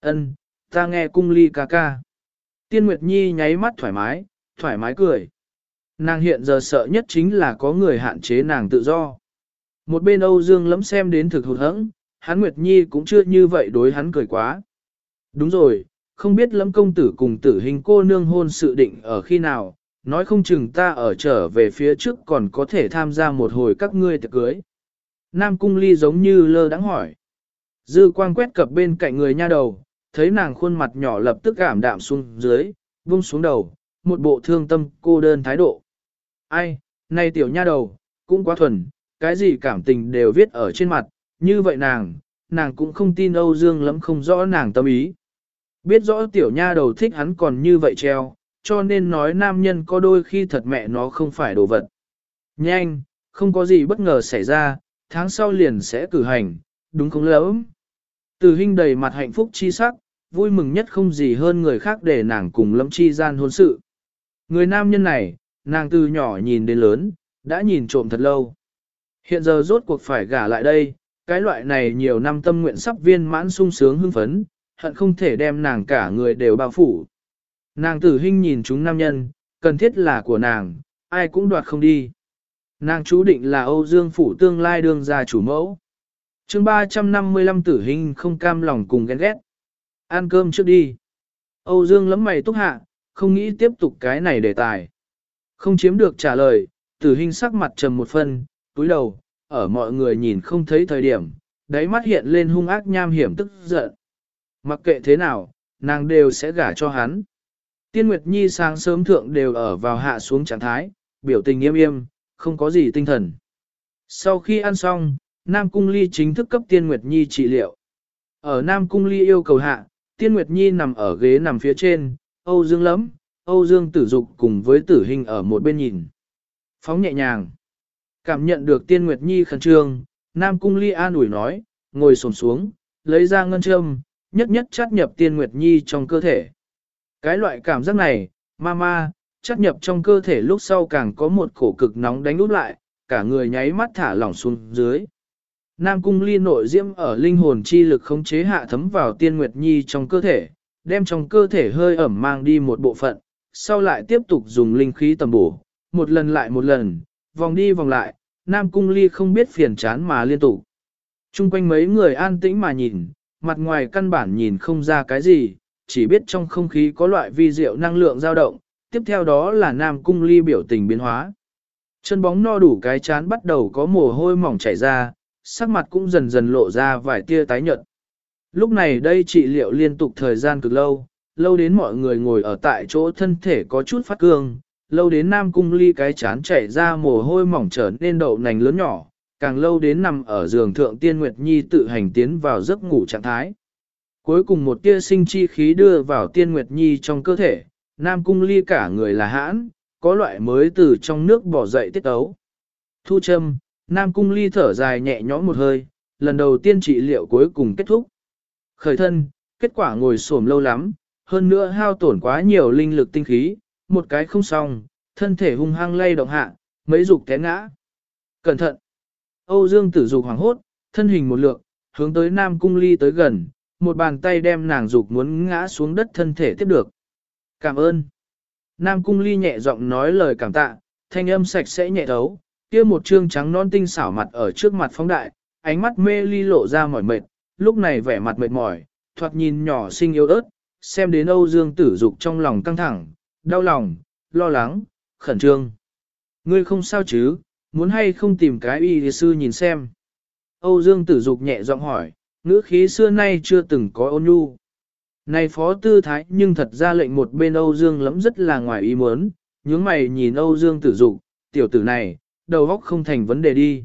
Ân, ta nghe cung ly ca ca. Tiên Nguyệt Nhi nháy mắt thoải mái, thoải mái cười. Nàng hiện giờ sợ nhất chính là có người hạn chế nàng tự do. Một bên Âu Dương lấm xem đến thực hụt hẫng, hắn Nguyệt Nhi cũng chưa như vậy đối hắn cười quá. Đúng rồi, không biết lấm công tử cùng tử hình cô nương hôn sự định ở khi nào, nói không chừng ta ở trở về phía trước còn có thể tham gia một hồi các ngươi tiệc cưới. Nam cung ly giống như lơ đắng hỏi. Dư quang quét cập bên cạnh người nha đầu, thấy nàng khuôn mặt nhỏ lập tức cảm đạm xuống dưới, buông xuống đầu, một bộ thương tâm cô đơn thái độ. Ai, này tiểu nha đầu, cũng quá thuần, cái gì cảm tình đều viết ở trên mặt, như vậy nàng, nàng cũng không tin Âu Dương lắm không rõ nàng tâm ý. Biết rõ tiểu nha đầu thích hắn còn như vậy treo, cho nên nói nam nhân có đôi khi thật mẹ nó không phải đồ vật. Nhanh, không có gì bất ngờ xảy ra, tháng sau liền sẽ cử hành, đúng không lắm. Từ Hinh đầy mặt hạnh phúc chi sắc, vui mừng nhất không gì hơn người khác để nàng cùng lâm chi gian hôn sự. Người nam nhân này, nàng từ nhỏ nhìn đến lớn, đã nhìn trộm thật lâu. Hiện giờ rốt cuộc phải gả lại đây, cái loại này nhiều năm tâm nguyện sắp viên mãn sung sướng hưng phấn, hận không thể đem nàng cả người đều bao phủ. Nàng tử Hinh nhìn chúng nam nhân, cần thiết là của nàng, ai cũng đoạt không đi. Nàng chú định là Âu Dương Phủ tương lai đương gia chủ mẫu chương 355 tử hình không cam lòng cùng ghen ghét. Ăn cơm trước đi. Âu Dương lấm mày túc hạ, không nghĩ tiếp tục cái này đề tài. Không chiếm được trả lời, tử hình sắc mặt trầm một phân, túi đầu, ở mọi người nhìn không thấy thời điểm, đáy mắt hiện lên hung ác nham hiểm tức giận. Mặc kệ thế nào, nàng đều sẽ gả cho hắn. Tiên Nguyệt Nhi sáng sớm thượng đều ở vào hạ xuống trạng thái, biểu tình nghiêm yêm, không có gì tinh thần. Sau khi ăn xong, Nam Cung Ly chính thức cấp Tiên Nguyệt Nhi trị liệu. Ở Nam Cung Ly yêu cầu hạ, Tiên Nguyệt Nhi nằm ở ghế nằm phía trên, Âu Dương lấm, Âu Dương tử dục cùng với tử hình ở một bên nhìn. Phóng nhẹ nhàng. Cảm nhận được Tiên Nguyệt Nhi khẩn trương, Nam Cung Ly an ủi nói, ngồi xổm xuống, lấy ra ngân châm, nhất nhất chắt nhập Tiên Nguyệt Nhi trong cơ thể. Cái loại cảm giác này, mama, chắt nhập trong cơ thể lúc sau càng có một cổ cực nóng đánh út lại, cả người nháy mắt thả lỏng xuống dưới. Nam cung ly nội diễm ở linh hồn chi lực khống chế hạ thấm vào tiên nguyệt nhi trong cơ thể, đem trong cơ thể hơi ẩm mang đi một bộ phận, sau lại tiếp tục dùng linh khí tầm bổ, một lần lại một lần, vòng đi vòng lại, Nam cung ly không biết phiền chán mà liên tục. Trung quanh mấy người an tĩnh mà nhìn, mặt ngoài căn bản nhìn không ra cái gì, chỉ biết trong không khí có loại vi diệu năng lượng dao động, tiếp theo đó là Nam Cung Ly biểu tình biến hóa. Chân bóng no đủ cái chán bắt đầu có mồ hôi mỏng chảy ra, sắc mặt cũng dần dần lộ ra vài tia tái nhợt. Lúc này đây trị liệu liên tục thời gian cực lâu, lâu đến mọi người ngồi ở tại chỗ thân thể có chút phát cương, lâu đến Nam Cung Ly cái chán chảy ra mồ hôi mỏng trở nên đậu nành lớn nhỏ, càng lâu đến nằm ở giường thượng tiên Nguyệt Nhi tự hành tiến vào giấc ngủ trạng thái. Cuối cùng một tia sinh chi khí đưa vào tiên Nguyệt Nhi trong cơ thể, Nam Cung Ly cả người là hãn, có loại mới từ trong nước bỏ dậy tiết ấu. Thu châm, Nam Cung Ly thở dài nhẹ nhõm một hơi, lần đầu tiên trị liệu cuối cùng kết thúc. Khởi thân, kết quả ngồi xổm lâu lắm, hơn nữa hao tổn quá nhiều linh lực tinh khí, một cái không xong, thân thể hung hăng lay động hạ, mấy dục té ngã. Cẩn thận! Âu Dương tử dục hoảng hốt, thân hình một lượng, hướng tới Nam Cung Ly tới gần, một bàn tay đem nàng dục muốn ngã xuống đất thân thể tiếp được. Cảm ơn. Nam cung ly nhẹ giọng nói lời cảm tạ, thanh âm sạch sẽ nhẹ thấu, kia một trương trắng non tinh xảo mặt ở trước mặt phóng đại, ánh mắt mê ly lộ ra mỏi mệt, lúc này vẻ mặt mệt mỏi, thoạt nhìn nhỏ xinh yếu ớt, xem đến Âu Dương tử dục trong lòng căng thẳng, đau lòng, lo lắng, khẩn trương. Ngươi không sao chứ, muốn hay không tìm cái y sư nhìn xem. Âu Dương tử dục nhẹ giọng hỏi, ngữ khí xưa nay chưa từng có ôn nhu. Này phó tư thái nhưng thật ra lệnh một bên Âu Dương lắm rất là ngoài ý muốn, nhướng mày nhìn Âu Dương tử dục, tiểu tử này, đầu óc không thành vấn đề đi.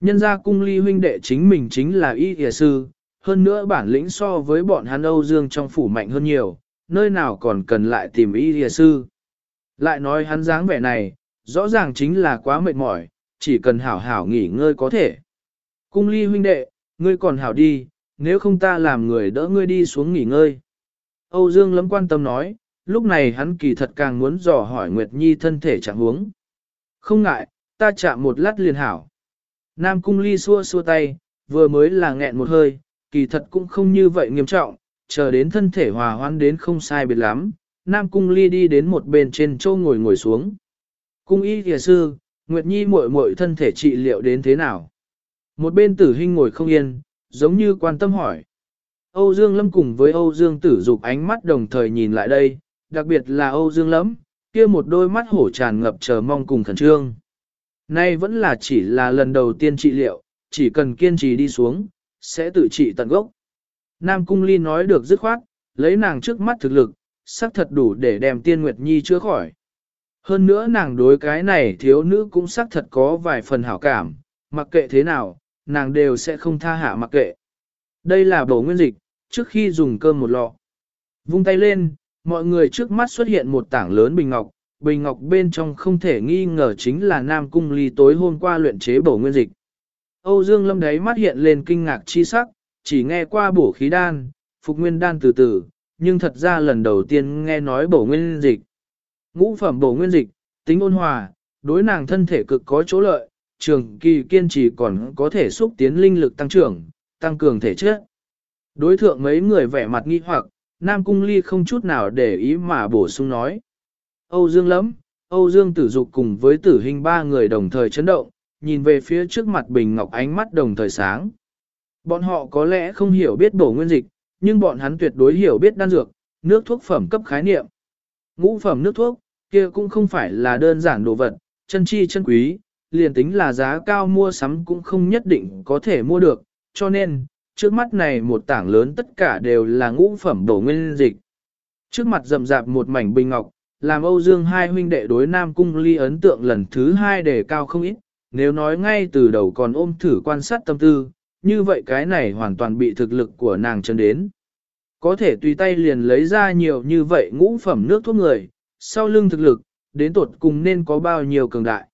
Nhân gia cung ly huynh đệ chính mình chính là y thịa sư, hơn nữa bản lĩnh so với bọn hắn Âu Dương trong phủ mạnh hơn nhiều, nơi nào còn cần lại tìm y thịa sư. Lại nói hắn dáng vẻ này, rõ ràng chính là quá mệt mỏi, chỉ cần hảo hảo nghỉ ngơi có thể. Cung ly huynh đệ, Ngươi còn hảo đi, nếu không ta làm người đỡ ngươi đi xuống nghỉ ngơi. Âu Dương lắm quan tâm nói, lúc này hắn kỳ thật càng muốn dò hỏi Nguyệt Nhi thân thể trạng huống. Không ngại, ta chạm một lát liền hảo. Nam Cung Ly xua xua tay, vừa mới là nghẹn một hơi, kỳ thật cũng không như vậy nghiêm trọng, chờ đến thân thể hòa hoãn đến không sai biệt lắm, Nam Cung Ly đi đến một bên trên châu ngồi ngồi xuống. Cung y thìa sư, Nguyệt Nhi muội muội thân thể trị liệu đến thế nào? Một bên tử hình ngồi không yên, giống như quan tâm hỏi. Âu Dương Lâm cùng với Âu Dương tử dục ánh mắt đồng thời nhìn lại đây, đặc biệt là Âu Dương Lâm, kia một đôi mắt hổ tràn ngập chờ mong cùng khẩn trương. Nay vẫn là chỉ là lần đầu tiên trị liệu, chỉ cần kiên trì đi xuống, sẽ tự trị tận gốc. Nam Cung Ly nói được dứt khoát, lấy nàng trước mắt thực lực, sắc thật đủ để đem Tiên Nguyệt Nhi chữa khỏi. Hơn nữa nàng đối cái này thiếu nữ cũng sắc thật có vài phần hảo cảm, mặc kệ thế nào, nàng đều sẽ không tha hạ mặc kệ. Đây là bổ nguyên dịch, trước khi dùng cơm một lọ. Vung tay lên, mọi người trước mắt xuất hiện một tảng lớn bình ngọc, bình ngọc bên trong không thể nghi ngờ chính là Nam Cung Ly tối hôm qua luyện chế bổ nguyên dịch. Âu Dương Lâm đấy mắt hiện lên kinh ngạc chi sắc, chỉ nghe qua bổ khí đan, phục nguyên đan từ từ, nhưng thật ra lần đầu tiên nghe nói bổ nguyên dịch. Ngũ phẩm bổ nguyên dịch, tính ôn hòa, đối nàng thân thể cực có chỗ lợi, trường kỳ kiên trì còn có thể xúc tiến linh lực tăng trưởng, tăng cường thể chất. Đối thượng mấy người vẻ mặt nghi hoặc, Nam Cung Ly không chút nào để ý mà bổ sung nói. Âu Dương lắm, Âu Dương tử dục cùng với tử hình ba người đồng thời chấn động, nhìn về phía trước mặt Bình Ngọc ánh mắt đồng thời sáng. Bọn họ có lẽ không hiểu biết bổ nguyên dịch, nhưng bọn hắn tuyệt đối hiểu biết đan dược, nước thuốc phẩm cấp khái niệm. Ngũ phẩm nước thuốc, kia cũng không phải là đơn giản đồ vật, chân chi chân quý, liền tính là giá cao mua sắm cũng không nhất định có thể mua được, cho nên, trước mắt này một tảng lớn tất cả đều là ngũ phẩm bổ nguyên dịch. Trước mặt rậm rạp một mảnh bình ngọc, làm Âu Dương hai huynh đệ đối Nam Cung Ly ấn tượng lần thứ hai đề cao không ít, nếu nói ngay từ đầu còn ôm thử quan sát tâm tư, như vậy cái này hoàn toàn bị thực lực của nàng chân đến. Có thể tùy tay liền lấy ra nhiều như vậy ngũ phẩm nước thuốc người, sau lưng thực lực, đến tột cùng nên có bao nhiêu cường đại.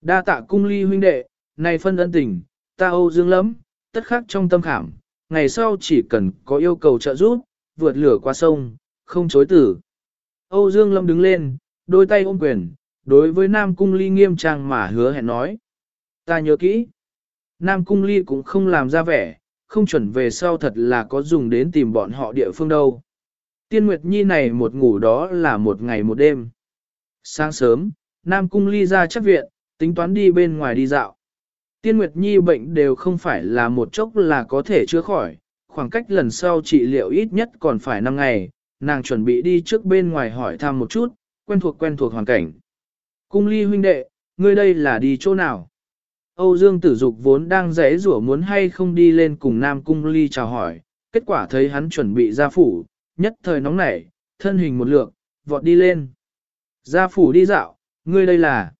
Đa tạ cung ly huynh đệ, này phân ân tình, ta Âu Dương lắm, tất khắc trong tâm khảm, ngày sau chỉ cần có yêu cầu trợ giúp, vượt lửa qua sông, không chối tử. Âu Dương Lâm đứng lên, đôi tay ôm quyền, đối với Nam Cung Ly nghiêm trang mà hứa hẹn nói. Ta nhớ kỹ. Nam Cung Ly cũng không làm ra vẻ, không chuẩn về sau thật là có dùng đến tìm bọn họ địa phương đâu. Tiên Nguyệt Nhi này một ngủ đó là một ngày một đêm. Sáng sớm, Nam Cung Ly ra chắc viện, tính toán đi bên ngoài đi dạo. Tiên Nguyệt Nhi bệnh đều không phải là một chốc là có thể chữa khỏi, khoảng cách lần sau trị liệu ít nhất còn phải 5 ngày, nàng chuẩn bị đi trước bên ngoài hỏi thăm một chút, quen thuộc quen thuộc hoàn cảnh. Cung ly huynh đệ, ngươi đây là đi chỗ nào? Âu Dương tử dục vốn đang rẽ rủa muốn hay không đi lên cùng Nam Cung ly chào hỏi, kết quả thấy hắn chuẩn bị ra phủ, nhất thời nóng nảy, thân hình một lượng, vọt đi lên. Ra phủ đi dạo, ngươi đây là...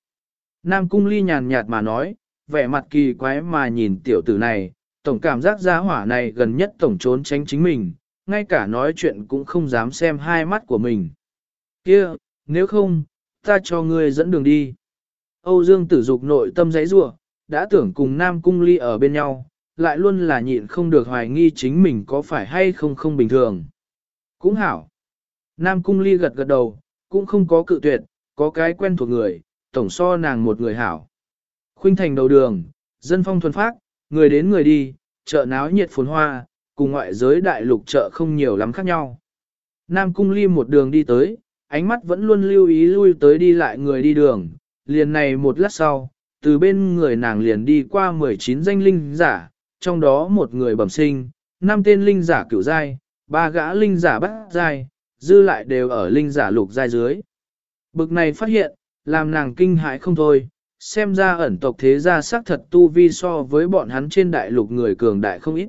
Nam Cung ly nhàn nhạt mà nói, vẻ mặt kỳ quái mà nhìn tiểu tử này, tổng cảm giác gia hỏa này gần nhất tổng trốn tránh chính mình, ngay cả nói chuyện cũng không dám xem hai mắt của mình. Kia, nếu không, ta cho ngươi dẫn đường đi. Âu Dương tử dục nội tâm giấy rủa đã tưởng cùng Nam Cung Ly ở bên nhau, lại luôn là nhịn không được hoài nghi chính mình có phải hay không không bình thường. Cũng hảo. Nam Cung Ly gật gật đầu, cũng không có cự tuyệt, có cái quen thuộc người, tổng so nàng một người hảo. Khuynh thành đầu đường, dân phong thuần phát, người đến người đi, chợ náo nhiệt phồn hoa, cùng ngoại giới đại lục chợ không nhiều lắm khác nhau. Nam Cung Ly một đường đi tới, ánh mắt vẫn luôn lưu ý lui tới đi lại người đi đường, liền này một lát sau, từ bên người nàng liền đi qua 19 danh linh giả, trong đó một người bẩm sinh, năm tên linh giả cửu giai, ba gã linh giả bát giai, dư lại đều ở linh giả lục giai dưới. Bực này phát hiện, làm nàng kinh hãi không thôi, xem ra ẩn tộc thế gia xác thật tu vi so với bọn hắn trên đại lục người cường đại không ít.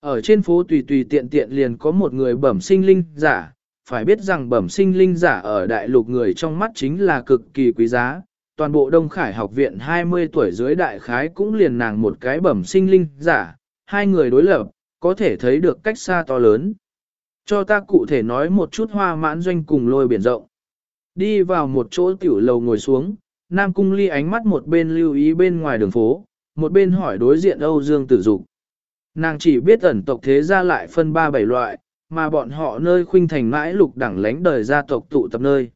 Ở trên phố tùy tùy tiện tiện liền có một người bẩm sinh linh giả, phải biết rằng bẩm sinh linh giả ở đại lục người trong mắt chính là cực kỳ quý giá. Toàn bộ Đông Khải học viện 20 tuổi dưới đại khái cũng liền nàng một cái bẩm sinh linh giả, hai người đối lập, có thể thấy được cách xa to lớn. Cho ta cụ thể nói một chút hoa mãn doanh cùng lôi biển rộng. Đi vào một chỗ tiểu lầu ngồi xuống, Nam Cung Ly ánh mắt một bên lưu ý bên ngoài đường phố, một bên hỏi đối diện Âu Dương Tử Dục. Nàng chỉ biết ẩn tộc thế gia lại phân ba bảy loại, mà bọn họ nơi khuynh thành mãi lục đẳng lánh đời gia tộc tụ tập nơi.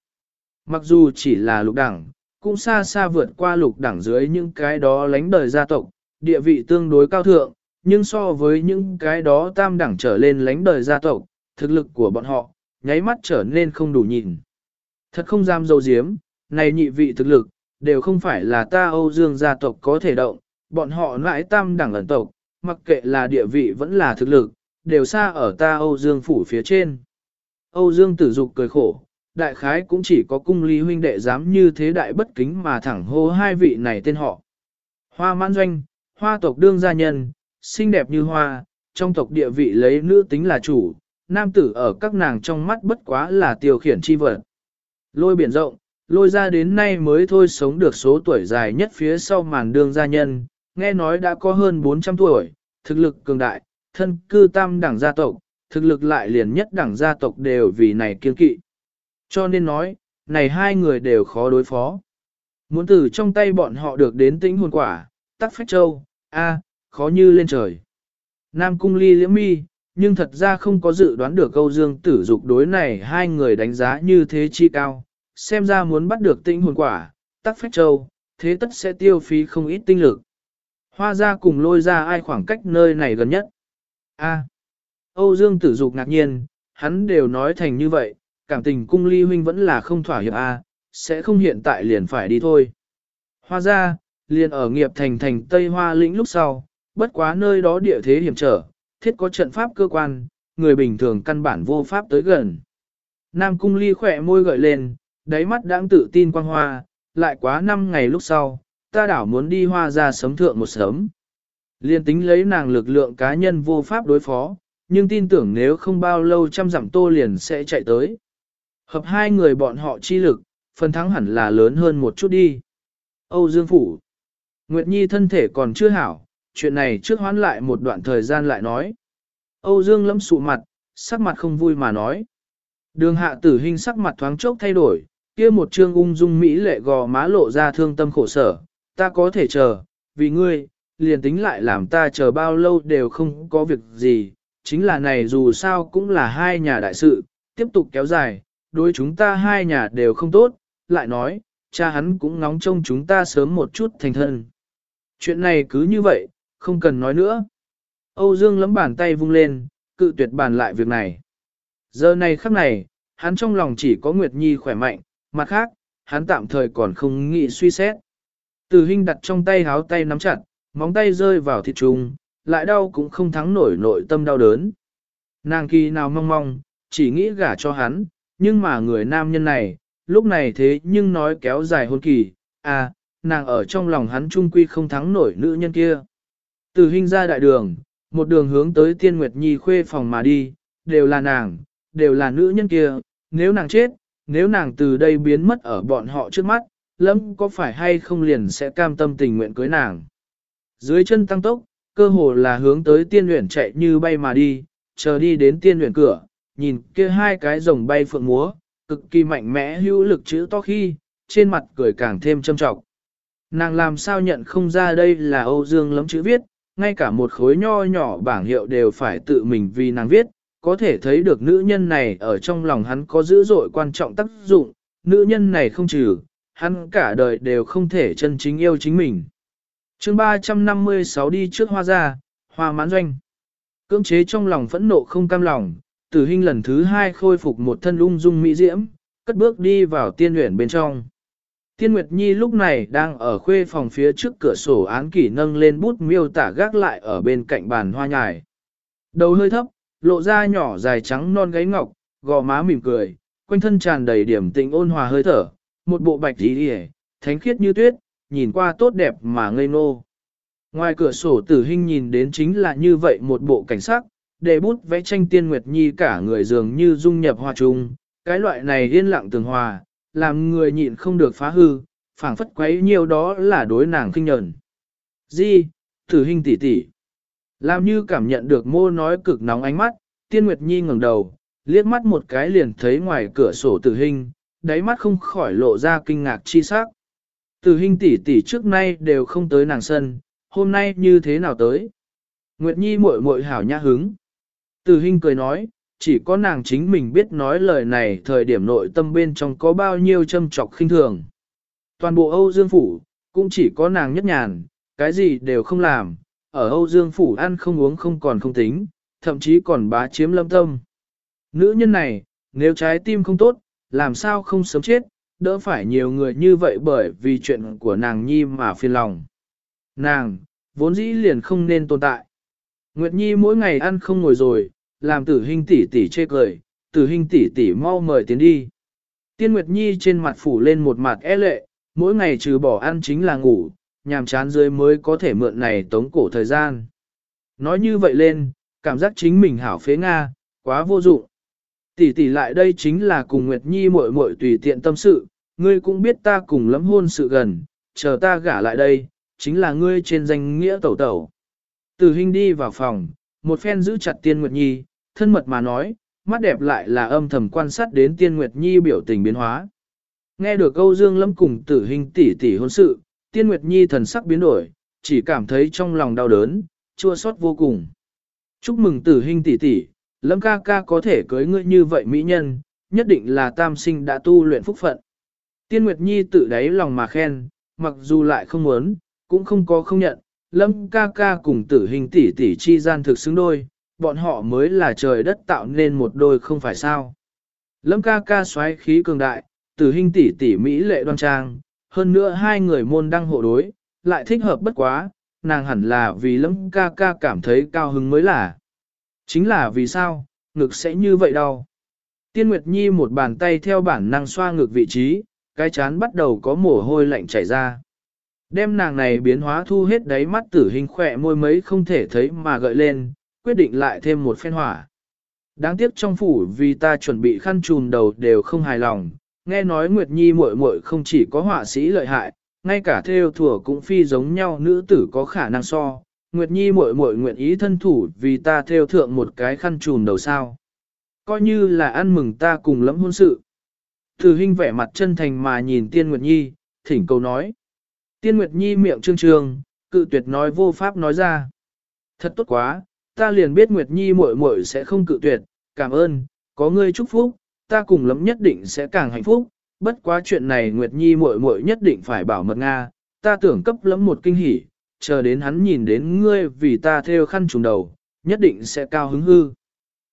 Mặc dù chỉ là lục đẳng, cũng xa xa vượt qua lục đẳng dưới những cái đó lánh đời gia tộc, địa vị tương đối cao thượng, nhưng so với những cái đó tam đẳng trở lên lánh đời gia tộc, thực lực của bọn họ, nháy mắt trở nên không đủ nhìn. Thật không dám dâu diếm, này nhị vị thực lực, đều không phải là ta Âu Dương gia tộc có thể động, bọn họ nãi tam đẳng ẩn tộc, mặc kệ là địa vị vẫn là thực lực, đều xa ở ta Âu Dương phủ phía trên. Âu Dương tử dục cười khổ, đại khái cũng chỉ có cung ly huynh đệ dám như thế đại bất kính mà thẳng hô hai vị này tên họ. Hoa mãn doanh, hoa tộc đương gia nhân, xinh đẹp như hoa, trong tộc địa vị lấy nữ tính là chủ, nam tử ở các nàng trong mắt bất quá là tiêu khiển chi vật. Lôi biển rộng, lôi ra đến nay mới thôi sống được số tuổi dài nhất phía sau màn đương gia nhân, nghe nói đã có hơn 400 tuổi, thực lực cường đại, thân cư tam đẳng gia tộc, thực lực lại liền nhất đẳng gia tộc đều vì này kiên kỵ. Cho nên nói, này hai người đều khó đối phó. Muốn từ trong tay bọn họ được đến tĩnh hồn quả, tắc phách châu, a khó như lên trời. Nam cung ly liễm mi, nhưng thật ra không có dự đoán được câu dương tử dục đối này hai người đánh giá như thế chi cao. Xem ra muốn bắt được tĩnh hồn quả, tắc phách châu, thế tất sẽ tiêu phí không ít tinh lực. Hoa ra cùng lôi ra ai khoảng cách nơi này gần nhất. A. Âu Dương tử dục ngạc nhiên, hắn đều nói thành như vậy, cảm tình cung ly huynh vẫn là không thỏa hiệp A, sẽ không hiện tại liền phải đi thôi. Hoa ra, liền ở nghiệp thành thành Tây Hoa lĩnh lúc sau, bất quá nơi đó địa thế hiểm trở, thiết có trận pháp cơ quan, người bình thường căn bản vô pháp tới gần. Nam cung ly khỏe môi gợi lên, đáy mắt đang tự tin quang hoa, lại quá năm ngày lúc sau, ta đảo muốn đi hoa ra sấm thượng một sớm. Liên tính lấy nàng lực lượng cá nhân vô pháp đối phó, nhưng tin tưởng nếu không bao lâu trăm dặm tô liền sẽ chạy tới. Hợp hai người bọn họ chi lực, phần thắng hẳn là lớn hơn một chút đi. Âu Dương Phủ Nguyệt Nhi thân thể còn chưa hảo, chuyện này trước hoán lại một đoạn thời gian lại nói. Âu Dương lẫm sụ mặt, sắc mặt không vui mà nói. Đường hạ tử hình sắc mặt thoáng chốc thay đổi, kia một trương ung dung mỹ lệ gò má lộ ra thương tâm khổ sở, ta có thể chờ, vì ngươi, liền tính lại làm ta chờ bao lâu đều không có việc gì, chính là này dù sao cũng là hai nhà đại sự, tiếp tục kéo dài, đối chúng ta hai nhà đều không tốt, lại nói, cha hắn cũng ngóng trông chúng ta sớm một chút thành thân. Chuyện này cứ như vậy, không cần nói nữa. Âu Dương lấm bàn tay vung lên, cự tuyệt bàn lại việc này. Giờ này khắc này, hắn trong lòng chỉ có Nguyệt Nhi khỏe mạnh, mặt khác, hắn tạm thời còn không nghĩ suy xét. Từ hình đặt trong tay háo tay nắm chặt, móng tay rơi vào thịt trùng, lại đau cũng không thắng nổi nội tâm đau đớn. Nàng kỳ nào mong mong, chỉ nghĩ gả cho hắn, nhưng mà người nam nhân này, lúc này thế nhưng nói kéo dài hôn kỳ, à, nàng ở trong lòng hắn trung quy không thắng nổi nữ nhân kia. Từ hình ra đại đường, một đường hướng tới tiên nguyệt nhi khuê phòng mà đi, đều là nàng, đều là nữ nhân kia, nếu nàng chết, nếu nàng từ đây biến mất ở bọn họ trước mắt, lâm có phải hay không liền sẽ cam tâm tình nguyện cưới nàng. Dưới chân tăng tốc, cơ hồ là hướng tới tiên luyện chạy như bay mà đi, chờ đi đến tiên luyện cửa, nhìn kia hai cái rồng bay phượng múa, cực kỳ mạnh mẽ hữu lực chữ to khi, trên mặt cười càng thêm châm trọng. Nàng làm sao nhận không ra đây là Âu Dương lấm chữ viết, ngay cả một khối nho nhỏ bảng hiệu đều phải tự mình vì nàng viết, có thể thấy được nữ nhân này ở trong lòng hắn có dữ dội quan trọng tác dụng, nữ nhân này không trừ, hắn cả đời đều không thể chân chính yêu chính mình. chương 356 đi trước hoa ra, hoa mãn doanh. Cưỡng chế trong lòng phẫn nộ không cam lòng, tử hình lần thứ hai khôi phục một thân ung dung mỹ diễm, cất bước đi vào tiên luyện bên trong. Tiên Nguyệt Nhi lúc này đang ở khuê phòng phía trước cửa sổ án kỷ nâng lên bút miêu tả gác lại ở bên cạnh bàn hoa nhài. Đầu hơi thấp, lộ ra nhỏ dài trắng non gáy ngọc, gò má mỉm cười, quanh thân tràn đầy điểm tình ôn hòa hơi thở, một bộ bạch tí hề, thánh khiết như tuyết, nhìn qua tốt đẹp mà ngây ngô. Ngoài cửa sổ tử hình nhìn đến chính là như vậy một bộ cảnh sắc, để bút vẽ tranh tiên Nguyệt Nhi cả người dường như dung nhập hoa trùng, cái loại này yên lặng tường hòa, làm người nhịn không được phá hư, phảng phất quấy nhiều đó là đối nàng kinh nhẫn. Di, tử hình tỷ tỷ. Làm như cảm nhận được mô nói cực nóng ánh mắt, tiên Nguyệt Nhi ngẩng đầu, liếc mắt một cái liền thấy ngoài cửa sổ tử hình, đáy mắt không khỏi lộ ra kinh ngạc chi sắc. Từ hình tỷ tỷ trước nay đều không tới nàng sân, hôm nay như thế nào tới? Nguyệt Nhi muội muội hảo nhã hứng. Từ hình cười nói, chỉ có nàng chính mình biết nói lời này thời điểm nội tâm bên trong có bao nhiêu châm trọc khinh thường. Toàn bộ Âu Dương Phủ, cũng chỉ có nàng nhất nhàn, cái gì đều không làm, ở Âu Dương Phủ ăn không uống không còn không tính, thậm chí còn bá chiếm lâm tâm. Nữ nhân này, nếu trái tim không tốt, làm sao không sớm chết, đỡ phải nhiều người như vậy bởi vì chuyện của nàng nhi mà phiền lòng. Nàng, vốn dĩ liền không nên tồn tại. Nguyệt Nhi mỗi ngày ăn không ngồi rồi, làm tử hình tỷ tỷ chê cười, tử hình tỷ tỷ mau mời tiến đi. Tiên Nguyệt Nhi trên mặt phủ lên một mặt e lệ, mỗi ngày trừ bỏ ăn chính là ngủ, nhàm chán dưới mới có thể mượn này tống cổ thời gian. Nói như vậy lên, cảm giác chính mình hảo phế Nga, quá vô dụng. Tỷ tỷ lại đây chính là cùng Nguyệt Nhi muội muội tùy tiện tâm sự, ngươi cũng biết ta cùng lắm hôn sự gần, chờ ta gả lại đây, chính là ngươi trên danh nghĩa tẩu tẩu. Từ hình đi vào phòng, một phen giữ chặt tiên Nguyệt Nhi, thân mật mà nói, mắt đẹp lại là âm thầm quan sát đến tiên Nguyệt Nhi biểu tình biến hóa. Nghe được câu dương lâm cùng tử hình tỷ tỷ hôn sự, tiên Nguyệt Nhi thần sắc biến đổi, chỉ cảm thấy trong lòng đau đớn, chua xót vô cùng. Chúc mừng tử hình tỷ tỷ, lâm ca ca có thể cưới ngươi như vậy mỹ nhân, nhất định là tam sinh đã tu luyện phúc phận. Tiên Nguyệt Nhi tự đáy lòng mà khen, mặc dù lại không muốn, cũng không có không nhận, lâm ca ca cùng tử hình tỷ tỷ chi gian thực xứng đôi, bọn họ mới là trời đất tạo nên một đôi không phải sao. Lâm ca ca xoáy khí cường đại, tử hình tỷ tỷ mỹ lệ đoan trang, hơn nữa hai người môn đăng hộ đối, lại thích hợp bất quá, nàng hẳn là vì lâm ca ca cảm thấy cao hứng mới là. Chính là vì sao, ngực sẽ như vậy đâu. Tiên Nguyệt Nhi một bàn tay theo bản năng xoa ngực vị trí, cái chán bắt đầu có mồ hôi lạnh chảy ra. Đem nàng này biến hóa thu hết đáy mắt tử hình khỏe môi mấy không thể thấy mà gợi lên, quyết định lại thêm một phen hỏa. Đáng tiếc trong phủ vì ta chuẩn bị khăn trùn đầu đều không hài lòng, nghe nói Nguyệt Nhi muội muội không chỉ có họa sĩ lợi hại, ngay cả theo thủa cũng phi giống nhau nữ tử có khả năng so. Nguyệt Nhi muội muội nguyện ý thân thủ vì ta theo thượng một cái khăn trùm đầu sao. Coi như là ăn mừng ta cùng lắm hôn sự. Từ hình vẻ mặt chân thành mà nhìn Tiên Nguyệt Nhi, thỉnh cầu nói. Tiên Nguyệt Nhi miệng trương trương, cự tuyệt nói vô pháp nói ra. Thật tốt quá, ta liền biết Nguyệt Nhi muội muội sẽ không cự tuyệt, cảm ơn, có ngươi chúc phúc, ta cùng lắm nhất định sẽ càng hạnh phúc, bất quá chuyện này Nguyệt Nhi muội muội nhất định phải bảo mật Nga, ta tưởng cấp lắm một kinh hỉ, chờ đến hắn nhìn đến ngươi vì ta theo khăn trùng đầu, nhất định sẽ cao hứng hư.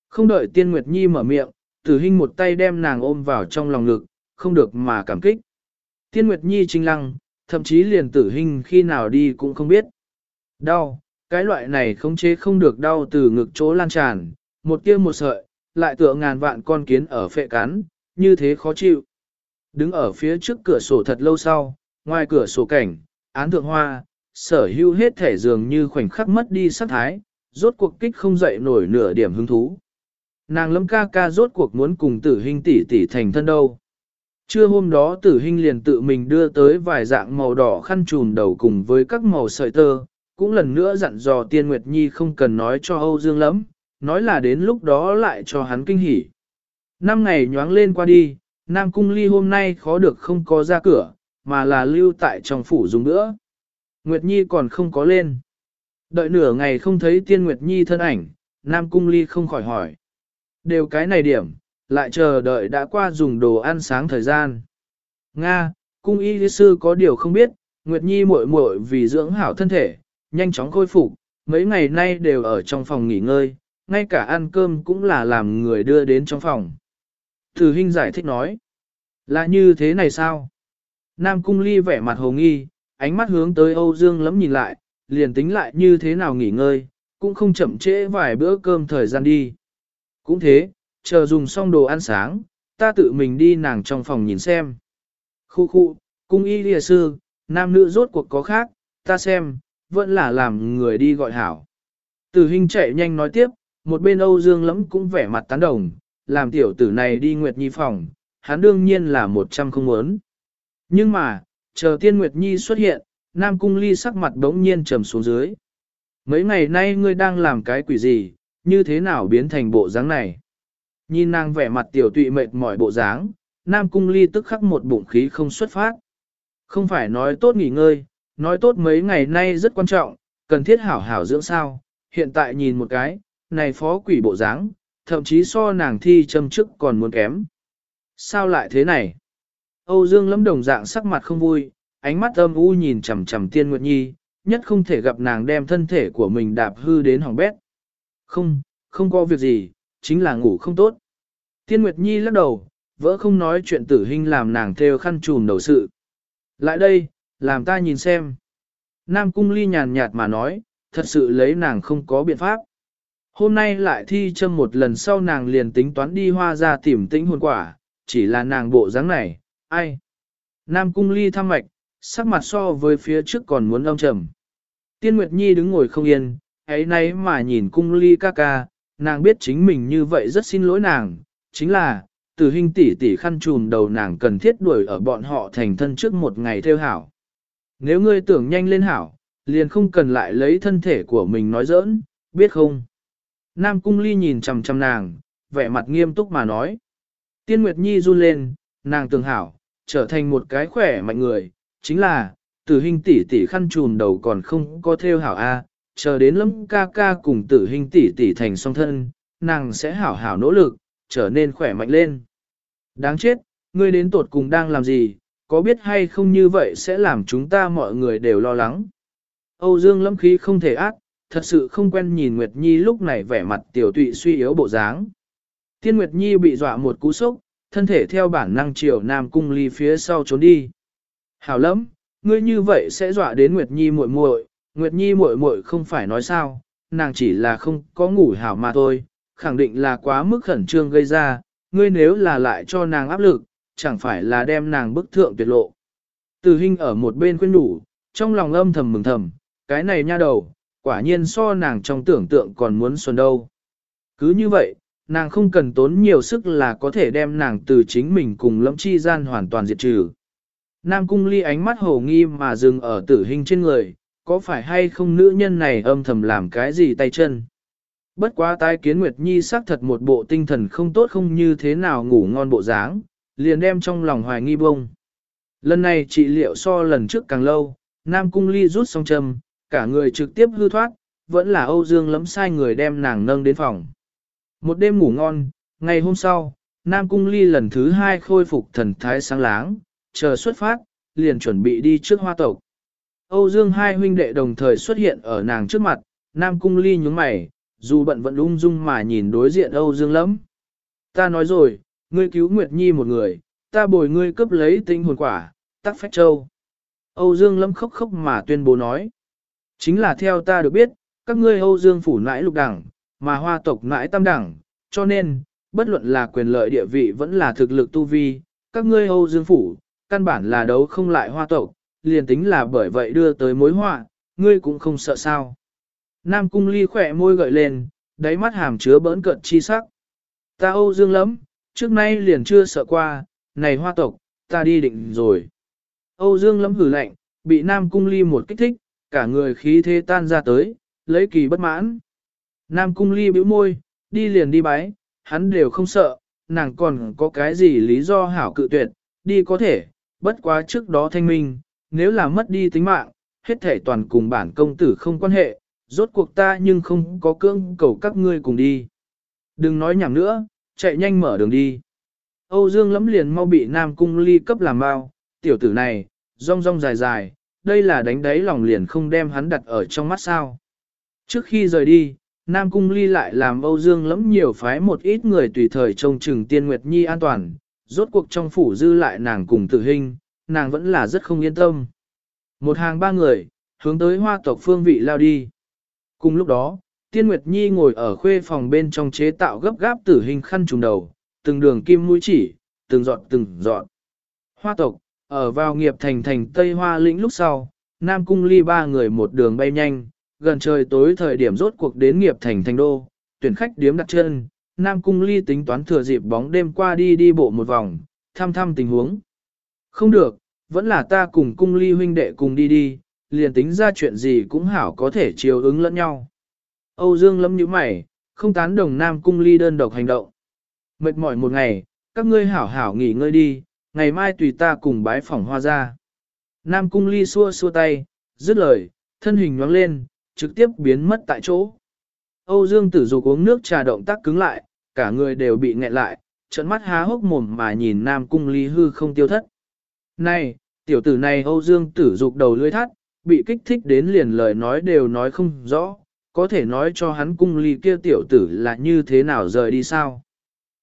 Không đợi Tiên Nguyệt Nhi mở miệng, Tử Hinh một tay đem nàng ôm vào trong lòng ngực, không được mà cảm kích. Tiên Nguyệt Nhi trinh lăng, thậm chí liền Tử Hinh khi nào đi cũng không biết. Đau, cái loại này không chế không được đau từ ngực chỗ lan tràn, một tia một sợi, lại tựa ngàn vạn con kiến ở phệ cắn, như thế khó chịu. Đứng ở phía trước cửa sổ thật lâu sau, ngoài cửa sổ cảnh, án thượng hoa, sở hữu hết thể dường như khoảnh khắc mất đi sát thái, rốt cuộc kích không dậy nổi nửa điểm hứng thú. Nàng lâm ca ca rốt cuộc muốn cùng tử hình tỷ tỷ thành thân đâu. Trưa hôm đó tử hình liền tự mình đưa tới vài dạng màu đỏ khăn trùn đầu cùng với các màu sợi tơ, cũng lần nữa dặn dò tiên Nguyệt Nhi không cần nói cho Âu Dương lắm, nói là đến lúc đó lại cho hắn kinh hỉ. Năm ngày nhoáng lên qua đi, Nam Cung Ly hôm nay khó được không có ra cửa, mà là lưu tại trong phủ dùng nữa. Nguyệt Nhi còn không có lên. Đợi nửa ngày không thấy tiên Nguyệt Nhi thân ảnh, Nam Cung Ly không khỏi hỏi. Đều cái này điểm, lại chờ đợi đã qua dùng đồ ăn sáng thời gian. Nga, Cung Y Sư có điều không biết, Nguyệt Nhi muội muội vì dưỡng hảo thân thể, nhanh chóng khôi phục, mấy ngày nay đều ở trong phòng nghỉ ngơi, ngay cả ăn cơm cũng là làm người đưa đến trong phòng. Thử Hinh giải thích nói, là như thế này sao? Nam Cung Ly vẻ mặt hồ nghi, ánh mắt hướng tới Âu Dương lắm nhìn lại, liền tính lại như thế nào nghỉ ngơi, cũng không chậm trễ vài bữa cơm thời gian đi. Cũng thế, chờ dùng xong đồ ăn sáng, ta tự mình đi nàng trong phòng nhìn xem. Khu khu, cung y lìa sư, nam nữ rốt cuộc có khác, ta xem, vẫn là làm người đi gọi hảo. Tử hình chạy nhanh nói tiếp, một bên Âu Dương lẫm cũng vẻ mặt tán đồng, làm tiểu tử này đi Nguyệt Nhi phòng, hắn đương nhiên là một trăm không muốn. Nhưng mà, chờ tiên Nguyệt Nhi xuất hiện, Nam Cung Ly sắc mặt bỗng nhiên trầm xuống dưới. Mấy ngày nay ngươi đang làm cái quỷ gì, như thế nào biến thành bộ dáng này? Nhìn nàng vẻ mặt tiểu tụy mệt mỏi bộ dáng, Nam Cung Ly tức khắc một bụng khí không xuất phát. Không phải nói tốt nghỉ ngơi, nói tốt mấy ngày nay rất quan trọng, cần thiết hảo hảo dưỡng sao, hiện tại nhìn một cái, này phó quỷ bộ dáng, thậm chí so nàng thi châm chức còn muốn kém. Sao lại thế này? Âu Dương lâm đồng dạng sắc mặt không vui, ánh mắt âm u nhìn chằm chằm Tiên Nguyệt Nhi, nhất không thể gặp nàng đem thân thể của mình đạp hư đến hỏng bét. Không, không có việc gì, chính là ngủ không tốt. Tiên Nguyệt Nhi lắc đầu, vỡ không nói chuyện tử hình làm nàng theo khăn trùm đầu sự. Lại đây, làm ta nhìn xem. Nam Cung Ly nhàn nhạt mà nói, thật sự lấy nàng không có biện pháp. Hôm nay lại thi châm một lần sau nàng liền tính toán đi hoa ra tìm tĩnh hồn quả, chỉ là nàng bộ dáng này, ai. Nam Cung Ly thăm mạch, sắc mặt so với phía trước còn muốn âm trầm. Tiên Nguyệt Nhi đứng ngồi không yên, ấy nay mà nhìn Cung Ly ca ca, nàng biết chính mình như vậy rất xin lỗi nàng, chính là, từ hình tỷ tỷ khăn trùm đầu nàng cần thiết đuổi ở bọn họ thành thân trước một ngày theo hảo. Nếu ngươi tưởng nhanh lên hảo, liền không cần lại lấy thân thể của mình nói giỡn, biết không? Nam Cung Ly nhìn chầm chầm nàng, vẻ mặt nghiêm túc mà nói. Tiên Nguyệt Nhi run lên, nàng tưởng hảo, trở thành một cái khỏe mạnh người, chính là, tử hình tỷ tỷ khăn trùn đầu còn không có theo hảo A, chờ đến lâm ca ca cùng tử hình tỷ tỷ thành song thân, nàng sẽ hảo hảo nỗ lực, trở nên khỏe mạnh lên. Đáng chết, ngươi đến tột cùng đang làm gì, có biết hay không như vậy sẽ làm chúng ta mọi người đều lo lắng. Âu Dương lâm khí không thể ác, thật sự không quen nhìn Nguyệt Nhi lúc này vẻ mặt tiểu tụy suy yếu bộ dáng. Tiên Nguyệt Nhi bị dọa một cú sốc, thân thể theo bản năng chiều Nam Cung Ly phía sau trốn đi. Hảo lắm, ngươi như vậy sẽ dọa đến Nguyệt Nhi muội muội, Nguyệt Nhi muội muội không phải nói sao, nàng chỉ là không có ngủ hảo mà thôi, khẳng định là quá mức khẩn trương gây ra, ngươi nếu là lại cho nàng áp lực, chẳng phải là đem nàng bức thượng tuyệt lộ. Từ Hinh ở một bên khuyên nhủ, trong lòng âm thầm mừng thầm, cái này nha đầu, quả nhiên so nàng trong tưởng tượng còn muốn xuân đâu. Cứ như vậy, nàng không cần tốn nhiều sức là có thể đem nàng từ chính mình cùng lâm chi gian hoàn toàn diệt trừ. Nam cung ly ánh mắt hồ nghi mà dừng ở tử hình trên người, có phải hay không nữ nhân này âm thầm làm cái gì tay chân. Bất quá tái kiến Nguyệt Nhi xác thật một bộ tinh thần không tốt không như thế nào ngủ ngon bộ dáng, liền đem trong lòng hoài nghi bông. Lần này trị liệu so lần trước càng lâu, Nam Cung Ly rút xong châm, cả người trực tiếp hư thoát, vẫn là Âu Dương lấm sai người đem nàng nâng đến phòng. Một đêm ngủ ngon, ngày hôm sau, Nam Cung Ly lần thứ hai khôi phục thần thái sáng láng, chờ xuất phát, liền chuẩn bị đi trước hoa tộc. Âu Dương hai huynh đệ đồng thời xuất hiện ở nàng trước mặt, Nam Cung Ly nhúng mày, dù bận vẫn ung dung mà nhìn đối diện Âu Dương lắm. Ta nói rồi, ngươi cứu Nguyệt Nhi một người, ta bồi ngươi cấp lấy tinh hồn quả, tắc phách châu. Âu Dương lâm khóc khóc mà tuyên bố nói. Chính là theo ta được biết, các ngươi Âu Dương phủ nãi lục đẳng, mà hoa tộc nãi tam đẳng, cho nên, bất luận là quyền lợi địa vị vẫn là thực lực tu vi, các ngươi Âu Dương phủ, căn bản là đấu không lại hoa tộc, liền tính là bởi vậy đưa tới mối họa, ngươi cũng không sợ sao. Nam cung ly khỏe môi gợi lên, đáy mắt hàm chứa bỡn cận chi sắc. Ta Âu Dương lắm, trước nay liền chưa sợ qua, này hoa tộc, ta đi định rồi. Âu Dương lắm hử lạnh, bị Nam cung ly một kích thích, cả người khí thế tan ra tới, lấy kỳ bất mãn. Nam cung ly bĩu môi, đi liền đi bái, hắn đều không sợ, nàng còn có cái gì lý do hảo cự tuyệt, đi có thể, bất quá trước đó thanh minh, nếu là mất đi tính mạng, hết thể toàn cùng bản công tử không quan hệ, rốt cuộc ta nhưng không có cưỡng cầu các ngươi cùng đi. Đừng nói nhảm nữa, chạy nhanh mở đường đi. Âu Dương lấm liền mau bị Nam Cung ly cấp làm bao, tiểu tử này, rong rong dài dài, đây là đánh đáy lòng liền không đem hắn đặt ở trong mắt sao. Trước khi rời đi, Nam Cung ly lại làm Âu Dương lắm nhiều phái một ít người tùy thời trông chừng tiên Nguyệt Nhi an toàn, rốt cuộc trong phủ dư lại nàng cùng tử hình, nàng vẫn là rất không yên tâm. Một hàng ba người, hướng tới hoa tộc phương vị lao đi. Cùng lúc đó, Tiên Nguyệt Nhi ngồi ở khuê phòng bên trong chế tạo gấp gáp tử hình khăn trùng đầu, từng đường kim mũi chỉ, từng dọn từng dọn. Hoa tộc, ở vào nghiệp thành thành Tây Hoa lĩnh lúc sau, Nam Cung ly ba người một đường bay nhanh, gần trời tối thời điểm rốt cuộc đến nghiệp thành thành đô, tuyển khách điếm đặt chân, Nam Cung ly tính toán thừa dịp bóng đêm qua đi đi bộ một vòng, thăm thăm tình huống. Không được, vẫn là ta cùng cung ly huynh đệ cùng đi đi, liền tính ra chuyện gì cũng hảo có thể chiều ứng lẫn nhau. Âu Dương lâm như mày, không tán đồng Nam cung ly đơn độc hành động. Mệt mỏi một ngày, các ngươi hảo hảo nghỉ ngơi đi, ngày mai tùy ta cùng bái phỏng hoa ra. Nam cung ly xua xua tay, dứt lời, thân hình nhoáng lên, trực tiếp biến mất tại chỗ. Âu Dương tử dục uống nước trà động tác cứng lại, cả người đều bị nghẹn lại, trận mắt há hốc mồm mà nhìn Nam cung ly hư không tiêu thất. Này, tiểu tử này Âu Dương tử dục đầu lưỡi thắt, bị kích thích đến liền lời nói đều nói không rõ, có thể nói cho hắn cung ly kia tiểu tử là như thế nào rời đi sao.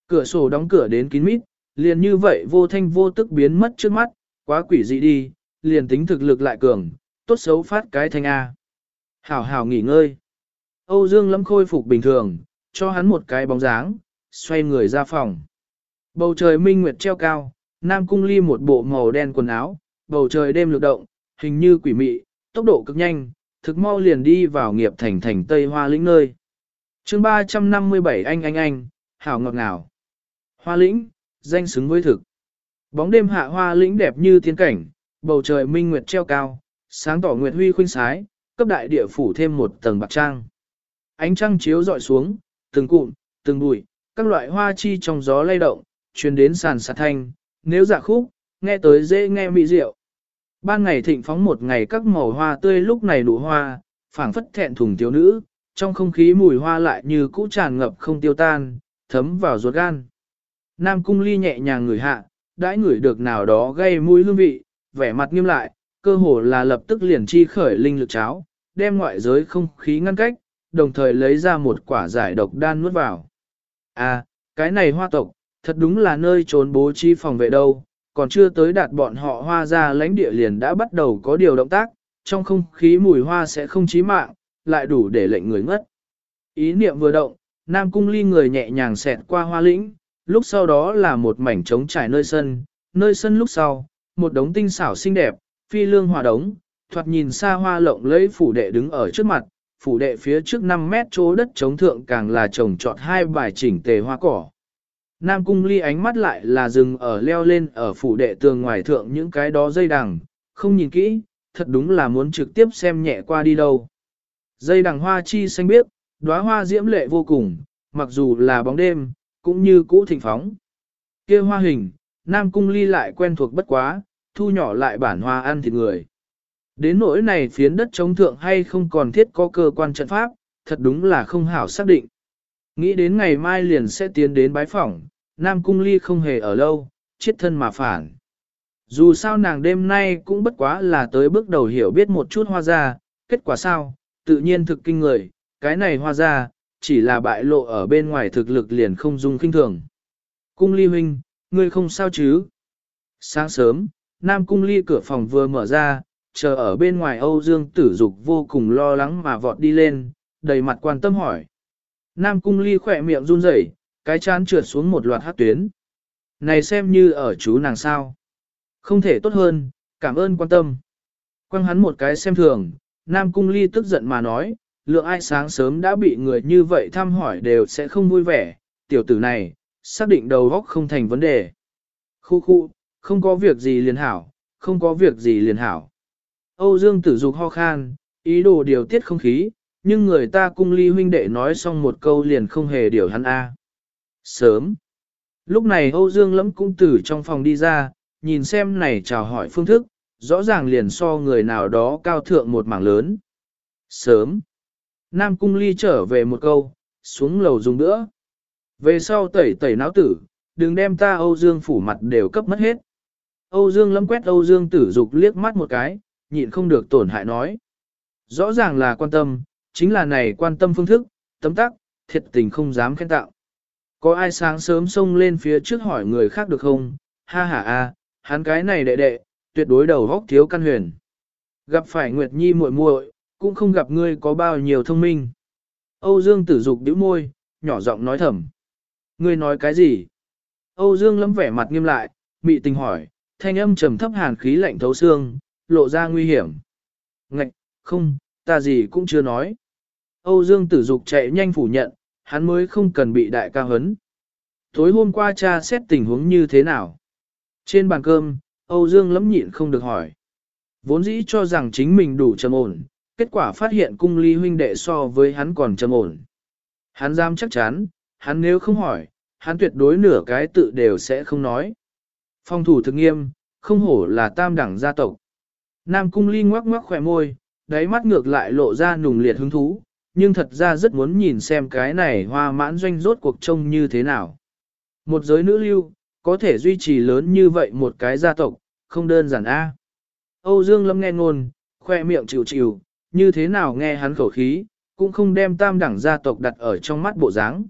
Cửa sổ đóng cửa đến kín mít, liền như vậy vô thanh vô tức biến mất trước mắt, quá quỷ dị đi, liền tính thực lực lại cường, tốt xấu phát cái thanh A. Hảo hảo nghỉ ngơi. Âu Dương lâm khôi phục bình thường, cho hắn một cái bóng dáng, xoay người ra phòng. Bầu trời minh nguyệt treo cao, Nam Cung Ly một bộ màu đen quần áo, bầu trời đêm lực động, hình như quỷ mị, tốc độ cực nhanh, thực mau liền đi vào nghiệp thành thành Tây Hoa lĩnh nơi. chương 357 anh anh anh, hảo ngọt ngào. Hoa lĩnh, danh xứng với thực. Bóng đêm hạ hoa lĩnh đẹp như thiên cảnh, bầu trời minh nguyệt treo cao, sáng tỏ nguyệt huy khuynh sái, cấp đại địa phủ thêm một tầng bạc trang. Ánh trăng chiếu dọi xuống, từng cụm, từng bụi, các loại hoa chi trong gió lay động, truyền đến sàn sạt thanh, nếu dạ khúc, nghe tới dễ nghe mỹ diệu. Ban ngày thịnh phóng một ngày các màu hoa tươi lúc này nụ hoa, phảng phất thẹn thùng thiếu nữ, trong không khí mùi hoa lại như cũ tràn ngập không tiêu tan, thấm vào ruột gan. Nam cung ly nhẹ nhàng ngửi hạ, đãi ngửi được nào đó gây mũi hương vị, vẻ mặt nghiêm lại, cơ hồ là lập tức liền chi khởi linh lực cháo, đem ngoại giới không khí ngăn cách, đồng thời lấy ra một quả giải độc đan nuốt vào. À, cái này hoa tộc, thật đúng là nơi trốn bố trí phòng vệ đâu, còn chưa tới đạt bọn họ hoa ra lãnh địa liền đã bắt đầu có điều động tác, trong không khí mùi hoa sẽ không chí mạng, lại đủ để lệnh người ngất. Ý niệm vừa động, Nam Cung Ly người nhẹ nhàng xẹt qua hoa lĩnh, lúc sau đó là một mảnh trống trải nơi sân, nơi sân lúc sau, một đống tinh xảo xinh đẹp, phi lương hòa đống, thoạt nhìn xa hoa lộng lẫy phủ đệ đứng ở trước mặt, phủ đệ phía trước 5 mét chỗ đất chống thượng càng là trồng trọt hai bài chỉnh tề hoa cỏ. Nam cung ly ánh mắt lại là dừng ở leo lên ở phủ đệ tường ngoài thượng những cái đó dây đằng, không nhìn kỹ, thật đúng là muốn trực tiếp xem nhẹ qua đi đâu. Dây đằng hoa chi xanh biếc, đóa hoa diễm lệ vô cùng, mặc dù là bóng đêm, cũng như cũ thịnh phóng. kia hoa hình, Nam cung ly lại quen thuộc bất quá, thu nhỏ lại bản hoa ăn thịt người. Đến nỗi này phiến đất chống thượng hay không còn thiết có cơ quan trận pháp, thật đúng là không hảo xác định. Nghĩ đến ngày mai liền sẽ tiến đến bái phỏng, Nam Cung Ly không hề ở lâu, chết thân mà phản. Dù sao nàng đêm nay cũng bất quá là tới bước đầu hiểu biết một chút hoa ra, kết quả sao, tự nhiên thực kinh người, cái này hoa ra, chỉ là bại lộ ở bên ngoài thực lực liền không dung kinh thường. Cung Ly huynh, ngươi không sao chứ? Sáng sớm, Nam Cung Ly cửa phòng vừa mở ra, chờ ở bên ngoài Âu Dương Tử Dục vô cùng lo lắng mà vọt đi lên, đầy mặt quan tâm hỏi. Nam Cung Ly khỏe miệng run rẩy, cái chán trượt xuống một loạt hát tuyến. Này xem như ở chú nàng sao. Không thể tốt hơn, cảm ơn quan tâm. Quăng hắn một cái xem thường, Nam Cung Ly tức giận mà nói, lượng ai sáng sớm đã bị người như vậy thăm hỏi đều sẽ không vui vẻ, tiểu tử này, xác định đầu góc không thành vấn đề. Khu khu, không có việc gì liền hảo, không có việc gì liền hảo. Âu Dương tử dục ho khan, ý đồ điều tiết không khí, nhưng người ta cung ly huynh đệ nói xong một câu liền không hề điều hắn A. Sớm. Lúc này Âu Dương lẫm cũng Tử trong phòng đi ra, nhìn xem này chào hỏi phương thức, rõ ràng liền so người nào đó cao thượng một mảng lớn. Sớm. Nam cung ly trở về một câu, xuống lầu dùng nữa. Về sau tẩy tẩy não tử, đừng đem ta Âu Dương phủ mặt đều cấp mất hết. Âu Dương lâm quét Âu Dương tử dục liếc mắt một cái, nhịn không được tổn hại nói. Rõ ràng là quan tâm, chính là này quan tâm phương thức, tấm tắc, thiệt tình không dám khen tạo. Có ai sáng sớm xông lên phía trước hỏi người khác được không? Ha ha a, hắn cái này đệ đệ, tuyệt đối đầu góc thiếu căn huyền. Gặp phải Nguyệt Nhi muội muội, cũng không gặp ngươi có bao nhiêu thông minh. Âu Dương tử dục bĩu môi, nhỏ giọng nói thầm. Ngươi nói cái gì? Âu Dương lấm vẻ mặt nghiêm lại, mị tình hỏi, thanh âm trầm thấp hàn khí lạnh thấu xương, lộ ra nguy hiểm. Ngạch, không, ta gì cũng chưa nói. Âu Dương tử dục chạy nhanh phủ nhận, hắn mới không cần bị đại ca hấn. Tối hôm qua cha xét tình huống như thế nào? Trên bàn cơm, Âu Dương lấm nhịn không được hỏi. Vốn dĩ cho rằng chính mình đủ trầm ổn, kết quả phát hiện cung ly huynh đệ so với hắn còn trầm ổn. Hắn dám chắc chắn, hắn nếu không hỏi, hắn tuyệt đối nửa cái tự đều sẽ không nói. Phong thủ thực nghiêm, không hổ là tam đẳng gia tộc. Nam cung ly ngoắc ngoắc khỏe môi, đáy mắt ngược lại lộ ra nùng liệt hứng thú, nhưng thật ra rất muốn nhìn xem cái này hoa mãn doanh rốt cuộc trông như thế nào. Một giới nữ lưu, có thể duy trì lớn như vậy một cái gia tộc, không đơn giản a. Âu Dương Lâm nghe ngôn, khoe miệng chịu chịu, như thế nào nghe hắn khẩu khí, cũng không đem tam đẳng gia tộc đặt ở trong mắt bộ dáng.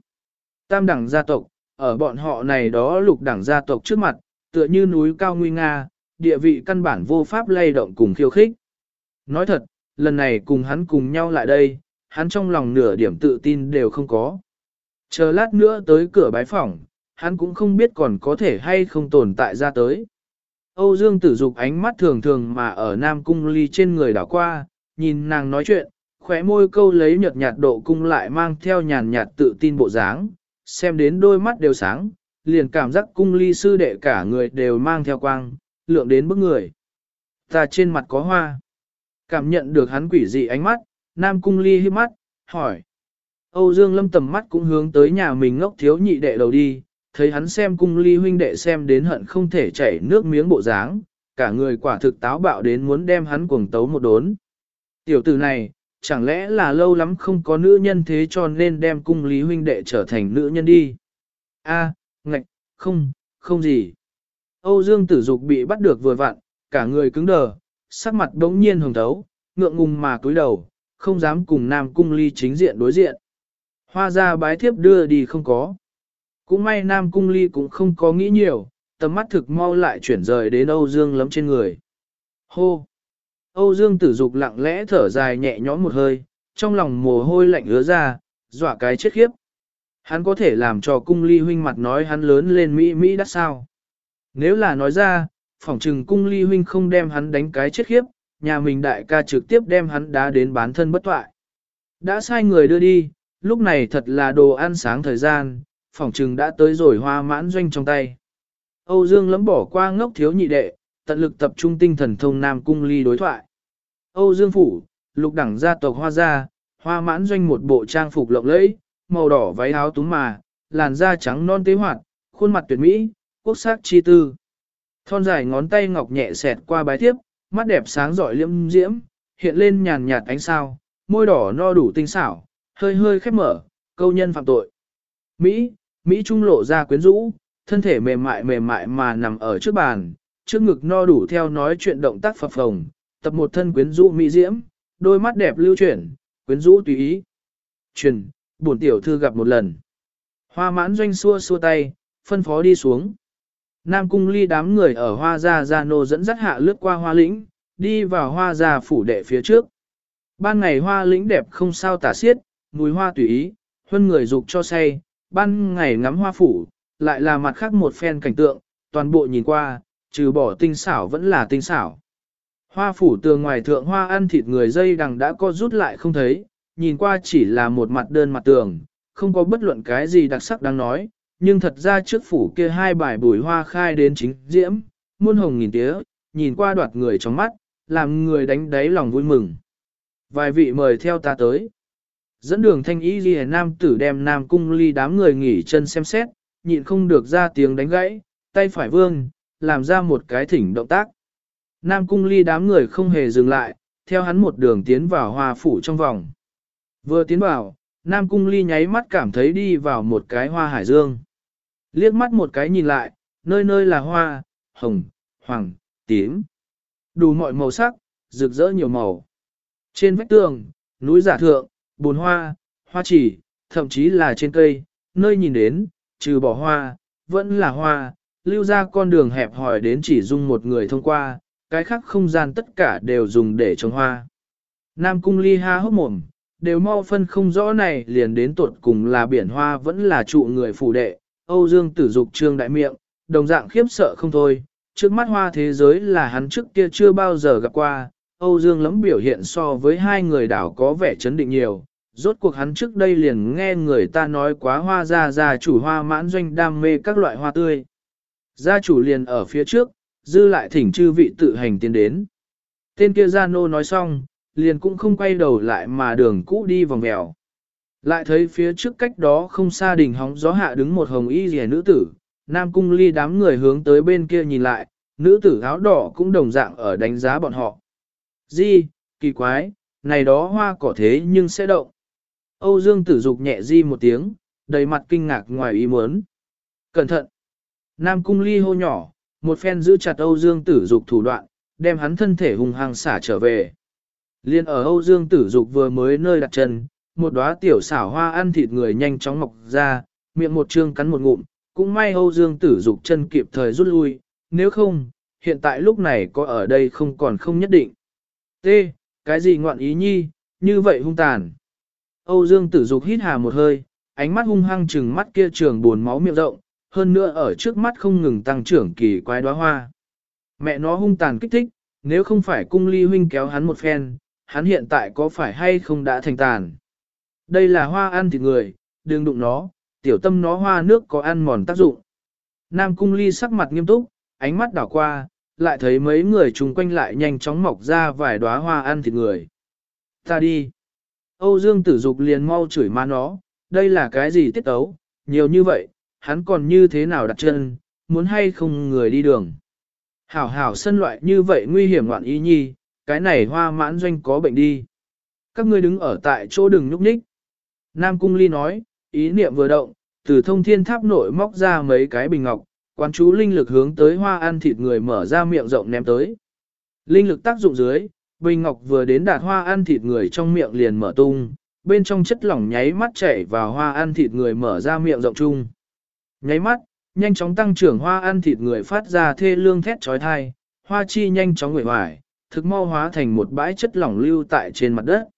Tam đẳng gia tộc, ở bọn họ này đó lục đẳng gia tộc trước mặt, tựa như núi cao nguy nga, địa vị căn bản vô pháp lay động cùng khiêu khích. Nói thật, lần này cùng hắn cùng nhau lại đây, hắn trong lòng nửa điểm tự tin đều không có. Chờ lát nữa tới cửa bái phòng, hắn cũng không biết còn có thể hay không tồn tại ra tới. Âu Dương tử dục ánh mắt thường thường mà ở Nam Cung Ly trên người đảo qua, nhìn nàng nói chuyện, khóe môi câu lấy nhợt nhạt độ cung lại mang theo nhàn nhạt tự tin bộ dáng, xem đến đôi mắt đều sáng, liền cảm giác cung ly sư đệ cả người đều mang theo quang, lượng đến bức người. Ta trên mặt có hoa. Cảm nhận được hắn quỷ dị ánh mắt, Nam cung ly hiếp mắt, hỏi. Âu Dương lâm tầm mắt cũng hướng tới nhà mình ngốc thiếu nhị đệ đầu đi, thấy hắn xem cung ly huynh đệ xem đến hận không thể chảy nước miếng bộ dáng, cả người quả thực táo bạo đến muốn đem hắn cuồng tấu một đốn. Tiểu tử này, chẳng lẽ là lâu lắm không có nữ nhân thế cho nên đem cung lý huynh đệ trở thành nữ nhân đi. A, ngạch, không, không gì. Âu Dương tử dục bị bắt được vừa vặn, cả người cứng đờ, sắc mặt đống nhiên hồng thấu, ngượng ngùng mà cúi đầu, không dám cùng nam cung ly chính diện đối diện. Hoa ra bái thiếp đưa đi không có. Cũng may nam cung ly cũng không có nghĩ nhiều, tầm mắt thực mau lại chuyển rời đến Âu Dương lấm trên người. Hô! Âu Dương tử dục lặng lẽ thở dài nhẹ nhõm một hơi, trong lòng mồ hôi lạnh ứa ra, dọa cái chết khiếp. Hắn có thể làm cho cung ly huynh mặt nói hắn lớn lên Mỹ Mỹ đắt sao. Nếu là nói ra, phỏng trừng cung ly huynh không đem hắn đánh cái chết khiếp, nhà mình đại ca trực tiếp đem hắn đá đến bán thân bất toại. Đã sai người đưa đi, lúc này thật là đồ ăn sáng thời gian, phỏng trừng đã tới rồi hoa mãn doanh trong tay. Âu Dương lấm bỏ qua ngốc thiếu nhị đệ, tận lực tập trung tinh thần thông nam cung ly đối thoại. Âu Dương Phủ, lục đẳng gia tộc hoa gia, hoa mãn doanh một bộ trang phục lộng lẫy, màu đỏ váy áo túm mà, làn da trắng non tế hoạt, khuôn mặt tuyệt mỹ, quốc sắc chi tư. Thon dài ngón tay ngọc nhẹ xẹt qua bái tiếp, mắt đẹp sáng giỏi liễm diễm, hiện lên nhàn nhạt ánh sao, môi đỏ no đủ tinh xảo, hơi hơi khép mở, câu nhân phạm tội. Mỹ, Mỹ trung lộ ra quyến rũ, thân thể mềm mại mềm mại mà nằm ở trước bàn, trước ngực no đủ theo nói chuyện động tác phập phồng, tập một thân quyến rũ mỹ diễm, đôi mắt đẹp lưu chuyển, quyến rũ tùy ý. Truyền, bổn tiểu thư gặp một lần. Hoa mãn doanh xua xua tay, phân phó đi xuống. Nam cung ly đám người ở hoa gia gia nô dẫn dắt hạ lướt qua hoa lĩnh, đi vào hoa gia phủ đệ phía trước. Ban ngày hoa lĩnh đẹp không sao tả xiết, mùi hoa tùy ý, huân người dục cho say, ban ngày ngắm hoa phủ, lại là mặt khác một phen cảnh tượng, toàn bộ nhìn qua, trừ bỏ tinh xảo vẫn là tinh xảo. Hoa phủ tường ngoài thượng hoa ăn thịt người dây đằng đã co rút lại không thấy, nhìn qua chỉ là một mặt đơn mặt tường, không có bất luận cái gì đặc sắc đáng nói, nhưng thật ra trước phủ kia hai bài bùi hoa khai đến chính diễm, muôn hồng nghìn tía, nhìn qua đoạt người trong mắt, làm người đánh đáy lòng vui mừng. Vài vị mời theo ta tới. Dẫn đường thanh ý ghi nam tử đem nam cung ly đám người nghỉ chân xem xét, nhịn không được ra tiếng đánh gãy, tay phải vương, làm ra một cái thỉnh động tác. Nam cung ly đám người không hề dừng lại, theo hắn một đường tiến vào hoa phủ trong vòng. Vừa tiến vào, Nam cung ly nháy mắt cảm thấy đi vào một cái hoa hải dương. Liếc mắt một cái nhìn lại, nơi nơi là hoa, hồng, hoàng, tím. Đủ mọi màu sắc, rực rỡ nhiều màu. Trên vách tường, núi giả thượng, bồn hoa, hoa chỉ, thậm chí là trên cây, nơi nhìn đến, trừ bỏ hoa, vẫn là hoa, lưu ra con đường hẹp hỏi đến chỉ dung một người thông qua, cái khác không gian tất cả đều dùng để trồng hoa. Nam cung ly ha hốc mồm, đều mau phân không rõ này liền đến tuột cùng là biển hoa vẫn là trụ người phủ đệ, Âu Dương tử dục trương đại miệng, đồng dạng khiếp sợ không thôi, trước mắt hoa thế giới là hắn trước kia chưa bao giờ gặp qua, Âu Dương lắm biểu hiện so với hai người đảo có vẻ chấn định nhiều, rốt cuộc hắn trước đây liền nghe người ta nói quá hoa ra ra chủ hoa mãn doanh đam mê các loại hoa tươi. Gia chủ liền ở phía trước, dư lại thỉnh chư vị tự hành tiến đến. Tên kia gia nô nói xong, liền cũng không quay đầu lại mà đường cũ đi vòng mèo. Lại thấy phía trước cách đó không xa đỉnh hóng gió hạ đứng một hồng y rẻ nữ tử, nam cung ly đám người hướng tới bên kia nhìn lại, nữ tử áo đỏ cũng đồng dạng ở đánh giá bọn họ. Di, kỳ quái, này đó hoa cỏ thế nhưng sẽ động. Âu Dương tử dục nhẹ di một tiếng, đầy mặt kinh ngạc ngoài ý muốn. Cẩn thận! Nam cung ly hô nhỏ, một phen giữ chặt Âu Dương tử dục thủ đoạn, đem hắn thân thể hùng hăng xả trở về. Liên ở Âu Dương tử dục vừa mới nơi đặt chân, một đóa tiểu xảo hoa ăn thịt người nhanh chóng mọc ra, miệng một trương cắn một ngụm, cũng may Âu Dương tử dục chân kịp thời rút lui, nếu không, hiện tại lúc này có ở đây không còn không nhất định. T. Cái gì ngoạn ý nhi, như vậy hung tàn. Âu Dương tử dục hít hà một hơi, ánh mắt hung hăng trừng mắt kia trường buồn máu miệng rộng, hơn nữa ở trước mắt không ngừng tăng trưởng kỳ quái đóa hoa. Mẹ nó hung tàn kích thích, nếu không phải cung ly huynh kéo hắn một phen, hắn hiện tại có phải hay không đã thành tàn. Đây là hoa ăn thịt người, đừng đụng nó, tiểu tâm nó hoa nước có ăn mòn tác dụng. Nam cung ly sắc mặt nghiêm túc, ánh mắt đảo qua, lại thấy mấy người chung quanh lại nhanh chóng mọc ra vài đóa hoa ăn thịt người. Ta đi. Âu Dương tử dục liền mau chửi ma nó, đây là cái gì tiết tấu, nhiều như vậy, hắn còn như thế nào đặt chân, muốn hay không người đi đường. Hảo hảo sân loại như vậy nguy hiểm ngoạn ý nhi, cái này hoa mãn doanh có bệnh đi. Các ngươi đứng ở tại chỗ đừng nhúc nhích. Nam Cung Ly nói, ý niệm vừa động, từ thông thiên tháp nội móc ra mấy cái bình ngọc, quán chú linh lực hướng tới hoa ăn thịt người mở ra miệng rộng ném tới. Linh lực tác dụng dưới, bình ngọc vừa đến đạt hoa ăn thịt người trong miệng liền mở tung, bên trong chất lỏng nháy mắt chảy vào hoa ăn thịt người mở ra miệng rộng chung. Nháy mắt, nhanh chóng tăng trưởng hoa ăn thịt người phát ra thê lương thét trói thai, hoa chi nhanh chóng nguội hoài, thực mau hóa thành một bãi chất lỏng lưu tại trên mặt đất.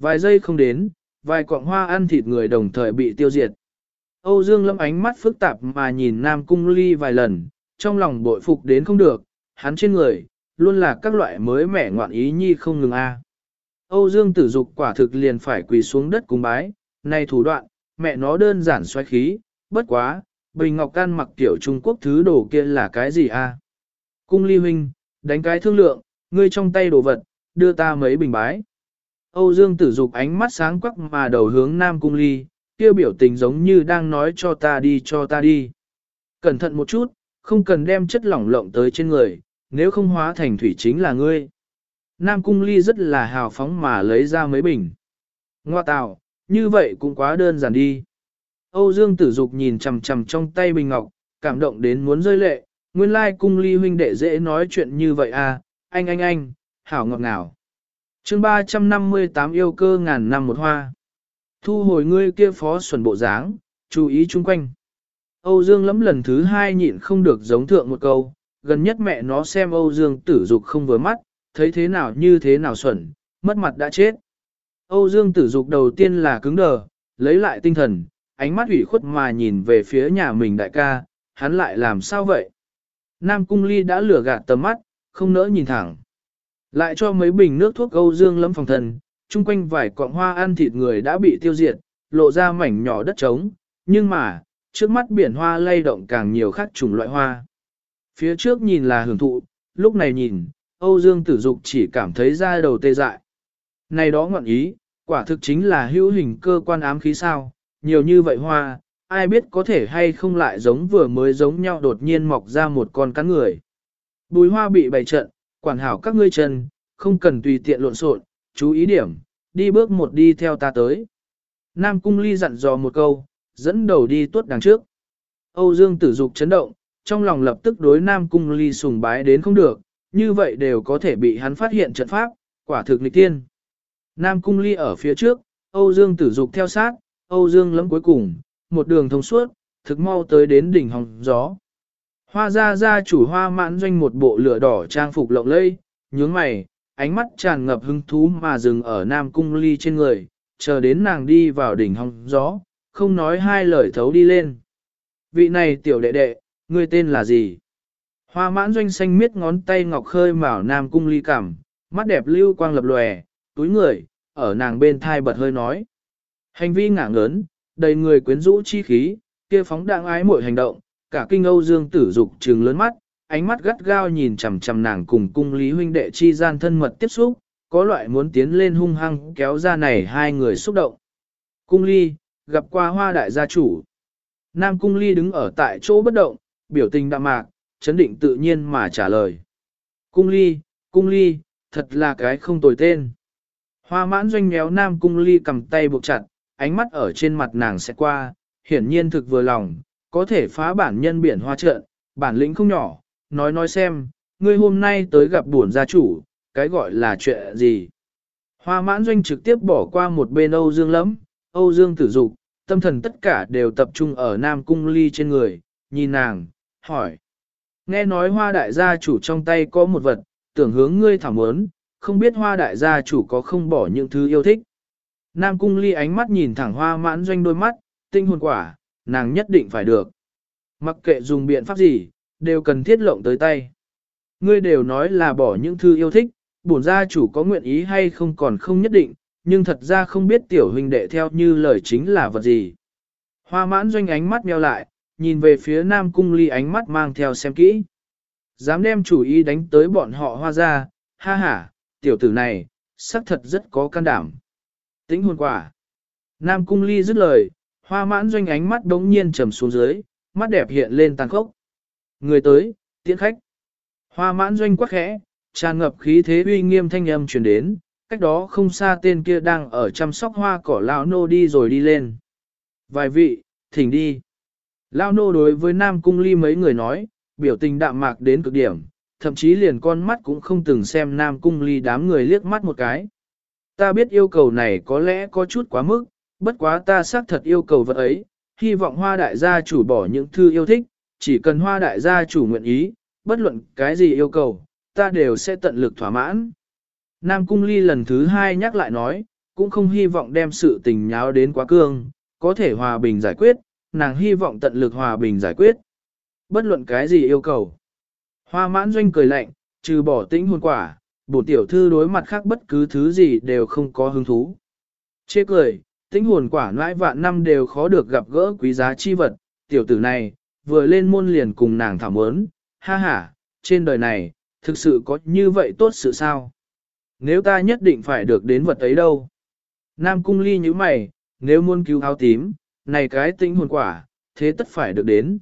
Vài giây không đến, vài quạng hoa ăn thịt người đồng thời bị tiêu diệt. Âu Dương lâm ánh mắt phức tạp mà nhìn Nam Cung Ly vài lần, trong lòng bội phục đến không được, hắn trên người, luôn là các loại mới mẻ ngoạn ý nhi không ngừng a. Âu Dương tử dục quả thực liền phải quỳ xuống đất cung bái, này thủ đoạn, mẹ nó đơn giản xoay khí, bất quá, Bình Ngọc Can mặc tiểu Trung Quốc thứ đồ kia là cái gì a? Cung ly huynh, đánh cái thương lượng, ngươi trong tay đồ vật, đưa ta mấy bình bái. Âu Dương tử dục ánh mắt sáng quắc mà đầu hướng Nam Cung ly, kia biểu tình giống như đang nói cho ta đi cho ta đi. Cẩn thận một chút, không cần đem chất lỏng lộng tới trên người, nếu không hóa thành thủy chính là ngươi. Nam Cung ly rất là hào phóng mà lấy ra mấy bình. Ngoa tạo, như vậy cũng quá đơn giản đi. Âu Dương Tử Dục nhìn chầm chầm trong tay bình ngọc, cảm động đến muốn rơi lệ, nguyên lai cung ly huynh đệ dễ nói chuyện như vậy à, anh anh anh, hảo ngọt ngào chương 358 yêu cơ ngàn năm một hoa. Thu hồi ngươi kia phó xuẩn bộ dáng, chú ý chung quanh. Âu Dương lắm lần thứ hai nhịn không được giống thượng một câu, gần nhất mẹ nó xem Âu Dương tử dục không vừa mắt, thấy thế nào như thế nào xuẩn, mất mặt đã chết. Âu Dương tử dục đầu tiên là cứng đờ, lấy lại tinh thần, ánh mắt ủy khuất mà nhìn về phía nhà mình đại ca, hắn lại làm sao vậy? Nam Cung Ly đã lửa gạt tầm mắt, không nỡ nhìn thẳng. Lại cho mấy bình nước thuốc Âu Dương lâm phòng thần, chung quanh vài cọng hoa ăn thịt người đã bị tiêu diệt, lộ ra mảnh nhỏ đất trống, nhưng mà, trước mắt biển hoa lay động càng nhiều khác chủng loại hoa. Phía trước nhìn là hưởng thụ, lúc này nhìn, Âu Dương tử dục chỉ cảm thấy da đầu tê dại. Này đó ngọn ý, quả thực chính là hữu hình cơ quan ám khí sao, nhiều như vậy hoa, ai biết có thể hay không lại giống vừa mới giống nhau đột nhiên mọc ra một con cắn người. Bùi hoa bị bày trận, quản hảo các ngươi chân, không cần tùy tiện lộn xộn, chú ý điểm, đi bước một đi theo ta tới. Nam Cung Ly dặn dò một câu, dẫn đầu đi tuốt đằng trước. Âu Dương tử dục chấn động, trong lòng lập tức đối Nam Cung Ly sùng bái đến không được, như vậy đều có thể bị hắn phát hiện trận pháp, quả thực nghịch tiên. Nam Cung Ly ở phía trước, Âu Dương tử dục theo sát, Âu Dương lẫm cuối cùng, một đường thông suốt, thực mau tới đến đỉnh hòng gió. Hoa ra ra chủ hoa mãn doanh một bộ lửa đỏ trang phục lộng lẫy, nhướng mày, ánh mắt tràn ngập hứng thú mà dừng ở Nam Cung Ly trên người, chờ đến nàng đi vào đỉnh hong gió, không nói hai lời thấu đi lên. Vị này tiểu đệ đệ, ngươi tên là gì? Hoa mãn doanh xanh miết ngón tay ngọc khơi mảo Nam Cung Ly cảm, mắt đẹp lưu quang lập lòe, túi người, ở nàng bên thai bật hơi nói. Hành vi ngả ngớn, đầy người quyến rũ chi khí, kia phóng đạng ái mỗi hành động, cả kinh Âu Dương tử dục trừng lớn mắt, ánh mắt gắt gao nhìn chằm chằm nàng cùng cung lý huynh đệ chi gian thân mật tiếp xúc, có loại muốn tiến lên hung hăng kéo ra này hai người xúc động. Cung ly, gặp qua hoa đại gia chủ. Nam cung ly đứng ở tại chỗ bất động, biểu tình đạm mạc, chấn định tự nhiên mà trả lời. Cung ly, cung ly, thật là cái không tồi tên. Hoa mãn doanh méo nam cung ly cầm tay buộc chặt, ánh mắt ở trên mặt nàng sẽ qua, hiển nhiên thực vừa lòng, có thể phá bản nhân biển hoa trợn bản lĩnh không nhỏ, nói nói xem, ngươi hôm nay tới gặp buồn gia chủ, cái gọi là chuyện gì. Hoa mãn doanh trực tiếp bỏ qua một bên Âu Dương lắm, Âu Dương tử dục, tâm thần tất cả đều tập trung ở Nam Cung Ly trên người, nhìn nàng, hỏi. Nghe nói hoa đại gia chủ trong tay có một vật, tưởng hướng ngươi thảo muốn, không biết hoa đại gia chủ có không bỏ những thứ yêu thích. Nam cung ly ánh mắt nhìn thẳng hoa mãn doanh đôi mắt, tinh hồn quả, nàng nhất định phải được. Mặc kệ dùng biện pháp gì, đều cần thiết lộng tới tay. Ngươi đều nói là bỏ những thư yêu thích, bổn gia chủ có nguyện ý hay không còn không nhất định, nhưng thật ra không biết tiểu huynh đệ theo như lời chính là vật gì. Hoa mãn doanh ánh mắt meo lại, nhìn về phía Nam Cung Ly ánh mắt mang theo xem kỹ. Dám đem chủ ý đánh tới bọn họ hoa ra, ha ha, tiểu tử này, xác thật rất có can đảm. tính hồn quả. Nam Cung Ly dứt lời, hoa mãn doanh ánh mắt đống nhiên trầm xuống dưới, mắt đẹp hiện lên tàn khốc. Người tới, tiễn khách. Hoa mãn doanh quắc khẽ, tràn ngập khí thế uy nghiêm thanh âm truyền đến, cách đó không xa tên kia đang ở chăm sóc hoa cỏ lão nô đi rồi đi lên. Vài vị, thỉnh đi. Lão nô đối với Nam Cung Ly mấy người nói, biểu tình đạm mạc đến cực điểm, thậm chí liền con mắt cũng không từng xem Nam Cung Ly đám người liếc mắt một cái. Ta biết yêu cầu này có lẽ có chút quá mức, bất quá ta xác thật yêu cầu vật ấy, hy vọng hoa đại gia chủ bỏ những thư yêu thích, chỉ cần hoa đại gia chủ nguyện ý, bất luận cái gì yêu cầu, ta đều sẽ tận lực thỏa mãn. Nam Cung Ly lần thứ hai nhắc lại nói, cũng không hy vọng đem sự tình nháo đến quá cương, có thể hòa bình giải quyết, nàng hy vọng tận lực hòa bình giải quyết. Bất luận cái gì yêu cầu. Hoa mãn doanh cười lạnh, trừ bỏ tĩnh hồn quả, bổ tiểu thư đối mặt khác bất cứ thứ gì đều không có hứng thú. Chê cười, tĩnh hồn quả nãi vạn năm đều khó được gặp gỡ quý giá chi vật, tiểu tử này, vừa lên môn liền cùng nàng thảm ớn, ha ha, trên đời này, thực sự có như vậy tốt sự sao? Nếu ta nhất định phải được đến vật ấy đâu? Nam cung ly như mày, nếu muốn cứu áo tím, này cái tĩnh hồn quả, thế tất phải được đến.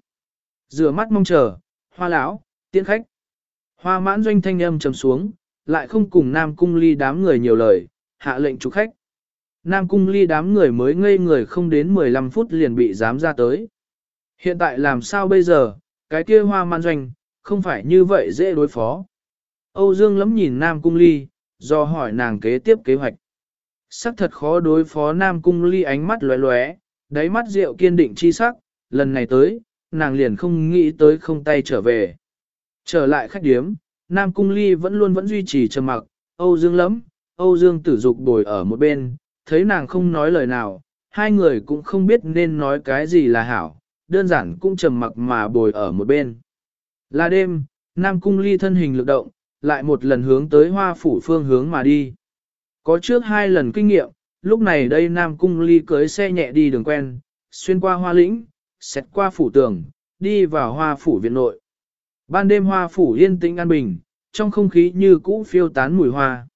Rửa mắt mong chờ, hoa lão, tiễn khách. Hoa mãn doanh thanh âm trầm xuống, lại không cùng Nam cung ly đám người nhiều lời, hạ lệnh chủ khách. Nam cung ly đám người mới ngây người không đến 15 phút liền bị dám ra tới. Hiện tại làm sao bây giờ, cái kia hoa man doanh, không phải như vậy dễ đối phó. Âu Dương lắm nhìn Nam cung ly, do hỏi nàng kế tiếp kế hoạch. Sắc thật khó đối phó Nam cung ly ánh mắt lóe lóe, đáy mắt rượu kiên định chi sắc, lần này tới, nàng liền không nghĩ tới không tay trở về. Trở lại khách điếm, Nam Cung Ly vẫn luôn vẫn duy trì trầm mặc, Âu Dương lắm, Âu Dương tử dục bồi ở một bên, thấy nàng không nói lời nào, hai người cũng không biết nên nói cái gì là hảo, đơn giản cũng trầm mặc mà bồi ở một bên. Là đêm, Nam Cung Ly thân hình lực động, lại một lần hướng tới hoa phủ phương hướng mà đi. Có trước hai lần kinh nghiệm, lúc này đây Nam Cung Ly cưới xe nhẹ đi đường quen, xuyên qua hoa lĩnh, xét qua phủ tường, đi vào hoa phủ viện nội. Ban đêm hoa phủ yên tĩnh an bình, trong không khí như cũ phiêu tán mùi hoa.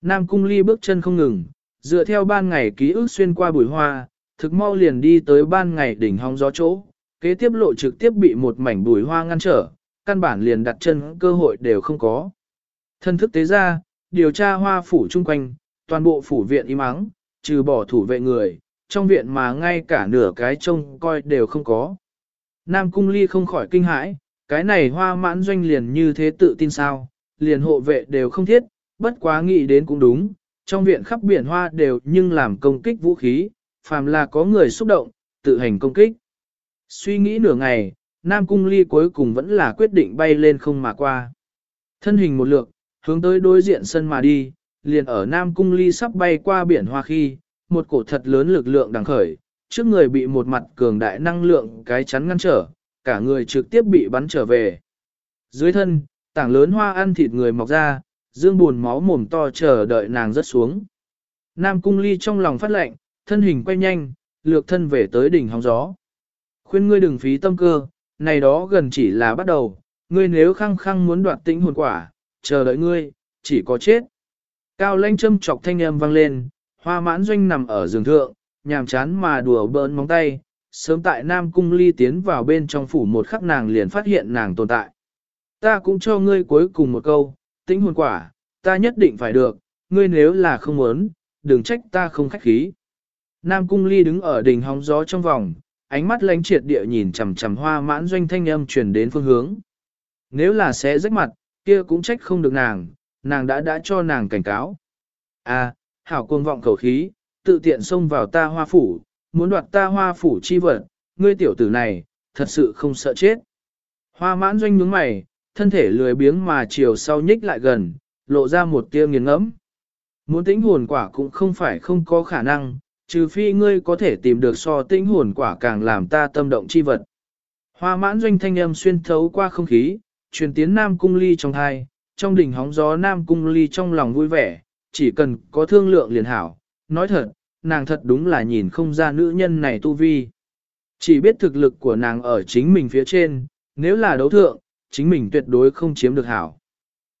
Nam Cung Ly bước chân không ngừng, dựa theo ban ngày ký ức xuyên qua bụi hoa, thực mau liền đi tới ban ngày đỉnh hóng gió chỗ, kế tiếp lộ trực tiếp bị một mảnh bụi hoa ngăn trở, căn bản liền đặt chân cơ hội đều không có. Thân thức tế ra, điều tra hoa phủ chung quanh, toàn bộ phủ viện im ắng, trừ bỏ thủ vệ người, trong viện mà ngay cả nửa cái trông coi đều không có. Nam Cung Ly không khỏi kinh hãi, cái này hoa mãn doanh liền như thế tự tin sao, liền hộ vệ đều không thiết, bất quá nghĩ đến cũng đúng, trong viện khắp biển hoa đều nhưng làm công kích vũ khí, phàm là có người xúc động, tự hành công kích. Suy nghĩ nửa ngày, Nam Cung Ly cuối cùng vẫn là quyết định bay lên không mà qua. Thân hình một lượt, hướng tới đối diện sân mà đi, liền ở Nam Cung Ly sắp bay qua biển hoa khi, một cổ thật lớn lực lượng đằng khởi, trước người bị một mặt cường đại năng lượng cái chắn ngăn trở, cả người trực tiếp bị bắn trở về. Dưới thân, tảng lớn hoa ăn thịt người mọc ra, dương buồn máu mồm to chờ đợi nàng rớt xuống. Nam cung ly trong lòng phát lệnh, thân hình quay nhanh, lược thân về tới đỉnh hóng gió. Khuyên ngươi đừng phí tâm cơ, này đó gần chỉ là bắt đầu, ngươi nếu khăng khăng muốn đoạt tĩnh hồn quả, chờ đợi ngươi, chỉ có chết. Cao lanh châm chọc thanh âm vang lên, hoa mãn doanh nằm ở giường thượng, nhàm chán mà đùa bỡn móng tay, sớm tại Nam Cung Ly tiến vào bên trong phủ một khắc nàng liền phát hiện nàng tồn tại. Ta cũng cho ngươi cuối cùng một câu, tĩnh hồn quả, ta nhất định phải được, ngươi nếu là không muốn, đừng trách ta không khách khí. Nam Cung Ly đứng ở đỉnh hóng gió trong vòng, ánh mắt lánh triệt địa nhìn chằm chằm hoa mãn doanh thanh âm truyền đến phương hướng. Nếu là sẽ rách mặt, kia cũng trách không được nàng, nàng đã đã cho nàng cảnh cáo. À, hảo cuồng vọng khẩu khí, tự tiện xông vào ta hoa phủ, muốn đoạt ta hoa phủ chi vật, ngươi tiểu tử này, thật sự không sợ chết. Hoa mãn doanh nhướng mày, thân thể lười biếng mà chiều sau nhích lại gần, lộ ra một tia nghiền ngẫm. Muốn tĩnh hồn quả cũng không phải không có khả năng, trừ phi ngươi có thể tìm được so tĩnh hồn quả càng làm ta tâm động chi vật. Hoa mãn doanh thanh âm xuyên thấu qua không khí, truyền tiến Nam Cung Ly trong thai, trong đỉnh hóng gió Nam Cung Ly trong lòng vui vẻ, chỉ cần có thương lượng liền hảo. Nói thật, nàng thật đúng là nhìn không ra nữ nhân này tu vi. Chỉ biết thực lực của nàng ở chính mình phía trên, nếu là đấu thượng, chính mình tuyệt đối không chiếm được hảo.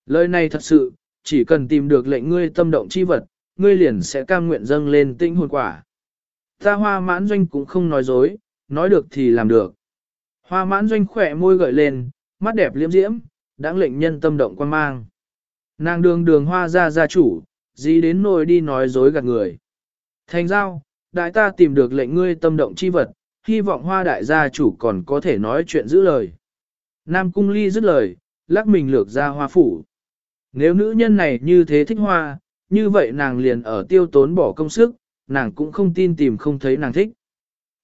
Lời này thật sự, chỉ cần tìm được lệnh ngươi tâm động chi vật, ngươi liền sẽ cam nguyện dâng lên tinh hồn quả. Ta hoa mãn doanh cũng không nói dối, nói được thì làm được. Hoa mãn doanh khỏe môi gợi lên, mắt đẹp liễm diễm, đáng lệnh nhân tâm động quan mang. Nàng đường đường hoa ra gia chủ, gì đến nồi đi nói dối gạt người. Thành giao, đại ta tìm được lệnh ngươi tâm động chi vật, hy vọng hoa đại gia chủ còn có thể nói chuyện giữ lời. Nam cung ly dứt lời, lắc mình lược ra hoa phủ. Nếu nữ nhân này như thế thích hoa, như vậy nàng liền ở tiêu tốn bỏ công sức, nàng cũng không tin tìm không thấy nàng thích.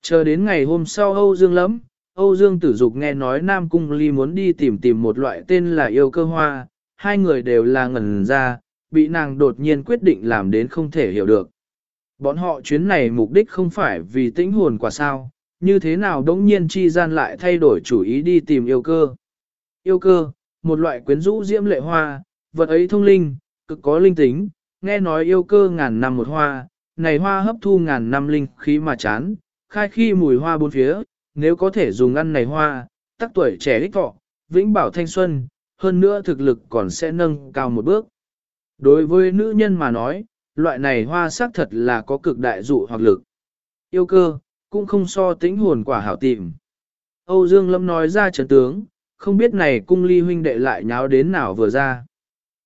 Chờ đến ngày hôm sau Âu Dương lắm, Âu Dương Tử Dục nghe nói Nam Cung Ly muốn đi tìm tìm một loại tên là yêu cơ hoa, hai người đều là ngẩn ra, bị nàng đột nhiên quyết định làm đến không thể hiểu được. Bọn họ chuyến này mục đích không phải vì tĩnh hồn quả sao, như thế nào đống nhiên chi gian lại thay đổi chủ ý đi tìm yêu cơ. Yêu cơ, một loại quyến rũ diễm lệ hoa, vật ấy thông linh, cực có linh tính, nghe nói yêu cơ ngàn năm một hoa, này hoa hấp thu ngàn năm linh khí mà chán, khai khi mùi hoa bốn phía, nếu có thể dùng ăn này hoa, tắc tuổi trẻ ích thọ, vĩnh bảo thanh xuân, hơn nữa thực lực còn sẽ nâng cao một bước. Đối với nữ nhân mà nói, loại này hoa xác thật là có cực đại dụ hoặc lực. Yêu cơ, cũng không so tính hồn quả hảo tìm. Âu Dương Lâm nói ra trấn tướng, không biết này cung ly huynh đệ lại nháo đến nào vừa ra.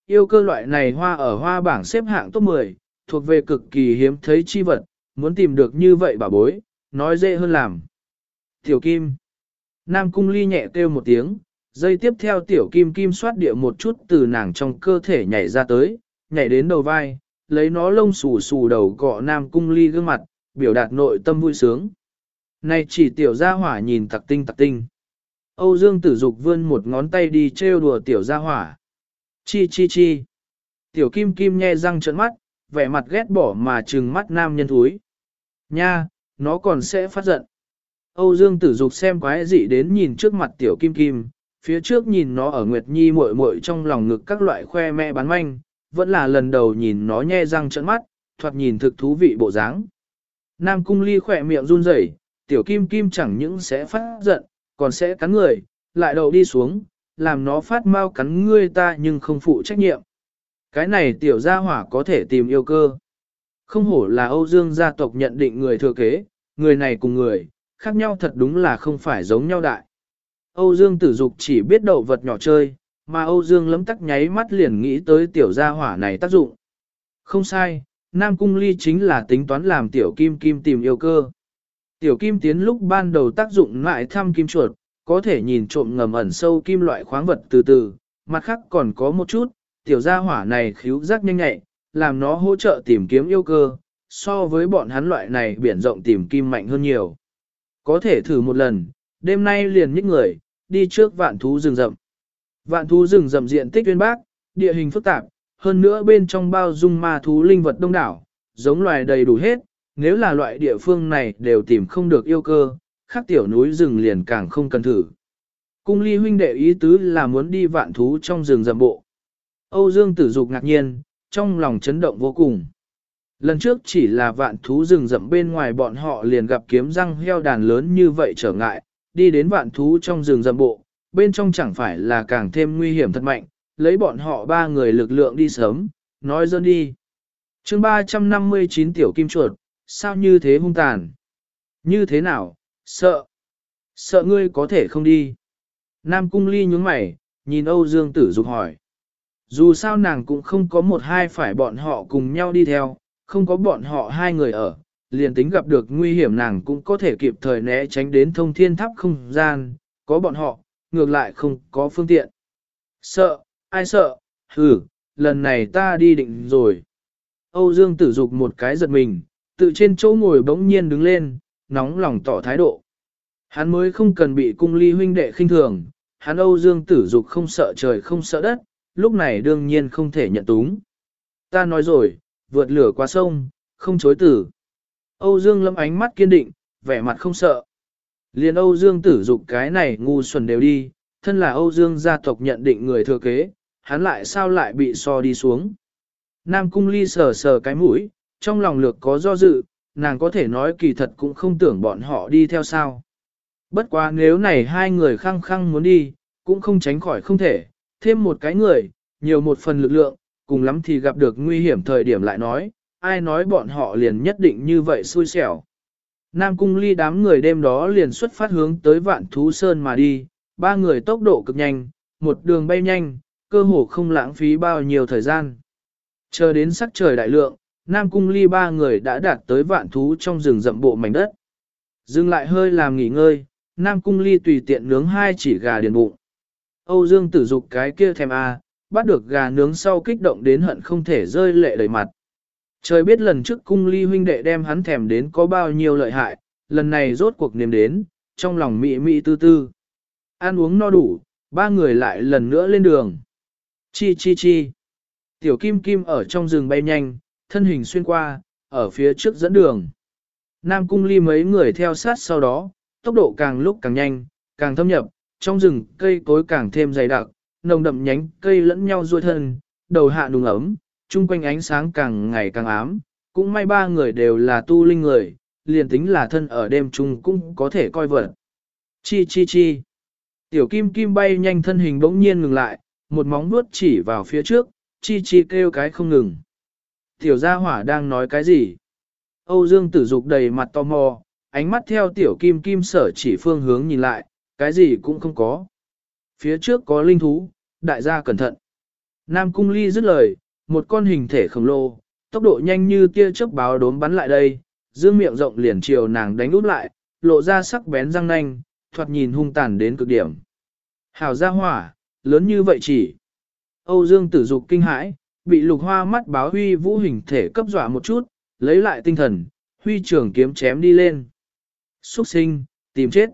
Yêu cơ loại này hoa ở hoa bảng xếp hạng top 10, thuộc về cực kỳ hiếm thấy chi vật, muốn tìm được như vậy bà bối, nói dễ hơn làm. Tiểu Kim Nam Cung Ly nhẹ kêu một tiếng, dây tiếp theo Tiểu Kim Kim xoát địa một chút từ nàng trong cơ thể nhảy ra tới, nhảy đến đầu vai, lấy nó lông xù xù đầu cọ Nam Cung Ly gương mặt, biểu đạt nội tâm vui sướng. Này chỉ Tiểu Gia Hỏa nhìn tặc tinh tặc tinh. Âu Dương Tử Dục vươn một ngón tay đi trêu đùa Tiểu Gia Hỏa. Chi chi chi. Tiểu Kim Kim nhe răng trợn mắt, vẻ mặt ghét bỏ mà trừng mắt nam nhân thúi. Nha, nó còn sẽ phát giận. Âu Dương tử dục xem quái dị đến nhìn trước mặt tiểu kim kim, phía trước nhìn nó ở Nguyệt Nhi muội muội trong lòng ngực các loại khoe mẹ bán manh, vẫn là lần đầu nhìn nó nhe răng trợn mắt, thoạt nhìn thực thú vị bộ dáng. Nam cung ly khỏe miệng run rẩy, tiểu kim kim chẳng những sẽ phát giận, còn sẽ cắn người, lại đầu đi xuống, làm nó phát mau cắn ngươi ta nhưng không phụ trách nhiệm. Cái này tiểu gia hỏa có thể tìm yêu cơ. Không hổ là Âu Dương gia tộc nhận định người thừa kế, người này cùng người, khác nhau thật đúng là không phải giống nhau đại. Âu Dương tử dục chỉ biết đậu vật nhỏ chơi, mà Âu Dương lấm tắc nháy mắt liền nghĩ tới tiểu gia hỏa này tác dụng. Không sai, Nam Cung Ly chính là tính toán làm tiểu kim kim tìm yêu cơ. Tiểu kim tiến lúc ban đầu tác dụng lại thăm kim chuột, có thể nhìn trộm ngầm ẩn sâu kim loại khoáng vật từ từ, mặt khác còn có một chút, tiểu gia hỏa này khíu giác nhanh nhạy, làm nó hỗ trợ tìm kiếm yêu cơ, so với bọn hắn loại này biển rộng tìm kim mạnh hơn nhiều. Có thể thử một lần, đêm nay liền nhích người, đi trước vạn thú rừng rậm. Vạn thú rừng rậm diện tích uyên bác, địa hình phức tạp, hơn nữa bên trong bao dung ma thú linh vật đông đảo, giống loài đầy đủ hết, nếu là loại địa phương này đều tìm không được yêu cơ, khác tiểu núi rừng liền càng không cần thử. Cung ly huynh đệ ý tứ là muốn đi vạn thú trong rừng dầm bộ. Âu Dương tử dục ngạc nhiên, trong lòng chấn động vô cùng. Lần trước chỉ là vạn thú rừng rậm bên ngoài bọn họ liền gặp kiếm răng heo đàn lớn như vậy trở ngại, đi đến vạn thú trong rừng rậm bộ, bên trong chẳng phải là càng thêm nguy hiểm thật mạnh, lấy bọn họ ba người lực lượng đi sớm, nói dơn đi. chương 359 tiểu kim chuột, sao như thế hung tàn? Như thế nào? Sợ. Sợ ngươi có thể không đi. Nam cung ly nhướng mày, nhìn Âu Dương tử dục hỏi. Dù sao nàng cũng không có một hai phải bọn họ cùng nhau đi theo, không có bọn họ hai người ở, liền tính gặp được nguy hiểm nàng cũng có thể kịp thời né tránh đến thông thiên tháp không gian, có bọn họ, ngược lại không có phương tiện. Sợ, ai sợ, hừ, lần này ta đi định rồi. Âu Dương tử dục một cái giật mình, tự trên chỗ ngồi bỗng nhiên đứng lên, nóng lòng tỏ thái độ. Hắn mới không cần bị cung ly huynh đệ khinh thường, hắn Âu Dương tử dục không sợ trời không sợ đất, lúc này đương nhiên không thể nhận túng. Ta nói rồi, vượt lửa qua sông, không chối tử. Âu Dương lâm ánh mắt kiên định, vẻ mặt không sợ. Liền Âu Dương tử dục cái này ngu xuẩn đều đi, thân là Âu Dương gia tộc nhận định người thừa kế, hắn lại sao lại bị so đi xuống. Nam cung ly sờ sờ cái mũi, trong lòng lược có do dự, nàng có thể nói kỳ thật cũng không tưởng bọn họ đi theo sao. Bất quá nếu này hai người khăng khăng muốn đi, cũng không tránh khỏi không thể, thêm một cái người, nhiều một phần lực lượng, cùng lắm thì gặp được nguy hiểm thời điểm lại nói, ai nói bọn họ liền nhất định như vậy xui xẻo. Nam cung ly đám người đêm đó liền xuất phát hướng tới vạn thú sơn mà đi, ba người tốc độ cực nhanh, một đường bay nhanh, cơ hồ không lãng phí bao nhiêu thời gian. Chờ đến sắc trời đại lượng, Nam cung ly ba người đã đạt tới vạn thú trong rừng rậm bộ mảnh đất. Dừng lại hơi làm nghỉ ngơi, Nam cung ly tùy tiện nướng hai chỉ gà điền bụng. Âu Dương tử dục cái kia thèm a, bắt được gà nướng sau kích động đến hận không thể rơi lệ đầy mặt. Trời biết lần trước cung ly huynh đệ đem hắn thèm đến có bao nhiêu lợi hại, lần này rốt cuộc niềm đến, trong lòng mị mị tư tư. Ăn uống no đủ, ba người lại lần nữa lên đường. Chi chi chi. Tiểu kim kim ở trong rừng bay nhanh, thân hình xuyên qua, ở phía trước dẫn đường. Nam cung ly mấy người theo sát sau đó, tốc độ càng lúc càng nhanh, càng thâm nhập, trong rừng cây cối càng thêm dày đặc, nồng đậm nhánh cây lẫn nhau ruôi thân, đầu hạ nùng ấm, chung quanh ánh sáng càng ngày càng ám, cũng may ba người đều là tu linh người, liền tính là thân ở đêm chung cũng có thể coi vật. Chi chi chi. Tiểu kim kim bay nhanh thân hình bỗng nhiên ngừng lại, một móng vuốt chỉ vào phía trước, chi chi kêu cái không ngừng. Tiểu gia hỏa đang nói cái gì? Âu Dương tử dục đầy mặt tò mò, ánh mắt theo tiểu kim kim sở chỉ phương hướng nhìn lại, cái gì cũng không có. Phía trước có linh thú, đại gia cẩn thận. Nam cung ly dứt lời, một con hình thể khổng lồ, tốc độ nhanh như tia chớp báo đốm bắn lại đây, dương miệng rộng liền chiều nàng đánh úp lại, lộ ra sắc bén răng nanh, thoạt nhìn hung tàn đến cực điểm. Hảo gia hỏa, lớn như vậy chỉ. Âu Dương tử dục kinh hãi, bị lục hoa mắt báo huy vũ hình thể cấp dọa một chút, lấy lại tinh thần, huy trưởng kiếm chém đi lên. Xuất sinh, tìm chết.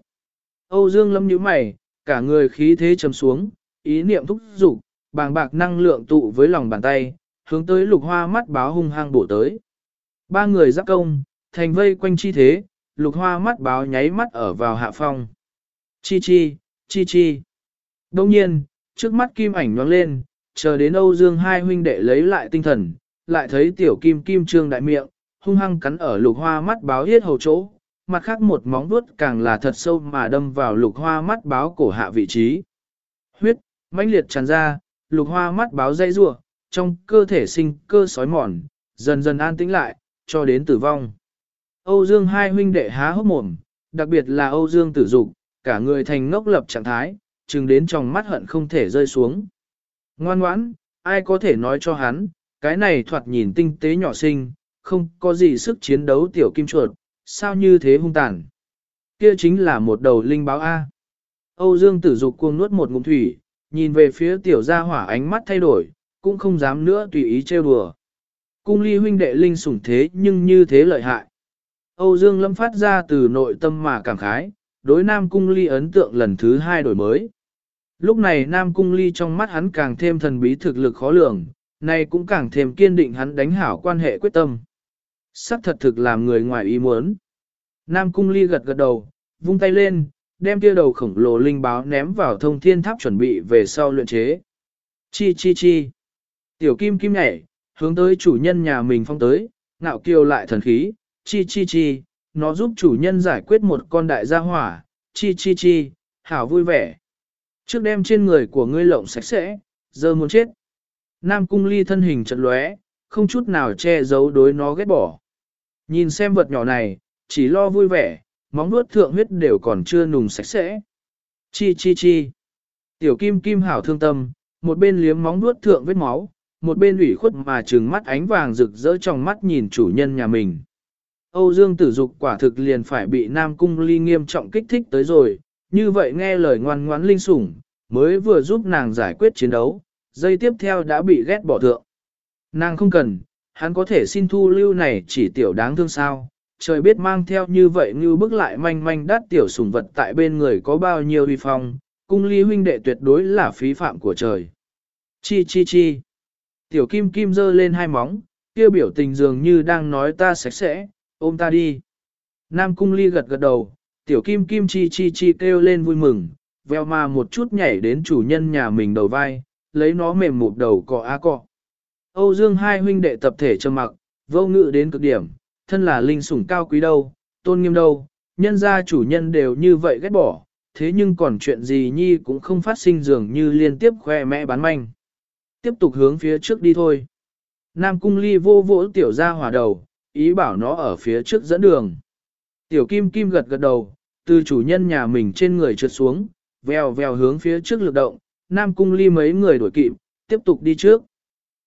Âu Dương lâm nhíu mày, cả người khí thế trầm xuống, ý niệm thúc dục, bàng bạc năng lượng tụ với lòng bàn tay, hướng tới lục hoa mắt báo hung hăng bổ tới. Ba người giáp công, thành vây quanh chi thế, lục hoa mắt báo nháy mắt ở vào hạ phong. Chi chi, chi chi. Đông nhiên, trước mắt kim ảnh nhoáng lên, chờ đến Âu Dương hai huynh đệ lấy lại tinh thần, lại thấy tiểu kim kim trương đại miệng, hung hăng cắn ở lục hoa mắt báo hiết hầu chỗ, mặt khác một móng vuốt càng là thật sâu mà đâm vào lục hoa mắt báo cổ hạ vị trí. Huyết, mãnh liệt tràn ra, lục hoa mắt báo dây rua, trong cơ thể sinh cơ sói mòn, dần dần an tĩnh lại, cho đến tử vong. Âu Dương hai huynh đệ há hốc mồm, đặc biệt là Âu Dương tử dục, cả người thành ngốc lập trạng thái, chừng đến trong mắt hận không thể rơi xuống. Ngoan ngoãn, ai có thể nói cho hắn, cái này thoạt nhìn tinh tế nhỏ xinh, không có gì sức chiến đấu tiểu kim chuột, sao như thế hung tàn. Kia chính là một đầu linh báo A. Âu Dương tử dục cuồng nuốt một ngụm thủy, nhìn về phía tiểu gia hỏa ánh mắt thay đổi, cũng không dám nữa tùy ý trêu đùa. Cung ly huynh đệ linh sủng thế nhưng như thế lợi hại. Âu Dương lâm phát ra từ nội tâm mà cảm khái, đối nam cung ly ấn tượng lần thứ hai đổi mới. Lúc này nam cung ly trong mắt hắn càng thêm thần bí thực lực khó lường, này cũng càng thêm kiên định hắn đánh hảo quan hệ quyết tâm. Sắc thật thực làm người ngoài ý muốn. Nam cung ly gật gật đầu, vung tay lên, đem kia đầu khổng lồ linh báo ném vào thông thiên tháp chuẩn bị về sau luyện chế. Chi chi chi. Tiểu kim kim nhảy, hướng tới chủ nhân nhà mình phong tới, ngạo kiều lại thần khí, chi chi chi, nó giúp chủ nhân giải quyết một con đại gia hỏa, chi chi chi, hảo vui vẻ. Trước đem trên người của ngươi lộng sạch sẽ, giờ muốn chết. Nam cung ly thân hình chật lóe, không chút nào che giấu đối nó ghét bỏ. Nhìn xem vật nhỏ này, chỉ lo vui vẻ, móng nuốt thượng huyết đều còn chưa nùng sạch sẽ. Chi chi chi. Tiểu kim kim hảo thương tâm, một bên liếm móng nuốt thượng vết máu, một bên ủy khuất mà trừng mắt ánh vàng rực rỡ trong mắt nhìn chủ nhân nhà mình. Âu Dương tử dục quả thực liền phải bị Nam Cung Ly nghiêm trọng kích thích tới rồi, như vậy nghe lời ngoan ngoãn linh sủng, mới vừa giúp nàng giải quyết chiến đấu, dây tiếp theo đã bị ghét bỏ thượng. Nàng không cần, hắn có thể xin thu lưu này chỉ tiểu đáng thương sao, trời biết mang theo như vậy như bức lại manh manh đắt tiểu sủng vật tại bên người có bao nhiêu uy phong, cung ly huynh đệ tuyệt đối là phí phạm của trời. Chi chi chi. Tiểu kim kim giơ lên hai móng, kia biểu tình dường như đang nói ta sạch sẽ, ôm ta đi. Nam cung ly gật gật đầu, tiểu kim kim chi chi chi kêu lên vui mừng, veo mà một chút nhảy đến chủ nhân nhà mình đầu vai, lấy nó mềm một đầu cọ á cọ. Âu Dương hai huynh đệ tập thể trầm mặc, vô ngự đến cực điểm, thân là linh sủng cao quý đâu, tôn nghiêm đâu, nhân gia chủ nhân đều như vậy ghét bỏ, thế nhưng còn chuyện gì nhi cũng không phát sinh dường như liên tiếp khoe mẹ bán manh. Tiếp tục hướng phía trước đi thôi. Nam cung ly vô vỗ tiểu ra hỏa đầu, ý bảo nó ở phía trước dẫn đường. Tiểu kim kim gật gật đầu, từ chủ nhân nhà mình trên người trượt xuống, vèo vèo hướng phía trước lực động, Nam cung ly mấy người đuổi kịp, tiếp tục đi trước.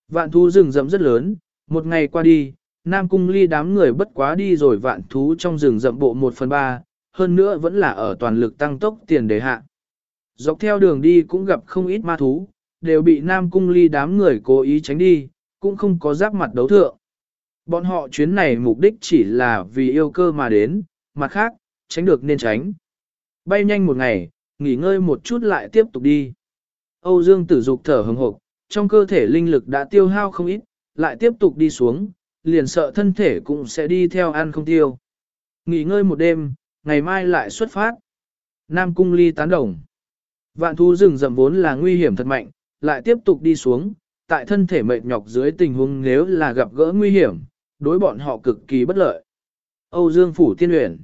Vạn thú rừng rậm rất lớn, một ngày qua đi, Nam cung ly đám người bất quá đi rồi vạn thú trong rừng rậm bộ 1 phần 3, hơn nữa vẫn là ở toàn lực tăng tốc tiền đề hạ. Dọc theo đường đi cũng gặp không ít ma thú, đều bị Nam cung ly đám người cố ý tránh đi, cũng không có giáp mặt đấu thượng. Bọn họ chuyến này mục đích chỉ là vì yêu cơ mà đến, mặt khác, tránh được nên tránh. Bay nhanh một ngày, nghỉ ngơi một chút lại tiếp tục đi. Âu Dương tử dục thở hừng hộp, trong cơ thể linh lực đã tiêu hao không ít, lại tiếp tục đi xuống, liền sợ thân thể cũng sẽ đi theo ăn không tiêu. Nghỉ ngơi một đêm, ngày mai lại xuất phát. Nam Cung Ly tán đồng. Vạn thú rừng rậm vốn là nguy hiểm thật mạnh, lại tiếp tục đi xuống, tại thân thể mệt nhọc dưới tình huống nếu là gặp gỡ nguy hiểm, đối bọn họ cực kỳ bất lợi. Âu Dương Phủ Tiên Uyển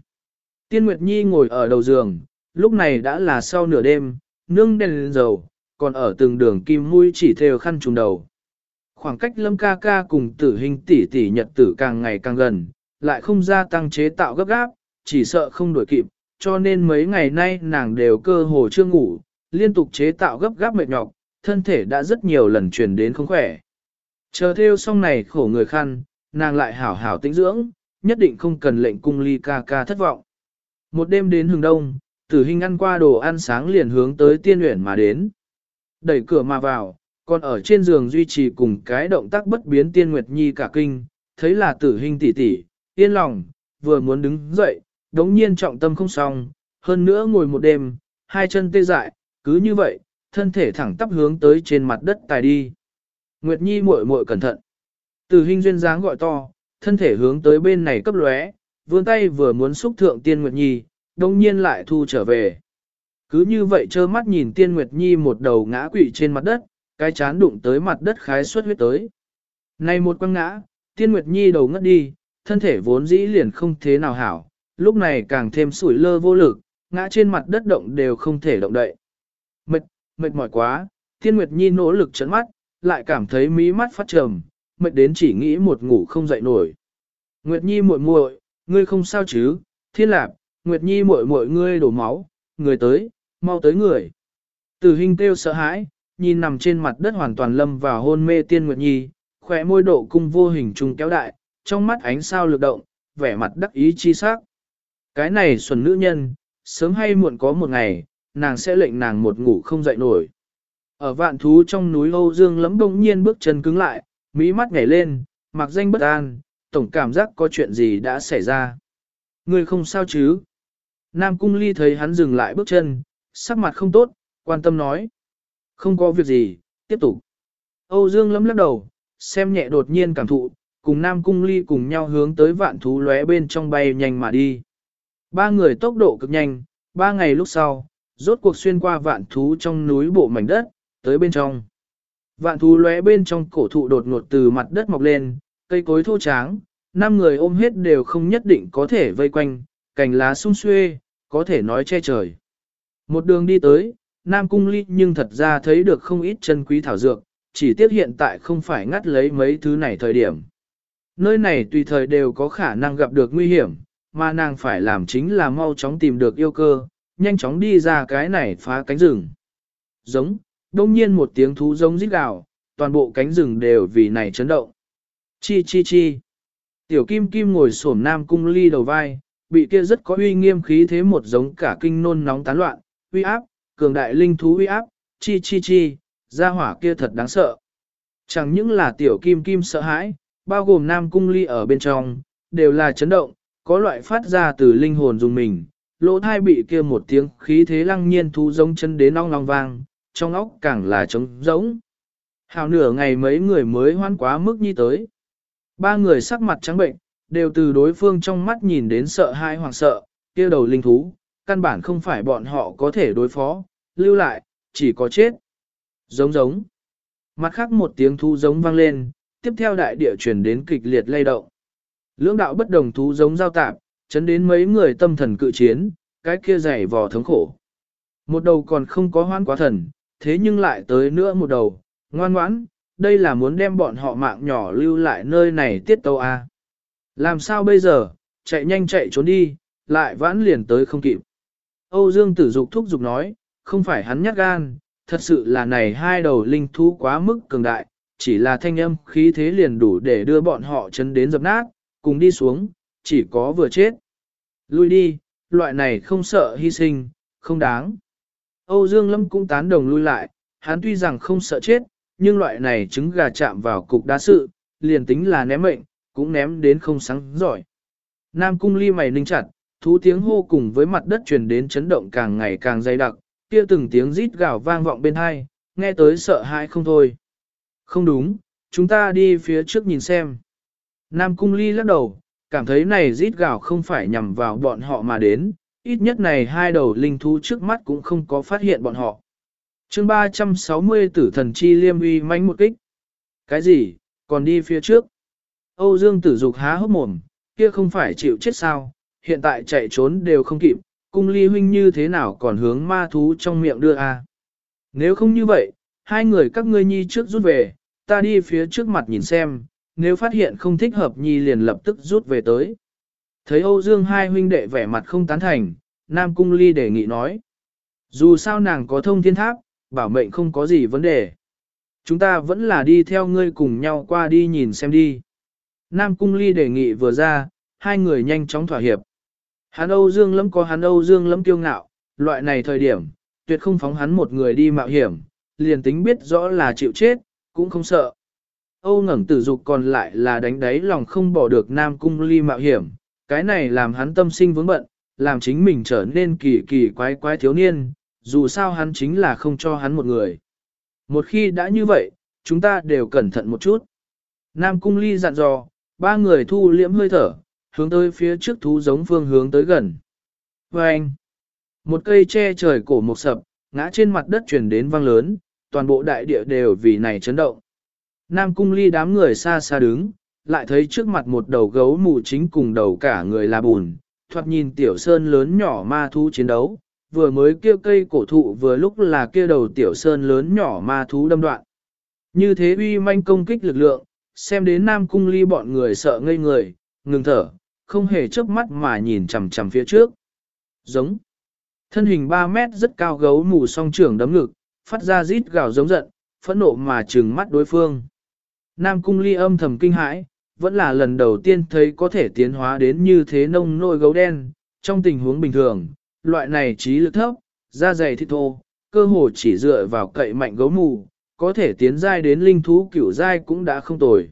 Tiên Nguyệt Nhi ngồi ở đầu giường, lúc này đã là sau nửa đêm, nương đèn lên dầu, còn ở từng đường kim mũi chỉ theo khăn trùng đầu. Khoảng cách lâm ca ca cùng tử hình tỷ tỷ nhật tử càng ngày càng gần, lại không gia tăng chế tạo gấp gáp, chỉ sợ không đuổi kịp, cho nên mấy ngày nay nàng đều cơ hồ chưa ngủ, liên tục chế tạo gấp gáp mệt nhọc, thân thể đã rất nhiều lần truyền đến không khỏe. Chờ theo xong này khổ người khăn, nàng lại hảo hảo tĩnh dưỡng, nhất định không cần lệnh cung ly ca ca thất vọng. Một đêm đến hừng đông, tử hình ăn qua đồ ăn sáng liền hướng tới tiên luyện mà đến. Đẩy cửa mà vào, còn ở trên giường duy trì cùng cái động tác bất biến tiên nguyệt nhi cả kinh, thấy là tử hình tỷ tỷ, yên lòng, vừa muốn đứng dậy, đống nhiên trọng tâm không xong, hơn nữa ngồi một đêm, hai chân tê dại, cứ như vậy, thân thể thẳng tắp hướng tới trên mặt đất tài đi. Nguyệt Nhi muội muội cẩn thận. Tử hình duyên dáng gọi to, thân thể hướng tới bên này cấp lóe, vươn tay vừa muốn xúc thượng tiên Nguyệt Nhi, đồng nhiên lại thu trở về. Cứ như vậy trơ mắt nhìn tiên Nguyệt Nhi một đầu ngã quỵ trên mặt đất, cái chán đụng tới mặt đất khái suất huyết tới. Này một quăng ngã, tiên Nguyệt Nhi đầu ngất đi, thân thể vốn dĩ liền không thế nào hảo, lúc này càng thêm sủi lơ vô lực, ngã trên mặt đất động đều không thể động đậy. Mệt, mệt mỏi quá, tiên Nguyệt Nhi nỗ lực chấn mắt, lại cảm thấy mí mắt phát trầm, mệt đến chỉ nghĩ một ngủ không dậy nổi. Nguyệt Nhi muội muội, ngươi không sao chứ? Thiên Lạp, Nguyệt Nhi muội muội ngươi đổ máu, người tới, mau tới người. Tử Hình kêu sợ hãi, nhìn nằm trên mặt đất hoàn toàn lâm vào hôn mê Tiên Nguyệt Nhi, khỏe môi độ cung vô hình trùng kéo đại, trong mắt ánh sao lực động, vẻ mặt đắc ý chi sắc. Cái này xuân nữ nhân, sớm hay muộn có một ngày, nàng sẽ lệnh nàng một ngủ không dậy nổi. Ở vạn thú trong núi Âu Dương lấm đông nhiên bước chân cứng lại, mỹ mắt nhảy lên, mặc danh bất an, tổng cảm giác có chuyện gì đã xảy ra. Người không sao chứ? Nam Cung Ly thấy hắn dừng lại bước chân, sắc mặt không tốt, quan tâm nói. Không có việc gì, tiếp tục. Âu Dương lấm lắc đầu, xem nhẹ đột nhiên cảm thụ, cùng Nam Cung Ly cùng nhau hướng tới vạn thú lóe bên trong bay nhanh mà đi. Ba người tốc độ cực nhanh, ba ngày lúc sau, rốt cuộc xuyên qua vạn thú trong núi bộ mảnh đất, tới bên trong. Vạn thú lóe bên trong cổ thụ đột ngột từ mặt đất mọc lên, cây cối thô tráng, năm người ôm hết đều không nhất định có thể vây quanh, cành lá sung xuê, có thể nói che trời. Một đường đi tới, Nam Cung Ly nhưng thật ra thấy được không ít chân quý thảo dược, chỉ tiếc hiện tại không phải ngắt lấy mấy thứ này thời điểm. Nơi này tùy thời đều có khả năng gặp được nguy hiểm, mà nàng phải làm chính là mau chóng tìm được yêu cơ, nhanh chóng đi ra cái này phá cánh rừng. Giống, đông nhiên một tiếng thú giống rít gào, toàn bộ cánh rừng đều vì này chấn động. Chi chi chi. Tiểu kim kim ngồi xổm nam cung ly đầu vai, bị kia rất có uy nghiêm khí thế một giống cả kinh nôn nóng tán loạn, uy áp, cường đại linh thú uy áp, chi chi chi, gia hỏa kia thật đáng sợ. Chẳng những là tiểu kim kim sợ hãi, bao gồm nam cung ly ở bên trong, đều là chấn động, có loại phát ra từ linh hồn dùng mình, lỗ thai bị kia một tiếng khí thế lăng nhiên thú giống chân đến ong long vang, trong óc càng là trống rỗng. Hào nửa ngày mấy người mới hoan quá mức như tới. Ba người sắc mặt trắng bệnh, đều từ đối phương trong mắt nhìn đến sợ hãi hoàng sợ, kia đầu linh thú, căn bản không phải bọn họ có thể đối phó, lưu lại, chỉ có chết. Giống giống. Mặt khác một tiếng thú giống vang lên, tiếp theo đại địa chuyển đến kịch liệt lay động. Lưỡng đạo bất đồng thú giống giao tạp, chấn đến mấy người tâm thần cự chiến, cái kia dày vò thống khổ. Một đầu còn không có hoan quá thần, thế nhưng lại tới nữa một đầu, ngoan ngoãn, đây là muốn đem bọn họ mạng nhỏ lưu lại nơi này tiết tâu a. À. Làm sao bây giờ, chạy nhanh chạy trốn đi, lại vãn liền tới không kịp. Âu Dương tử dục thúc dục nói, không phải hắn nhát gan, thật sự là này hai đầu linh thú quá mức cường đại, chỉ là thanh âm khí thế liền đủ để đưa bọn họ chân đến dập nát, cùng đi xuống, chỉ có vừa chết. Lui đi, loại này không sợ hy sinh, không đáng. Âu Dương Lâm cũng tán đồng lui lại, hắn tuy rằng không sợ chết, nhưng loại này trứng gà chạm vào cục đá sự, liền tính là ném mệnh, cũng ném đến không sáng giỏi. Nam cung ly mày ninh chặt, thú tiếng hô cùng với mặt đất truyền đến chấn động càng ngày càng dày đặc, kia từng tiếng rít gào vang vọng bên hai, nghe tới sợ hãi không thôi. Không đúng, chúng ta đi phía trước nhìn xem. Nam cung ly lắc đầu, cảm thấy này rít gào không phải nhằm vào bọn họ mà đến, ít nhất này hai đầu linh thú trước mắt cũng không có phát hiện bọn họ chương 360 tử thần chi liêm uy mãnh một kích. Cái gì, còn đi phía trước? Âu Dương tử dục há hốc mồm, kia không phải chịu chết sao, hiện tại chạy trốn đều không kịp, cung ly huynh như thế nào còn hướng ma thú trong miệng đưa a? Nếu không như vậy, hai người các ngươi nhi trước rút về, ta đi phía trước mặt nhìn xem, nếu phát hiện không thích hợp nhi liền lập tức rút về tới. Thấy Âu Dương hai huynh đệ vẻ mặt không tán thành, Nam Cung Ly đề nghị nói. Dù sao nàng có thông thiên tháp, bảo mệnh không có gì vấn đề. Chúng ta vẫn là đi theo ngươi cùng nhau qua đi nhìn xem đi. Nam Cung Ly đề nghị vừa ra, hai người nhanh chóng thỏa hiệp. Hắn Âu Dương lắm có hắn Âu Dương lắm kiêu ngạo, loại này thời điểm, tuyệt không phóng hắn một người đi mạo hiểm, liền tính biết rõ là chịu chết, cũng không sợ. Âu ngẩng tử dục còn lại là đánh đáy lòng không bỏ được Nam Cung Ly mạo hiểm, cái này làm hắn tâm sinh vướng bận, làm chính mình trở nên kỳ kỳ quái quái thiếu niên, dù sao hắn chính là không cho hắn một người. Một khi đã như vậy, chúng ta đều cẩn thận một chút. Nam Cung Ly dặn dò, ba người thu liễm hơi thở, hướng tới phía trước thú giống phương hướng tới gần. Và anh, một cây che trời cổ một sập, ngã trên mặt đất chuyển đến vang lớn, toàn bộ đại địa đều vì này chấn động. Nam cung ly đám người xa xa đứng, lại thấy trước mặt một đầu gấu mù chính cùng đầu cả người là bùn, thoạt nhìn tiểu sơn lớn nhỏ ma thú chiến đấu, vừa mới kia cây cổ thụ vừa lúc là kia đầu tiểu sơn lớn nhỏ ma thú đâm đoạn. Như thế uy manh công kích lực lượng, xem đến Nam cung ly bọn người sợ ngây người, ngừng thở, không hề chớp mắt mà nhìn chằm chằm phía trước. Giống. Thân hình 3 mét rất cao gấu mù song trưởng đấm ngực, phát ra rít gào giống giận, phẫn nộ mà trừng mắt đối phương. Nam cung ly âm thầm kinh hãi, vẫn là lần đầu tiên thấy có thể tiến hóa đến như thế nông nôi gấu đen, trong tình huống bình thường, loại này trí lực thấp, da dày thịt thô, cơ hồ chỉ dựa vào cậy mạnh gấu mù, có thể tiến giai đến linh thú kiểu giai cũng đã không tồi.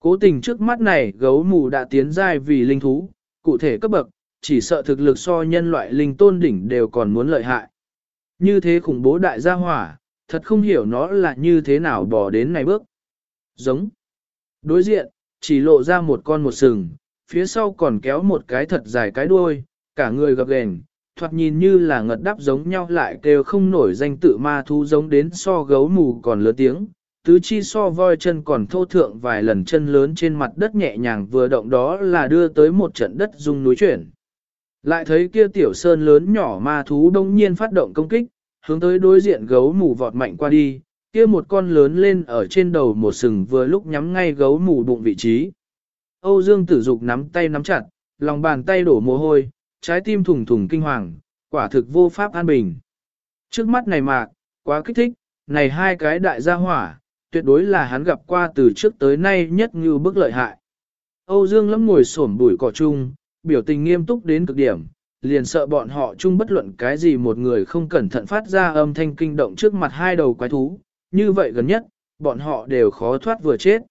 Cố tình trước mắt này gấu mù đã tiến giai vì linh thú, cụ thể cấp bậc, chỉ sợ thực lực so nhân loại linh tôn đỉnh đều còn muốn lợi hại. Như thế khủng bố đại gia hỏa, thật không hiểu nó là như thế nào bỏ đến này bước. Giống. Đối diện, chỉ lộ ra một con một sừng, phía sau còn kéo một cái thật dài cái đuôi, cả người gập ghềnh, thoạt nhìn như là ngật đáp giống nhau lại kêu không nổi danh tự ma thú giống đến so gấu mù còn lớn tiếng, tứ chi so voi chân còn thô thượng vài lần chân lớn trên mặt đất nhẹ nhàng vừa động đó là đưa tới một trận đất rung núi chuyển. Lại thấy kia tiểu sơn lớn nhỏ ma thú đông nhiên phát động công kích, hướng tới đối diện gấu mù vọt mạnh qua đi, kia một con lớn lên ở trên đầu một sừng vừa lúc nhắm ngay gấu mù bụng vị trí. Âu Dương tử dục nắm tay nắm chặt, lòng bàn tay đổ mồ hôi, trái tim thùng thùng kinh hoàng, quả thực vô pháp an bình. Trước mắt này mạc, quá kích thích, này hai cái đại gia hỏa, tuyệt đối là hắn gặp qua từ trước tới nay nhất như bức lợi hại. Âu Dương lắm ngồi xổm bụi cỏ chung, biểu tình nghiêm túc đến cực điểm, liền sợ bọn họ chung bất luận cái gì một người không cẩn thận phát ra âm thanh kinh động trước mặt hai đầu quái thú, như vậy gần nhất, bọn họ đều khó thoát vừa chết.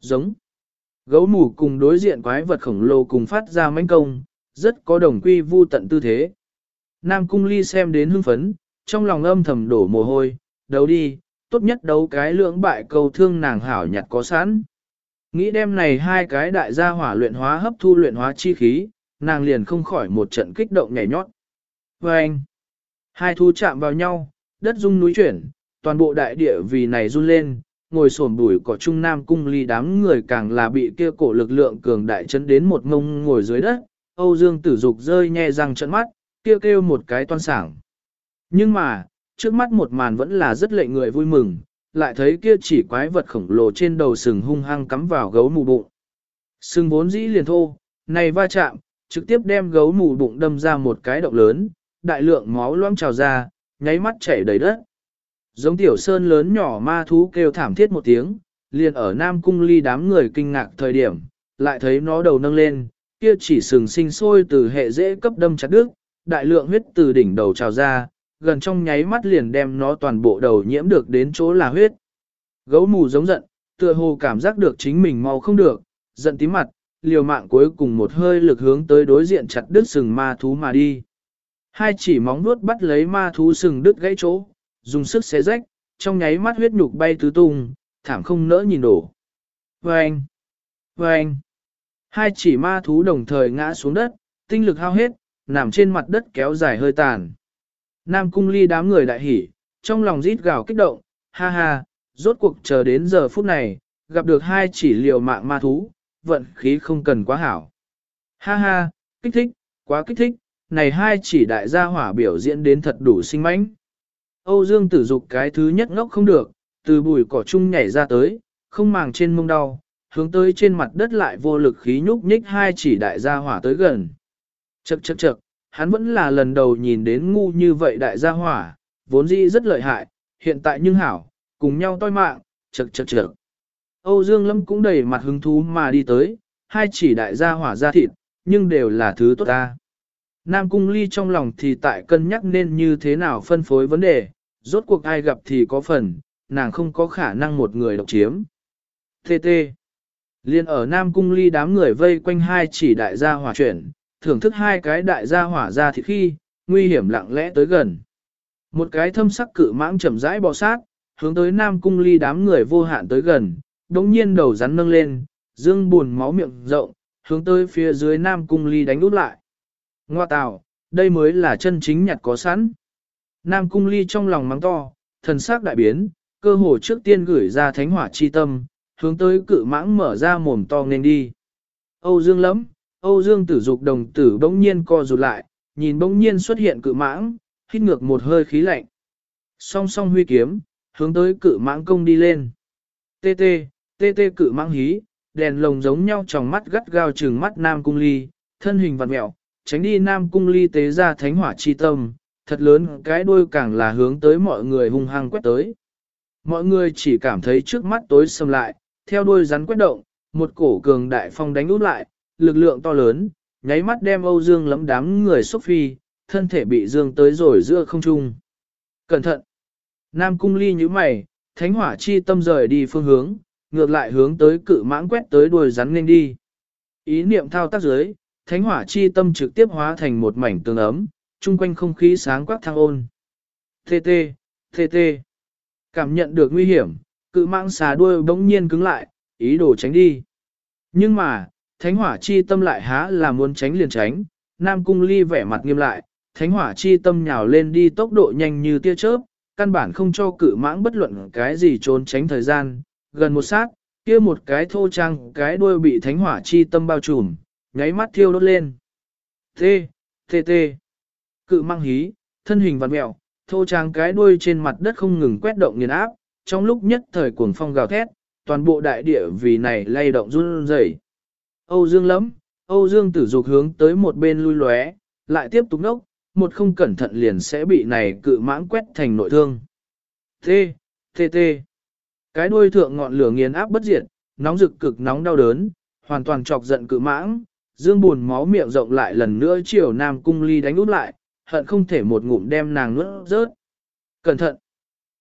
Giống. Gấu mù cùng đối diện quái vật khổng lồ cùng phát ra mãnh công, rất có đồng quy vu tận tư thế. Nam cung ly xem đến hưng phấn, trong lòng âm thầm đổ mồ hôi, đấu đi, tốt nhất đấu cái lưỡng bại cầu thương nàng hảo nhặt có sẵn. Nghĩ đêm này hai cái đại gia hỏa luyện hóa hấp thu luyện hóa chi khí, nàng liền không khỏi một trận kích động nhảy nhót. Và anh, hai thu chạm vào nhau, đất rung núi chuyển, toàn bộ đại địa vì này run lên, ngồi sổm bùi cỏ trung nam cung ly đám người càng là bị kia cổ lực lượng cường đại chấn đến một ngông ngồi dưới đất, Âu Dương tử dục rơi nhẹ răng trận mắt, kêu, kêu một cái toan sảng. Nhưng mà, trước mắt một màn vẫn là rất lệ người vui mừng, lại thấy kia chỉ quái vật khổng lồ trên đầu sừng hung hăng cắm vào gấu mù bụng. Sừng vốn dĩ liền thô, này va chạm, trực tiếp đem gấu mù bụng đâm ra một cái động lớn, đại lượng máu loãng trào ra, nháy mắt chảy đầy đất. Giống tiểu sơn lớn nhỏ ma thú kêu thảm thiết một tiếng, liền ở Nam Cung ly đám người kinh ngạc thời điểm, lại thấy nó đầu nâng lên, kia chỉ sừng sinh sôi từ hệ dễ cấp đâm chặt đứt, đại lượng huyết từ đỉnh đầu trào ra, gần trong nháy mắt liền đem nó toàn bộ đầu nhiễm được đến chỗ là huyết. Gấu mù giống giận, tựa hồ cảm giác được chính mình mau không được, giận tím mặt, liều mạng cuối cùng một hơi lực hướng tới đối diện chặt đứt sừng ma thú mà đi. Hai chỉ móng vuốt bắt lấy ma thú sừng đứt gãy chỗ, dùng sức xé rách, trong nháy mắt huyết nhục bay tứ tung, thảm không nỡ nhìn đổ. Vâng! Vâng! Hai chỉ ma thú đồng thời ngã xuống đất, tinh lực hao hết, nằm trên mặt đất kéo dài hơi tàn. Nam cung ly đám người đại hỉ, trong lòng rít gào kích động, ha ha, rốt cuộc chờ đến giờ phút này, gặp được hai chỉ liều mạng ma thú, vận khí không cần quá hảo. Ha ha, kích thích, quá kích thích, này hai chỉ đại gia hỏa biểu diễn đến thật đủ sinh mãnh. Âu Dương tử dục cái thứ nhất ngốc không được, từ bụi cỏ chung nhảy ra tới, không màng trên mông đau, hướng tới trên mặt đất lại vô lực khí nhúc nhích hai chỉ đại gia hỏa tới gần. Chậc chậc chậc, hắn vẫn là lần đầu nhìn đến ngu như vậy đại gia hỏa, vốn dĩ rất lợi hại, hiện tại nhưng hảo, cùng nhau toi mạng, chậc chậc chậc. Âu Dương Lâm cũng đầy mặt hứng thú mà đi tới, hai chỉ đại gia hỏa ra thịt, nhưng đều là thứ tốt ta. Nam Cung Ly trong lòng thì tại cân nhắc nên như thế nào phân phối vấn đề, rốt cuộc ai gặp thì có phần, nàng không có khả năng một người độc chiếm. tê tê Liên ở Nam Cung Ly đám người vây quanh hai chỉ đại gia hỏa chuyển, thưởng thức hai cái đại gia hỏa ra thịt khi, nguy hiểm lặng lẽ tới gần. Một cái thâm sắc cự mãng chậm rãi bò sát, hướng tới Nam Cung Ly đám người vô hạn tới gần, đống nhiên đầu rắn nâng lên, dương buồn máu miệng rộng, hướng tới phía dưới Nam Cung Ly đánh út lại. Ngoa tào, đây mới là chân chính nhặt có sẵn. Nam Cung Ly trong lòng mắng to, thần sắc đại biến, cơ hồ trước tiên gửi ra thánh hỏa chi tâm, hướng tới cự mãng mở ra mồm to nên đi. Âu Dương lắm, Âu Dương tử dục đồng tử bỗng nhiên co rụt lại, nhìn bỗng nhiên xuất hiện cự mãng, hít ngược một hơi khí lạnh. Song song huy kiếm, hướng tới cự mãng công đi lên. Tê tê, tê tê cự mãng hí, đèn lồng giống nhau trong mắt gắt gao trừng mắt Nam Cung Ly, thân hình vặn mẹo, tránh đi Nam Cung Ly tế ra thánh hỏa chi tâm, thật lớn cái đuôi càng là hướng tới mọi người hung hăng quét tới. Mọi người chỉ cảm thấy trước mắt tối sầm lại, theo đuôi rắn quét động, một cổ cường đại phong đánh út lại, lực lượng to lớn, nháy mắt đem Âu Dương lấm đám người xúc phi, thân thể bị dương tới rồi giữa không trung. Cẩn thận! Nam cung ly như mày, thánh hỏa chi tâm rời đi phương hướng, ngược lại hướng tới cự mãng quét tới đuôi rắn nên đi. Ý niệm thao tác dưới, thánh hỏa chi tâm trực tiếp hóa thành một mảnh tường ấm, chung quanh không khí sáng quắc thăng ôn. Tê tê, tê tê. Cảm nhận được nguy hiểm, cự mạng xà đuôi bỗng nhiên cứng lại, ý đồ tránh đi. Nhưng mà, thánh hỏa chi tâm lại há là muốn tránh liền tránh, Nam Cung Ly vẻ mặt nghiêm lại, thánh hỏa chi tâm nhào lên đi tốc độ nhanh như tia chớp, căn bản không cho cự mãng bất luận cái gì trốn tránh thời gian, gần một sát, kia một cái thô trang cái đuôi bị thánh hỏa chi tâm bao trùm, nháy mắt thiêu đốt lên. Tê, tê tê, cự mang hí, thân hình vặn mẹo, thô trang cái đuôi trên mặt đất không ngừng quét động nghiền áp, trong lúc nhất thời cuồng phong gào thét, toàn bộ đại địa vì này lay động run rẩy. Âu Dương lắm, Âu Dương tử dục hướng tới một bên lui lóe, lại tiếp tục nốc, một không cẩn thận liền sẽ bị này cự mãng quét thành nội thương. Tê, tê tê. Cái đuôi thượng ngọn lửa nghiền áp bất diệt, nóng rực cực nóng đau đớn, hoàn toàn chọc giận cự mãng, dương buồn máu miệng rộng lại lần nữa chiều Nam Cung Ly đánh út lại, hận không thể một ngụm đem nàng nuốt rớt. Cẩn thận!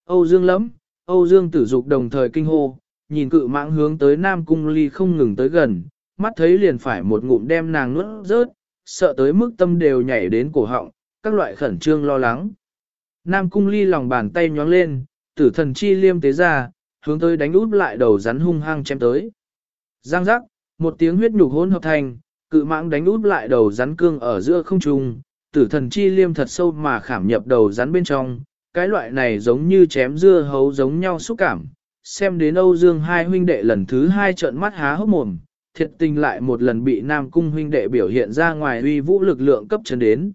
Âu Dương lắm, Âu Dương tử dục đồng thời kinh hô, nhìn cự mãng hướng tới Nam Cung Ly không ngừng tới gần, mắt thấy liền phải một ngụm đem nàng nuốt rớt, sợ tới mức tâm đều nhảy đến cổ họng, các loại khẩn trương lo lắng. Nam Cung Ly lòng bàn tay nhoáng lên, tử thần chi liêm tế ra, hướng tới đánh út lại đầu rắn hung hăng chém tới. Giang giác, một tiếng huyết nhục hỗn hợp thành, cự mãng đánh út lại đầu rắn cương ở giữa không trung, tử thần chi liêm thật sâu mà khảm nhập đầu rắn bên trong, cái loại này giống như chém dưa hấu giống nhau xúc cảm. Xem đến Âu Dương hai huynh đệ lần thứ hai trợn mắt há hốc mồm, thiệt tình lại một lần bị Nam Cung huynh đệ biểu hiện ra ngoài uy vũ lực lượng cấp chân đến.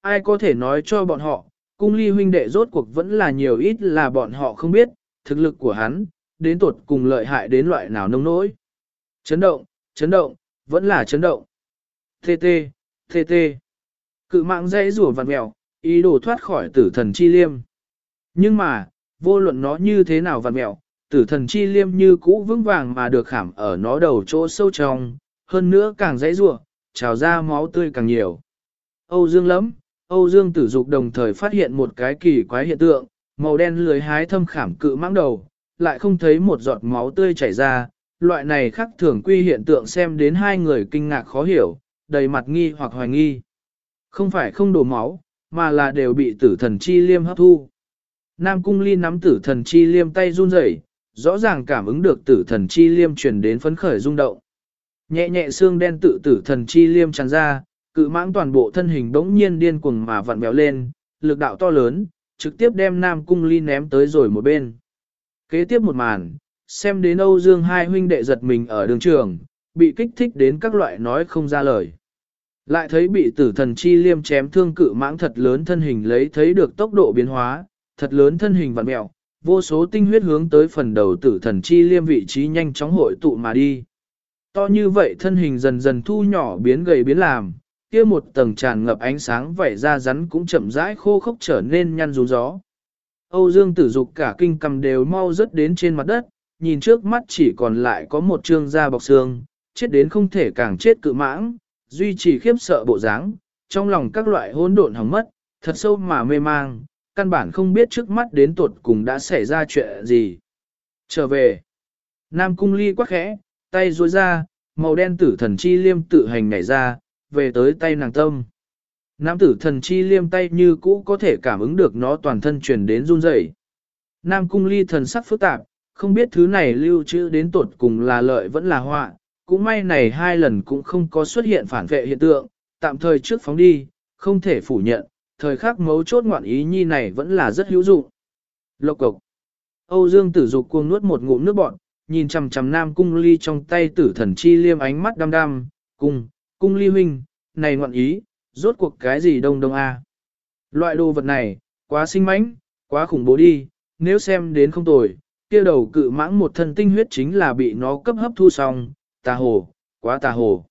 Ai có thể nói cho bọn họ, cung ly huynh đệ rốt cuộc vẫn là nhiều ít là bọn họ không biết, thực lực của hắn, đến tột cùng lợi hại đến loại nào nông nỗi. Chấn động, chấn động, vẫn là chấn động. Tê tê, tê tê. Cự mạng dây rùa vặt mèo, ý đồ thoát khỏi tử thần chi liêm. Nhưng mà, vô luận nó như thế nào vặn mèo, tử thần chi liêm như cũ vững vàng mà được khảm ở nó đầu chỗ sâu trong, hơn nữa càng dãy rủa trào ra máu tươi càng nhiều. Âu Dương lắm, Âu Dương tử dục đồng thời phát hiện một cái kỳ quái hiện tượng, màu đen lưới hái thâm khảm cự mãng đầu, lại không thấy một giọt máu tươi chảy ra, loại này khác thường quy hiện tượng xem đến hai người kinh ngạc khó hiểu, đầy mặt nghi hoặc hoài nghi. Không phải không đổ máu, mà là đều bị tử thần chi liêm hấp thu. Nam cung ly nắm tử thần chi liêm tay run rẩy, rõ ràng cảm ứng được tử thần chi liêm truyền đến phấn khởi rung động. Nhẹ nhẹ xương đen tự tử thần chi liêm tràn ra, cự mãng toàn bộ thân hình đống nhiên điên cuồng mà vặn béo lên, lực đạo to lớn, trực tiếp đem Nam cung ly ném tới rồi một bên. Kế tiếp một màn, xem đến Âu Dương hai huynh đệ giật mình ở đường trường, bị kích thích đến các loại nói không ra lời. Lại thấy bị tử thần chi liêm chém thương cự mãng thật lớn thân hình lấy thấy được tốc độ biến hóa, thật lớn thân hình vặn mẹo, vô số tinh huyết hướng tới phần đầu tử thần chi liêm vị trí nhanh chóng hội tụ mà đi. To như vậy thân hình dần dần thu nhỏ biến gầy biến làm, kia một tầng tràn ngập ánh sáng vảy ra rắn cũng chậm rãi khô khốc trở nên nhăn rú gió. Âu Dương tử dục cả kinh cầm đều mau rớt đến trên mặt đất, nhìn trước mắt chỉ còn lại có một trương da bọc xương, chết đến không thể càng chết cự mãng, duy trì khiếp sợ bộ dáng, trong lòng các loại hỗn độn hỏng mất, thật sâu mà mê mang, căn bản không biết trước mắt đến tuột cùng đã xảy ra chuyện gì. Trở về, Nam Cung Ly quắc khẽ, tay duỗi ra, màu đen tử thần chi liêm tự hành nhảy ra, về tới tay nàng tâm. Nam tử thần chi liêm tay như cũ có thể cảm ứng được nó toàn thân truyền đến run rẩy. Nam Cung Ly thần sắc phức tạp, không biết thứ này lưu trữ đến tột cùng là lợi vẫn là họa, cũng may này hai lần cũng không có xuất hiện phản vệ hiện tượng, tạm thời trước phóng đi, không thể phủ nhận, thời khắc mấu chốt ngoạn ý nhi này vẫn là rất hữu dụng. Lộc cộc. Âu Dương tử dục cuồng nuốt một ngụm nước bọt, nhìn chằm chằm nam cung ly trong tay tử thần chi liêm ánh mắt đăm đăm, cung, cung ly huynh, này ngoạn ý, rốt cuộc cái gì đông đông a? Loại đồ vật này, quá sinh mãnh, quá khủng bố đi, nếu xem đến không tồi, kia đầu cự mãng một thân tinh huyết chính là bị nó cấp hấp thu xong, tà hồ, quá tà hồ.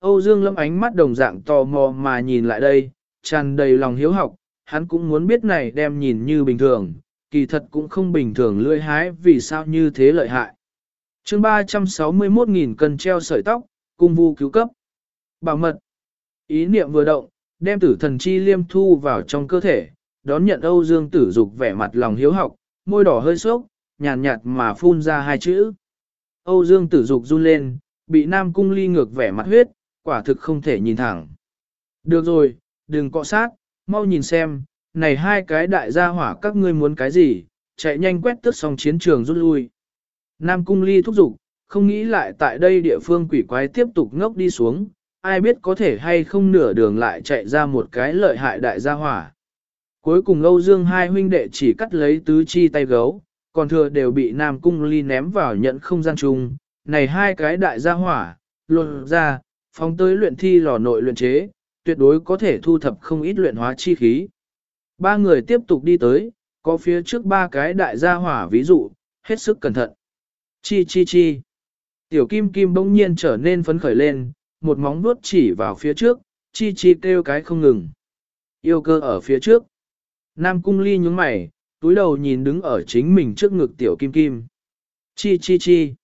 Âu Dương lâm ánh mắt đồng dạng tò mò mà nhìn lại đây, tràn đầy lòng hiếu học, hắn cũng muốn biết này đem nhìn như bình thường, kỳ thật cũng không bình thường lươi hái vì sao như thế lợi hại. chương 361.000 cân treo sợi tóc, cung vu cứu cấp. Bảo mật. Ý niệm vừa động, đem tử thần chi liêm thu vào trong cơ thể, đón nhận Âu Dương tử dục vẻ mặt lòng hiếu học, môi đỏ hơi sốc, nhàn nhạt, nhạt mà phun ra hai chữ. Âu Dương tử dục run lên, bị Nam Cung ly ngược vẻ mặt huyết, quả thực không thể nhìn thẳng. Được rồi, đừng cọ sát, mau nhìn xem, này hai cái đại gia hỏa các ngươi muốn cái gì, chạy nhanh quét tước xong chiến trường rút lui. Nam Cung ly thúc giục, không nghĩ lại tại đây địa phương quỷ quái tiếp tục ngốc đi xuống, ai biết có thể hay không nửa đường lại chạy ra một cái lợi hại đại gia hỏa. Cuối cùng Âu Dương hai huynh đệ chỉ cắt lấy tứ chi tay gấu, còn thừa đều bị Nam Cung ly ném vào nhận không gian chung, này hai cái đại gia hỏa, luận ra, phóng tới luyện thi lò nội luyện chế, tuyệt đối có thể thu thập không ít luyện hóa chi khí. Ba người tiếp tục đi tới, có phía trước ba cái đại gia hỏa ví dụ, hết sức cẩn thận. Chi chi chi. Tiểu kim kim bỗng nhiên trở nên phấn khởi lên, một móng vuốt chỉ vào phía trước, chi chi kêu cái không ngừng. Yêu cơ ở phía trước. Nam cung ly nhướng mày, túi đầu nhìn đứng ở chính mình trước ngực tiểu kim kim. Chi chi chi.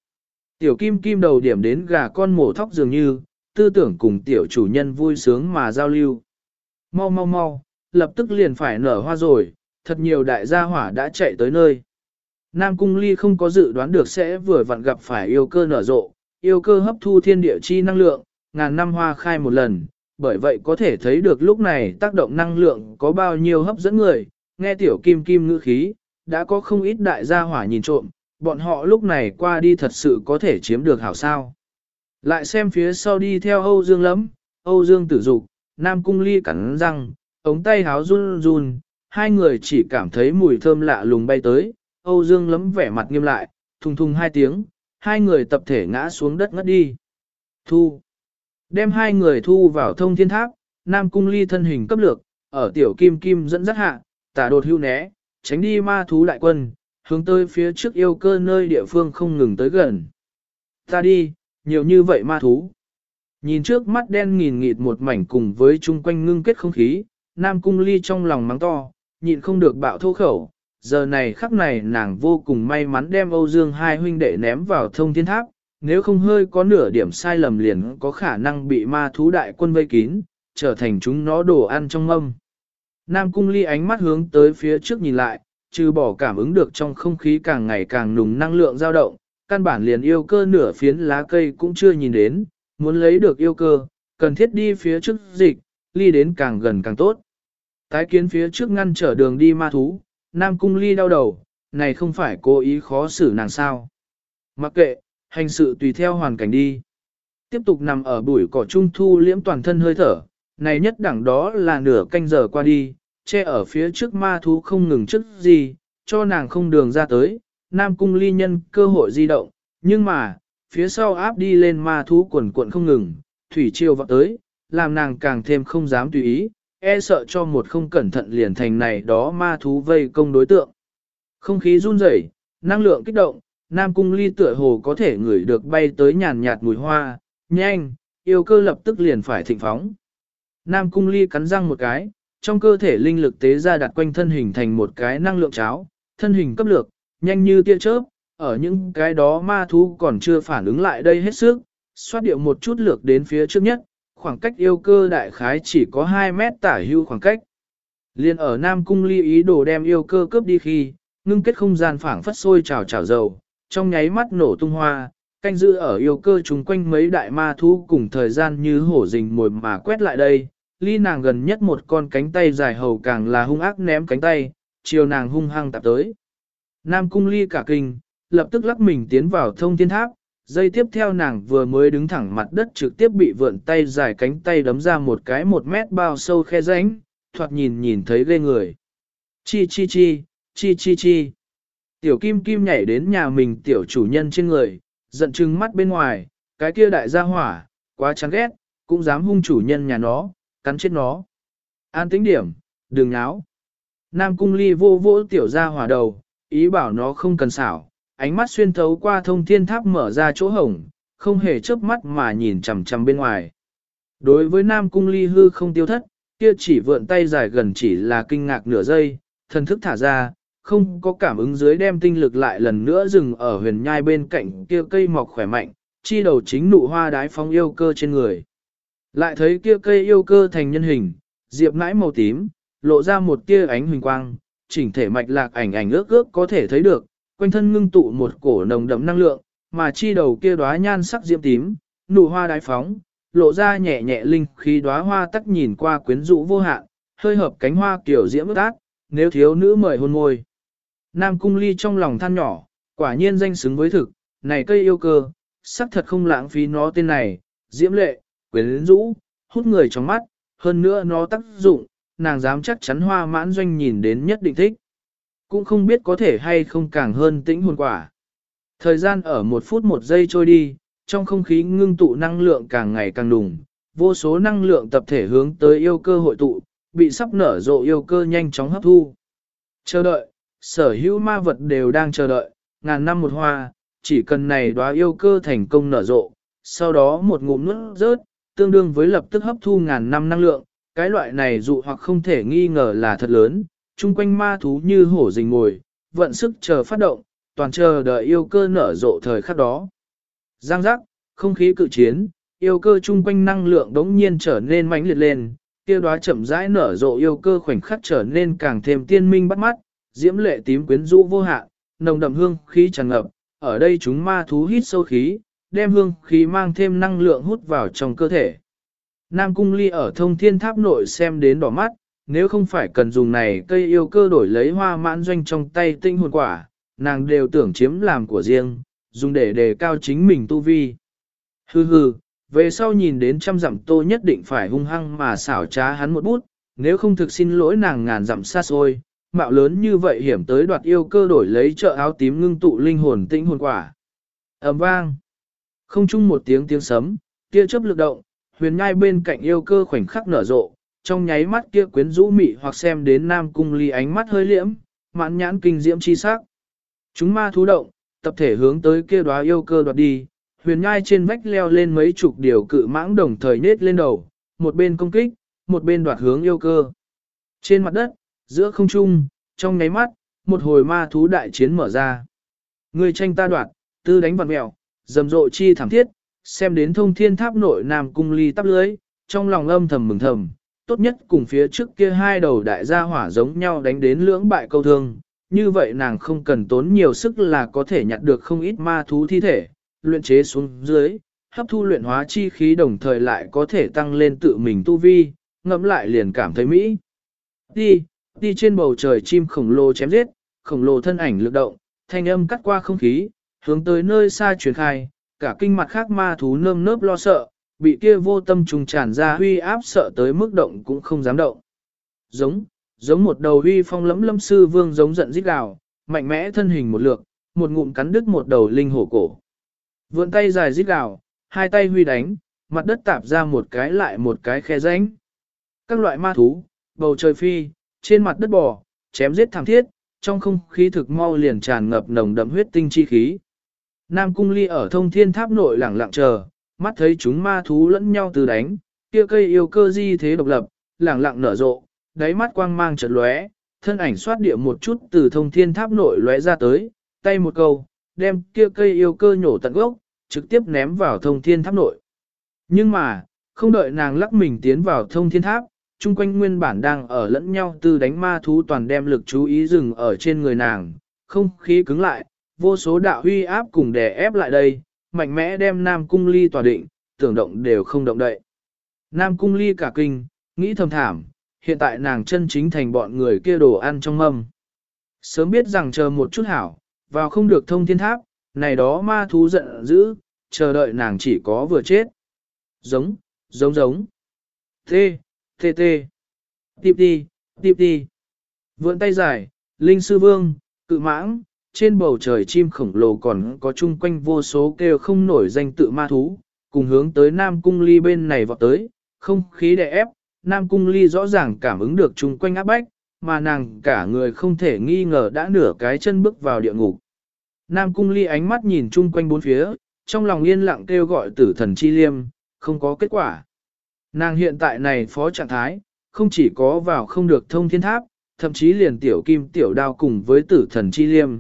Tiểu kim kim đầu điểm đến gà con mổ thóc dường như, tư tưởng cùng tiểu chủ nhân vui sướng mà giao lưu. Mau mau mau, lập tức liền phải nở hoa rồi, thật nhiều đại gia hỏa đã chạy tới nơi. Nam Cung Ly không có dự đoán được sẽ vừa vặn gặp phải yêu cơ nở rộ, yêu cơ hấp thu thiên địa chi năng lượng, ngàn năm hoa khai một lần, bởi vậy có thể thấy được lúc này tác động năng lượng có bao nhiêu hấp dẫn người, nghe tiểu kim kim ngữ khí, đã có không ít đại gia hỏa nhìn trộm, bọn họ lúc này qua đi thật sự có thể chiếm được hảo sao. Lại xem phía sau đi theo Âu Dương lắm, Âu Dương tử dục, Nam Cung Ly cắn răng, ống tay háo run run, hai người chỉ cảm thấy mùi thơm lạ lùng bay tới, Âu Dương lấm vẻ mặt nghiêm lại, thùng thùng hai tiếng, hai người tập thể ngã xuống đất ngất đi. Thu. Đem hai người thu vào thông thiên tháp, Nam Cung Ly thân hình cấp lược, ở tiểu kim kim dẫn dắt hạ, tả đột hưu né, tránh đi ma thú đại quân, hướng tới phía trước yêu cơ nơi địa phương không ngừng tới gần. Ta đi, nhiều như vậy ma thú. Nhìn trước mắt đen nghìn nghịt một mảnh cùng với chung quanh ngưng kết không khí, Nam Cung Ly trong lòng mắng to, nhịn không được bạo thô khẩu. Giờ này khắc này nàng vô cùng may mắn đem Âu Dương hai huynh đệ ném vào thông thiên tháp, nếu không hơi có nửa điểm sai lầm liền có khả năng bị ma thú đại quân vây kín, trở thành chúng nó đồ ăn trong âm. Nam Cung Ly ánh mắt hướng tới phía trước nhìn lại, trừ bỏ cảm ứng được trong không khí càng ngày càng nùng năng lượng dao động, căn bản liền yêu cơ nửa phiến lá cây cũng chưa nhìn đến, muốn lấy được yêu cơ, cần thiết đi phía trước dịch, ly đến càng gần càng tốt. Tái kiến phía trước ngăn trở đường đi ma thú, Nam Cung Ly đau đầu, này không phải cố ý khó xử nàng sao. Mặc kệ, hành sự tùy theo hoàn cảnh đi. Tiếp tục nằm ở bụi cỏ trung thu liễm toàn thân hơi thở, này nhất đẳng đó là nửa canh giờ qua đi, che ở phía trước ma thú không ngừng trước gì, cho nàng không đường ra tới, Nam Cung ly nhân cơ hội di động, nhưng mà, phía sau áp đi lên ma thú quần cuộn không ngừng, thủy triều vọt tới, làm nàng càng thêm không dám tùy ý, e sợ cho một không cẩn thận liền thành này đó ma thú vây công đối tượng. Không khí run rẩy, năng lượng kích động, Nam Cung Ly tựa hồ có thể ngửi được bay tới nhàn nhạt mùi hoa, nhanh, yêu cơ lập tức liền phải thịnh phóng. Nam Cung Ly cắn răng một cái, trong cơ thể linh lực tế ra đặt quanh thân hình thành một cái năng lượng cháo, thân hình cấp lược, nhanh như tia chớp, ở những cái đó ma thú còn chưa phản ứng lại đây hết sức, xoát điệu một chút lược đến phía trước nhất, khoảng cách yêu cơ đại khái chỉ có 2 mét tả hưu khoảng cách. Liên ở Nam Cung Ly ý đồ đem yêu cơ cướp đi khi, ngưng kết không gian phảng phất sôi trào trào dầu, trong nháy mắt nổ tung hoa, canh giữ ở yêu cơ chúng quanh mấy đại ma thú cùng thời gian như hổ rình mồi mà quét lại đây, ly nàng gần nhất một con cánh tay dài hầu càng là hung ác ném cánh tay, chiều nàng hung hăng tạp tới. Nam cung ly cả kinh, lập tức lắc mình tiến vào thông thiên tháp, dây tiếp theo nàng vừa mới đứng thẳng mặt đất trực tiếp bị vượn tay dài cánh tay đấm ra một cái một mét bao sâu khe ránh, thoạt nhìn nhìn thấy ghê người. Chi chi chi, chi chi chi. Tiểu kim kim nhảy đến nhà mình tiểu chủ nhân trên người, giận trưng mắt bên ngoài, cái kia đại gia hỏa, quá chán ghét, cũng dám hung chủ nhân nhà nó, cắn chết nó. An tính điểm, đừng náo. Nam cung ly vô vô tiểu gia hỏa đầu, ý bảo nó không cần xảo, ánh mắt xuyên thấu qua thông thiên tháp mở ra chỗ hổng, không hề chớp mắt mà nhìn chằm chằm bên ngoài. Đối với Nam cung ly hư không tiêu thất, kia chỉ vượn tay dài gần chỉ là kinh ngạc nửa giây, thần thức thả ra, không có cảm ứng dưới đem tinh lực lại lần nữa dừng ở huyền nhai bên cạnh kia cây mọc khỏe mạnh, chi đầu chính nụ hoa đái phong yêu cơ trên người. Lại thấy kia cây yêu cơ thành nhân hình, diệp nãi màu tím, lộ ra một tia ánh huỳnh quang, chỉnh thể mạch lạc ảnh ảnh ước ước có thể thấy được, quanh thân ngưng tụ một cổ nồng đậm năng lượng, mà chi đầu kia đóa nhan sắc diễm tím, nụ hoa đái phóng, lộ ra nhẹ nhẹ linh khí đóa hoa tắc nhìn qua quyến rũ vô hạn, hơi hợp cánh hoa kiểu diễm ước ác, nếu thiếu nữ mời hôn môi. Nam cung ly trong lòng than nhỏ, quả nhiên danh xứng với thực, này cây yêu cơ, sắc thật không lãng phí nó tên này, diễm lệ, quyến rũ, hút người trong mắt, hơn nữa nó tác dụng, nàng dám chắc chắn hoa mãn doanh nhìn đến nhất định thích. Cũng không biết có thể hay không càng hơn tĩnh hồn quả. Thời gian ở một phút một giây trôi đi, trong không khí ngưng tụ năng lượng càng ngày càng đùng, vô số năng lượng tập thể hướng tới yêu cơ hội tụ, bị sắp nở rộ yêu cơ nhanh chóng hấp thu. Chờ đợi, sở hữu ma vật đều đang chờ đợi, ngàn năm một hoa, chỉ cần này đóa yêu cơ thành công nở rộ, sau đó một ngụm nuốt rớt, tương đương với lập tức hấp thu ngàn năm năng lượng, cái loại này dụ hoặc không thể nghi ngờ là thật lớn, chung quanh ma thú như hổ rình ngồi, vận sức chờ phát động, toàn chờ đợi yêu cơ nở rộ thời khắc đó. Giang giác, không khí cự chiến, yêu cơ chung quanh năng lượng đống nhiên trở nên mãnh liệt lên, kia đóa chậm rãi nở rộ yêu cơ khoảnh khắc trở nên càng thêm tiên minh bắt mắt, diễm lệ tím quyến rũ vô hạn, nồng đậm hương khí tràn ngập, ở đây chúng ma thú hít sâu khí, đem hương khí mang thêm năng lượng hút vào trong cơ thể. Nam Cung Ly ở thông thiên tháp nội xem đến đỏ mắt, nếu không phải cần dùng này cây yêu cơ đổi lấy hoa mãn doanh trong tay tinh hồn quả, nàng đều tưởng chiếm làm của riêng, dùng để đề cao chính mình tu vi. Hừ hừ, về sau nhìn đến trăm dặm tô nhất định phải hung hăng mà xảo trá hắn một bút, nếu không thực xin lỗi nàng ngàn dặm xa xôi, mạo lớn như vậy hiểm tới đoạt yêu cơ đổi lấy trợ áo tím ngưng tụ linh hồn tinh hồn quả. ầm vang, không chung một tiếng tiếng sấm, tia chớp lực động, huyền nhai bên cạnh yêu cơ khoảnh khắc nở rộ, trong nháy mắt kia quyến rũ mị hoặc xem đến nam cung ly ánh mắt hơi liễm, mãn nhãn kinh diễm chi sắc. Chúng ma thú động, tập thể hướng tới kia đóa yêu cơ đoạt đi, huyền nhai trên vách leo lên mấy chục điều cự mãng đồng thời nết lên đầu, một bên công kích, một bên đoạt hướng yêu cơ. Trên mặt đất, giữa không trung, trong nháy mắt, một hồi ma thú đại chiến mở ra. Người tranh ta đoạt, tư đánh vặt mèo, rầm rộ chi thảm thiết, xem đến thông thiên tháp nội nam cung ly tắp lưới, trong lòng âm thầm mừng thầm, tốt nhất cùng phía trước kia hai đầu đại gia hỏa giống nhau đánh đến lưỡng bại câu thương, như vậy nàng không cần tốn nhiều sức là có thể nhặt được không ít ma thú thi thể, luyện chế xuống dưới, hấp thu luyện hóa chi khí đồng thời lại có thể tăng lên tự mình tu vi, ngẫm lại liền cảm thấy mỹ. Đi, đi trên bầu trời chim khổng lồ chém giết, khổng lồ thân ảnh lực động, thanh âm cắt qua không khí, hướng tới nơi xa truyền khai, cả kinh mặt khác ma thú nơm nớp lo sợ, bị kia vô tâm trùng tràn ra huy áp sợ tới mức động cũng không dám động. Giống, giống một đầu huy phong lẫm lâm sư vương giống giận rít gào, mạnh mẽ thân hình một lượt, một ngụm cắn đứt một đầu linh hổ cổ. Vươn tay dài rít gào, hai tay huy đánh, mặt đất tạp ra một cái lại một cái khe rãnh. Các loại ma thú, bầu trời phi, trên mặt đất bò, chém giết thảm thiết, trong không khí thực mau liền tràn ngập nồng đậm huyết tinh chi khí. Nam Cung Ly ở thông thiên tháp nội lẳng lặng chờ, mắt thấy chúng ma thú lẫn nhau từ đánh, kia cây yêu cơ di thế độc lập, lẳng lặng nở rộ, đáy mắt quang mang chợt lóe, thân ảnh xoát địa một chút từ thông thiên tháp nội lóe ra tới, tay một câu, đem kia cây yêu cơ nhổ tận gốc, trực tiếp ném vào thông thiên tháp nội. Nhưng mà, không đợi nàng lắc mình tiến vào thông thiên tháp, chung quanh nguyên bản đang ở lẫn nhau từ đánh ma thú toàn đem lực chú ý dừng ở trên người nàng, không khí cứng lại, vô số đạo huy áp cùng đè ép lại đây, mạnh mẽ đem Nam Cung Ly tỏa định, tưởng động đều không động đậy. Nam Cung Ly cả kinh, nghĩ thầm thảm, hiện tại nàng chân chính thành bọn người kia đồ ăn trong mâm. Sớm biết rằng chờ một chút hảo, vào không được thông thiên tháp, này đó ma thú giận dữ, chờ đợi nàng chỉ có vừa chết. Giống, giống giống. Tê, tê tê. Tiếp đi, tiếp đi. Vượn tay dài, Linh Sư Vương, cự mãng, trên bầu trời chim khổng lồ còn có chung quanh vô số kêu không nổi danh tự ma thú, cùng hướng tới Nam Cung Ly bên này vọt tới, không khí đè ép, Nam Cung Ly rõ ràng cảm ứng được chung quanh áp bách, mà nàng cả người không thể nghi ngờ đã nửa cái chân bước vào địa ngục. Nam Cung Ly ánh mắt nhìn chung quanh bốn phía, trong lòng yên lặng kêu gọi tử thần chi liêm, không có kết quả. Nàng hiện tại này phó trạng thái, không chỉ có vào không được thông thiên tháp, thậm chí liền tiểu kim tiểu đao cùng với tử thần chi liêm,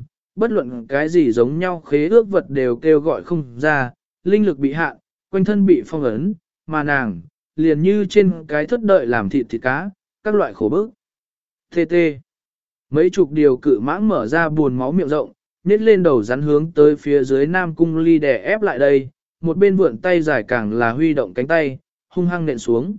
bất luận cái gì giống nhau khế ước vật đều kêu gọi không ra, linh lực bị hạn, quanh thân bị phong ấn, mà nàng, liền như trên cái thất đợi làm thịt thịt cá, các loại khổ bức. TT. Mấy chục điều cự mãng mở ra buồn máu miệng rộng, nết lên đầu rắn hướng tới phía dưới nam cung ly đè ép lại đây, một bên vượn tay dài càng là huy động cánh tay, hung hăng nện xuống.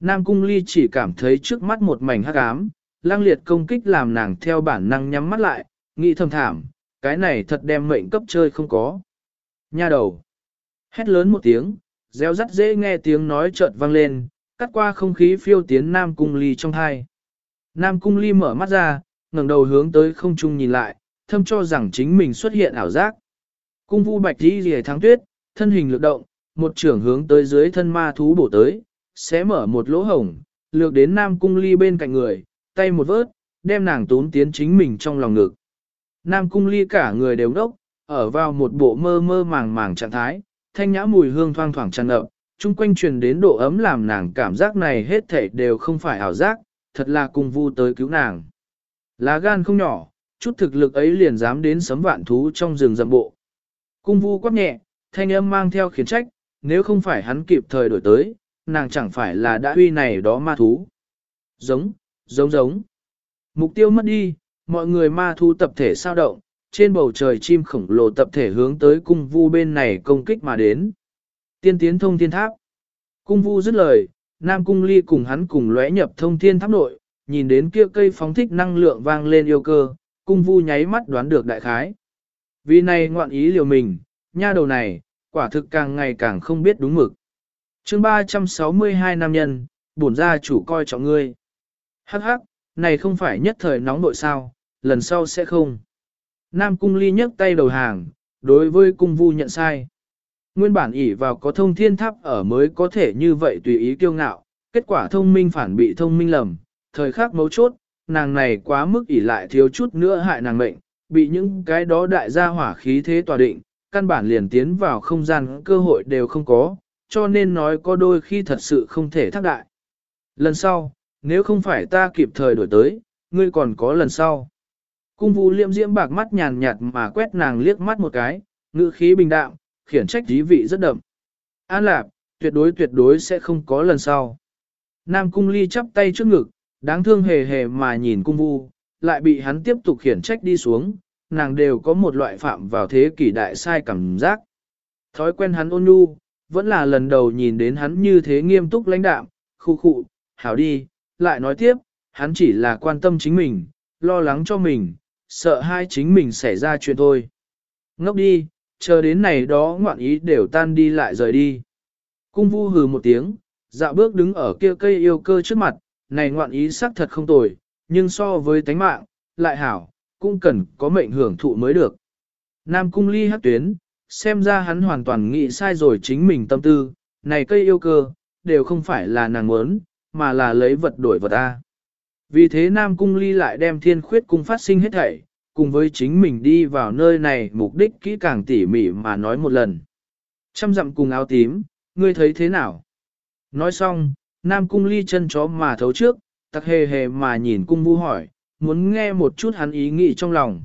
Nam cung ly chỉ cảm thấy trước mắt một mảnh hắc ám, lang liệt công kích làm nàng theo bản năng nhắm mắt lại, nghĩ thầm thảm, cái này thật đem mệnh cấp chơi không có. Nha đầu. Hét lớn một tiếng, reo rắt dễ nghe tiếng nói chợt vang lên, cắt qua không khí phiêu tiến Nam Cung Ly trong hai. Nam Cung Ly mở mắt ra, ngẩng đầu hướng tới không trung nhìn lại, thâm cho rằng chính mình xuất hiện ảo giác. Cung vu bạch đi rìa thắng tuyết, thân hình lực động, một trưởng hướng tới dưới thân ma thú bổ tới, sẽ mở một lỗ hổng, lược đến Nam Cung Ly bên cạnh người, tay một vớt, đem nàng tốn tiến chính mình trong lòng ngực. Nam cung ly cả người đều đốc, ở vào một bộ mơ mơ màng màng trạng thái, thanh nhã mùi hương thoang thoảng tràn ngập, chung quanh truyền đến độ ấm làm nàng cảm giác này hết thảy đều không phải ảo giác, thật là cung vu tới cứu nàng. Lá gan không nhỏ, chút thực lực ấy liền dám đến sấm vạn thú trong rừng rậm bộ. Cung vu quát nhẹ, thanh âm mang theo khiển trách, nếu không phải hắn kịp thời đổi tới, nàng chẳng phải là đã huy này đó ma thú. Giống, giống giống. Mục tiêu mất đi, mọi người ma thu tập thể sao động, trên bầu trời chim khổng lồ tập thể hướng tới cung vu bên này công kích mà đến. Tiên tiến thông thiên tháp. Cung vu dứt lời, Nam Cung Ly cùng hắn cùng lóe nhập thông thiên tháp nội, nhìn đến kia cây phóng thích năng lượng vang lên yêu cơ, cung vu nháy mắt đoán được đại khái. Vì này ngoạn ý liều mình, nha đầu này, quả thực càng ngày càng không biết đúng mực. chương 362 nam nhân, bổn gia chủ coi trọng ngươi. Hắc hắc, này không phải nhất thời nóng nội sao, lần sau sẽ không. Nam cung ly nhấc tay đầu hàng, đối với cung vu nhận sai. Nguyên bản ỷ vào có thông thiên tháp ở mới có thể như vậy tùy ý kiêu ngạo, kết quả thông minh phản bị thông minh lầm, thời khắc mấu chốt, nàng này quá mức ỷ lại thiếu chút nữa hại nàng mệnh, bị những cái đó đại gia hỏa khí thế tòa định, căn bản liền tiến vào không gian cơ hội đều không có, cho nên nói có đôi khi thật sự không thể thác đại. Lần sau, nếu không phải ta kịp thời đổi tới, ngươi còn có lần sau. Cung Vu liệm diễm bạc mắt nhàn nhạt mà quét nàng liếc mắt một cái, ngữ khí bình đạm, khiển trách dí vị rất đậm. An lạp, tuyệt đối tuyệt đối sẽ không có lần sau. Nam cung ly chắp tay trước ngực, đáng thương hề hề mà nhìn cung vu, lại bị hắn tiếp tục khiển trách đi xuống, nàng đều có một loại phạm vào thế kỷ đại sai cảm giác. Thói quen hắn ôn nhu, vẫn là lần đầu nhìn đến hắn như thế nghiêm túc lãnh đạm, khu khụ, hảo đi, lại nói tiếp, hắn chỉ là quan tâm chính mình, lo lắng cho mình, sợ hai chính mình xảy ra chuyện thôi. Ngốc đi, chờ đến này đó ngoạn ý đều tan đi lại rời đi. Cung vu hừ một tiếng, dạo bước đứng ở kia cây yêu cơ trước mặt, này ngoạn ý xác thật không tồi, nhưng so với tánh mạng, lại hảo, cũng cần có mệnh hưởng thụ mới được. Nam cung ly hát tuyến, xem ra hắn hoàn toàn nghĩ sai rồi chính mình tâm tư, này cây yêu cơ, đều không phải là nàng muốn, mà là lấy vật đổi vật A. Vì thế Nam cung ly lại đem thiên khuyết cung phát sinh hết thảy, cùng với chính mình đi vào nơi này mục đích kỹ càng tỉ mỉ mà nói một lần. Trăm dặm cùng áo tím, ngươi thấy thế nào? Nói xong, Nam cung ly chân chó mà thấu trước, tặc hề hề mà nhìn cung vu hỏi, muốn nghe một chút hắn ý nghĩ trong lòng.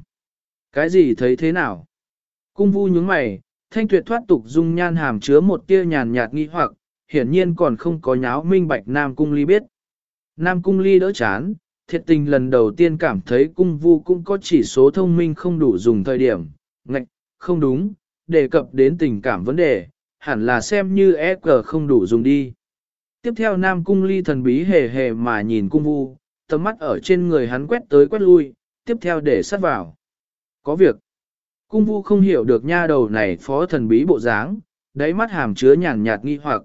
Cái gì thấy thế nào? Cung vu nhướng mày, thanh tuyệt thoát tục dung nhan hàm chứa một tia nhàn nhạt nghi hoặc, hiển nhiên còn không có nháo minh bạch Nam cung ly biết. Nam cung ly đỡ chán, thiệt tình lần đầu tiên cảm thấy cung vu cũng có chỉ số thông minh không đủ dùng thời điểm, ngạch, không đúng, đề cập đến tình cảm vấn đề, hẳn là xem như EQ không đủ dùng đi. Tiếp theo Nam cung ly thần bí hề hề mà nhìn cung vu, tầm mắt ở trên người hắn quét tới quét lui, tiếp theo để sát vào. Có việc. Cung vu không hiểu được nha đầu này phó thần bí bộ dáng, đáy mắt hàm chứa nhàn nhạt nghi hoặc.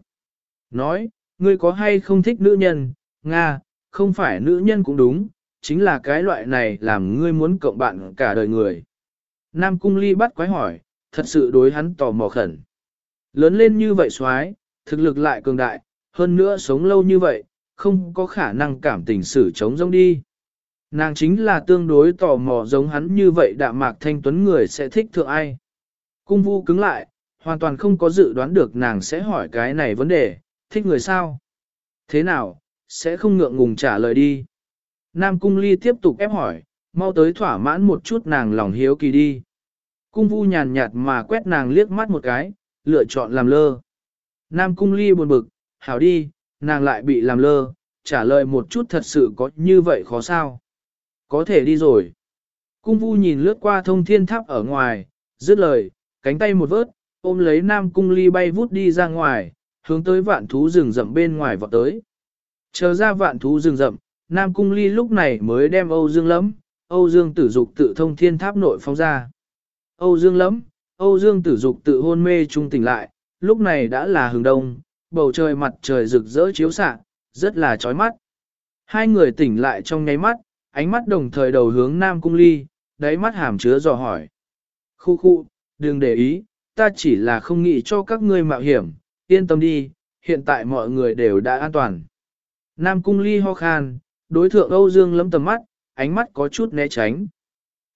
Nói, ngươi có hay không thích nữ nhân, Nga, không phải nữ nhân cũng đúng, chính là cái loại này làm ngươi muốn cộng bạn cả đời người. Nam cung ly bắt quái hỏi, thật sự đối hắn tò mò khẩn. Lớn lên như vậy xoái, thực lực lại cường đại, hơn nữa sống lâu như vậy, không có khả năng cảm tình xử chống giống đi. Nàng chính là tương đối tò mò giống hắn như vậy đạm mạc thanh tuấn người sẽ thích thượng ai. Cung vu cứng lại, hoàn toàn không có dự đoán được nàng sẽ hỏi cái này vấn đề, thích người sao? Thế nào, sẽ không ngượng ngùng trả lời đi. Nam cung ly tiếp tục ép hỏi, mau tới thỏa mãn một chút nàng lòng hiếu kỳ đi. Cung vu nhàn nhạt mà quét nàng liếc mắt một cái, lựa chọn làm lơ. Nam cung ly buồn bực, hảo đi, nàng lại bị làm lơ, trả lời một chút thật sự có như vậy khó sao. Có thể đi rồi. Cung vu nhìn lướt qua thông thiên tháp ở ngoài, dứt lời, cánh tay một vớt, ôm lấy nam cung ly bay vút đi ra ngoài, hướng tới vạn thú rừng rậm bên ngoài vọt tới. Chờ ra vạn thú rừng rậm, nam cung ly lúc này mới đem Âu Dương lấm, Âu Dương tử dục tự thông thiên tháp nội phóng ra. Âu Dương lấm, Âu Dương tử dục tự hôn mê trung tỉnh lại, lúc này đã là hừng đông, bầu trời mặt trời rực rỡ chiếu xạ, rất là chói mắt. Hai người tỉnh lại trong nháy mắt, ánh mắt đồng thời đầu hướng Nam Cung Ly, đáy mắt hàm chứa dò hỏi. Khu khu, đừng để ý, ta chỉ là không nghĩ cho các ngươi mạo hiểm, yên tâm đi, hiện tại mọi người đều đã an toàn. Nam Cung Ly ho khan, đối thượng Âu Dương lấm tầm mắt, ánh mắt có chút né tránh.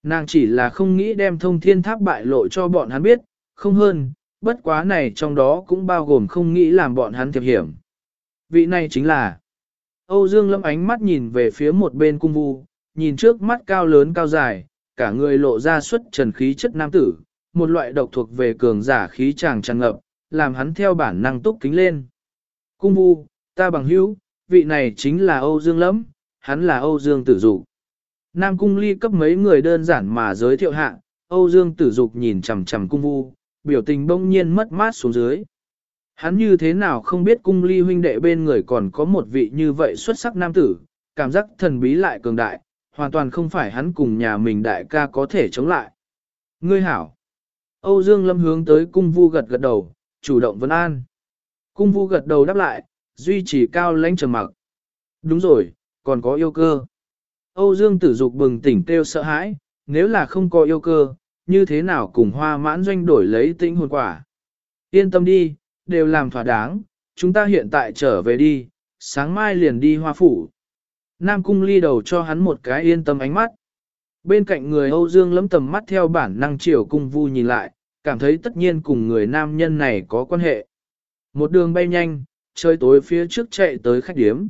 Nàng chỉ là không nghĩ đem thông thiên tháp bại lộ cho bọn hắn biết, không hơn, bất quá này trong đó cũng bao gồm không nghĩ làm bọn hắn thiệp hiểm. Vị này chính là Âu Dương lâm ánh mắt nhìn về phía một bên cung vu, nhìn trước mắt cao lớn cao dài, cả người lộ ra xuất trần khí chất nam tử, một loại độc thuộc về cường giả khí chàng tràn ngập, làm hắn theo bản năng túc kính lên. Cung vu, ta bằng hữu, vị này chính là Âu Dương Lẫm, hắn là Âu Dương tử Dục. Nam cung ly cấp mấy người đơn giản mà giới thiệu hạ, Âu Dương Tử Dục nhìn chằm chằm cung vu, biểu tình bỗng nhiên mất mát xuống dưới. Hắn như thế nào không biết cung ly huynh đệ bên người còn có một vị như vậy xuất sắc nam tử, cảm giác thần bí lại cường đại, hoàn toàn không phải hắn cùng nhà mình đại ca có thể chống lại. Ngươi hảo. Âu Dương Lâm hướng tới cung vu gật gật đầu, chủ động vấn an. Cung vu gật đầu đáp lại, duy trì cao lãnh trầm mặc. Đúng rồi, còn có yêu cơ. Âu Dương tử dục bừng tỉnh kêu sợ hãi, nếu là không có yêu cơ, như thế nào cùng hoa mãn doanh đổi lấy tĩnh hồn quả. Yên tâm đi, đều làm thỏa đáng, chúng ta hiện tại trở về đi, sáng mai liền đi hoa phủ. Nam cung ly đầu cho hắn một cái yên tâm ánh mắt. Bên cạnh người Âu Dương lấm tầm mắt theo bản năng chiều cung vu nhìn lại, cảm thấy tất nhiên cùng người nam nhân này có quan hệ. Một đường bay nhanh, trời tối phía trước chạy tới khách điếm.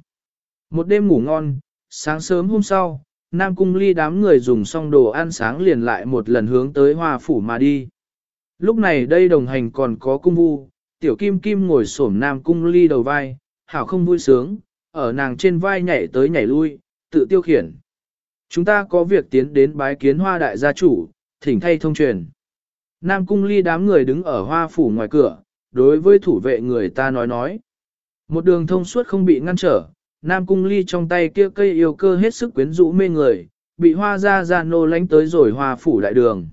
Một đêm ngủ ngon, sáng sớm hôm sau, Nam Cung Ly đám người dùng xong đồ ăn sáng liền lại một lần hướng tới hoa phủ mà đi. Lúc này đây đồng hành còn có cung vu, tiểu kim kim ngồi xổm Nam Cung Ly đầu vai, hảo không vui sướng, ở nàng trên vai nhảy tới nhảy lui, tự tiêu khiển. Chúng ta có việc tiến đến bái kiến hoa đại gia chủ, thỉnh thay thông truyền. Nam Cung Ly đám người đứng ở hoa phủ ngoài cửa, đối với thủ vệ người ta nói nói. Một đường thông suốt không bị ngăn trở, Nam Cung Ly trong tay kia cây yêu cơ hết sức quyến rũ mê người, bị hoa ra ra nô lánh tới rồi hoa phủ đại đường.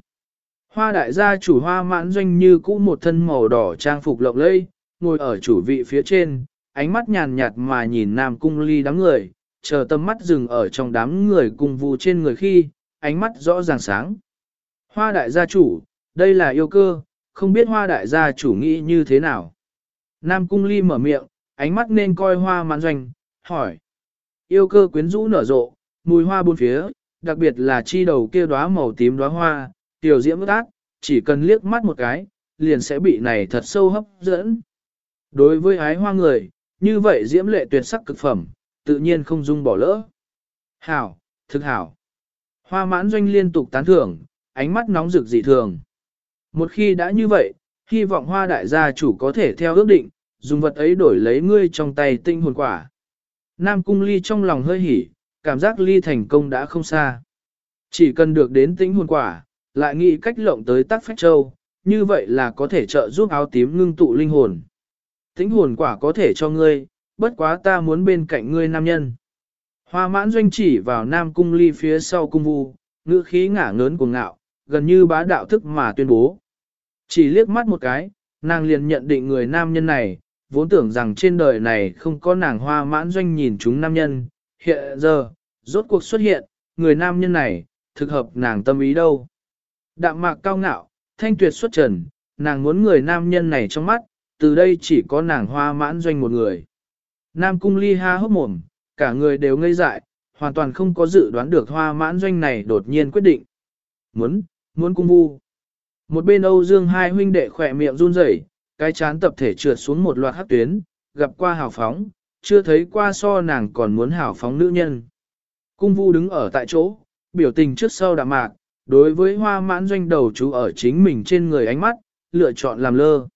Hoa đại gia chủ hoa mãn doanh như cũ một thân màu đỏ trang phục lộng lẫy, ngồi ở chủ vị phía trên, ánh mắt nhàn nhạt mà nhìn Nam Cung Ly đám người, chờ tâm mắt dừng ở trong đám người cùng vụ trên người khi, ánh mắt rõ ràng sáng. Hoa đại gia chủ, đây là yêu cơ, không biết hoa đại gia chủ nghĩ như thế nào. Nam Cung Ly mở miệng, ánh mắt nên coi hoa mãn doanh, hỏi. Yêu cơ quyến rũ nở rộ, mùi hoa buôn phía, đặc biệt là chi đầu kia đóa màu tím đóa hoa, tiểu diễm ước ác, chỉ cần liếc mắt một cái, liền sẽ bị này thật sâu hấp dẫn. Đối với ái hoa người, như vậy diễm lệ tuyệt sắc cực phẩm, tự nhiên không dung bỏ lỡ. Hảo, thực hảo. Hoa mãn doanh liên tục tán thưởng, ánh mắt nóng rực dị thường. Một khi đã như vậy, hy vọng hoa đại gia chủ có thể theo ước định, dùng vật ấy đổi lấy ngươi trong tay tinh hồn quả. Nam cung ly trong lòng hơi hỉ, cảm giác ly thành công đã không xa. Chỉ cần được đến tinh hồn quả, lại nghĩ cách lộng tới tắc phách châu, như vậy là có thể trợ giúp áo tím ngưng tụ linh hồn. Tinh hồn quả có thể cho ngươi, bất quá ta muốn bên cạnh ngươi nam nhân. Hoa mãn doanh chỉ vào nam cung ly phía sau cung vu, ngữ khí ngả ngớn cuồng ngạo, gần như bá đạo thức mà tuyên bố. Chỉ liếc mắt một cái, nàng liền nhận định người nam nhân này, vốn tưởng rằng trên đời này không có nàng hoa mãn doanh nhìn chúng nam nhân, hiện giờ, rốt cuộc xuất hiện, người nam nhân này, thực hợp nàng tâm ý đâu. Đạm mạc cao ngạo, thanh tuyệt xuất trần, nàng muốn người nam nhân này trong mắt, từ đây chỉ có nàng hoa mãn doanh một người. Nam cung ly ha hốc mồm, cả người đều ngây dại, hoàn toàn không có dự đoán được hoa mãn doanh này đột nhiên quyết định. Muốn, muốn cung vu. Một bên Âu Dương hai huynh đệ khỏe miệng run rẩy, cái chán tập thể trượt xuống một loạt hắc tuyến, gặp qua hào phóng, chưa thấy qua so nàng còn muốn hào phóng nữ nhân. Cung vu đứng ở tại chỗ, biểu tình trước sau đạm mạc, đối với hoa mãn doanh đầu chú ở chính mình trên người ánh mắt, lựa chọn làm lơ.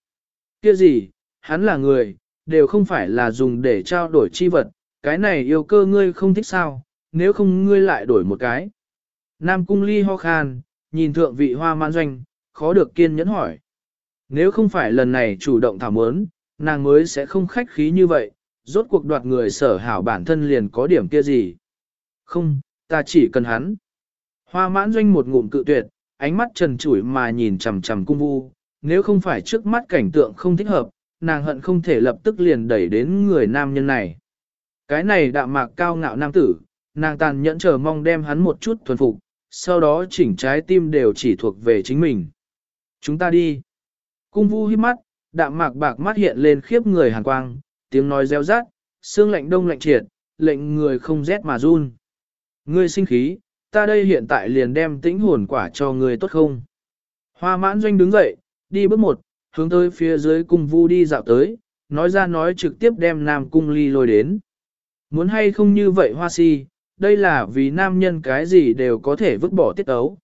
Kia gì, hắn là người, đều không phải là dùng để trao đổi chi vật, cái này yêu cơ ngươi không thích sao, nếu không ngươi lại đổi một cái. Nam cung ly ho khan, nhìn thượng vị hoa mãn doanh, khó được kiên nhẫn hỏi. Nếu không phải lần này chủ động thảo mớn, nàng mới sẽ không khách khí như vậy, rốt cuộc đoạt người sở hảo bản thân liền có điểm kia gì. Không, ta chỉ cần hắn. Hoa mãn doanh một ngụm cự tuyệt, ánh mắt trần trụi mà nhìn chằm chằm cung vu, nếu không phải trước mắt cảnh tượng không thích hợp, nàng hận không thể lập tức liền đẩy đến người nam nhân này. Cái này đạm mạc cao ngạo nam tử, nàng tàn nhẫn chờ mong đem hắn một chút thuần phục, sau đó chỉnh trái tim đều chỉ thuộc về chính mình. Chúng ta đi. Cung vu hiếp mắt, đạm mạc bạc mắt hiện lên khiếp người hàn quang, tiếng nói reo rát, xương lạnh đông lạnh triệt, lệnh người không rét mà run. Ngươi sinh khí, ta đây hiện tại liền đem tĩnh hồn quả cho ngươi tốt không? Hoa mãn doanh đứng dậy, đi bước một, hướng tới phía dưới cung vu đi dạo tới, nói ra nói trực tiếp đem nam cung ly lôi đến. Muốn hay không như vậy hoa si, đây là vì nam nhân cái gì đều có thể vứt bỏ tiết ấu.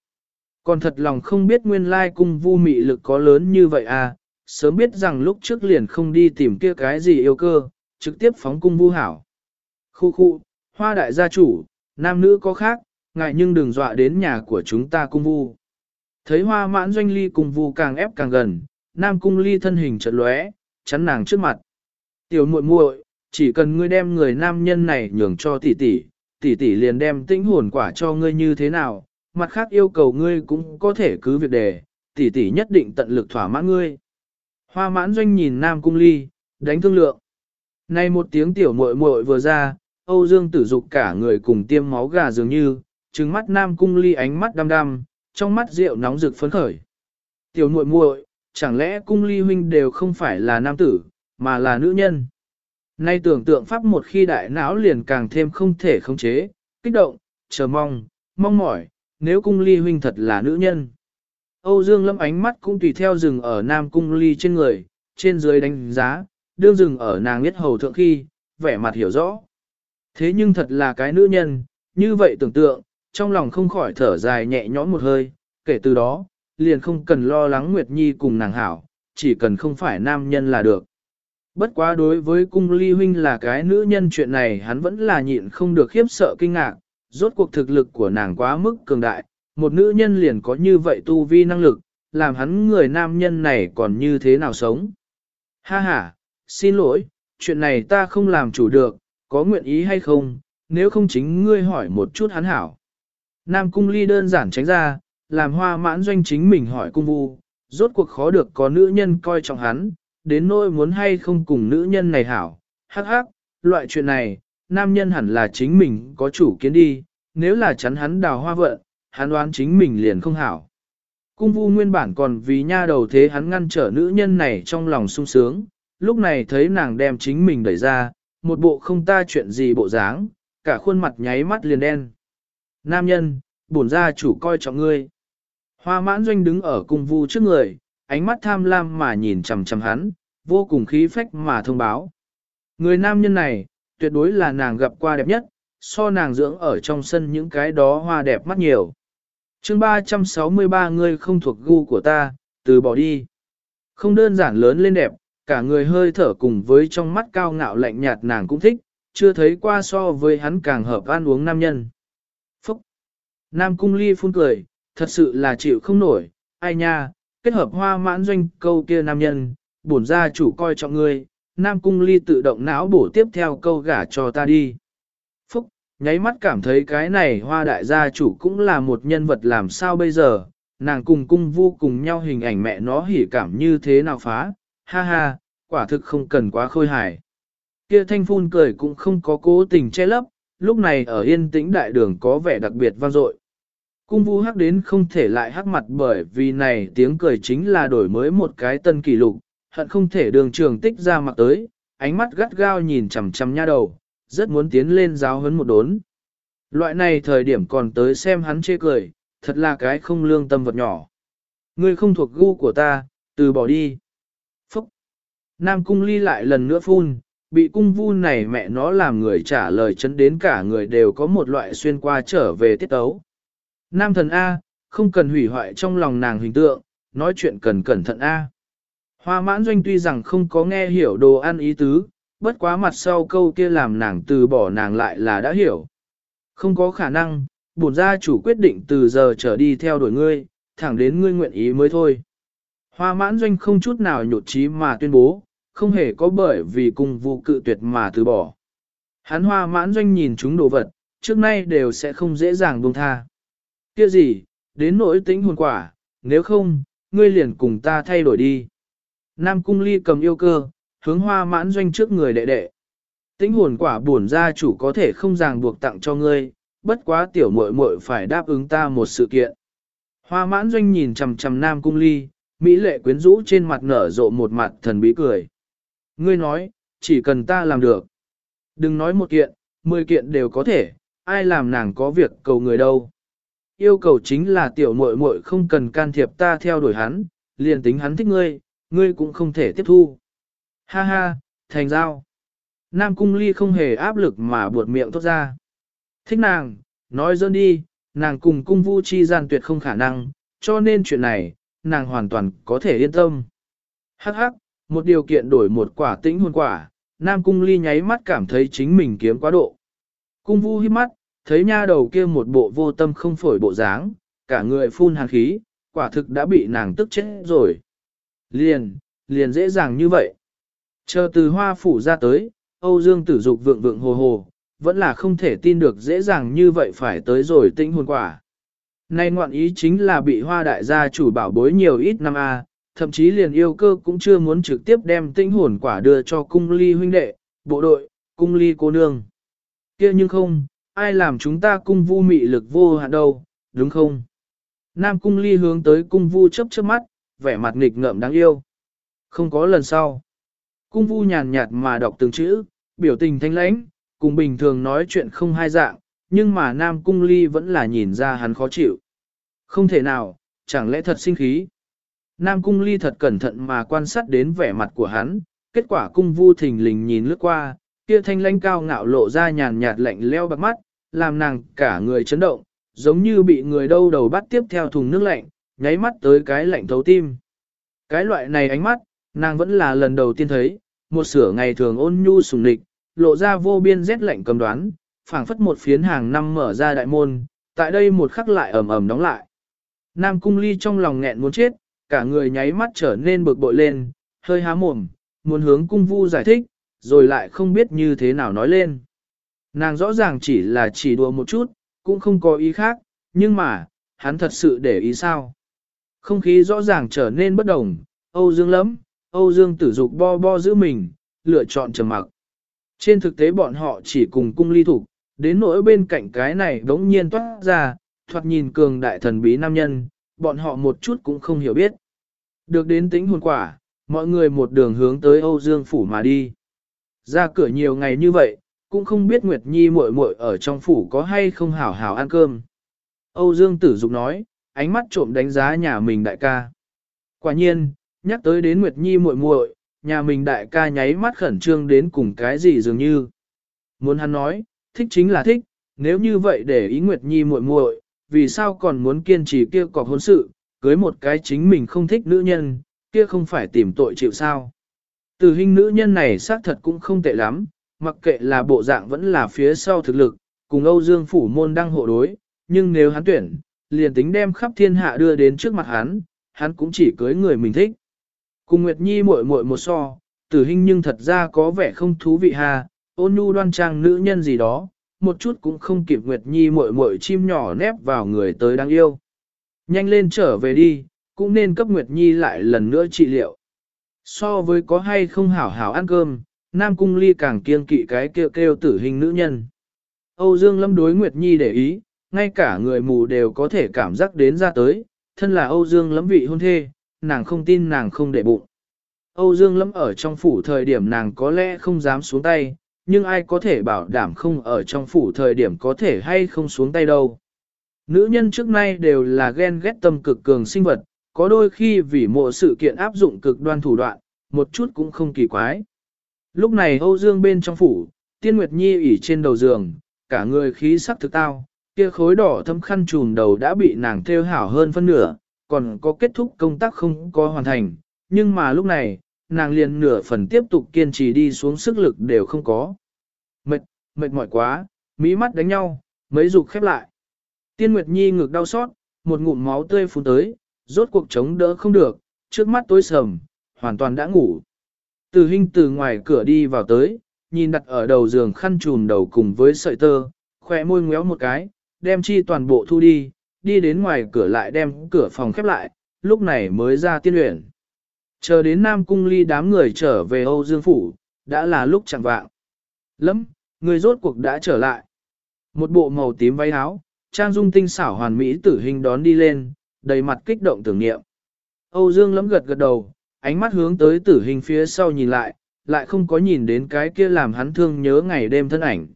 Còn thật lòng không biết nguyên lai cung vu mị lực có lớn như vậy à, sớm biết rằng lúc trước liền không đi tìm kia cái gì yêu cơ, trực tiếp phóng cung vu hảo. Khu khu, hoa đại gia chủ, nam nữ có khác, ngại nhưng đừng dọa đến nhà của chúng ta cung vu. Thấy hoa mãn doanh ly cung vu càng ép càng gần, nam cung ly thân hình chợt lóe, chắn nàng trước mặt. Tiểu muội muội, chỉ cần ngươi đem người nam nhân này nhường cho tỷ tỷ, tỷ tỷ liền đem tĩnh hồn quả cho ngươi như thế nào, mặt khác yêu cầu ngươi cũng có thể cứ việc đề, tỷ tỷ nhất định tận lực thỏa mãn ngươi. Hoa mãn doanh nhìn nam cung ly, đánh thương lượng. Nay một tiếng tiểu muội muội vừa ra, Âu Dương tử dục cả người cùng tiêm máu gà dường như, trừng mắt nam cung ly ánh mắt đăm đăm, trong mắt rượu nóng rực phấn khởi. Tiểu muội muội, chẳng lẽ cung ly huynh đều không phải là nam tử, mà là nữ nhân. Nay tưởng tượng pháp một khi đại não liền càng thêm không thể khống chế, kích động, chờ mong, mong mỏi, nếu cung ly huynh thật là nữ nhân. Âu Dương lâm ánh mắt cũng tùy theo rừng ở nam cung ly trên người, trên dưới đánh giá, đương rừng ở nàng biết hầu thượng khi, vẻ mặt hiểu rõ. Thế nhưng thật là cái nữ nhân, như vậy tưởng tượng, trong lòng không khỏi thở dài nhẹ nhõm một hơi, kể từ đó, liền không cần lo lắng Nguyệt Nhi cùng nàng hảo, chỉ cần không phải nam nhân là được. Bất quá đối với cung ly huynh là cái nữ nhân chuyện này hắn vẫn là nhịn không được khiếp sợ kinh ngạc, rốt cuộc thực lực của nàng quá mức cường đại, một nữ nhân liền có như vậy tu vi năng lực, làm hắn người nam nhân này còn như thế nào sống. Ha ha, xin lỗi, chuyện này ta không làm chủ được, có nguyện ý hay không, nếu không chính ngươi hỏi một chút hắn hảo. Nam cung ly đơn giản tránh ra, làm hoa mãn doanh chính mình hỏi cung vu, rốt cuộc khó được có nữ nhân coi trọng hắn, đến nỗi muốn hay không cùng nữ nhân này hảo. Hắc hắc, loại chuyện này, nam nhân hẳn là chính mình có chủ kiến đi, nếu là chắn hắn đào hoa vợ, hắn đoán chính mình liền không hảo. Cung vu nguyên bản còn vì nha đầu thế hắn ngăn trở nữ nhân này trong lòng sung sướng, lúc này thấy nàng đem chính mình đẩy ra, một bộ không ta chuyện gì bộ dáng, cả khuôn mặt nháy mắt liền đen. Nam nhân, bổn gia chủ coi trọng ngươi. Hoa mãn doanh đứng ở cung vu trước người, ánh mắt tham lam mà nhìn chằm chằm hắn, vô cùng khí phách mà thông báo. Người nam nhân này, tuyệt đối là nàng gặp qua đẹp nhất, so nàng dưỡng ở trong sân những cái đó hoa đẹp mắt nhiều. chương 363 người không thuộc gu của ta, từ bỏ đi. Không đơn giản lớn lên đẹp, cả người hơi thở cùng với trong mắt cao ngạo lạnh nhạt nàng cũng thích, chưa thấy qua so với hắn càng hợp ăn uống nam nhân. Phúc! Nam cung ly phun cười, thật sự là chịu không nổi, ai nha, kết hợp hoa mãn doanh câu kia nam nhân, bổn gia chủ coi trọng ngươi, nam cung ly tự động não bổ tiếp theo câu gả cho ta đi. Phúc, nháy mắt cảm thấy cái này hoa đại gia chủ cũng là một nhân vật làm sao bây giờ, nàng cùng cung vu cùng nhau hình ảnh mẹ nó hỉ cảm như thế nào phá, ha ha, quả thực không cần quá khôi hài. Kia thanh phun cười cũng không có cố tình che lấp, lúc này ở yên tĩnh đại đường có vẻ đặc biệt vang dội. Cung vu hắc đến không thể lại hắc mặt bởi vì này tiếng cười chính là đổi mới một cái tân kỷ lục, hận không thể đường trường tích ra mặt tới, ánh mắt gắt gao nhìn chằm chằm nha đầu, rất muốn tiến lên giáo hấn một đốn. Loại này thời điểm còn tới xem hắn chê cười, thật là cái không lương tâm vật nhỏ. Ngươi không thuộc gu của ta, từ bỏ đi. Phúc! Nam cung ly lại lần nữa phun, bị cung vu này mẹ nó làm người trả lời chấn đến cả người đều có một loại xuyên qua trở về tiết tấu. Nam thần A, không cần hủy hoại trong lòng nàng hình tượng, nói chuyện cần cẩn thận A. Hoa mãn doanh tuy rằng không có nghe hiểu đồ ăn ý tứ, bất quá mặt sau câu kia làm nàng từ bỏ nàng lại là đã hiểu. Không có khả năng, bổn gia chủ quyết định từ giờ trở đi theo đuổi ngươi, thẳng đến ngươi nguyện ý mới thôi. Hoa mãn doanh không chút nào nhột chí mà tuyên bố, không hề có bởi vì cùng vụ cự tuyệt mà từ bỏ. Hắn hoa mãn doanh nhìn chúng đồ vật, trước nay đều sẽ không dễ dàng buông tha. Kia gì, đến nỗi tính hồn quả, nếu không, ngươi liền cùng ta thay đổi đi. Nam cung ly cầm yêu cơ, hướng hoa mãn doanh trước người đệ đệ. Tính hồn quả buồn gia chủ có thể không ràng buộc tặng cho ngươi, bất quá tiểu muội muội phải đáp ứng ta một sự kiện. Hoa mãn doanh nhìn chầm chầm nam cung ly, mỹ lệ quyến rũ trên mặt nở rộ một mặt thần bí cười. Ngươi nói, chỉ cần ta làm được. Đừng nói một kiện, mười kiện đều có thể, ai làm nàng có việc cầu người đâu. Yêu cầu chính là tiểu muội muội không cần can thiệp ta theo đuổi hắn, liền tính hắn thích ngươi, ngươi cũng không thể tiếp thu. Ha ha, thành giao. Nam cung ly không hề áp lực mà buột miệng tốt ra. Thích nàng, nói dơn đi, nàng cùng cung vu chi gian tuyệt không khả năng, cho nên chuyện này, nàng hoàn toàn có thể yên tâm. Hắc hắc, một điều kiện đổi một quả tĩnh hồn quả, Nam cung ly nháy mắt cảm thấy chính mình kiếm quá độ. Cung vu hít mắt, thấy nha đầu kia một bộ vô tâm không phổi bộ dáng, cả người phun hàn khí, quả thực đã bị nàng tức chết rồi. Liền, liền dễ dàng như vậy. Chờ từ hoa phủ ra tới, Âu Dương tử dục vượng vượng hồ hồ, vẫn là không thể tin được dễ dàng như vậy phải tới rồi tinh hồn quả. Nay ngoạn ý chính là bị hoa đại gia chủ bảo bối nhiều ít năm a, thậm chí liền yêu cơ cũng chưa muốn trực tiếp đem tinh hồn quả đưa cho cung ly huynh đệ, bộ đội, cung ly cô nương. kia nhưng không, ai làm chúng ta cung vu mị lực vô hạn đâu, đúng không? Nam cung ly hướng tới cung vu chấp chớp mắt, vẻ mặt nghịch ngợm đáng yêu. Không có lần sau. Cung vu nhàn nhạt mà đọc từng chữ, biểu tình thanh lãnh, cùng bình thường nói chuyện không hai dạng, nhưng mà Nam cung ly vẫn là nhìn ra hắn khó chịu. Không thể nào, chẳng lẽ thật sinh khí. Nam cung ly thật cẩn thận mà quan sát đến vẻ mặt của hắn, kết quả cung vu thình lình nhìn lướt qua, kia thanh lãnh cao ngạo lộ ra nhàn nhạt lạnh leo bạc mắt, làm nàng cả người chấn động, giống như bị người đâu đầu bắt tiếp theo thùng nước lạnh, nháy mắt tới cái lạnh thấu tim. Cái loại này ánh mắt, nàng vẫn là lần đầu tiên thấy, một sửa ngày thường ôn nhu sùng lịch, lộ ra vô biên rét lạnh cầm đoán, phảng phất một phiến hàng năm mở ra đại môn, tại đây một khắc lại ầm ầm đóng lại. Nam cung ly trong lòng nghẹn muốn chết, cả người nháy mắt trở nên bực bội lên, hơi há mồm, muốn hướng cung vu giải thích, rồi lại không biết như thế nào nói lên. Nàng rõ ràng chỉ là chỉ đùa một chút, cũng không có ý khác, nhưng mà, hắn thật sự để ý sao. Không khí rõ ràng trở nên bất đồng, Âu Dương lắm, Âu Dương tử dục bo bo giữ mình, lựa chọn trầm mặc. Trên thực tế bọn họ chỉ cùng cung ly thủ, đến nỗi bên cạnh cái này đống nhiên toát ra, thoạt nhìn cường đại thần bí nam nhân, bọn họ một chút cũng không hiểu biết. Được đến tính hồn quả, mọi người một đường hướng tới Âu Dương Phủ mà đi. Ra cửa nhiều ngày như vậy, cũng không biết Nguyệt Nhi muội muội ở trong phủ có hay không hảo hảo ăn cơm. Âu Dương Tử Dục nói, ánh mắt trộm đánh giá nhà mình đại ca. Quả nhiên, nhắc tới đến Nguyệt Nhi muội muội, nhà mình đại ca nháy mắt khẩn trương đến cùng cái gì dường như. Muốn hắn nói, thích chính là thích, nếu như vậy để ý Nguyệt Nhi muội muội, vì sao còn muốn kiên trì kia cọc hôn sự, cưới một cái chính mình không thích nữ nhân, kia không phải tìm tội chịu sao. Từ hình nữ nhân này xác thật cũng không tệ lắm, mặc kệ là bộ dạng vẫn là phía sau thực lực, cùng Âu Dương Phủ môn đang hộ đối, nhưng nếu hắn tuyển, liền tính đem khắp thiên hạ đưa đến trước mặt hắn, hắn cũng chỉ cưới người mình thích. Cùng Nguyệt Nhi muội muội một so, tử hình nhưng thật ra có vẻ không thú vị ha, ôn nhu đoan trang nữ nhân gì đó, một chút cũng không kịp Nguyệt Nhi muội muội chim nhỏ nép vào người tới đáng yêu. Nhanh lên trở về đi, cũng nên cấp Nguyệt Nhi lại lần nữa trị liệu. So với có hay không hảo hảo ăn cơm, Nam Cung Ly càng kiêng kỵ cái kêu kêu tử hình nữ nhân. Âu Dương Lâm đối Nguyệt Nhi để ý, ngay cả người mù đều có thể cảm giác đến ra tới, thân là Âu Dương lẫm vị hôn thê, nàng không tin nàng không để bụng. Âu Dương lẫm ở trong phủ thời điểm nàng có lẽ không dám xuống tay, nhưng ai có thể bảo đảm không ở trong phủ thời điểm có thể hay không xuống tay đâu. Nữ nhân trước nay đều là ghen ghét tâm cực cường sinh vật, có đôi khi vì mộ sự kiện áp dụng cực đoan thủ đoạn, một chút cũng không kỳ quái. Lúc này Âu Dương bên trong phủ, Tiên Nguyệt Nhi ỉ trên đầu giường, cả người khí sắc thực tao, kia khối đỏ thâm khăn trùm đầu đã bị nàng thêu hảo hơn phân nửa, còn có kết thúc công tác không có hoàn thành, nhưng mà lúc này, nàng liền nửa phần tiếp tục kiên trì đi xuống sức lực đều không có. Mệt, mệt mỏi quá, mỹ mắt đánh nhau, mấy dục khép lại. Tiên Nguyệt Nhi ngực đau xót, một ngụm máu tươi phun tới, rốt cuộc chống đỡ không được, trước mắt tối sầm, hoàn toàn đã ngủ. Từ hình từ ngoài cửa đi vào tới, nhìn đặt ở đầu giường khăn trùm đầu cùng với sợi tơ, khỏe môi ngéo một cái, đem chi toàn bộ thu đi, đi đến ngoài cửa lại đem cửa phòng khép lại, lúc này mới ra tiên luyện. Chờ đến Nam Cung ly đám người trở về Âu Dương Phủ, đã là lúc chẳng vạng. Lắm, người rốt cuộc đã trở lại. Một bộ màu tím váy áo, trang dung tinh xảo hoàn mỹ tử hình đón đi lên, đầy mặt kích động tưởng niệm. Âu Dương lấm gật gật đầu, ánh mắt hướng tới tử hình phía sau nhìn lại, lại không có nhìn đến cái kia làm hắn thương nhớ ngày đêm thân ảnh.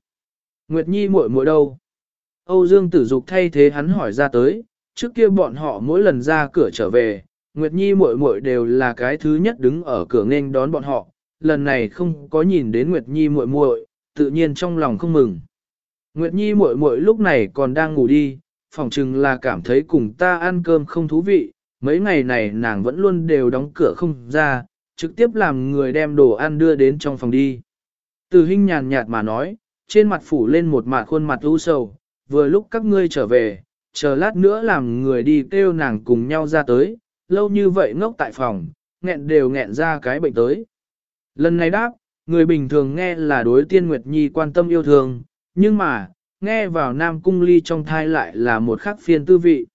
Nguyệt Nhi muội muội đâu? Âu Dương tử dục thay thế hắn hỏi ra tới, trước kia bọn họ mỗi lần ra cửa trở về, Nguyệt Nhi muội muội đều là cái thứ nhất đứng ở cửa nghênh đón bọn họ, lần này không có nhìn đến Nguyệt Nhi muội muội, tự nhiên trong lòng không mừng. Nguyệt Nhi muội muội lúc này còn đang ngủ đi, phỏng chừng là cảm thấy cùng ta ăn cơm không thú vị, mấy ngày này nàng vẫn luôn đều đóng cửa không ra, trực tiếp làm người đem đồ ăn đưa đến trong phòng đi. Từ Hinh nhàn nhạt mà nói, trên mặt phủ lên một mạt khuôn mặt u sầu, vừa lúc các ngươi trở về, chờ lát nữa làm người đi kêu nàng cùng nhau ra tới, lâu như vậy ngốc tại phòng, nghẹn đều nghẹn ra cái bệnh tới. Lần này đáp, người bình thường nghe là đối tiên Nguyệt Nhi quan tâm yêu thương, nhưng mà, nghe vào Nam Cung Ly trong thai lại là một khắc phiên tư vị.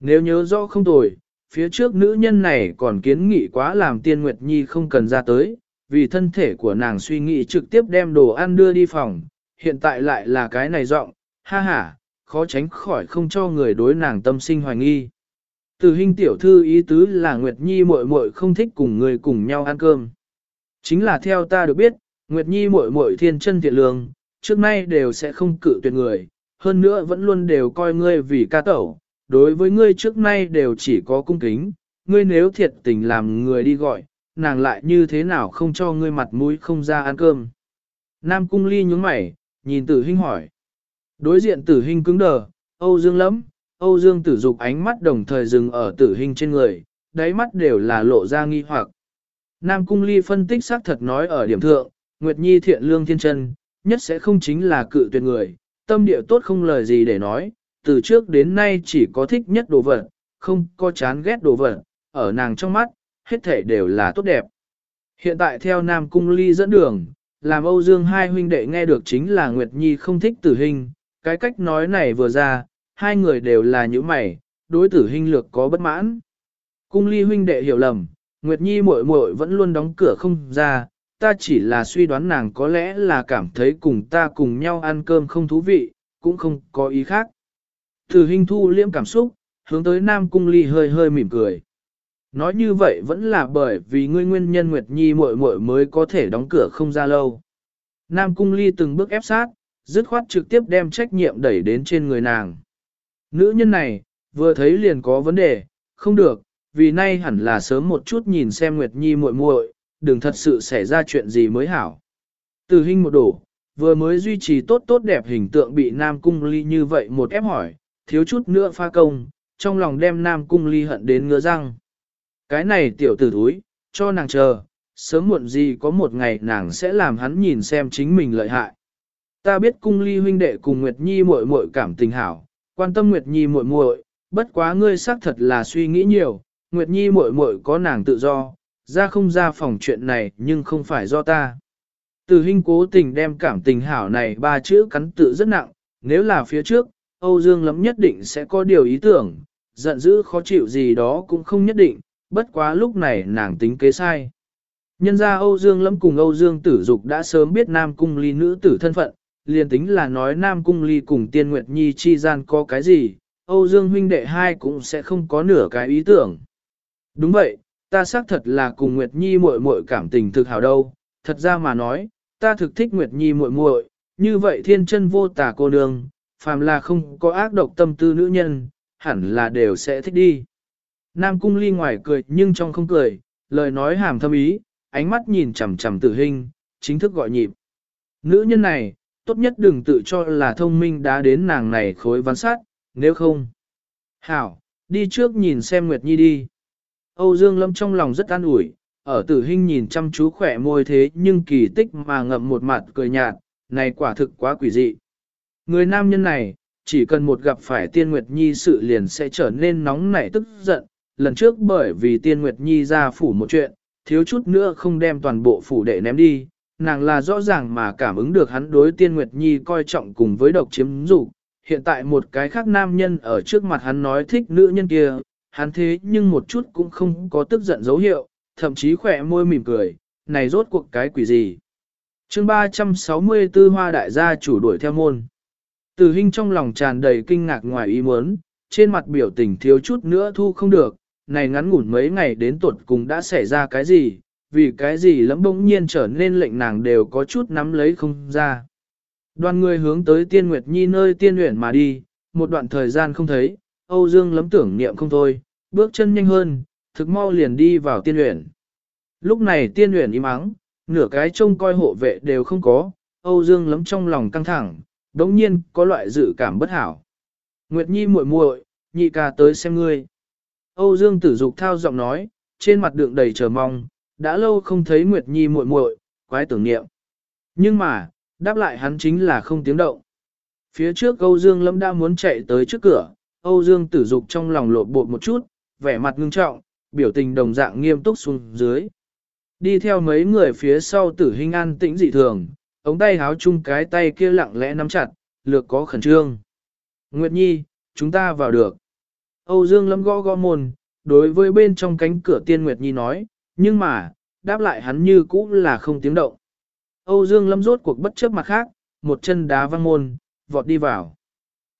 Nếu nhớ rõ không tồi, phía trước nữ nhân này còn kiến nghị quá làm tiên Nguyệt Nhi không cần ra tới, vì thân thể của nàng suy nghĩ trực tiếp đem đồ ăn đưa đi phòng, hiện tại lại là cái này rộng, ha ha, khó tránh khỏi không cho người đối nàng tâm sinh hoài nghi. Từ hình tiểu thư ý tứ là Nguyệt Nhi muội muội không thích cùng người cùng nhau ăn cơm. Chính là theo ta được biết, Nguyệt Nhi muội muội thiên chân thiện lương, trước nay đều sẽ không cự tuyệt người, hơn nữa vẫn luôn đều coi ngươi vì ca tẩu, đối với ngươi trước nay đều chỉ có cung kính, ngươi nếu thiệt tình làm người đi gọi, nàng lại như thế nào không cho ngươi mặt mũi không ra ăn cơm. Nam cung ly nhướng mày, nhìn tử hình hỏi. Đối diện tử hình cứng đờ, Âu Dương lẫm, Âu Dương tử dục ánh mắt đồng thời dừng ở tử hình trên người, đáy mắt đều là lộ ra nghi hoặc. Nam cung ly phân tích xác thật nói ở điểm thượng, Nguyệt Nhi thiện lương thiên chân, nhất sẽ không chính là cự tuyệt người, tâm địa tốt không lời gì để nói, từ trước đến nay chỉ có thích nhất đồ vật, không có chán ghét đồ vật, ở nàng trong mắt, hết thể đều là tốt đẹp. Hiện tại theo Nam Cung Ly dẫn đường, làm Âu Dương hai huynh đệ nghe được chính là Nguyệt Nhi không thích tử hình, cái cách nói này vừa ra, hai người đều là những mày, đối tử hình lược có bất mãn. Cung Ly huynh đệ hiểu lầm, Nguyệt Nhi muội muội vẫn luôn đóng cửa không ra, ta chỉ là suy đoán nàng có lẽ là cảm thấy cùng ta cùng nhau ăn cơm không thú vị, cũng không có ý khác. Tử hình thu liễm cảm xúc, hướng tới Nam Cung Ly hơi hơi mỉm cười. Nói như vậy vẫn là bởi vì ngươi nguyên nhân Nguyệt Nhi muội muội mới có thể đóng cửa không ra lâu. Nam Cung Ly từng bước ép sát, dứt khoát trực tiếp đem trách nhiệm đẩy đến trên người nàng. Nữ nhân này, vừa thấy liền có vấn đề, không được, vì nay hẳn là sớm một chút nhìn xem Nguyệt Nhi muội muội, đừng thật sự xảy ra chuyện gì mới hảo. Từ hình một đổ, vừa mới duy trì tốt tốt đẹp hình tượng bị Nam Cung Ly như vậy một ép hỏi, thiếu chút nữa pha công, trong lòng đem Nam Cung Ly hận đến ngứa răng. Cái này tiểu tử thúi, cho nàng chờ, sớm muộn gì có một ngày nàng sẽ làm hắn nhìn xem chính mình lợi hại. Ta biết cung ly huynh đệ cùng Nguyệt Nhi muội muội cảm tình hảo, quan tâm Nguyệt Nhi muội muội, bất quá ngươi xác thật là suy nghĩ nhiều, Nguyệt Nhi muội muội có nàng tự do, ra không ra phòng chuyện này nhưng không phải do ta. Từ hình cố tình đem cảm tình hảo này ba chữ cắn tự rất nặng, nếu là phía trước, Âu Dương lắm nhất định sẽ có điều ý tưởng, giận dữ khó chịu gì đó cũng không nhất định, bất quá lúc này nàng tính kế sai. Nhân ra Âu Dương lắm cùng Âu Dương Tử Dục đã sớm biết Nam Cung Ly nữ tử thân phận, liền tính là nói Nam Cung Ly cùng Tiên Nguyệt Nhi chi gian có cái gì, Âu Dương huynh đệ hai cũng sẽ không có nửa cái ý tưởng. Đúng vậy, ta xác thật là cùng Nguyệt Nhi muội muội cảm tình thực hảo đâu, thật ra mà nói, ta thực thích Nguyệt Nhi muội muội, như vậy thiên chân vô tà cô nương, phàm là không có ác độc tâm tư nữ nhân, hẳn là đều sẽ thích đi. Nam cung ly ngoài cười nhưng trong không cười, lời nói hàm thâm ý, ánh mắt nhìn chằm chằm tử hình, chính thức gọi nhịp. Nữ nhân này, tốt nhất đừng tự cho là thông minh đã đến nàng này khối văn sát, nếu không. Hảo, đi trước nhìn xem Nguyệt Nhi đi. Âu Dương Lâm trong lòng rất an ủi, ở tử hình nhìn chăm chú khỏe môi thế nhưng kỳ tích mà ngậm một mặt cười nhạt, này quả thực quá quỷ dị. Người nam nhân này, chỉ cần một gặp phải tiên Nguyệt Nhi sự liền sẽ trở nên nóng nảy tức giận, lần trước bởi vì tiên Nguyệt Nhi ra phủ một chuyện, thiếu chút nữa không đem toàn bộ phủ đệ ném đi, nàng là rõ ràng mà cảm ứng được hắn đối tiên Nguyệt Nhi coi trọng cùng với độc chiếm dục hiện tại một cái khác nam nhân ở trước mặt hắn nói thích nữ nhân kia, hắn thế nhưng một chút cũng không có tức giận dấu hiệu, thậm chí khỏe môi mỉm cười, này rốt cuộc cái quỷ gì. chương 364 hoa đại gia chủ đuổi theo môn. Từ hinh trong lòng tràn đầy kinh ngạc ngoài ý muốn, trên mặt biểu tình thiếu chút nữa thu không được, này ngắn ngủn mấy ngày đến tuột cùng đã xảy ra cái gì, vì cái gì lẫm bỗng nhiên trở nên lệnh nàng đều có chút nắm lấy không ra. Đoàn người hướng tới tiên nguyệt nhi nơi tiên luyện mà đi, một đoạn thời gian không thấy, Âu Dương lấm tưởng niệm không thôi, bước chân nhanh hơn, thực mau liền đi vào tiên luyện. Lúc này tiên luyện im ắng, nửa cái trông coi hộ vệ đều không có, Âu Dương lấm trong lòng căng thẳng, đống nhiên có loại dự cảm bất hảo. Nguyệt Nhi muội muội, nhị ca tới xem ngươi. Âu Dương Tử Dục thao giọng nói, trên mặt đường đầy chờ mong, đã lâu không thấy Nguyệt Nhi muội muội, quái tưởng niệm. Nhưng mà, đáp lại hắn chính là không tiếng động. Phía trước Âu Dương Lâm đã muốn chạy tới trước cửa, Âu Dương tử dục trong lòng lột bột một chút, vẻ mặt ngưng trọng, biểu tình đồng dạng nghiêm túc xuống dưới. Đi theo mấy người phía sau tử hình an tĩnh dị thường, ống tay háo chung cái tay kia lặng lẽ nắm chặt, lược có khẩn trương. Nguyệt Nhi, chúng ta vào được. Âu Dương lâm gõ gõ môn, đối với bên trong cánh cửa tiên Nguyệt Nhi nói, nhưng mà, đáp lại hắn như cũ là không tiếng động. Âu Dương lâm rốt cuộc bất chấp mặt khác, một chân đá văng môn, vọt đi vào.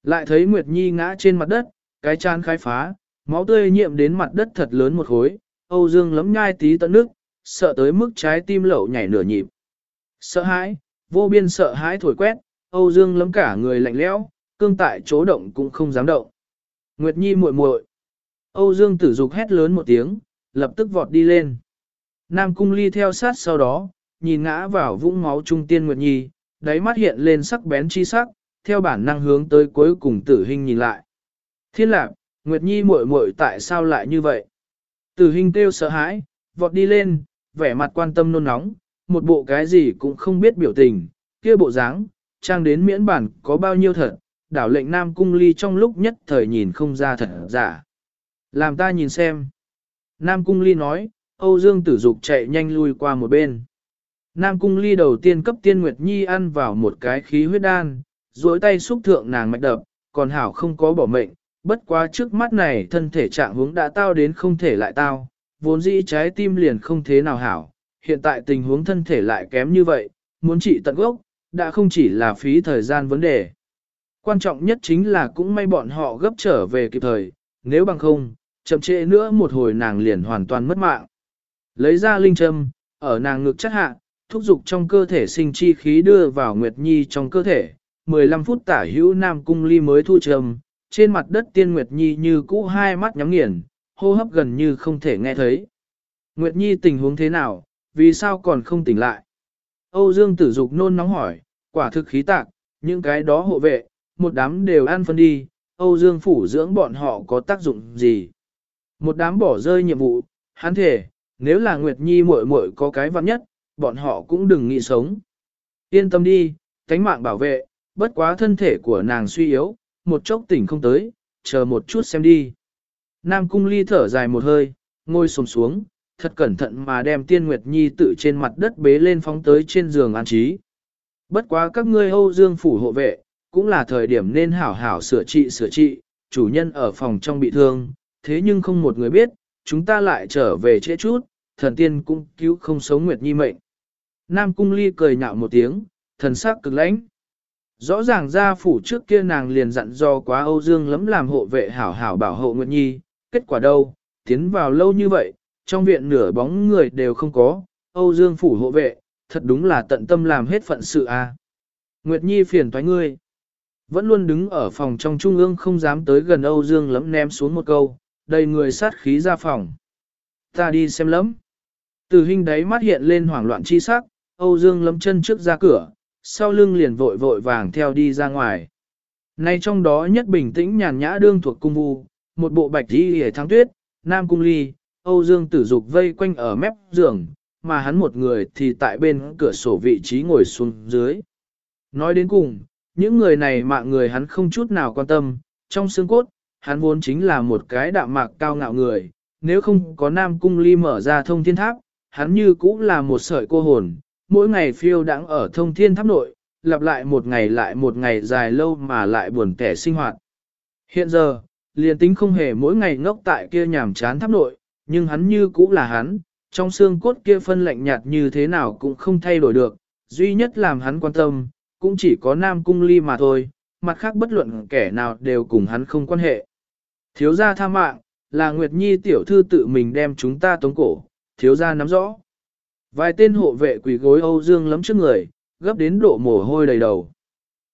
Lại thấy Nguyệt Nhi ngã trên mặt đất, cái chán khai phá, máu tươi nhiễm đến mặt đất thật lớn một khối, Âu Dương lấm nhai tí tận nước, sợ tới mức trái tim lậu nhảy nửa nhịp. Sợ hãi, vô biên sợ hãi thổi quét, Âu Dương lấm cả người lạnh lẽo, cương tại chỗ động cũng không dám động. Nguyệt Nhi muội muội. Âu Dương tử dục hét lớn một tiếng, lập tức vọt đi lên. Nam Cung Ly theo sát sau đó, nhìn ngã vào vũng máu trung tiên Nguyệt Nhi, đáy mắt hiện lên sắc bén chi sắc, theo bản năng hướng tới cuối cùng tử hình nhìn lại. Thiên lạc, Nguyệt Nhi muội muội tại sao lại như vậy? Tử hình kêu sợ hãi, vọt đi lên, vẻ mặt quan tâm nôn nóng, một bộ cái gì cũng không biết biểu tình, kia bộ dáng, trang đến miễn bản có bao nhiêu thật, đảo lệnh Nam Cung Ly trong lúc nhất thời nhìn không ra thật giả. Làm ta nhìn xem. Nam Cung Ly nói, Âu Dương Tử Dục chạy nhanh lui qua một bên. Nam Cung Ly đầu tiên cấp Tiên Nguyệt Nhi ăn vào một cái khí huyết đan, duỗi tay xúc thượng nàng mạch đập, còn hảo không có bỏ mệnh, bất quá trước mắt này thân thể trạng huống đã tao đến không thể lại tao, vốn dĩ trái tim liền không thế nào hảo, hiện tại tình huống thân thể lại kém như vậy, muốn trị tận gốc, đã không chỉ là phí thời gian vấn đề. Quan trọng nhất chính là cũng may bọn họ gấp trở về kịp thời, nếu bằng không, chậm trễ nữa một hồi nàng liền hoàn toàn mất mạng. Lấy ra linh châm, ở nàng ngực chất hạ, thúc dục trong cơ thể sinh chi khí đưa vào Nguyệt Nhi trong cơ thể, 15 phút tả hữu Nam Cung Ly mới thu trầm, trên mặt đất tiên Nguyệt Nhi như cũ hai mắt nhắm nghiền, hô hấp gần như không thể nghe thấy. Nguyệt Nhi tình huống thế nào, vì sao còn không tỉnh lại? Âu Dương tử dục nôn nóng hỏi, quả thực khí tạc, những cái đó hộ vệ, một đám đều ăn phân đi, Âu Dương phủ dưỡng bọn họ có tác dụng gì? Một đám bỏ rơi nhiệm vụ, hắn thể, nếu là Nguyệt Nhi muội muội có cái vặn nhất, bọn họ cũng đừng nghĩ sống. Yên tâm đi, cánh mạng bảo vệ, bất quá thân thể của nàng suy yếu, một chốc tỉnh không tới, chờ một chút xem đi. Nam cung ly thở dài một hơi, ngồi xuống xuống, thật cẩn thận mà đem tiên Nguyệt Nhi tự trên mặt đất bế lên phóng tới trên giường an trí. Bất quá các ngươi Âu Dương phủ hộ vệ, cũng là thời điểm nên hảo hảo sửa trị sửa trị, chủ nhân ở phòng trong bị thương, thế nhưng không một người biết, chúng ta lại trở về trễ chút, thần tiên cũng cứu không sống Nguyệt Nhi mệnh. Nam Cung Ly cười nhạo một tiếng, thần sắc cực lãnh. Rõ ràng ra phủ trước kia nàng liền dặn do quá Âu Dương lắm làm hộ vệ hảo hảo bảo hộ Nguyệt Nhi, kết quả đâu, tiến vào lâu như vậy, trong viện nửa bóng người đều không có, Âu Dương phủ hộ vệ, thật đúng là tận tâm làm hết phận sự. À. Nguyệt Nhi phiền toái ngươi. Vẫn luôn đứng ở phòng trong trung ương không dám tới gần Âu Dương lắm ném xuống một câu, đầy người sát khí ra phòng. Ta đi xem lắm. Từ hình đấy mắt hiện lên hoảng loạn chi sắc, Âu Dương lấm chân trước ra cửa, sau lưng liền vội vội vàng theo đi ra ngoài. Nay trong đó nhất bình tĩnh nhàn nhã đương thuộc cung vu, một bộ bạch y hề thắng tuyết, nam cung ly, Âu Dương tử dục vây quanh ở mép giường, mà hắn một người thì tại bên cửa sổ vị trí ngồi xuống dưới. Nói đến cùng, những người này mạng người hắn không chút nào quan tâm, trong xương cốt, hắn vốn chính là một cái đạm mạc cao ngạo người, nếu không có Nam Cung Ly mở ra thông thiên tháp, hắn như cũng là một sợi cô hồn, mỗi ngày phiêu đãng ở thông thiên tháp nội, lặp lại một ngày lại một ngày dài lâu mà lại buồn kẻ sinh hoạt. Hiện giờ, liền tính không hề mỗi ngày ngốc tại kia nhàm chán tháp nội, nhưng hắn như cũ là hắn, trong xương cốt kia phân lạnh nhạt như thế nào cũng không thay đổi được, duy nhất làm hắn quan tâm, cũng chỉ có Nam Cung Ly mà thôi, mặt khác bất luận kẻ nào đều cùng hắn không quan hệ. Thiếu gia tha mạng, là Nguyệt Nhi tiểu thư tự mình đem chúng ta tống cổ, thiếu gia nắm rõ. Vài tên hộ vệ quỷ gối Âu Dương lấm trước người, gấp đến độ mồ hôi đầy đầu.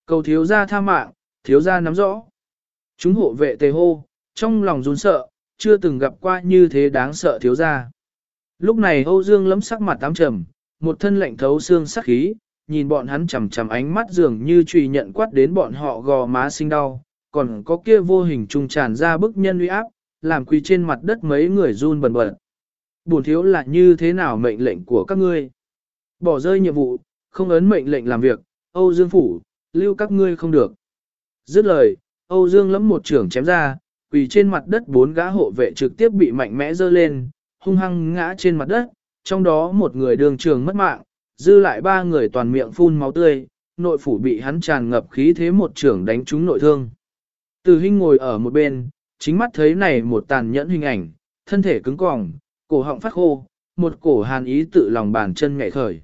Cầu thiếu gia tha mạng, thiếu gia nắm rõ. Chúng hộ vệ tề hô, trong lòng run sợ, chưa từng gặp qua như thế đáng sợ thiếu gia. Lúc này Âu Dương lấm sắc mặt tám trầm, một thân lạnh thấu xương sắc khí, nhìn bọn hắn chằm chằm ánh mắt dường như trùy nhận quát đến bọn họ gò má sinh đau, còn có kia vô hình trùng tràn ra bức nhân uy áp, làm quỳ trên mặt đất mấy người run bần bật. Bổn thiếu là như thế nào mệnh lệnh của các ngươi? Bỏ rơi nhiệm vụ, không ấn mệnh lệnh làm việc, Âu Dương Phủ, lưu các ngươi không được. Dứt lời, Âu Dương lẫm một trưởng chém ra, quỳ trên mặt đất bốn gã hộ vệ trực tiếp bị mạnh mẽ dơ lên, hung hăng ngã trên mặt đất, trong đó một người đường trường mất mạng, dư lại ba người toàn miệng phun máu tươi, nội phủ bị hắn tràn ngập khí thế một trưởng đánh trúng nội thương. Từ Hinh ngồi ở một bên, chính mắt thấy này một tàn nhẫn hình ảnh, thân thể cứng cỏng, cổ họng phát khô, một cổ hàn ý tự lòng bàn chân nhẹ khởi.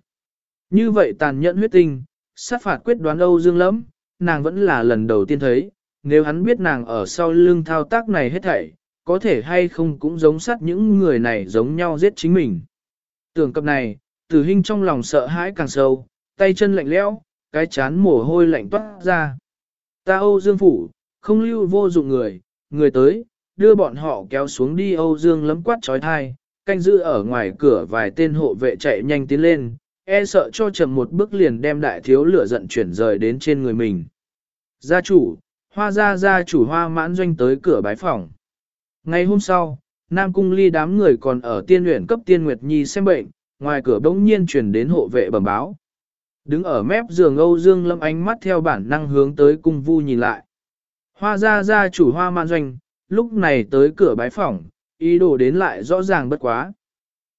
Như vậy tàn nhẫn huyết tinh, sát phạt quyết đoán Âu Dương lắm, nàng vẫn là lần đầu tiên thấy, nếu hắn biết nàng ở sau lưng thao tác này hết thảy, có thể hay không cũng giống sát những người này giống nhau giết chính mình. Tưởng cập này, tử hình trong lòng sợ hãi càng sâu, tay chân lạnh lẽo, cái chán mồ hôi lạnh toát ra. Ta Âu Dương Phủ, không lưu vô dụng người, người tới, đưa bọn họ kéo xuống đi Âu Dương lấm quát trói thai, canh giữ ở ngoài cửa vài tên hộ vệ chạy nhanh tiến lên, e sợ cho chậm một bước liền đem đại thiếu lửa giận chuyển rời đến trên người mình. Gia chủ, hoa gia gia chủ hoa mãn doanh tới cửa bái phòng. Ngày hôm sau, Nam Cung ly đám người còn ở tiên luyện cấp tiên Nguyệt Nhi xem bệnh, ngoài cửa bỗng nhiên truyền đến hộ vệ bẩm báo. Đứng ở mép giường Âu Dương Lâm ánh mắt theo bản năng hướng tới cung vu nhìn lại. Hoa gia gia chủ hoa mãn doanh, lúc này tới cửa bái phòng, ý đồ đến lại rõ ràng bất quá.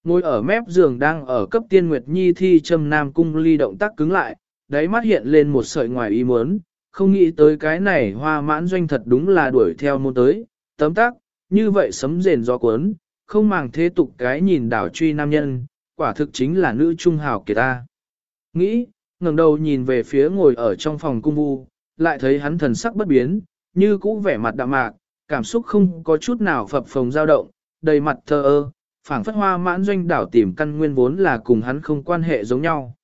Ngồi ở mép giường đang ở cấp tiên Nguyệt Nhi thi châm Nam Cung ly động tác cứng lại, đáy mắt hiện lên một sợi ngoài ý muốn, không nghĩ tới cái này hoa mãn doanh thật đúng là đuổi theo môn tới, tấm tác, như vậy sấm rền gió cuốn, không màng thế tục cái nhìn đảo truy nam nhân, quả thực chính là nữ trung hào kìa ta. Nghĩ, ngẩng đầu nhìn về phía ngồi ở trong phòng cung vu, lại thấy hắn thần sắc bất biến, như cũ vẻ mặt đạm mạc, cảm xúc không có chút nào phập phồng dao động, đầy mặt thơ ơ, phảng phất hoa mãn doanh đảo tìm căn nguyên vốn là cùng hắn không quan hệ giống nhau.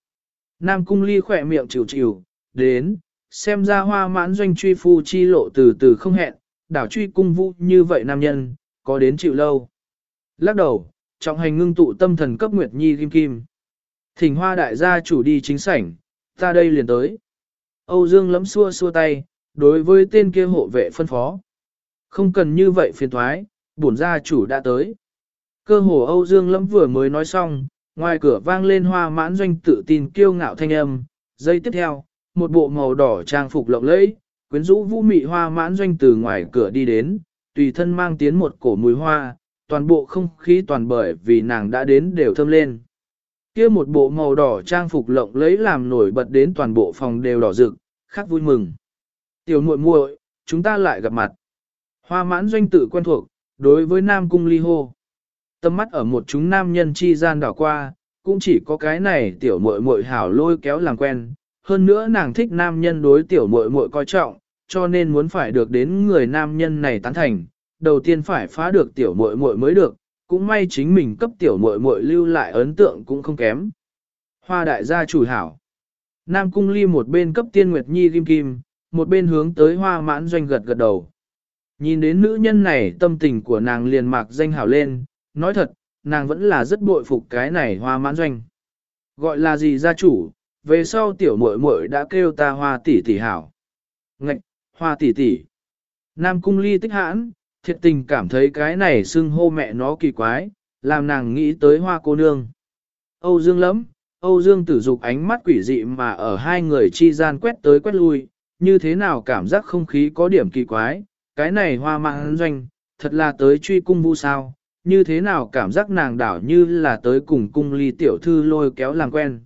Nam cung ly khỏe miệng chịu chịu, đến, xem ra hoa mãn doanh truy phu chi lộ từ từ không hẹn, đảo truy cung vũ như vậy nam nhân, có đến chịu lâu. Lắc đầu, trọng hành ngưng tụ tâm thần cấp Nguyệt Nhi kim kim. Thỉnh hoa đại gia chủ đi chính sảnh, ta đây liền tới. Âu Dương lấm xua xua tay, đối với tên kia hộ vệ phân phó. Không cần như vậy phiền thoái, bổn gia chủ đã tới. Cơ hồ Âu Dương Lâm vừa mới nói xong, ngoài cửa vang lên hoa mãn doanh tự tin kiêu ngạo thanh âm. Giây tiếp theo, một bộ màu đỏ trang phục lộng lẫy, quyến rũ vũ mị hoa mãn doanh từ ngoài cửa đi đến, tùy thân mang tiến một cổ mùi hoa, toàn bộ không khí toàn bởi vì nàng đã đến đều thơm lên. kia một bộ màu đỏ trang phục lộng lẫy làm nổi bật đến toàn bộ phòng đều đỏ rực, khắc vui mừng. Tiểu muội muội, chúng ta lại gặp mặt. Hoa mãn doanh tự quen thuộc, đối với Nam Cung Ly Hô. Tâm mắt ở một chúng nam nhân chi gian đảo qua, cũng chỉ có cái này tiểu muội muội hảo lôi kéo làm quen, hơn nữa nàng thích nam nhân đối tiểu muội muội coi trọng, cho nên muốn phải được đến người nam nhân này tán thành, đầu tiên phải phá được tiểu muội muội mới được, cũng may chính mình cấp tiểu muội muội lưu lại ấn tượng cũng không kém. Hoa đại gia chủ hảo. Nam cung ly một bên cấp tiên nguyệt nhi kim kim, một bên hướng tới hoa mãn doanh gật gật đầu. Nhìn đến nữ nhân này tâm tình của nàng liền mạc danh hảo lên, nói thật, nàng vẫn là rất bội phục cái này hoa mãn doanh. Gọi là gì gia chủ, về sau tiểu muội muội đã kêu ta hoa tỷ tỷ hảo. Ngạch, hoa tỷ tỷ. Nam cung ly tích hãn, thiệt tình cảm thấy cái này xưng hô mẹ nó kỳ quái, làm nàng nghĩ tới hoa cô nương. Âu Dương lắm, Âu Dương tử dục ánh mắt quỷ dị mà ở hai người chi gian quét tới quét lui, như thế nào cảm giác không khí có điểm kỳ quái, cái này hoa mạng doanh, thật là tới truy cung vu sao, như thế nào cảm giác nàng đảo như là tới cùng cung ly tiểu thư lôi kéo làm quen.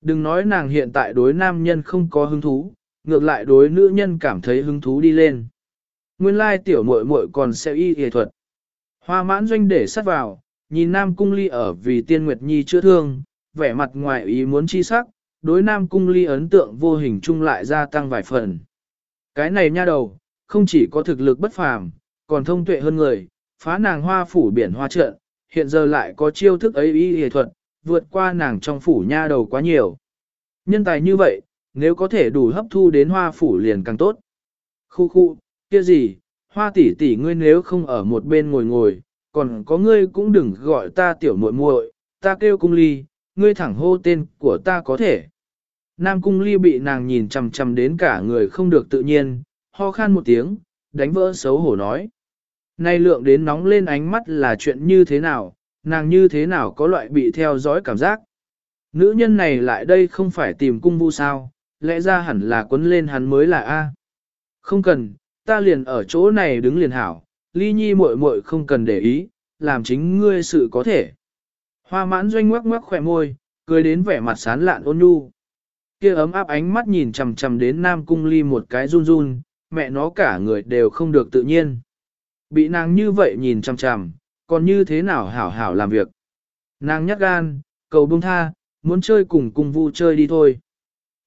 Đừng nói nàng hiện tại đối nam nhân không có hứng thú, ngược lại đối nữ nhân cảm thấy hứng thú đi lên. Nguyên lai tiểu muội muội còn sẽ y y thuật. Hoa mãn doanh để sát vào, nhìn nam cung ly ở vì tiên nguyệt nhi chữa thương, vẻ mặt ngoài ý muốn chi sắc, đối nam cung ly ấn tượng vô hình chung lại gia tăng vài phần. Cái này nha đầu, không chỉ có thực lực bất phàm, còn thông tuệ hơn người, phá nàng hoa phủ biển hoa trợ. hiện giờ lại có chiêu thức ấy y y thuật, vượt qua nàng trong phủ nha đầu quá nhiều. Nhân tài như vậy, nếu có thể đủ hấp thu đến hoa phủ liền càng tốt. Khu khu, kia gì, hoa tỷ tỷ ngươi nếu không ở một bên ngồi ngồi, còn có ngươi cũng đừng gọi ta tiểu muội muội, ta kêu cung ly, ngươi thẳng hô tên của ta có thể. Nam cung ly bị nàng nhìn chằm chằm đến cả người không được tự nhiên, ho khan một tiếng, đánh vỡ xấu hổ nói. Nay lượng đến nóng lên ánh mắt là chuyện như thế nào, nàng như thế nào có loại bị theo dõi cảm giác. Nữ nhân này lại đây không phải tìm cung vu sao, lẽ ra hẳn là quấn lên hắn mới là A. Không cần, ta liền ở chỗ này đứng liền hảo, ly nhi muội muội không cần để ý, làm chính ngươi sự có thể. Hoa mãn doanh ngoắc ngoắc khỏe môi, cười đến vẻ mặt sán lạn ôn nhu. Kia ấm áp ánh mắt nhìn chằm chằm đến Nam Cung Ly một cái run run, mẹ nó cả người đều không được tự nhiên. Bị nàng như vậy nhìn chằm chằm, còn như thế nào hảo hảo làm việc. Nàng nhắc gan, cầu bông tha, muốn chơi cùng cung vu chơi đi thôi.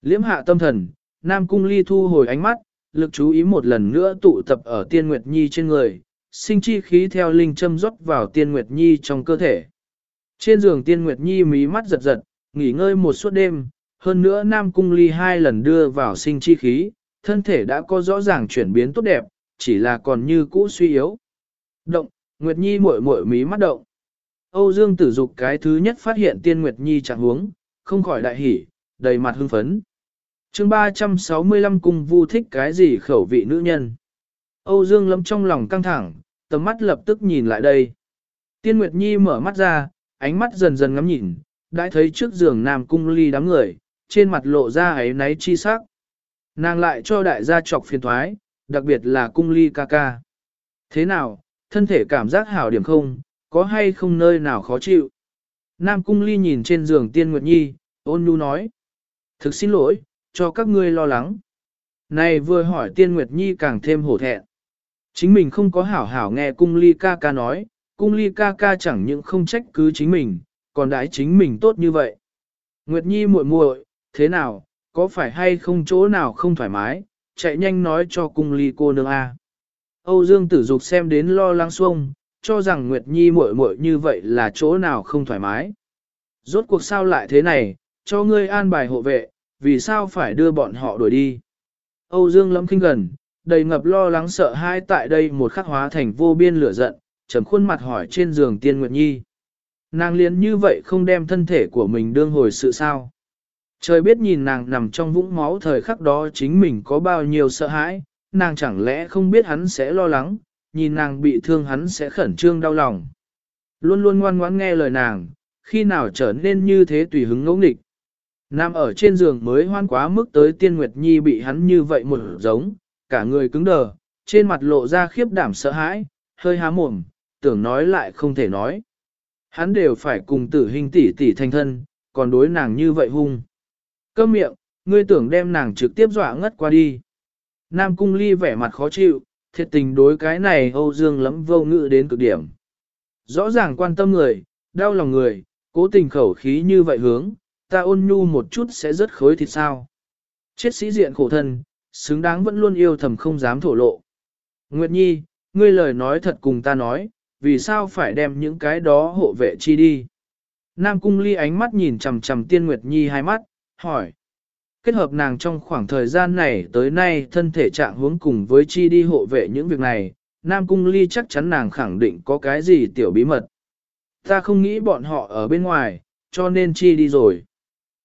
Liễm hạ tâm thần, Nam Cung Ly thu hồi ánh mắt, lực chú ý một lần nữa tụ tập ở Tiên Nguyệt Nhi trên người, sinh chi khí theo linh châm rót vào Tiên Nguyệt Nhi trong cơ thể. Trên giường Tiên Nguyệt Nhi mí mắt giật giật, nghỉ ngơi một suốt đêm, hơn nữa Nam Cung Ly hai lần đưa vào sinh chi khí, thân thể đã có rõ ràng chuyển biến tốt đẹp, chỉ là còn như cũ suy yếu. Động, Nguyệt Nhi muội muội mí mắt động. Âu Dương tử dục cái thứ nhất phát hiện Tiên Nguyệt Nhi trạng huống, không khỏi đại hỉ, đầy mặt hưng phấn. chương 365 cung vu thích cái gì khẩu vị nữ nhân. Âu Dương lâm trong lòng căng thẳng, tầm mắt lập tức nhìn lại đây. Tiên Nguyệt Nhi mở mắt ra, ánh mắt dần dần ngắm nhìn, đã thấy trước giường Nam Cung Ly đám người, trên mặt lộ ra ấy náy chi sắc. Nàng lại cho đại gia trọc phiền thoái, đặc biệt là Cung Ly ca ca. Thế nào, thân thể cảm giác hảo điểm không, có hay không nơi nào khó chịu? Nam Cung Ly nhìn trên giường Tiên Nguyệt Nhi, ôn nhu nói. Thực xin lỗi, cho các ngươi lo lắng. Này vừa hỏi Tiên Nguyệt Nhi càng thêm hổ thẹn. Chính mình không có hảo hảo nghe Cung Ly ca ca nói, Cung Ly ca ca chẳng những không trách cứ chính mình, còn đãi chính mình tốt như vậy. Nguyệt Nhi muội muội, thế nào, có phải hay không chỗ nào không thoải mái, chạy nhanh nói cho Cung Ly cô nương a. Âu Dương Tử Dục xem đến lo lắng xuông, cho rằng Nguyệt Nhi muội muội như vậy là chỗ nào không thoải mái. Rốt cuộc sao lại thế này, cho ngươi an bài hộ vệ, vì sao phải đưa bọn họ đuổi đi. Âu Dương lâm kinh gần, đầy ngập lo lắng sợ hãi tại đây một khắc hóa thành vô biên lửa giận, trầm khuôn mặt hỏi trên giường tiên Nguyệt Nhi. Nàng liền như vậy không đem thân thể của mình đương hồi sự sao. Trời biết nhìn nàng nằm trong vũng máu thời khắc đó chính mình có bao nhiêu sợ hãi, nàng chẳng lẽ không biết hắn sẽ lo lắng, nhìn nàng bị thương hắn sẽ khẩn trương đau lòng. Luôn luôn ngoan ngoãn nghe lời nàng, khi nào trở nên như thế tùy hứng ngẫu nghịch. Nam ở trên giường mới hoan quá mức tới tiên Nguyệt Nhi bị hắn như vậy một giống, cả người cứng đờ, trên mặt lộ ra khiếp đảm sợ hãi, hơi há mồm, tưởng nói lại không thể nói. Hắn đều phải cùng tử hình tỷ tỷ thành thân, còn đối nàng như vậy hung. Câm miệng, ngươi tưởng đem nàng trực tiếp dọa ngất qua đi. Nam cung ly vẻ mặt khó chịu, thiệt tình đối cái này Âu Dương lắm vô ngự đến cực điểm. Rõ ràng quan tâm người, đau lòng người, cố tình khẩu khí như vậy hướng, ta ôn nhu một chút sẽ rất khối thịt sao. Chết sĩ diện khổ thân, xứng đáng vẫn luôn yêu thầm không dám thổ lộ. Nguyệt Nhi, ngươi lời nói thật cùng ta nói, vì sao phải đem những cái đó hộ vệ chi đi. Nam Cung Ly ánh mắt nhìn chầm chầm Tiên Nguyệt Nhi hai mắt, hỏi. Kết hợp nàng trong khoảng thời gian này tới nay thân thể trạng hướng cùng với chi đi hộ vệ những việc này, Nam Cung Ly chắc chắn nàng khẳng định có cái gì tiểu bí mật. Ta không nghĩ bọn họ ở bên ngoài, cho nên chi đi rồi.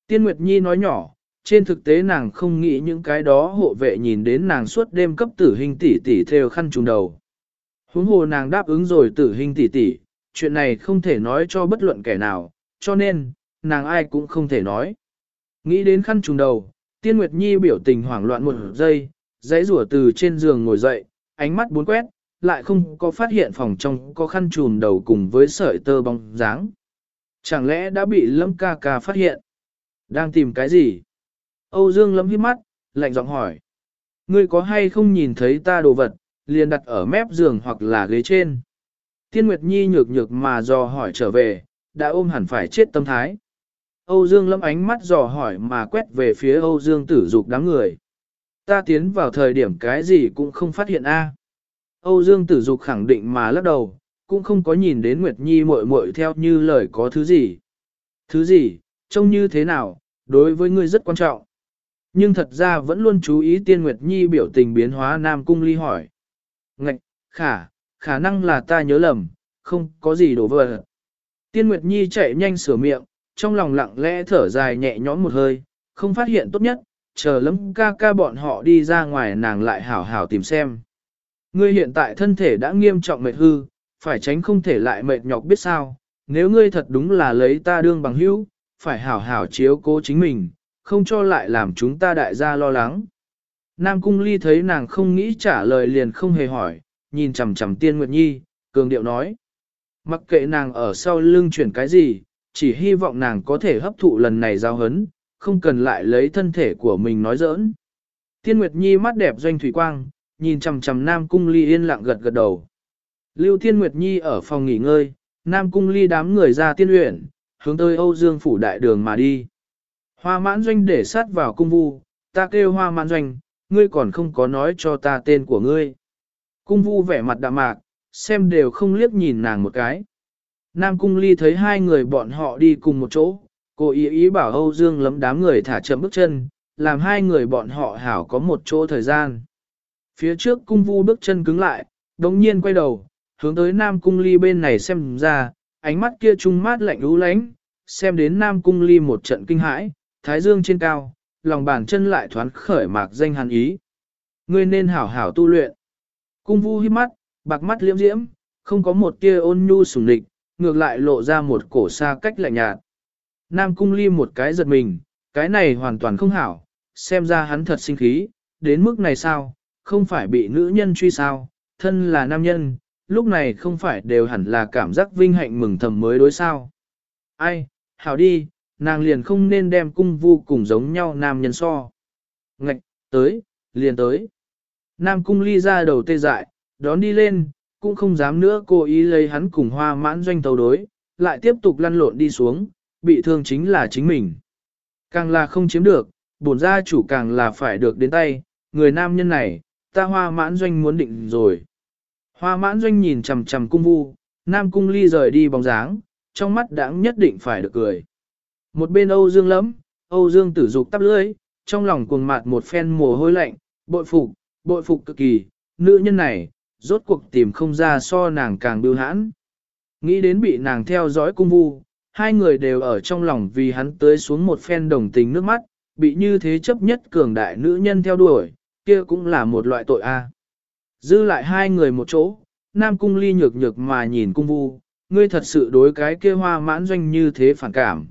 Tiên Nguyệt Nhi nói nhỏ, trên thực tế nàng không nghĩ những cái đó hộ vệ nhìn đến nàng suốt đêm cấp tử hình tỷ tỷ theo khăn trùng đầu. Huống hồ nàng đáp ứng rồi tử hình tỷ tỷ, chuyện này không thể nói cho bất luận kẻ nào, cho nên, nàng ai cũng không thể nói. Nghĩ đến khăn trùng đầu, Tiên Nguyệt Nhi biểu tình hoảng loạn một giây, dãy rủa từ trên giường ngồi dậy, ánh mắt bốn quét, lại không có phát hiện phòng trong có khăn trùm đầu cùng với sợi tơ bóng dáng. Chẳng lẽ đã bị Lâm ca ca phát hiện? Đang tìm cái gì? Âu Dương Lâm hít mắt, lạnh giọng hỏi. Ngươi có hay không nhìn thấy ta đồ vật, liền đặt ở mép giường hoặc là ghế trên? Tiên Nguyệt Nhi nhược nhược mà dò hỏi trở về, đã ôm hẳn phải chết tâm thái. Âu Dương lâm ánh mắt dò hỏi mà quét về phía Âu Dương tử dục đám người. Ta tiến vào thời điểm cái gì cũng không phát hiện a. Âu Dương tử dục khẳng định mà lắc đầu, cũng không có nhìn đến Nguyệt Nhi muội muội theo như lời có thứ gì. Thứ gì, trông như thế nào, đối với ngươi rất quan trọng. Nhưng thật ra vẫn luôn chú ý tiên Nguyệt Nhi biểu tình biến hóa Nam Cung Ly hỏi. Ngạch, khả, khả năng là ta nhớ lầm, không có gì đổ vỡ. Tiên Nguyệt Nhi chạy nhanh sửa miệng, trong lòng lặng lẽ thở dài nhẹ nhõm một hơi, không phát hiện tốt nhất, chờ lấm ca ca bọn họ đi ra ngoài nàng lại hảo hảo tìm xem. Ngươi hiện tại thân thể đã nghiêm trọng mệt hư, phải tránh không thể lại mệt nhọc biết sao, nếu ngươi thật đúng là lấy ta đương bằng hữu, phải hảo hảo chiếu cố chính mình, không cho lại làm chúng ta đại gia lo lắng. Nam Cung Ly thấy nàng không nghĩ trả lời liền không hề hỏi, nhìn chằm chằm Tiên Nguyệt Nhi, cường điệu nói. Mặc kệ nàng ở sau lưng chuyển cái gì, chỉ hy vọng nàng có thể hấp thụ lần này giao hấn, không cần lại lấy thân thể của mình nói giỡn. Tiên Nguyệt Nhi mắt đẹp doanh thủy quang, nhìn chằm chằm Nam Cung Ly yên lặng gật gật đầu. Lưu Tiên Nguyệt Nhi ở phòng nghỉ ngơi, Nam Cung Ly đám người ra tiên luyện, hướng tới Âu Dương phủ đại đường mà đi. Hoa mãn doanh để sát vào cung vu, ta kêu hoa mãn doanh, ngươi còn không có nói cho ta tên của ngươi. Cung vu vẻ mặt đạm mạc, xem đều không liếc nhìn nàng một cái. Nam Cung Ly thấy hai người bọn họ đi cùng một chỗ, cô ý ý bảo Âu Dương lấm đám người thả chậm bước chân, làm hai người bọn họ hảo có một chỗ thời gian. Phía trước cung vu bước chân cứng lại, đồng nhiên quay đầu, hướng tới Nam Cung Ly bên này xem ra, ánh mắt kia trung mát lạnh lũ lánh, xem đến Nam Cung Ly một trận kinh hãi, thái dương trên cao, lòng bàn chân lại thoáng khởi mạc danh hàn ý. Ngươi nên hảo hảo tu luyện. Cung vu hít mắt, bạc mắt liễm diễm, không có một tia ôn nhu sủng địch, ngược lại lộ ra một cổ xa cách lạnh nhạt. Nam cung ly một cái giật mình, cái này hoàn toàn không hảo, xem ra hắn thật sinh khí, đến mức này sao, không phải bị nữ nhân truy sao, thân là nam nhân, lúc này không phải đều hẳn là cảm giác vinh hạnh mừng thầm mới đối sao. Ai, hảo đi, nàng liền không nên đem cung vu cùng giống nhau nam nhân so. Ngạch, tới, liền tới. Nam cung ly ra đầu tê dại, đón đi lên, cũng không dám nữa cố ý lấy hắn cùng hoa mãn doanh tàu đối, lại tiếp tục lăn lộn đi xuống, bị thương chính là chính mình. Càng là không chiếm được, bổn gia chủ càng là phải được đến tay, người nam nhân này, ta hoa mãn doanh muốn định rồi. Hoa mãn doanh nhìn chầm chầm cung vu, nam cung ly rời đi bóng dáng, trong mắt đã nhất định phải được cười. Một bên Âu Dương lắm, Âu Dương tử dục tắp lưỡi, trong lòng cuồng mạt một phen mồ hôi lạnh, bội phục, bội phục cực kỳ, nữ nhân này, rốt cuộc tìm không ra so nàng càng bưu hãn. Nghĩ đến bị nàng theo dõi cung vu, hai người đều ở trong lòng vì hắn tới xuống một phen đồng tình nước mắt, bị như thế chấp nhất cường đại nữ nhân theo đuổi, kia cũng là một loại tội a. Dư lại hai người một chỗ, Nam Cung Ly nhược nhược mà nhìn cung vu, ngươi thật sự đối cái kia hoa mãn doanh như thế phản cảm.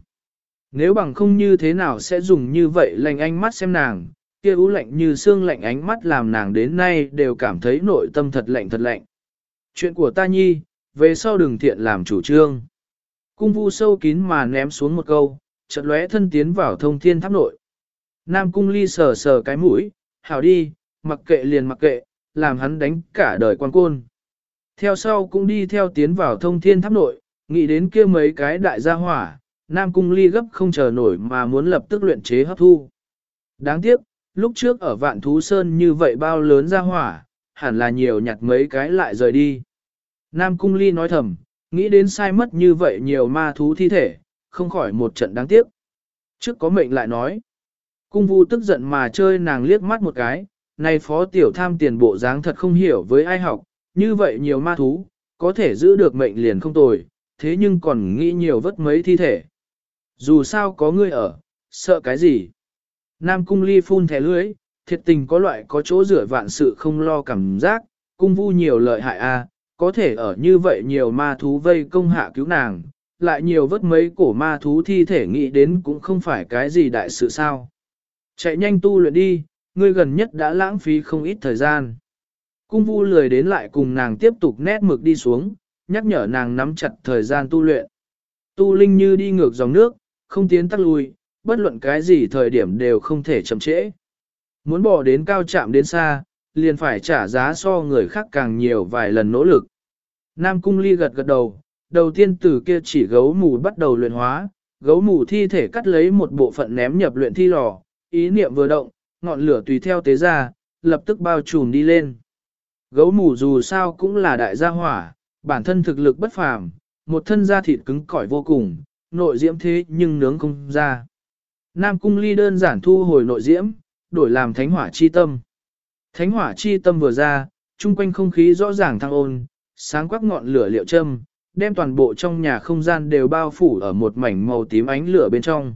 Nếu bằng không như thế nào sẽ dùng như vậy lành ánh mắt xem nàng, kia ú lạnh như xương lạnh ánh mắt làm nàng đến nay đều cảm thấy nội tâm thật lạnh thật lạnh. Chuyện của ta nhi, về sau đừng thiện làm chủ trương. Cung vu sâu kín mà ném xuống một câu, chợt lóe thân tiến vào thông thiên tháp nội. Nam cung ly sờ sờ cái mũi, hảo đi, mặc kệ liền mặc kệ, làm hắn đánh cả đời quan côn. Theo sau cũng đi theo tiến vào thông thiên tháp nội, nghĩ đến kia mấy cái đại gia hỏa, Nam cung ly gấp không chờ nổi mà muốn lập tức luyện chế hấp thu. Đáng tiếc, lúc trước ở vạn thú sơn như vậy bao lớn ra hỏa, hẳn là nhiều nhặt mấy cái lại rời đi. Nam cung ly nói thầm, nghĩ đến sai mất như vậy nhiều ma thú thi thể, không khỏi một trận đáng tiếc. Trước có mệnh lại nói, cung vu tức giận mà chơi nàng liếc mắt một cái, này phó tiểu tham tiền bộ dáng thật không hiểu với ai học, như vậy nhiều ma thú, có thể giữ được mệnh liền không tồi, thế nhưng còn nghĩ nhiều vất mấy thi thể. Dù sao có ngươi ở, sợ cái gì? Nam cung ly phun thẻ lưới, thiệt tình có loại có chỗ rửa vạn sự không lo cảm giác, cung vu nhiều lợi hại a, à, có thể ở như vậy nhiều ma thú vây công hạ cứu nàng, lại nhiều vớt mấy cổ ma thú thi thể nghĩ đến cũng không phải cái gì đại sự sao. Chạy nhanh tu luyện đi, ngươi gần nhất đã lãng phí không ít thời gian. Cung vu lười đến lại cùng nàng tiếp tục nét mực đi xuống, nhắc nhở nàng nắm chặt thời gian tu luyện. Tu linh như đi ngược dòng nước, không tiến tắc lùi bất luận cái gì thời điểm đều không thể chậm trễ. Muốn bỏ đến cao chạm đến xa, liền phải trả giá so người khác càng nhiều vài lần nỗ lực. Nam Cung Ly gật gật đầu, đầu tiên từ kia chỉ gấu mù bắt đầu luyện hóa, gấu mù thi thể cắt lấy một bộ phận ném nhập luyện thi lò, ý niệm vừa động, ngọn lửa tùy theo tế ra, lập tức bao trùm đi lên. Gấu mù dù sao cũng là đại gia hỏa, bản thân thực lực bất phàm, một thân da thịt cứng cỏi vô cùng, nội diễm thế nhưng nướng không ra. Nam cung ly đơn giản thu hồi nội diễm, đổi làm thánh hỏa chi tâm. Thánh hỏa chi tâm vừa ra, chung quanh không khí rõ ràng thăng ôn, sáng quắc ngọn lửa liệu châm, đem toàn bộ trong nhà không gian đều bao phủ ở một mảnh màu tím ánh lửa bên trong.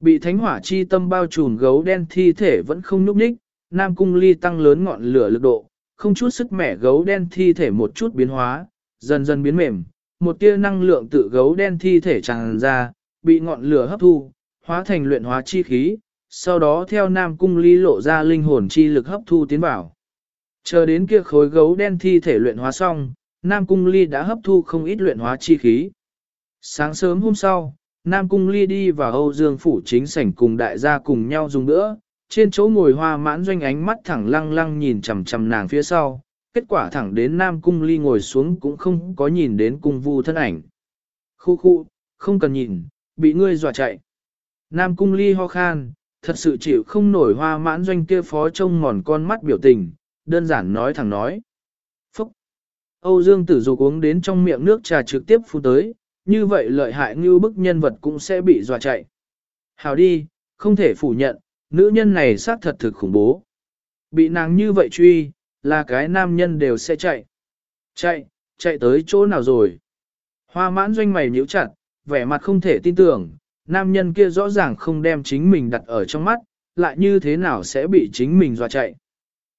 Bị thánh hỏa chi tâm bao trùm gấu đen thi thể vẫn không nhúc nhích, Nam cung ly tăng lớn ngọn lửa lực độ, không chút sức mẻ gấu đen thi thể một chút biến hóa, dần dần biến mềm, một tia năng lượng tự gấu đen thi thể tràn ra, bị ngọn lửa hấp thu, hóa thành luyện hóa chi khí, sau đó theo Nam Cung Ly lộ ra linh hồn chi lực hấp thu tiến vào. Chờ đến kia khối gấu đen thi thể luyện hóa xong, Nam Cung Ly đã hấp thu không ít luyện hóa chi khí. Sáng sớm hôm sau, Nam Cung Ly đi vào Âu Dương Phủ chính sảnh cùng đại gia cùng nhau dùng bữa, trên chỗ ngồi hoa mãn doanh ánh mắt thẳng lăng lăng nhìn chầm chầm nàng phía sau, kết quả thẳng đến Nam Cung Ly ngồi xuống cũng không có nhìn đến cung vu thân ảnh. Khu khu, không cần nhìn, bị ngươi dọa chạy. Nam Cung Ly ho khan, thật sự chịu không nổi hoa mãn doanh kia phó trông ngòn con mắt biểu tình, đơn giản nói thẳng nói. Phúc! Âu Dương tử dục uống đến trong miệng nước trà trực tiếp phun tới, như vậy lợi hại như bức nhân vật cũng sẽ bị dọa chạy. Hào đi, không thể phủ nhận, nữ nhân này xác thật thực khủng bố. Bị nàng như vậy truy, là cái nam nhân đều sẽ chạy. Chạy, chạy tới chỗ nào rồi? Hoa mãn doanh mày nhíu chặt, vẻ mặt không thể tin tưởng, nam nhân kia rõ ràng không đem chính mình đặt ở trong mắt, lại như thế nào sẽ bị chính mình dọa chạy.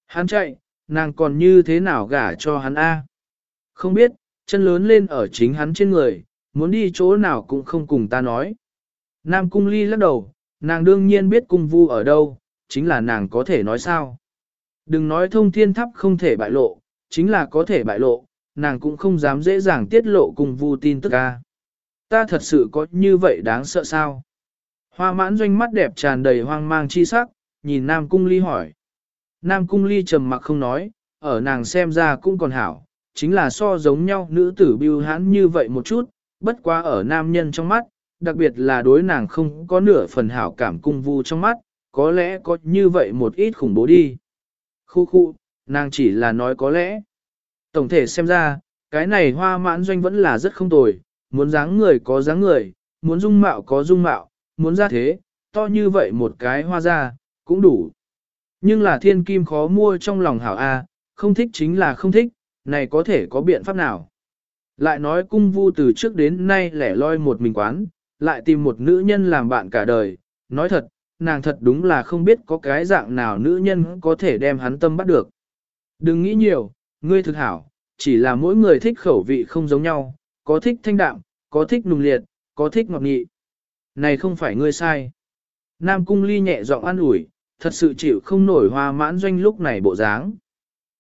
Hắn chạy, nàng còn như thế nào gả cho hắn A. Không biết, chân lớn lên ở chính hắn trên người, muốn đi chỗ nào cũng không cùng ta nói. Nam cung ly lắc đầu, nàng đương nhiên biết cung vu ở đâu, chính là nàng có thể nói sao. Đừng nói thông thiên thắp không thể bại lộ, chính là có thể bại lộ, nàng cũng không dám dễ dàng tiết lộ cung vu tin tức ca. Ta thật sự có như vậy đáng sợ sao? Hoa mãn doanh mắt đẹp tràn đầy hoang mang chi sắc, nhìn Nam Cung Ly hỏi. Nam Cung Ly trầm mặc không nói, ở nàng xem ra cũng còn hảo, chính là so giống nhau nữ tử biêu hãn như vậy một chút, bất quá ở nam nhân trong mắt, đặc biệt là đối nàng không có nửa phần hảo cảm cung vu trong mắt, có lẽ có như vậy một ít khủng bố đi. Khu khu, nàng chỉ là nói có lẽ. Tổng thể xem ra, cái này hoa mãn doanh vẫn là rất không tồi, muốn dáng người có dáng người, muốn dung mạo có dung mạo, muốn ra thế, to như vậy một cái hoa ra, cũng đủ. Nhưng là thiên kim khó mua trong lòng hảo A, không thích chính là không thích, này có thể có biện pháp nào. Lại nói cung vu từ trước đến nay lẻ loi một mình quán, lại tìm một nữ nhân làm bạn cả đời, nói thật, nàng thật đúng là không biết có cái dạng nào nữ nhân có thể đem hắn tâm bắt được. Đừng nghĩ nhiều, ngươi thực hảo, chỉ là mỗi người thích khẩu vị không giống nhau, có thích thanh đạm, có thích nùng liệt, có thích ngọt nghị. Này không phải ngươi sai. Nam cung ly nhẹ giọng an ủi, thật sự chịu không nổi hoa mãn doanh lúc này bộ dáng.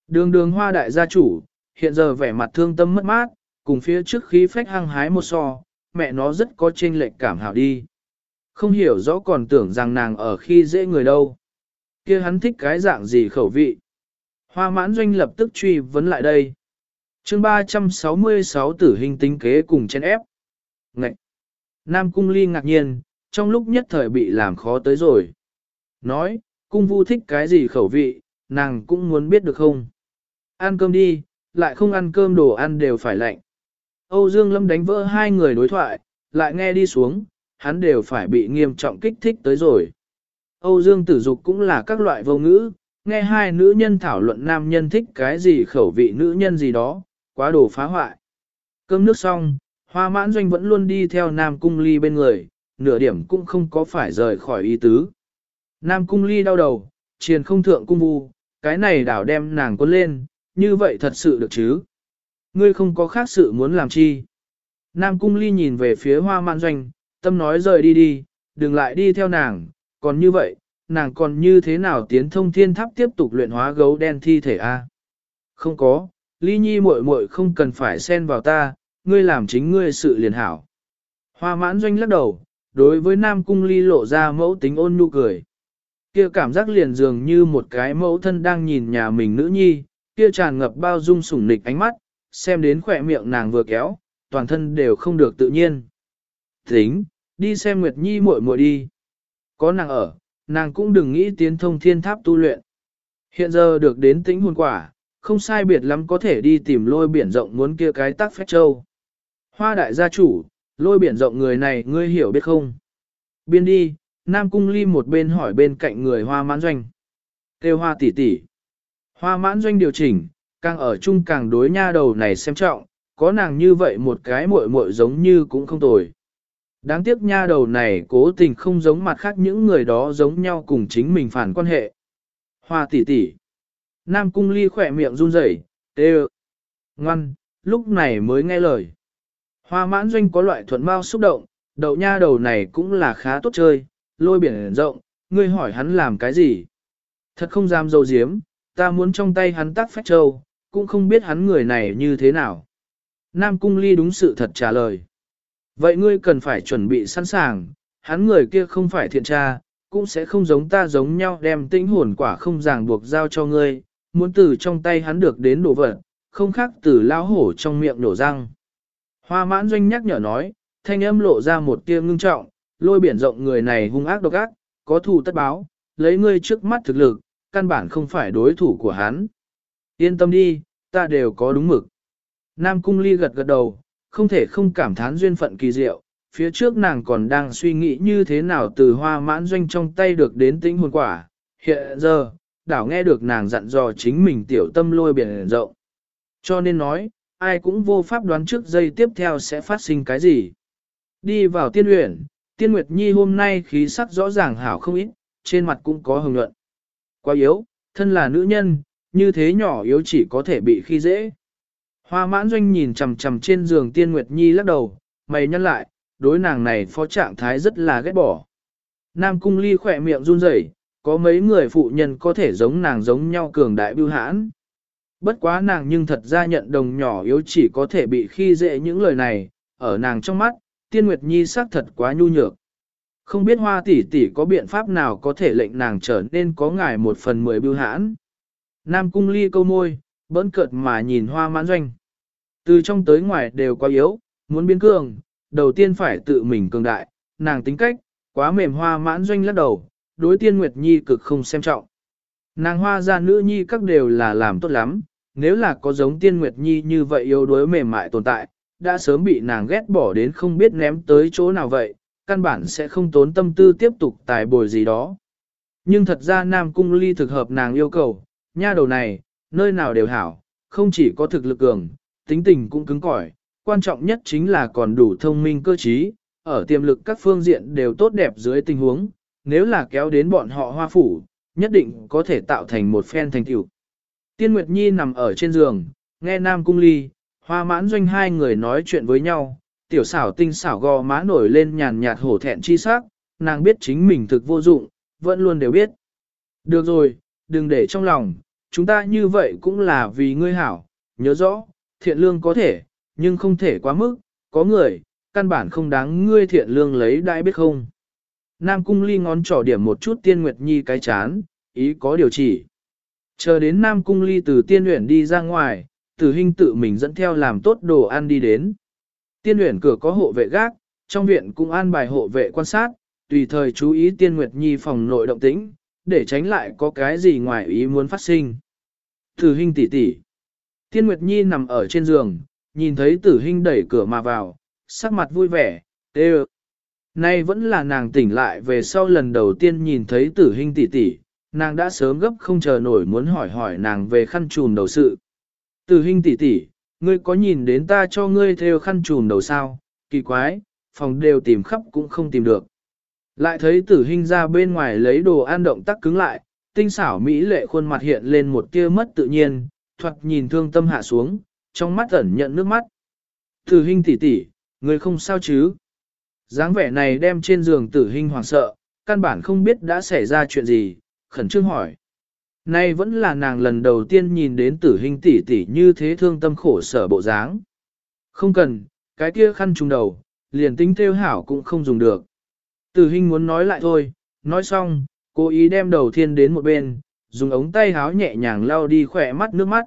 Đường đường hoa đại gia chủ, hiện giờ vẻ mặt thương tâm mất mát, cùng phía trước khí phách hăng hái một so, mẹ nó rất có chênh lệch cảm hảo đi. Không hiểu rõ còn tưởng rằng nàng ở khi dễ người đâu. kia hắn thích cái dạng gì khẩu vị. Hoa mãn doanh lập tức truy vấn lại đây chương 366 tử hình tính kế cùng chen ép. Ngậy! Nam cung ly ngạc nhiên, trong lúc nhất thời bị làm khó tới rồi. Nói, cung vu thích cái gì khẩu vị, nàng cũng muốn biết được không? Ăn cơm đi, lại không ăn cơm đồ ăn đều phải lạnh. Âu Dương Lâm đánh vỡ hai người đối thoại, lại nghe đi xuống, hắn đều phải bị nghiêm trọng kích thích tới rồi. Âu Dương Tử Dục cũng là các loại vô ngữ, nghe hai nữ nhân thảo luận nam nhân thích cái gì khẩu vị nữ nhân gì đó, quá đồ phá hoại. Cơm nước xong, hoa mãn doanh vẫn luôn đi theo Nam Cung Ly bên người, nửa điểm cũng không có phải rời khỏi ý tứ. Nam Cung Ly đau đầu, triền không thượng cung vu, cái này đảo đem nàng quân lên, như vậy thật sự được chứ? Ngươi không có khác sự muốn làm chi? Nam Cung Ly nhìn về phía hoa mãn doanh, tâm nói rời đi đi, đừng lại đi theo nàng, còn như vậy, nàng còn như thế nào tiến thông thiên tháp tiếp tục luyện hóa gấu đen thi thể a? Không có, ly nhi muội muội không cần phải xen vào ta, ngươi làm chính ngươi sự liền hảo. Hoa mãn doanh lắc đầu, đối với nam cung ly lộ ra mẫu tính ôn nhu cười. Kia cảm giác liền dường như một cái mẫu thân đang nhìn nhà mình nữ nhi, kia tràn ngập bao dung sủng nịch ánh mắt, xem đến khỏe miệng nàng vừa kéo, toàn thân đều không được tự nhiên. Tính, đi xem Nguyệt Nhi muội muội đi. Có nàng ở, nàng cũng đừng nghĩ tiến thông thiên tháp tu luyện. Hiện giờ được đến tĩnh hồn quả, không sai biệt lắm có thể đi tìm lôi biển rộng muốn kia cái tác phép châu. Hoa đại gia chủ, lôi biển rộng người này ngươi hiểu biết không? Biên đi, Nam Cung Ly một bên hỏi bên cạnh người hoa mãn doanh. Têu hoa tỷ tỷ. Hoa mãn doanh điều chỉnh, càng ở chung càng đối nha đầu này xem trọng, có nàng như vậy một cái muội muội giống như cũng không tồi. Đáng tiếc nha đầu này cố tình không giống mặt khác những người đó giống nhau cùng chính mình phản quan hệ. Hoa tỷ tỷ. Nam cung ly khỏe miệng run rẩy, tê ngoan, lúc này mới nghe lời. Hoa mãn doanh có loại thuận bao xúc động, đậu nha đầu này cũng là khá tốt chơi, lôi biển rộng, ngươi hỏi hắn làm cái gì? Thật không dám dâu diếm, ta muốn trong tay hắn tắc phách châu, cũng không biết hắn người này như thế nào. Nam Cung Ly đúng sự thật trả lời. Vậy ngươi cần phải chuẩn bị sẵn sàng, hắn người kia không phải thiện tra, cũng sẽ không giống ta giống nhau đem tinh hồn quả không ràng buộc giao cho ngươi, muốn từ trong tay hắn được đến đồ vật, không khác từ lao hổ trong miệng nổ răng. Hoa mãn doanh nhắc nhở nói, thanh âm lộ ra một tia ngưng trọng, lôi biển rộng người này hung ác độc ác, có thù tất báo, lấy ngươi trước mắt thực lực, căn bản không phải đối thủ của hắn. Yên tâm đi, ta đều có đúng mực. Nam Cung Ly gật gật đầu, không thể không cảm thán duyên phận kỳ diệu, phía trước nàng còn đang suy nghĩ như thế nào từ hoa mãn doanh trong tay được đến tĩnh hồn quả. Hiện giờ, đảo nghe được nàng dặn dò chính mình tiểu tâm lôi biển rộng. Cho nên nói, ai cũng vô pháp đoán trước giây tiếp theo sẽ phát sinh cái gì. Đi vào tiên luyện, tiên nguyệt nhi hôm nay khí sắc rõ ràng hảo không ít, trên mặt cũng có hồng nhuận. Quá yếu, thân là nữ nhân, như thế nhỏ yếu chỉ có thể bị khi dễ. Hoa mãn doanh nhìn chằm chằm trên giường tiên nguyệt nhi lắc đầu, mày nhăn lại, đối nàng này phó trạng thái rất là ghét bỏ. Nam cung ly khỏe miệng run rẩy, có mấy người phụ nhân có thể giống nàng giống nhau cường đại bưu hãn. Bất quá nàng nhưng thật ra nhận đồng nhỏ yếu chỉ có thể bị khi dễ những lời này, ở nàng trong mắt, tiên nguyệt nhi xác thật quá nhu nhược. Không biết hoa tỷ tỷ có biện pháp nào có thể lệnh nàng trở nên có ngài một phần mười bưu hãn. Nam cung ly câu môi, bỡn cợt mà nhìn hoa mãn doanh. Từ trong tới ngoài đều quá yếu, muốn biến cường, đầu tiên phải tự mình cường đại, nàng tính cách, quá mềm hoa mãn doanh lắc đầu, đối tiên Nguyệt Nhi cực không xem trọng. Nàng hoa ra nữ nhi các đều là làm tốt lắm, nếu là có giống tiên Nguyệt Nhi như vậy yếu đuối mềm mại tồn tại, đã sớm bị nàng ghét bỏ đến không biết ném tới chỗ nào vậy, căn bản sẽ không tốn tâm tư tiếp tục tài bồi gì đó. Nhưng thật ra Nam Cung Ly thực hợp nàng yêu cầu, nha đầu này, nơi nào đều hảo, không chỉ có thực lực cường, tính tình cũng cứng cỏi, quan trọng nhất chính là còn đủ thông minh cơ trí, ở tiềm lực các phương diện đều tốt đẹp dưới tình huống, nếu là kéo đến bọn họ hoa phủ, nhất định có thể tạo thành một phen thành tựu. Tiên Nguyệt Nhi nằm ở trên giường, nghe Nam Cung Ly, hoa mãn doanh hai người nói chuyện với nhau, tiểu xảo tinh xảo gò má nổi lên nhàn nhạt hổ thẹn chi sắc, nàng biết chính mình thực vô dụng, vẫn luôn đều biết. Được rồi, đừng để trong lòng, chúng ta như vậy cũng là vì ngươi hảo, nhớ rõ, thiện lương có thể, nhưng không thể quá mức, có người, căn bản không đáng ngươi thiện lương lấy đại biết không. Nam Cung Ly ngón trỏ điểm một chút Tiên Nguyệt Nhi cái chán, ý có điều chỉ. Chờ đến Nam Cung Ly từ tiên luyện đi ra ngoài, tử hình tự mình dẫn theo làm tốt đồ ăn đi đến. Tiên luyện cửa có hộ vệ gác, trong viện cũng an bài hộ vệ quan sát, tùy thời chú ý Tiên Nguyệt Nhi phòng nội động tĩnh, để tránh lại có cái gì ngoài ý muốn phát sinh. Tử hình tỷ tỷ. Tiên Nguyệt Nhi nằm ở trên giường, nhìn thấy tử hình đẩy cửa mà vào, sắc mặt vui vẻ, tê Nay vẫn là nàng tỉnh lại về sau lần đầu tiên nhìn thấy tử hình tỷ tỷ, nàng đã sớm gấp không chờ nổi muốn hỏi hỏi nàng về khăn trùm đầu sự. Tử hình tỷ tỷ, ngươi có nhìn đến ta cho ngươi theo khăn trùm đầu sao, kỳ quái, phòng đều tìm khắp cũng không tìm được. Lại thấy tử hình ra bên ngoài lấy đồ ăn động tác cứng lại, tinh xảo mỹ lệ khuôn mặt hiện lên một tia mất tự nhiên, thoạt nhìn thương tâm hạ xuống, trong mắt ẩn nhận nước mắt. Tử hình tỷ tỷ, ngươi không sao chứ? Dáng vẻ này đem trên giường tử hình hoảng sợ, căn bản không biết đã xảy ra chuyện gì, khẩn trương hỏi. Nay vẫn là nàng lần đầu tiên nhìn đến tử hình tỷ tỷ như thế thương tâm khổ sở bộ dáng. Không cần, cái kia khăn trùng đầu, liền tính theo hảo cũng không dùng được. Tử hình muốn nói lại thôi, nói xong, cố ý đem đầu thiên đến một bên, dùng ống tay háo nhẹ nhàng lau đi khỏe mắt nước mắt.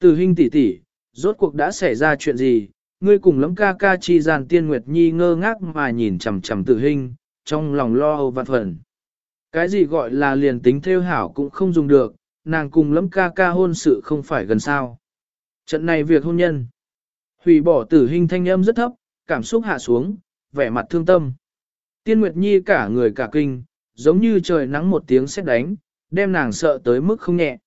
Tử hình tỷ tỷ, rốt cuộc đã xảy ra chuyện gì, ngươi cùng lắm ca ca chi gian tiên nguyệt nhi ngơ ngác mà nhìn chằm chằm tử hình, trong lòng lo âu vạn phần. Cái gì gọi là liền tính theo hảo cũng không dùng được, nàng cùng lắm ca ca hôn sự không phải gần sao. Trận này việc hôn nhân. Hủy bỏ tử hình thanh âm rất thấp, cảm xúc hạ xuống, vẻ mặt thương tâm. Tiên Nguyệt Nhi cả người cả kinh, giống như trời nắng một tiếng sét đánh, đem nàng sợ tới mức không nhẹ.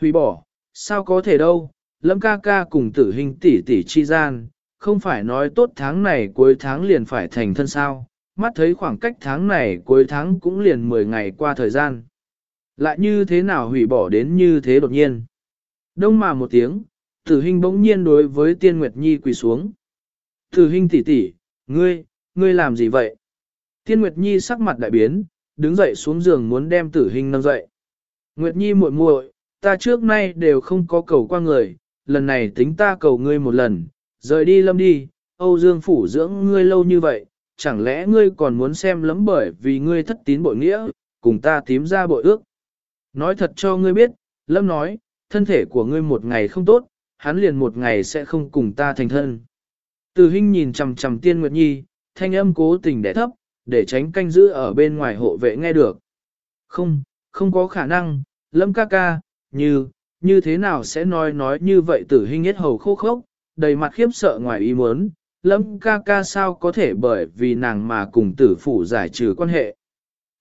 Hủy bỏ, sao có thể đâu, lâm ca ca cùng tử hình tỷ tỷ chi gian, không phải nói tốt tháng này cuối tháng liền phải thành thân sao, mắt thấy khoảng cách tháng này cuối tháng cũng liền 10 ngày qua thời gian. Lại như thế nào hủy bỏ đến như thế đột nhiên. Đông mà một tiếng, tử hình bỗng nhiên đối với tiên Nguyệt Nhi quỳ xuống. Tử hình tỷ tỷ, ngươi, ngươi làm gì vậy? Tiên Nguyệt Nhi sắc mặt đại biến, đứng dậy xuống giường muốn đem tử hình nâng dậy. Nguyệt Nhi muội muội, ta trước nay đều không có cầu qua người, lần này tính ta cầu ngươi một lần, rời đi lâm đi, Âu Dương phủ dưỡng ngươi lâu như vậy, chẳng lẽ ngươi còn muốn xem lắm bởi vì ngươi thất tín bội nghĩa, cùng ta tím ra bội ước. Nói thật cho ngươi biết, lâm nói, thân thể của ngươi một ngày không tốt, hắn liền một ngày sẽ không cùng ta thành thân. Từ Hinh nhìn chằm chằm Tiên Nguyệt Nhi, thanh âm cố tình đẻ thấp, để tránh canh giữ ở bên ngoài hộ vệ nghe được. Không, không có khả năng, Lâm ca ca, như, như thế nào sẽ nói nói như vậy Tử Hinh hết hầu khô khốc, đầy mặt khiếp sợ ngoài ý muốn. Lâm ca ca sao có thể bởi vì nàng mà cùng tử phủ giải trừ quan hệ.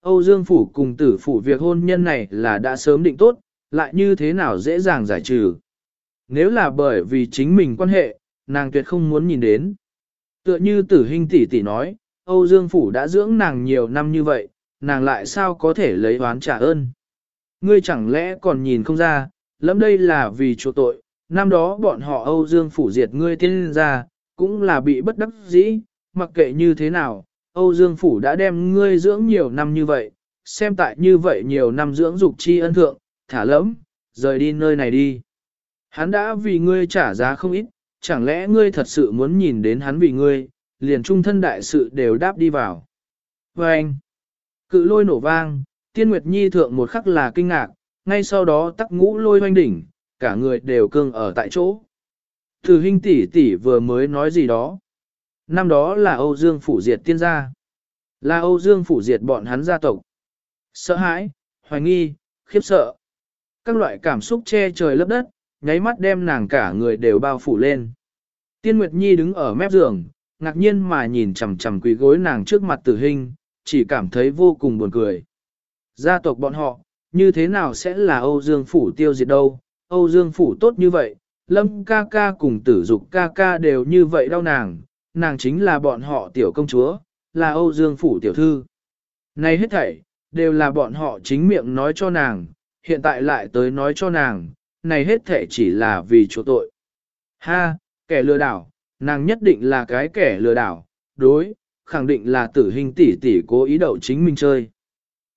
Âu Dương Phủ cùng tử phủ việc hôn nhân này là đã sớm định tốt, lại như thế nào dễ dàng giải trừ. Nếu là bởi vì chính mình quan hệ, nàng tuyệt không muốn nhìn đến. Tựa như tử hình tỷ tỷ nói, Âu Dương Phủ đã dưỡng nàng nhiều năm như vậy, nàng lại sao có thể lấy oán trả ơn. Ngươi chẳng lẽ còn nhìn không ra, lắm đây là vì chỗ tội, năm đó bọn họ Âu Dương Phủ diệt ngươi tiên ra, cũng là bị bất đắc dĩ, mặc kệ như thế nào, Âu Dương Phủ đã đem ngươi dưỡng nhiều năm như vậy, xem tại như vậy nhiều năm dưỡng dục chi ân thượng, thả lẫm, rời đi nơi này đi. Hắn đã vì ngươi trả giá không ít, chẳng lẽ ngươi thật sự muốn nhìn đến hắn vì ngươi, liền trung thân đại sự đều đáp đi vào. Và anh, cự lôi nổ vang, tiên nguyệt nhi thượng một khắc là kinh ngạc, ngay sau đó tắc ngũ lôi hoanh đỉnh, cả người đều cương ở tại chỗ. Từ hình tỷ tỷ vừa mới nói gì đó. Năm đó là Âu Dương Phủ diệt tiên gia. Là Âu Dương Phủ diệt bọn hắn gia tộc. Sợ hãi, hoài nghi, khiếp sợ. Các loại cảm xúc che trời lấp đất, nháy mắt đem nàng cả người đều bao phủ lên. Tiên Nguyệt Nhi đứng ở mép giường, ngạc nhiên mà nhìn chằm chằm quỳ gối nàng trước mặt tử hình, chỉ cảm thấy vô cùng buồn cười. Gia tộc bọn họ, như thế nào sẽ là Âu Dương Phủ tiêu diệt đâu? Âu Dương Phủ tốt như vậy, Lâm ca ca cùng tử dục ca ca đều như vậy đau nàng, nàng chính là bọn họ tiểu công chúa, là Âu Dương Phủ tiểu thư. Này hết thảy, đều là bọn họ chính miệng nói cho nàng, hiện tại lại tới nói cho nàng, này hết thảy chỉ là vì chỗ tội. Ha, kẻ lừa đảo, nàng nhất định là cái kẻ lừa đảo, đối, khẳng định là tử hình tỷ tỷ cố ý đậu chính mình chơi.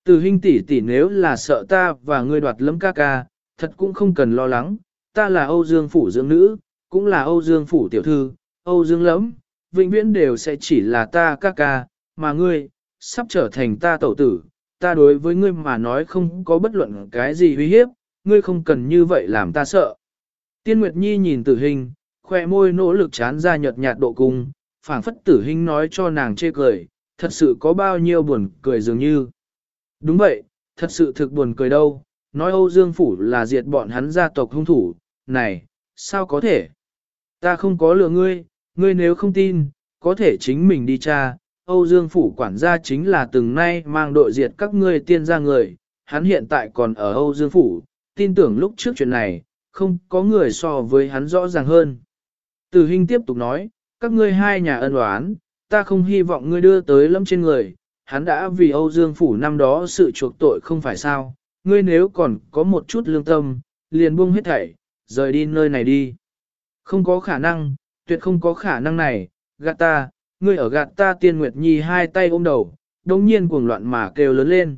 Tử hình tỷ tỷ nếu là sợ ta và ngươi đoạt lâm ca ca, thật cũng không cần lo lắng, ta là Âu Dương Phủ dưỡng nữ, cũng là Âu Dương Phủ tiểu thư, Âu Dương lẫm, vĩnh viễn đều sẽ chỉ là ta ca ca, mà ngươi, sắp trở thành ta tẩu tử, ta đối với ngươi mà nói không có bất luận cái gì uy hiếp, ngươi không cần như vậy làm ta sợ. Tiên Nguyệt Nhi nhìn tử hình, khoe môi nỗ lực chán ra nhợt nhạt độ cung, phảng phất tử hình nói cho nàng chê cười, thật sự có bao nhiêu buồn cười dường như. Đúng vậy, thật sự thực buồn cười đâu, nói Âu Dương Phủ là diệt bọn hắn gia tộc hung thủ, này, sao có thể? Ta không có lừa ngươi, ngươi nếu không tin, có thể chính mình đi tra, Âu Dương Phủ quản gia chính là từng nay mang đội diệt các ngươi tiên gia người, hắn hiện tại còn ở Âu Dương Phủ, tin tưởng lúc trước chuyện này, không có người so với hắn rõ ràng hơn. Từ Hinh tiếp tục nói, các ngươi hai nhà ân oán, ta không hy vọng ngươi đưa tới lâm trên người, hắn đã vì Âu Dương Phủ năm đó sự chuộc tội không phải sao, ngươi nếu còn có một chút lương tâm, liền buông hết thảy, rời đi nơi này đi. Không có khả năng, tuyệt không có khả năng này, gạt ta, ngươi ở gạt ta tiên nguyệt nhi hai tay ôm đầu, đồng nhiên cuồng loạn mà kêu lớn lên.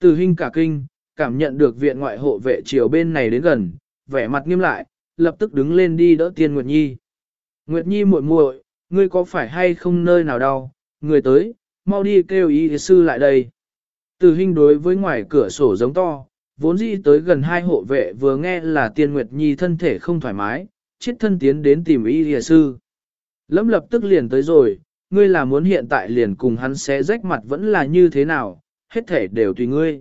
Từ hình cả kinh, cảm nhận được viện ngoại hộ vệ chiều bên này đến gần, vẻ mặt nghiêm lại, lập tức đứng lên đi đỡ tiên nguyệt nhi. Nguyệt nhi muội muội, ngươi có phải hay không nơi nào đau, người tới, mau đi kêu y sư lại đây. Từ hình đối với ngoài cửa sổ giống to, vốn dĩ tới gần hai hộ vệ vừa nghe là tiên nguyệt nhi thân thể không thoải mái, chết thân tiến đến tìm y sư. Lâm lập tức liền tới rồi, ngươi là muốn hiện tại liền cùng hắn xé rách mặt vẫn là như thế nào, hết thể đều tùy ngươi.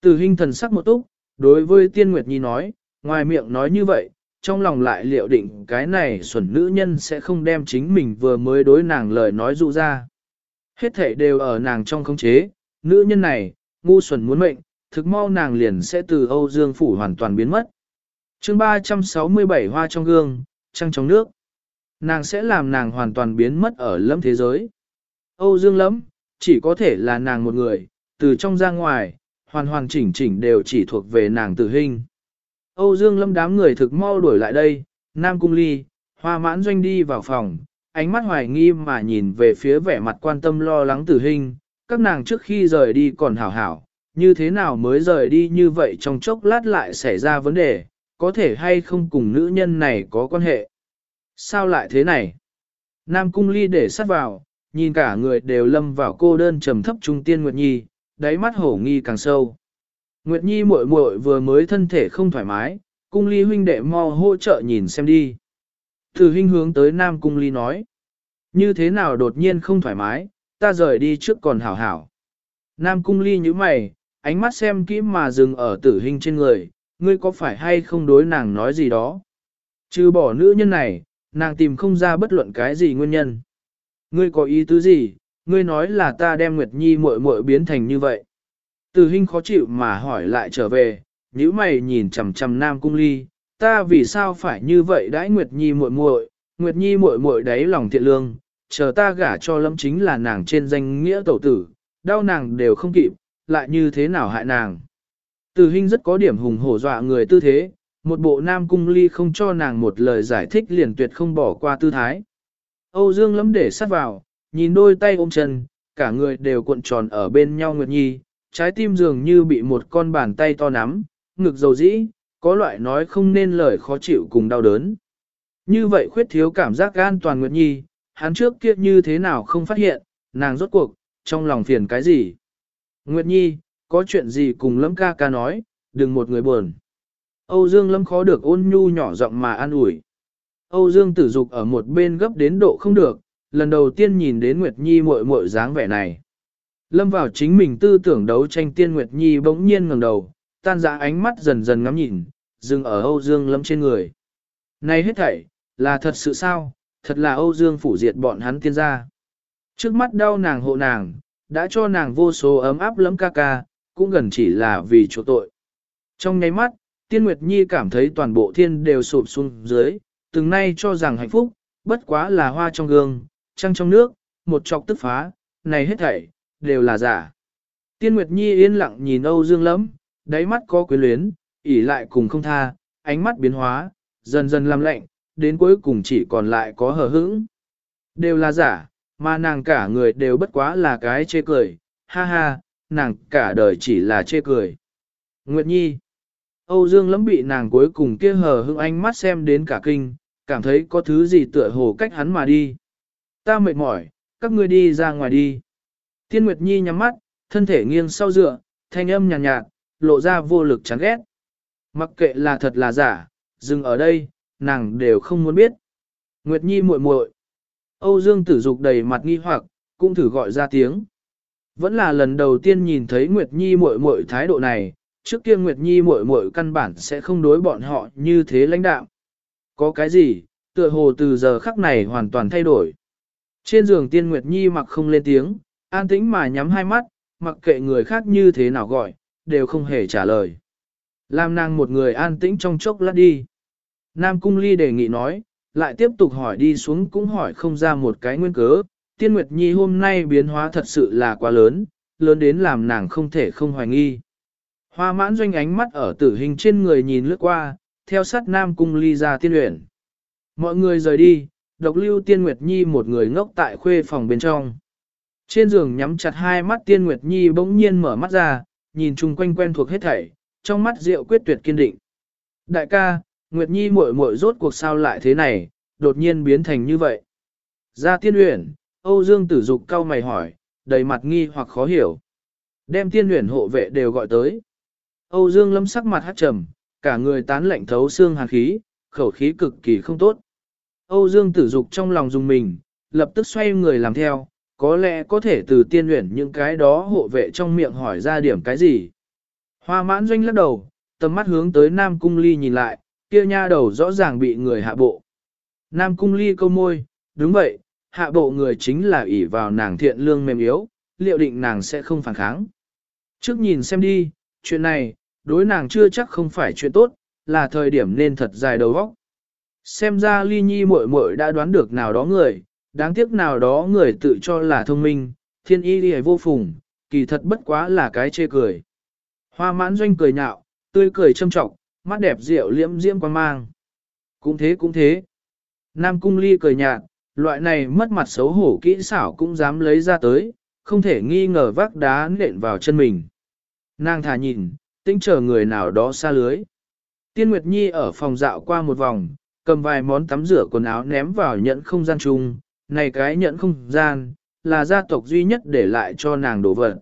Từ hình thần sắc một túc, đối với tiên nguyệt nhi nói, ngoài miệng nói như vậy, trong lòng lại liệu định cái này xuẩn nữ nhân sẽ không đem chính mình vừa mới đối nàng lời nói dụ ra. Hết thể đều ở nàng trong khống chế, nữ nhân này, ngu xuẩn muốn mệnh, thực mau nàng liền sẽ từ Âu Dương Phủ hoàn toàn biến mất. chương 367 hoa trong gương, trăng trong nước. Nàng sẽ làm nàng hoàn toàn biến mất ở lâm thế giới. Âu Dương lắm, chỉ có thể là nàng một người, từ trong ra ngoài, hoàn hoàn chỉnh chỉnh đều chỉ thuộc về nàng tử hình. Âu Dương lâm đám người thực mau đuổi lại đây, Nam Cung Ly, hoa mãn doanh đi vào phòng, ánh mắt hoài nghi mà nhìn về phía vẻ mặt quan tâm lo lắng tử hình, các nàng trước khi rời đi còn hảo hảo, như thế nào mới rời đi như vậy trong chốc lát lại xảy ra vấn đề, có thể hay không cùng nữ nhân này có quan hệ. Sao lại thế này? Nam cung ly để sát vào, nhìn cả người đều lâm vào cô đơn trầm thấp trung tiên Nguyệt Nhi, đáy mắt hổ nghi càng sâu. Nguyệt Nhi muội muội vừa mới thân thể không thoải mái, cung ly huynh đệ mò hỗ trợ nhìn xem đi. Từ huynh hướng tới Nam cung ly nói. Như thế nào đột nhiên không thoải mái, ta rời đi trước còn hảo hảo. Nam cung ly như mày, ánh mắt xem kỹ mà dừng ở tử hình trên người, ngươi có phải hay không đối nàng nói gì đó. Trừ bỏ nữ nhân này, nàng tìm không ra bất luận cái gì nguyên nhân. Ngươi có ý tứ gì, ngươi nói là ta đem Nguyệt Nhi muội muội biến thành như vậy. Tử hình khó chịu mà hỏi lại trở về, nhíu mày nhìn chằm chằm Nam Cung Ly, ta vì sao phải như vậy đãi Nguyệt Nhi muội muội, Nguyệt Nhi muội muội đấy lòng thiện lương, chờ ta gả cho lâm chính là nàng trên danh nghĩa tẩu tử, đau nàng đều không kịp, lại như thế nào hại nàng. Từ hình rất có điểm hùng hổ dọa người tư thế, một bộ nam cung ly không cho nàng một lời giải thích liền tuyệt không bỏ qua tư thái. Âu Dương lấm để sát vào, nhìn đôi tay ôm chân, cả người đều cuộn tròn ở bên nhau Nguyệt Nhi, trái tim dường như bị một con bàn tay to nắm, ngực dầu dĩ, có loại nói không nên lời khó chịu cùng đau đớn. Như vậy khuyết thiếu cảm giác an toàn Nguyệt Nhi, hắn trước kia như thế nào không phát hiện, nàng rốt cuộc, trong lòng phiền cái gì. Nguyệt Nhi, có chuyện gì cùng lâm ca ca nói, đừng một người buồn. Âu Dương lâm khó được ôn nhu nhỏ giọng mà an ủi. Âu Dương tử dục ở một bên gấp đến độ không được, lần đầu tiên nhìn đến Nguyệt Nhi muội muội dáng vẻ này. Lâm vào chính mình tư tưởng đấu tranh tiên Nguyệt Nhi bỗng nhiên ngẩng đầu, tan ra ánh mắt dần dần ngắm nhìn, dừng ở Âu Dương lâm trên người. Này hết thảy, là thật sự sao, thật là Âu Dương phủ diệt bọn hắn tiên gia. Trước mắt đau nàng hộ nàng, đã cho nàng vô số ấm áp lấm ca ca, cũng gần chỉ là vì chỗ tội. Trong nháy mắt, Tiên Nguyệt Nhi cảm thấy toàn bộ thiên đều sụp xuống dưới, từng nay cho rằng hạnh phúc, bất quá là hoa trong gương, trăng trong nước, một chọc tức phá, này hết thảy, đều là giả. Tiên Nguyệt Nhi yên lặng nhìn Âu Dương lắm, đáy mắt có quyến luyến, ỉ lại cùng không tha, ánh mắt biến hóa, dần dần làm lạnh, đến cuối cùng chỉ còn lại có hờ hững. Đều là giả, mà nàng cả người đều bất quá là cái chê cười, ha ha, nàng cả đời chỉ là chê cười. Nguyệt Nhi Âu Dương lắm bị nàng cuối cùng kia hờ hững ánh mắt xem đến cả kinh, cảm thấy có thứ gì tựa hồ cách hắn mà đi. Ta mệt mỏi, các ngươi đi ra ngoài đi. Thiên Nguyệt Nhi nhắm mắt, thân thể nghiêng sau dựa, thanh âm nhàn nhạt, nhạt, lộ ra vô lực chán ghét. Mặc kệ là thật là giả, dừng ở đây, nàng đều không muốn biết. Nguyệt Nhi muội muội. Âu Dương Tử Dục đầy mặt nghi hoặc, cũng thử gọi ra tiếng. Vẫn là lần đầu tiên nhìn thấy Nguyệt Nhi muội muội thái độ này, trước kia Nguyệt Nhi muội muội căn bản sẽ không đối bọn họ như thế lãnh đạo. Có cái gì, tựa hồ từ giờ khắc này hoàn toàn thay đổi. Trên giường tiên Nguyệt Nhi mặc không lên tiếng, an tĩnh mà nhắm hai mắt, mặc kệ người khác như thế nào gọi, đều không hề trả lời. Làm nàng một người an tĩnh trong chốc lát đi. Nam Cung Ly đề nghị nói, lại tiếp tục hỏi đi xuống cũng hỏi không ra một cái nguyên cớ. Tiên Nguyệt Nhi hôm nay biến hóa thật sự là quá lớn, lớn đến làm nàng không thể không hoài nghi. Hoa mãn doanh ánh mắt ở tử hình trên người nhìn lướt qua, theo sát Nam Cung Ly ra tiên luyện. Mọi người rời đi, độc lưu Tiên Nguyệt Nhi một người ngốc tại khuê phòng bên trong. Trên giường nhắm chặt hai mắt Tiên Nguyệt Nhi bỗng nhiên mở mắt ra, nhìn chung quanh quen thuộc hết thảy, trong mắt rượu quyết tuyệt kiên định. Đại ca, Nguyệt Nhi muội muội rốt cuộc sao lại thế này, đột nhiên biến thành như vậy. Ra tiên uyển, Âu Dương tử dục cau mày hỏi, đầy mặt nghi hoặc khó hiểu. Đem tiên uyển hộ vệ đều gọi tới. Âu Dương lâm sắc mặt hát trầm, cả người tán lạnh thấu xương hàn khí, khẩu khí cực kỳ không tốt. Âu Dương tử dục trong lòng dùng mình, lập tức xoay người làm theo, có lẽ có thể từ tiên uyển những cái đó hộ vệ trong miệng hỏi ra điểm cái gì. Hoa mãn doanh lắc đầu, tầm mắt hướng tới Nam Cung Ly nhìn lại, kia nha đầu rõ ràng bị người hạ bộ. Nam cung ly câu môi, đúng vậy, hạ bộ người chính là ỷ vào nàng thiện lương mềm yếu, liệu định nàng sẽ không phản kháng. Trước nhìn xem đi, chuyện này, đối nàng chưa chắc không phải chuyện tốt, là thời điểm nên thật dài đầu óc. Xem ra ly nhi muội muội đã đoán được nào đó người, đáng tiếc nào đó người tự cho là thông minh, thiên y đi vô phùng, kỳ thật bất quá là cái chê cười. Hoa mãn doanh cười nhạo, tươi cười châm trọng, mắt đẹp rượu liễm diễm quan mang. Cũng thế cũng thế. Nam cung ly cười nhạt, loại này mất mặt xấu hổ kỹ xảo cũng dám lấy ra tới, không thể nghi ngờ vác đá nện vào chân mình. Nàng thả nhìn, tinh chờ người nào đó xa lưới. Tiên Nguyệt Nhi ở phòng dạo qua một vòng, cầm vài món tắm rửa quần áo ném vào nhẫn không gian chung, này cái nhẫn không gian, là gia tộc duy nhất để lại cho nàng đổ vật.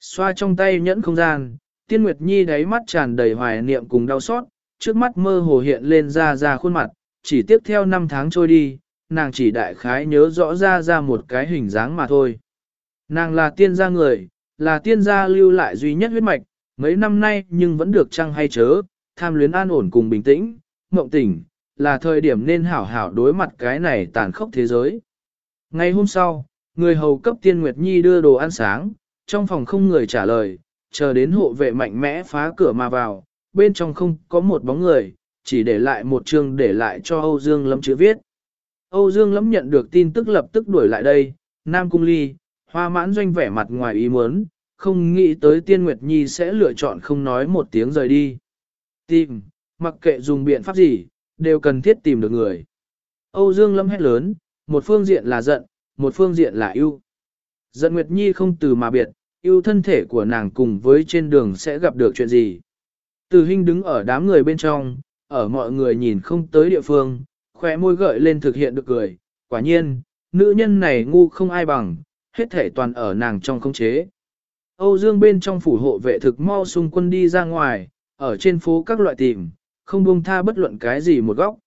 Xoa trong tay nhẫn không gian, Tiên Nguyệt Nhi đáy mắt tràn đầy hoài niệm cùng đau xót, trước mắt mơ hồ hiện lên ra ra khuôn mặt, chỉ tiếp theo năm tháng trôi đi, nàng chỉ đại khái nhớ rõ ra ra một cái hình dáng mà thôi. Nàng là tiên gia người, là tiên gia lưu lại duy nhất huyết mạch, mấy năm nay nhưng vẫn được trăng hay chớ, tham luyến an ổn cùng bình tĩnh, mộng tỉnh, là thời điểm nên hảo hảo đối mặt cái này tàn khốc thế giới. Ngày hôm sau, người hầu cấp tiên Nguyệt Nhi đưa đồ ăn sáng, trong phòng không người trả lời, chờ đến hộ vệ mạnh mẽ phá cửa mà vào, bên trong không có một bóng người, chỉ để lại một chương để lại cho Âu Dương Lâm chữ viết. Âu Dương Lâm nhận được tin tức lập tức đuổi lại đây, Nam Cung Ly, hoa mãn doanh vẻ mặt ngoài ý muốn, không nghĩ tới Tiên Nguyệt Nhi sẽ lựa chọn không nói một tiếng rời đi. Tìm, mặc kệ dùng biện pháp gì, đều cần thiết tìm được người. Âu Dương Lâm hét lớn, một phương diện là giận, một phương diện là yêu. Giận Nguyệt Nhi không từ mà biệt, yêu thân thể của nàng cùng với trên đường sẽ gặp được chuyện gì. Từ Hinh đứng ở đám người bên trong, ở mọi người nhìn không tới địa phương, khóe môi gợi lên thực hiện được cười. Quả nhiên, nữ nhân này ngu không ai bằng, hết thể toàn ở nàng trong không chế. Âu Dương bên trong phủ hộ vệ thực mau xung quân đi ra ngoài, ở trên phố các loại tìm, không buông tha bất luận cái gì một góc.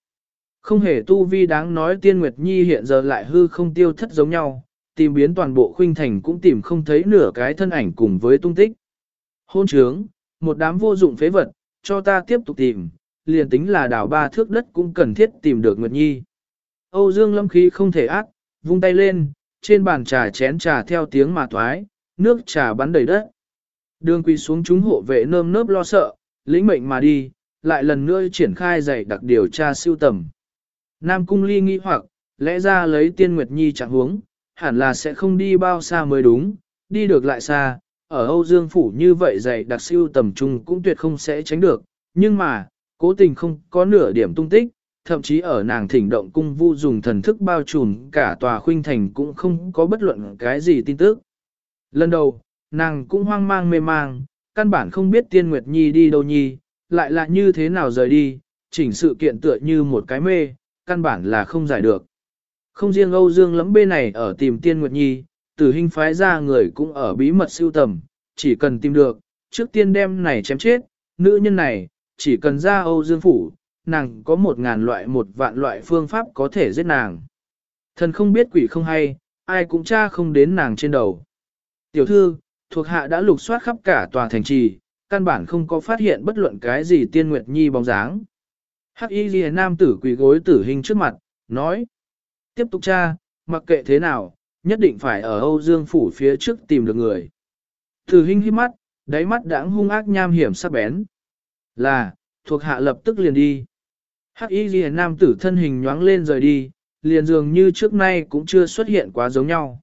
Không hề tu vi đáng nói tiên Nguyệt Nhi hiện giờ lại hư không tiêu thất giống nhau, tìm biến toàn bộ khuynh thành cũng tìm không thấy nửa cái thân ảnh cùng với tung tích. Hôn trướng, một đám vô dụng phế vật, cho ta tiếp tục tìm, liền tính là đảo ba thước đất cũng cần thiết tìm được Nguyệt Nhi. Âu Dương lâm khí không thể ác, vung tay lên, trên bàn trà chén trà theo tiếng mà thoái, nước trà bắn đầy đất. Đường quỳ xuống chúng hộ vệ nơm nớp lo sợ, lĩnh mệnh mà đi, lại lần nữa triển khai dạy đặc điều tra siêu tầm. Nam Cung Ly nghi hoặc, lẽ ra lấy tiên Nguyệt Nhi chẳng huống, hẳn là sẽ không đi bao xa mới đúng, đi được lại xa, ở Âu Dương Phủ như vậy dạy đặc siêu tầm trung cũng tuyệt không sẽ tránh được, nhưng mà, cố tình không có nửa điểm tung tích, thậm chí ở nàng thỉnh động cung vu dùng thần thức bao trùm cả tòa khuynh thành cũng không có bất luận cái gì tin tức. Lần đầu, nàng cũng hoang mang mê mang, căn bản không biết tiên Nguyệt Nhi đi đâu nhi, lại là như thế nào rời đi, chỉnh sự kiện tựa như một cái mê, căn bản là không giải được. Không riêng Âu Dương lắm bên này ở tìm tiên Nguyệt Nhi, tử hình phái ra người cũng ở bí mật siêu tầm, chỉ cần tìm được, trước tiên đem này chém chết, nữ nhân này, chỉ cần ra Âu Dương Phủ, nàng có một ngàn loại một vạn loại phương pháp có thể giết nàng. Thần không biết quỷ không hay, ai cũng tra không đến nàng trên đầu. Tiểu thư, thuộc hạ đã lục soát khắp cả tòa thành trì, căn bản không có phát hiện bất luận cái gì tiên nguyệt nhi bóng dáng. Hắc y ghi nam tử quỳ gối tử hình trước mặt, nói. Tiếp tục tra, mặc kệ thế nào, nhất định phải ở Âu Dương Phủ phía trước tìm được người. thử hình hít mắt, đáy mắt đãng hung ác nham hiểm sắc bén. Là, thuộc hạ lập tức liền đi. Hắc y ghi nam tử thân hình nhoáng lên rời đi, liền dường như trước nay cũng chưa xuất hiện quá giống nhau.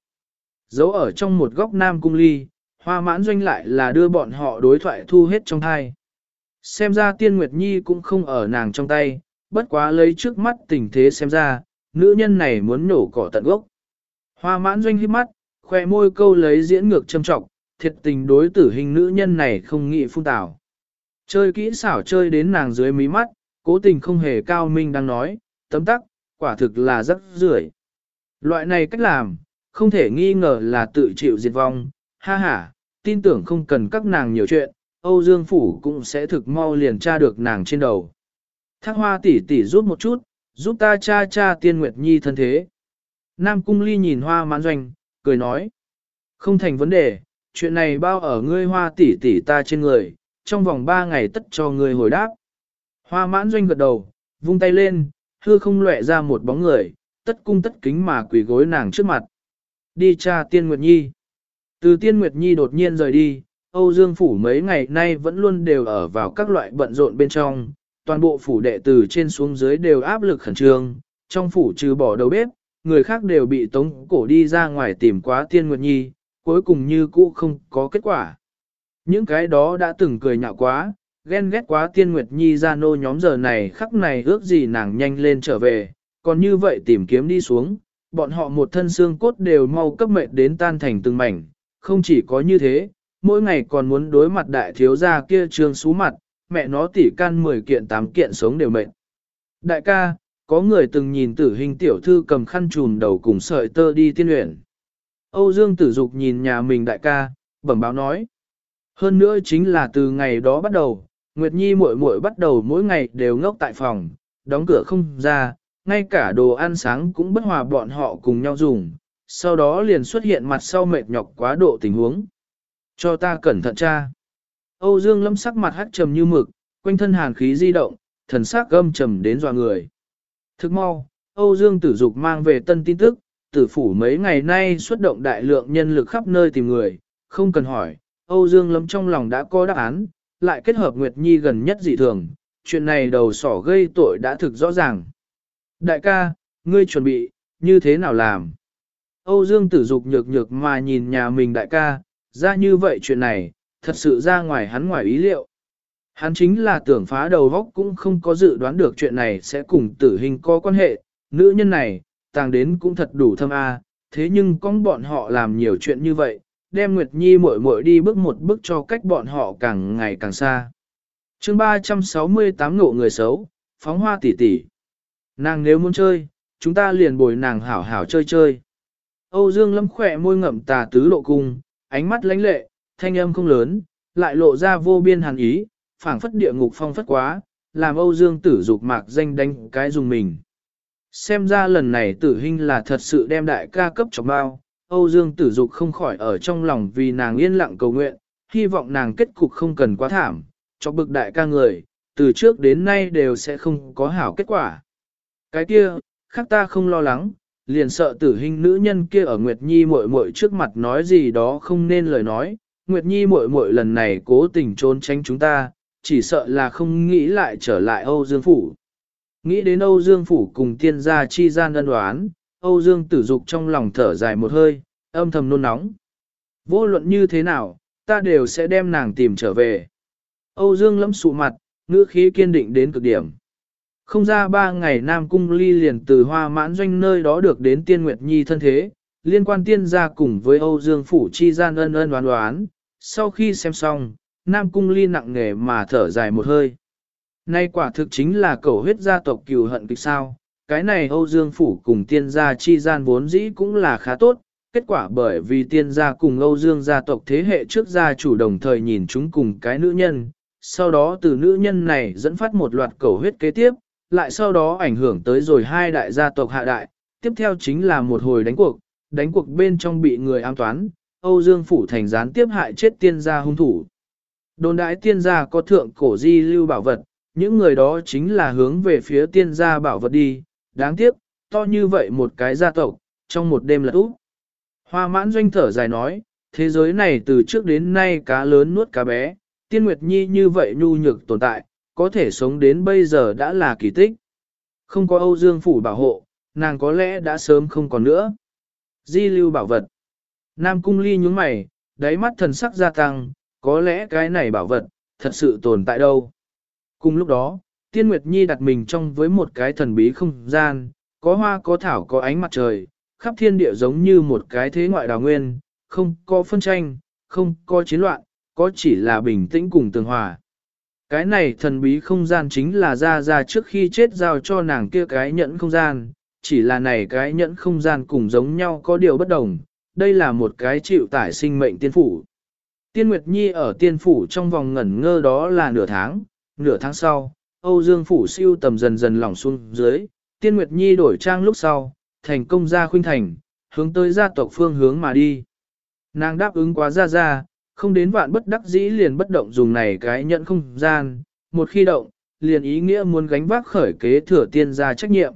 Giấu ở trong một góc nam cung ly, hoa mãn doanh lại là đưa bọn họ đối thoại thu hết trong thai. Xem ra tiên Nguyệt Nhi cũng không ở nàng trong tay, bất quá lấy trước mắt tình thế xem ra, nữ nhân này muốn nổ cỏ tận gốc. Hoa mãn doanh hít mắt, khoe môi câu lấy diễn ngược châm trọng, thiệt tình đối tử hình nữ nhân này không nghĩ phun tảo. Chơi kỹ xảo chơi đến nàng dưới mí mắt, cố tình không hề cao minh đang nói, tấm tắc, quả thực là rất rưởi. Loại này cách làm, không thể nghi ngờ là tự chịu diệt vong, ha ha, tin tưởng không cần các nàng nhiều chuyện, Âu Dương Phủ cũng sẽ thực mau liền tra được nàng trên đầu. Thác hoa tỷ tỷ rút một chút, giúp ta cha cha tiên Nguyệt Nhi thân thế. Nam Cung Ly nhìn hoa mãn doanh, cười nói. Không thành vấn đề, chuyện này bao ở ngươi hoa tỷ tỷ ta trên người, trong vòng ba ngày tất cho ngươi hồi đáp. Hoa mãn doanh gật đầu, vung tay lên, hư không lệ ra một bóng người, tất cung tất kính mà quỳ gối nàng trước mặt. Đi cha tiên Nguyệt Nhi. Từ tiên Nguyệt Nhi đột nhiên rời đi, Âu Dương Phủ mấy ngày nay vẫn luôn đều ở vào các loại bận rộn bên trong, toàn bộ phủ đệ từ trên xuống dưới đều áp lực khẩn trương, trong phủ trừ bỏ đầu bếp, người khác đều bị tống cổ đi ra ngoài tìm quá tiên Nguyệt Nhi, cuối cùng như cũ không có kết quả. Những cái đó đã từng cười nhạo quá, ghen ghét quá tiên Nguyệt Nhi ra nô nhóm giờ này khắc này ước gì nàng nhanh lên trở về, còn như vậy tìm kiếm đi xuống, bọn họ một thân xương cốt đều mau cấp mệt đến tan thành từng mảnh, không chỉ có như thế, mỗi ngày còn muốn đối mặt đại thiếu gia kia trương xú mặt, mẹ nó tỉ can 10 kiện 8 kiện sống đều mệt. Đại ca, có người từng nhìn tử hình tiểu thư cầm khăn trùm đầu cùng sợi tơ đi tiên luyện. Âu Dương tử dục nhìn nhà mình đại ca, bẩm báo nói. Hơn nữa chính là từ ngày đó bắt đầu, Nguyệt Nhi muội muội bắt đầu mỗi ngày đều ngốc tại phòng, đóng cửa không ra, ngay cả đồ ăn sáng cũng bất hòa bọn họ cùng nhau dùng, sau đó liền xuất hiện mặt sau mệt nhọc quá độ tình huống. Cho ta cẩn thận cha. Âu Dương lâm sắc mặt hắc trầm như mực, quanh thân hàn khí di động, thần sắc gâm trầm đến dọa người. Thức mau, Âu Dương tử dục mang về tân tin tức, tử phủ mấy ngày nay xuất động đại lượng nhân lực khắp nơi tìm người, không cần hỏi, Âu Dương lâm trong lòng đã có đáp án, lại kết hợp Nguyệt Nhi gần nhất dị thường, chuyện này đầu sỏ gây tội đã thực rõ ràng. Đại ca, ngươi chuẩn bị, như thế nào làm? Âu Dương tử dục nhược nhược mà nhìn nhà mình đại ca, ra như vậy chuyện này, thật sự ra ngoài hắn ngoài ý liệu. Hắn chính là tưởng phá đầu góc cũng không có dự đoán được chuyện này sẽ cùng tử hình có quan hệ, nữ nhân này, tàng đến cũng thật đủ thâm a. thế nhưng con bọn họ làm nhiều chuyện như vậy, đem Nguyệt Nhi muội muội đi bước một bước cho cách bọn họ càng ngày càng xa. chương 368 ngộ người xấu, phóng hoa tỷ tỷ. Nàng nếu muốn chơi, chúng ta liền bồi nàng hảo hảo chơi chơi. Âu Dương Lâm khỏe môi ngậm tà tứ lộ cung, ánh mắt lãnh lệ, thanh âm không lớn, lại lộ ra vô biên hàn ý, phảng phất địa ngục phong phất quá, làm Âu Dương tử dục mạc danh đánh cái dùng mình. Xem ra lần này tử hình là thật sự đem đại ca cấp cho bao, Âu Dương tử dục không khỏi ở trong lòng vì nàng yên lặng cầu nguyện, hy vọng nàng kết cục không cần quá thảm, cho bực đại ca người, từ trước đến nay đều sẽ không có hảo kết quả. Cái kia, khác ta không lo lắng, liền sợ tử hình nữ nhân kia ở Nguyệt Nhi muội muội trước mặt nói gì đó không nên lời nói, Nguyệt Nhi muội muội lần này cố tình trốn tránh chúng ta, chỉ sợ là không nghĩ lại trở lại Âu Dương Phủ. Nghĩ đến Âu Dương Phủ cùng tiên gia chi gian đơn đoán, Âu Dương tử dục trong lòng thở dài một hơi, âm thầm nôn nóng. Vô luận như thế nào, ta đều sẽ đem nàng tìm trở về. Âu Dương lẫm sụ mặt, ngữ khí kiên định đến cực điểm. Không ra ba ngày Nam Cung Ly liền từ hoa mãn doanh nơi đó được đến tiên Nguyệt Nhi thân thế, liên quan tiên gia cùng với Âu Dương Phủ chi gian ân ân đoán đoán. Sau khi xem xong, Nam Cung Ly nặng nề mà thở dài một hơi. Nay quả thực chính là cầu huyết gia tộc cừu hận kịch sao, cái này Âu Dương Phủ cùng tiên gia chi gian vốn dĩ cũng là khá tốt, kết quả bởi vì tiên gia cùng Âu Dương gia tộc thế hệ trước gia chủ đồng thời nhìn chúng cùng cái nữ nhân, sau đó từ nữ nhân này dẫn phát một loạt cầu huyết kế tiếp, lại sau đó ảnh hưởng tới rồi hai đại gia tộc hạ đại, tiếp theo chính là một hồi đánh cuộc, đánh cuộc bên trong bị người am toán, Âu Dương Phủ thành gián tiếp hại chết tiên gia hung thủ. Đồn đại tiên gia có thượng cổ di lưu bảo vật, những người đó chính là hướng về phía tiên gia bảo vật đi, đáng tiếc, to như vậy một cái gia tộc, trong một đêm là úp. Hoa mãn doanh thở dài nói, thế giới này từ trước đến nay cá lớn nuốt cá bé, tiên nguyệt nhi như vậy nhu nhược tồn tại, có thể sống đến bây giờ đã là kỳ tích. Không có Âu Dương Phủ bảo hộ, nàng có lẽ đã sớm không còn nữa. Di lưu bảo vật. Nam cung ly nhúng mày, đáy mắt thần sắc gia tăng, có lẽ cái này bảo vật, thật sự tồn tại đâu. Cùng lúc đó, Tiên Nguyệt Nhi đặt mình trong với một cái thần bí không gian, có hoa có thảo có ánh mặt trời, khắp thiên địa giống như một cái thế ngoại đào nguyên, không có phân tranh, không có chiến loạn, có chỉ là bình tĩnh cùng tường hòa. Cái này thần bí không gian chính là ra ra trước khi chết giao cho nàng kia cái nhẫn không gian, chỉ là này cái nhẫn không gian cùng giống nhau có điều bất đồng, đây là một cái chịu tải sinh mệnh tiên phủ. Tiên Nguyệt Nhi ở tiên phủ trong vòng ngẩn ngơ đó là nửa tháng, nửa tháng sau, Âu Dương phủ siêu tầm dần dần lỏng xuống dưới, Tiên Nguyệt Nhi đổi trang lúc sau, thành công ra khuynh thành, hướng tới gia tộc phương hướng mà đi. Nàng đáp ứng quá ra ra, không đến vạn bất đắc dĩ liền bất động dùng này cái nhận không gian, một khi động, liền ý nghĩa muốn gánh vác khởi kế thừa tiên gia trách nhiệm.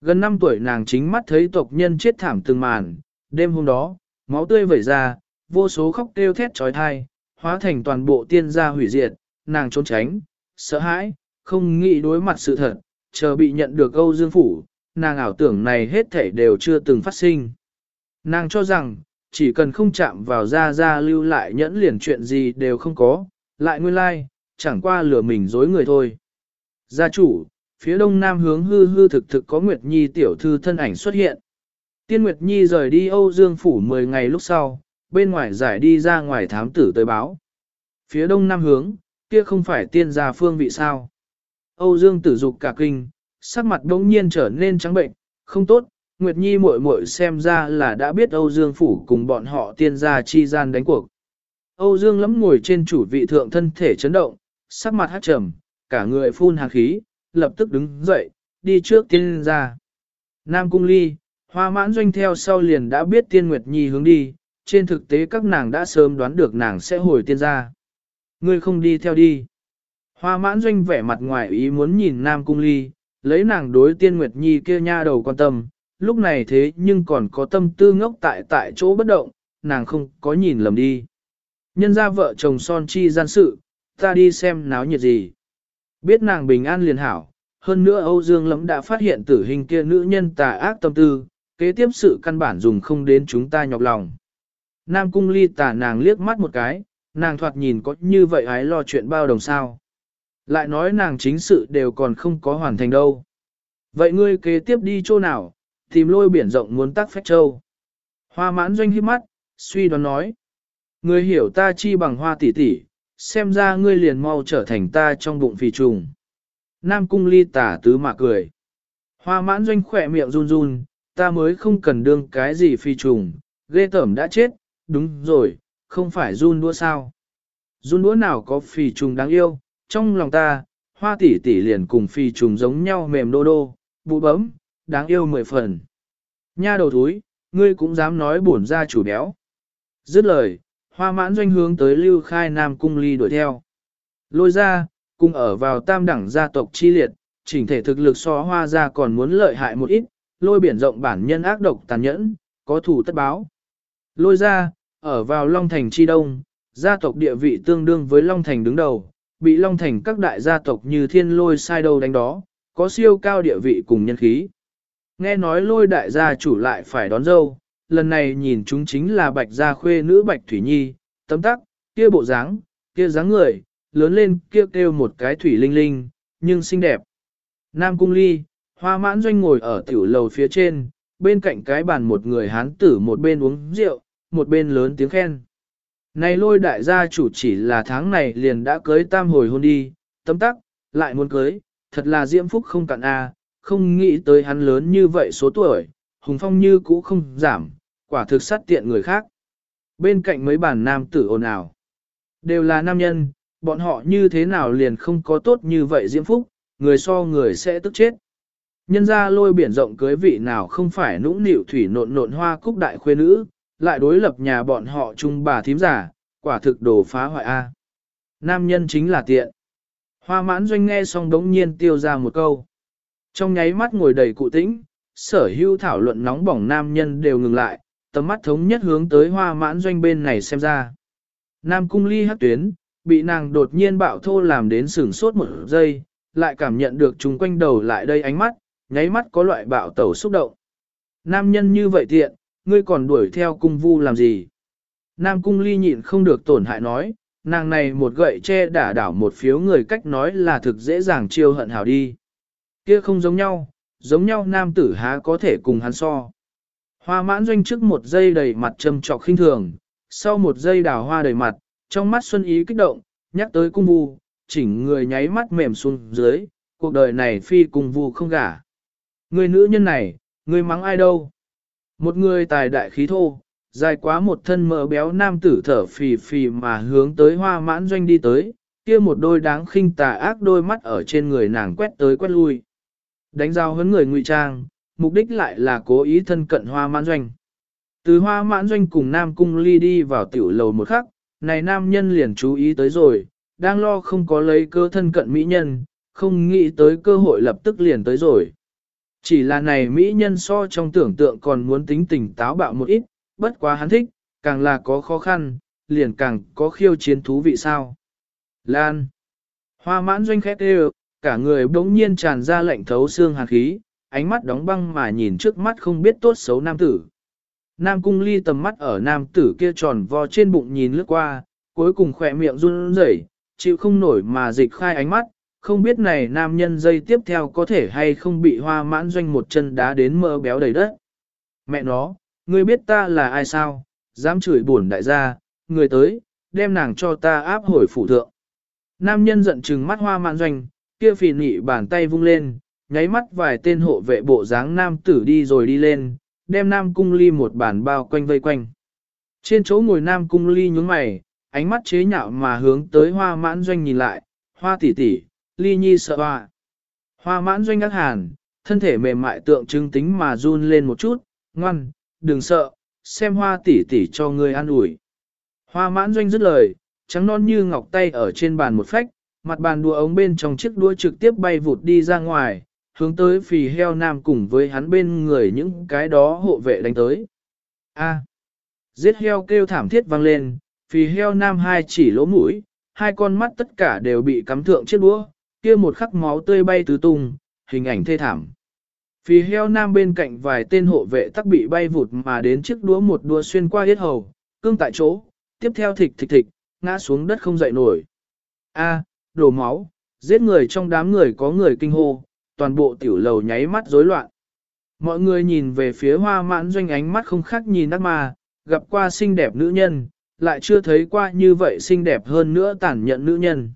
Gần 5 tuổi nàng chính mắt thấy tộc nhân chết thảm từng màn, đêm hôm đó, máu tươi vẩy ra, vô số khóc kêu thét trói thai, hóa thành toàn bộ tiên gia hủy diệt, nàng trốn tránh, sợ hãi, không nghĩ đối mặt sự thật, chờ bị nhận được Âu Dương Phủ, nàng ảo tưởng này hết thảy đều chưa từng phát sinh. Nàng cho rằng, chỉ cần không chạm vào ra ra lưu lại nhẫn liền chuyện gì đều không có, lại nguyên lai, like, chẳng qua lừa mình dối người thôi. Gia chủ, phía đông nam hướng hư hư thực thực có Nguyệt Nhi tiểu thư thân ảnh xuất hiện. Tiên Nguyệt Nhi rời đi Âu Dương Phủ 10 ngày lúc sau, bên ngoài giải đi ra ngoài thám tử tới báo. Phía đông nam hướng, kia không phải tiên gia phương vị sao. Âu Dương tử dục cả kinh, sắc mặt đống nhiên trở nên trắng bệnh, không tốt, Nguyệt Nhi muội muội xem ra là đã biết Âu Dương phủ cùng bọn họ tiên gia chi gian đánh cuộc. Âu Dương lắm ngồi trên chủ vị thượng thân thể chấn động, sắc mặt hát trầm, cả người phun hàn khí, lập tức đứng dậy, đi trước tiên ra Nam Cung Ly, Hoa mãn doanh theo sau liền đã biết tiên Nguyệt Nhi hướng đi, trên thực tế các nàng đã sớm đoán được nàng sẽ hồi tiên gia. Ngươi không đi theo đi. Hoa mãn doanh vẻ mặt ngoài ý muốn nhìn Nam Cung Ly, lấy nàng đối tiên Nguyệt Nhi kia nha đầu quan tâm, lúc này thế nhưng còn có tâm tư ngốc tại tại chỗ bất động, nàng không có nhìn lầm đi. Nhân ra vợ chồng son chi gian sự, ta đi xem náo nhiệt gì. Biết nàng bình an liền hảo, hơn nữa Âu Dương Lẫm đã phát hiện tử hình kia nữ nhân tà ác tâm tư, kế tiếp sự căn bản dùng không đến chúng ta nhọc lòng. Nam cung ly tà nàng liếc mắt một cái, nàng thoạt nhìn có như vậy ái lo chuyện bao đồng sao. Lại nói nàng chính sự đều còn không có hoàn thành đâu. Vậy ngươi kế tiếp đi chỗ nào, tìm lôi biển rộng muốn tắc phách châu. Hoa mãn doanh hiếp mắt, suy đoán nói. Ngươi hiểu ta chi bằng hoa tỷ tỷ, xem ra ngươi liền mau trở thành ta trong bụng phì trùng. Nam cung ly tả tứ mà cười. Hoa mãn doanh khỏe miệng run run, ta mới không cần đương cái gì phi trùng, ghê tẩm đã chết, đúng rồi, không phải run đũa sao. Run đũa nào có phi trùng đáng yêu, trong lòng ta, hoa tỷ tỷ liền cùng phi trùng giống nhau mềm đô đô, bụ bấm, đáng yêu mười phần. Nha đầu thúi, ngươi cũng dám nói bổn ra chủ béo. Dứt lời, hoa mãn doanh hướng tới lưu khai nam cung ly đuổi theo. Lôi ra, cùng ở vào tam đẳng gia tộc chi liệt, chỉnh thể thực lực so hoa ra còn muốn lợi hại một ít, lôi biển rộng bản nhân ác độc tàn nhẫn, có thủ tất báo. Lôi ra, ở vào Long Thành chi đông, gia tộc địa vị tương đương với Long Thành đứng đầu, bị Long Thành các đại gia tộc như thiên lôi sai đầu đánh đó, có siêu cao địa vị cùng nhân khí. Nghe nói lôi đại gia chủ lại phải đón dâu, lần này nhìn chúng chính là bạch gia khuê nữ bạch thủy nhi, tấm tắc, kia bộ dáng, kia dáng người, lớn lên kia kêu, kêu một cái thủy linh linh, nhưng xinh đẹp. Nam cung ly, hoa mãn doanh ngồi ở tiểu lầu phía trên, bên cạnh cái bàn một người hán tử một bên uống rượu, một bên lớn tiếng khen. Này lôi đại gia chủ chỉ là tháng này liền đã cưới tam hồi hôn đi, tấm tắc, lại muốn cưới, thật là diễm phúc không cạn a, không nghĩ tới hắn lớn như vậy số tuổi, hùng phong như cũ không giảm, quả thực sát tiện người khác. Bên cạnh mấy bàn nam tử ồn ào, đều là nam nhân, bọn họ như thế nào liền không có tốt như vậy diễm phúc, người so người sẽ tức chết. Nhân ra lôi biển rộng cưới vị nào không phải nũng nịu thủy nộn nộn hoa cúc đại khuê nữ, lại đối lập nhà bọn họ chung bà thím giả, quả thực đồ phá hoại A. Nam nhân chính là tiện. Hoa mãn doanh nghe xong đống nhiên tiêu ra một câu. Trong nháy mắt ngồi đầy cụ tĩnh, sở hữu thảo luận nóng bỏng nam nhân đều ngừng lại, tầm mắt thống nhất hướng tới hoa mãn doanh bên này xem ra. Nam cung ly hát tuyến, bị nàng đột nhiên bạo thô làm đến sửng sốt một giây, lại cảm nhận được chúng quanh đầu lại đây ánh mắt, nháy mắt có loại bạo tẩu xúc động. Nam nhân như vậy tiện, ngươi còn đuổi theo cung vu làm gì? Nam cung ly nhịn không được tổn hại nói, nàng này một gậy che đả đảo một phiếu người cách nói là thực dễ dàng chiêu hận hảo đi. Kia không giống nhau, giống nhau nam tử há có thể cùng hắn so. Hoa mãn doanh trước một giây đầy mặt trầm trọc khinh thường, sau một giây đào hoa đầy mặt, trong mắt xuân ý kích động, nhắc tới cung vu, chỉnh người nháy mắt mềm xuống dưới, cuộc đời này phi cung vu không gả. Người nữ nhân này, người mắng ai đâu? Một người tài đại khí thô, dài quá một thân mỡ béo nam tử thở phì phì mà hướng tới hoa mãn doanh đi tới, kia một đôi đáng khinh tà ác đôi mắt ở trên người nàng quét tới quét lui. Đánh giao hấn người ngụy trang, mục đích lại là cố ý thân cận hoa mãn doanh. Từ hoa mãn doanh cùng nam cung ly đi vào tiểu lầu một khắc, này nam nhân liền chú ý tới rồi, đang lo không có lấy cơ thân cận mỹ nhân, không nghĩ tới cơ hội lập tức liền tới rồi. Chỉ là này mỹ nhân so trong tưởng tượng còn muốn tính tình táo bạo một ít, bất quá hắn thích, càng là có khó khăn, liền càng có khiêu chiến thú vị sao. Lan. Hoa mãn doanh khét đều, cả người bỗng nhiên tràn ra lạnh thấu xương hàn khí, ánh mắt đóng băng mà nhìn trước mắt không biết tốt xấu nam tử. Nam cung ly tầm mắt ở nam tử kia tròn vo trên bụng nhìn lướt qua, cuối cùng khỏe miệng run rẩy, chịu không nổi mà dịch khai ánh mắt, không biết này nam nhân dây tiếp theo có thể hay không bị hoa mãn doanh một chân đá đến mỡ béo đầy đất. Mẹ nó, ngươi biết ta là ai sao, Dám chửi buồn đại gia, người tới, đem nàng cho ta áp hồi phủ thượng. Nam nhân giận trừng mắt hoa mạn doanh, kia phì nị bàn tay vung lên, nháy mắt vài tên hộ vệ bộ dáng nam tử đi rồi đi lên, đem nam cung ly một bàn bao quanh vây quanh. Trên chỗ ngồi nam cung ly nhướng mày, ánh mắt chế nhạo mà hướng tới hoa mãn doanh nhìn lại, hoa tỷ tỷ, ly nhi sợ hoa. Hoa mãn doanh ngắc hàn, thân thể mềm mại tượng trưng tính mà run lên một chút, ngoan, đừng sợ, xem hoa tỷ tỷ cho ngươi an ủi. Hoa mãn doanh dứt lời, trắng non như ngọc tay ở trên bàn một phách, mặt bàn đùa ống bên trong chiếc đuôi trực tiếp bay vụt đi ra ngoài, hướng tới phì heo nam cùng với hắn bên người những cái đó hộ vệ đánh tới. A. giết heo kêu thảm thiết vang lên, phì heo nam hai chỉ lỗ mũi, hai con mắt tất cả đều bị cắm thượng chiếc đũa, kia một khắc máu tươi bay tứ tung, hình ảnh thê thảm. Phì heo nam bên cạnh vài tên hộ vệ tắc bị bay vụt mà đến chiếc đũa một đua xuyên qua hết hầu, cương tại chỗ, tiếp theo thịch thịch thịch, ngã xuống đất không dậy nổi. A, đổ máu, giết người trong đám người có người kinh hô, toàn bộ tiểu lầu nháy mắt rối loạn. Mọi người nhìn về phía hoa mãn doanh ánh mắt không khác nhìn ác ma, gặp qua xinh đẹp nữ nhân, lại chưa thấy qua như vậy xinh đẹp hơn nữa tàn nhẫn nữ nhân.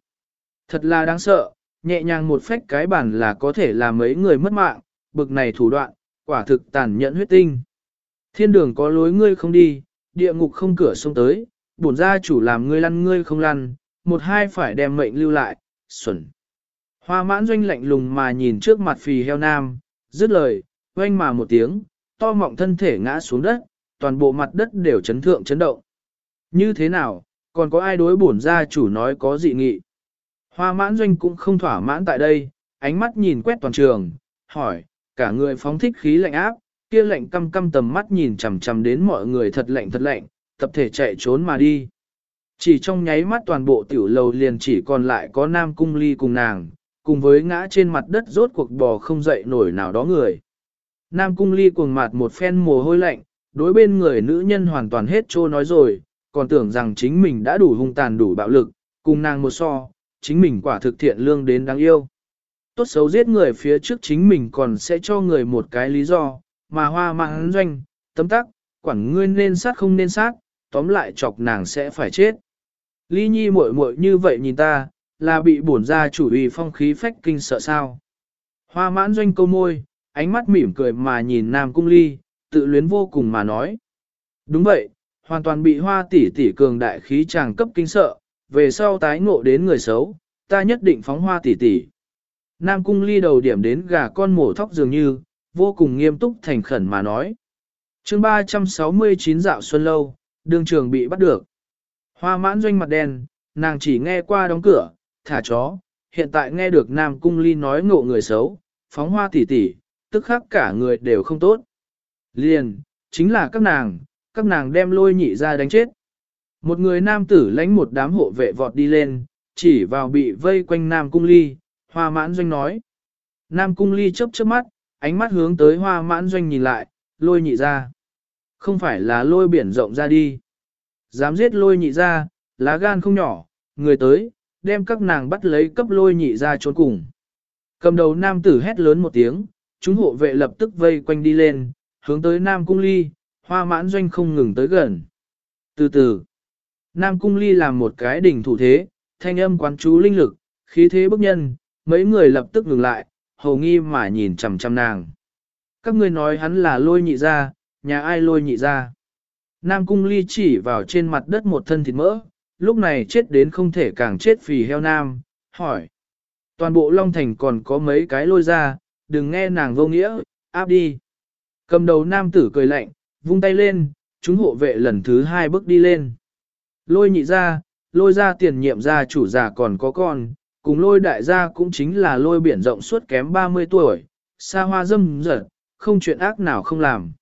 Thật là đáng sợ, nhẹ nhàng một phách cái bản là có thể làm mấy người mất mạng, bực này thủ đoạn, quả thực tàn nhẫn huyết tinh. Thiên đường có lối ngươi không đi, địa ngục không cửa sông tới, bổn gia chủ làm ngươi lăn ngươi không lăn, một hai phải đem mệnh lưu lại, xuẩn. Hoa mãn doanh lạnh lùng mà nhìn trước mặt phì heo nam, dứt lời, oanh mà một tiếng, to mọng thân thể ngã xuống đất, toàn bộ mặt đất đều chấn thượng chấn động. Như thế nào, còn có ai đối bổn gia chủ nói có dị nghị? Hoa mãn doanh cũng không thỏa mãn tại đây, ánh mắt nhìn quét toàn trường, hỏi, cả người phóng thích khí lạnh áp, kia lạnh căm căm tầm mắt nhìn chằm chằm đến mọi người thật lạnh thật lạnh, tập thể chạy trốn mà đi. Chỉ trong nháy mắt toàn bộ tiểu lầu liền chỉ còn lại có nam cung ly cùng nàng, cùng với ngã trên mặt đất rốt cuộc bò không dậy nổi nào đó người. Nam cung ly cuồng mặt một phen mồ hôi lạnh, đối bên người nữ nhân hoàn toàn hết trô nói rồi, còn tưởng rằng chính mình đã đủ hung tàn đủ bạo lực, cùng nàng một so, chính mình quả thực thiện lương đến đáng yêu. Tốt xấu giết người phía trước chính mình còn sẽ cho người một cái lý do, mà hoa mạng doanh, tấm tắc, quản ngươi nên sát không nên sát, tóm lại chọc nàng sẽ phải chết. Ly nhi muội muội như vậy nhìn ta, là bị bổn ra chủ uy phong khí phách kinh sợ sao. Hoa mãn doanh câu môi, ánh mắt mỉm cười mà nhìn nam cung ly, tự luyến vô cùng mà nói. Đúng vậy, hoàn toàn bị hoa tỷ tỷ cường đại khí chàng cấp kinh sợ, về sau tái ngộ đến người xấu, ta nhất định phóng hoa tỷ tỷ. Nam cung ly đầu điểm đến gà con mổ thóc dường như, vô cùng nghiêm túc thành khẩn mà nói. chương 369 dạo xuân lâu, đường trường bị bắt được. Hoa mãn doanh mặt đen, nàng chỉ nghe qua đóng cửa, thả chó, hiện tại nghe được Nam cung ly nói ngộ người xấu, phóng hoa tỷ tỷ, tức khắc cả người đều không tốt. Liền, chính là các nàng, các nàng đem lôi nhị ra đánh chết. Một người nam tử lãnh một đám hộ vệ vọt đi lên, chỉ vào bị vây quanh Nam Cung Ly, Hoa Mãn Doanh nói. Nam Cung Ly chớp chớp mắt, ánh mắt hướng tới Hoa Mãn Doanh nhìn lại, lôi nhị ra. Không phải là lôi biển rộng ra đi. Dám giết lôi nhị ra, lá gan không nhỏ, người tới, đem các nàng bắt lấy cấp lôi nhị ra trốn cùng. Cầm đầu nam tử hét lớn một tiếng, chúng hộ vệ lập tức vây quanh đi lên, hướng tới Nam Cung Ly, Hoa Mãn Doanh không ngừng tới gần. Từ từ, Nam Cung Ly làm một cái đỉnh thủ thế, thanh âm quán chú linh lực, khí thế bức nhân, mấy người lập tức ngừng lại, hầu nghi mà nhìn chằm chằm nàng. Các ngươi nói hắn là lôi nhị ra, nhà ai lôi nhị ra. Nam Cung Ly chỉ vào trên mặt đất một thân thịt mỡ, lúc này chết đến không thể càng chết phì heo nam, hỏi. Toàn bộ Long Thành còn có mấy cái lôi ra, đừng nghe nàng vô nghĩa, áp đi. Cầm đầu nam tử cười lạnh, vung tay lên, chúng hộ vệ lần thứ hai bước đi lên. Lôi nhị ra, lôi ra tiền nhiệm gia chủ già còn có con, cùng lôi đại gia cũng chính là lôi biển rộng suốt kém 30 tuổi, xa hoa dâm dật, không chuyện ác nào không làm.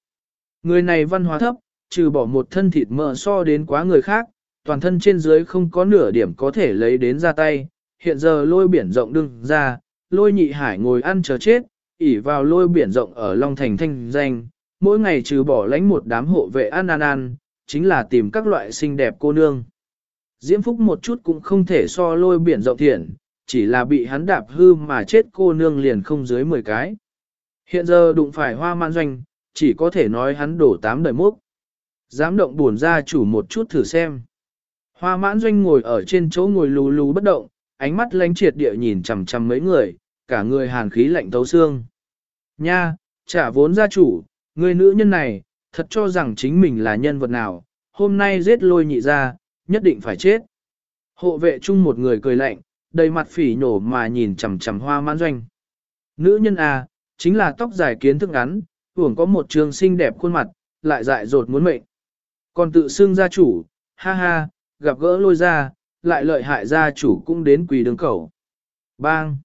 Người này văn hóa thấp, trừ bỏ một thân thịt mỡ so đến quá người khác, toàn thân trên dưới không có nửa điểm có thể lấy đến ra tay, hiện giờ lôi biển rộng đứng ra, lôi nhị hải ngồi ăn chờ chết, ỉ vào lôi biển rộng ở Long Thành thanh danh, mỗi ngày trừ bỏ lánh một đám hộ vệ ăn ăn ăn, chính là tìm các loại xinh đẹp cô nương. Diễm Phúc một chút cũng không thể so lôi biển rộng thiện, chỉ là bị hắn đạp hư mà chết cô nương liền không dưới 10 cái. Hiện giờ đụng phải hoa man doanh, chỉ có thể nói hắn đổ tám đời mốc. Dám động buồn ra chủ một chút thử xem. Hoa mãn doanh ngồi ở trên chỗ ngồi lù lù bất động, ánh mắt lánh triệt địa nhìn chằm chằm mấy người, cả người hàn khí lạnh thấu xương. Nha, trả vốn gia chủ, người nữ nhân này, thật cho rằng chính mình là nhân vật nào, hôm nay giết lôi nhị ra, nhất định phải chết. Hộ vệ chung một người cười lạnh, đầy mặt phỉ nhổ mà nhìn chằm chằm hoa mãn doanh. Nữ nhân à, chính là tóc dài kiến thức ngắn, hưởng có một trường xinh đẹp khuôn mặt, lại dại dột muốn mệnh. Còn tự xưng gia chủ, ha ha, gặp gỡ lôi ra, lại lợi hại gia chủ cũng đến quỳ đường cầu. Bang!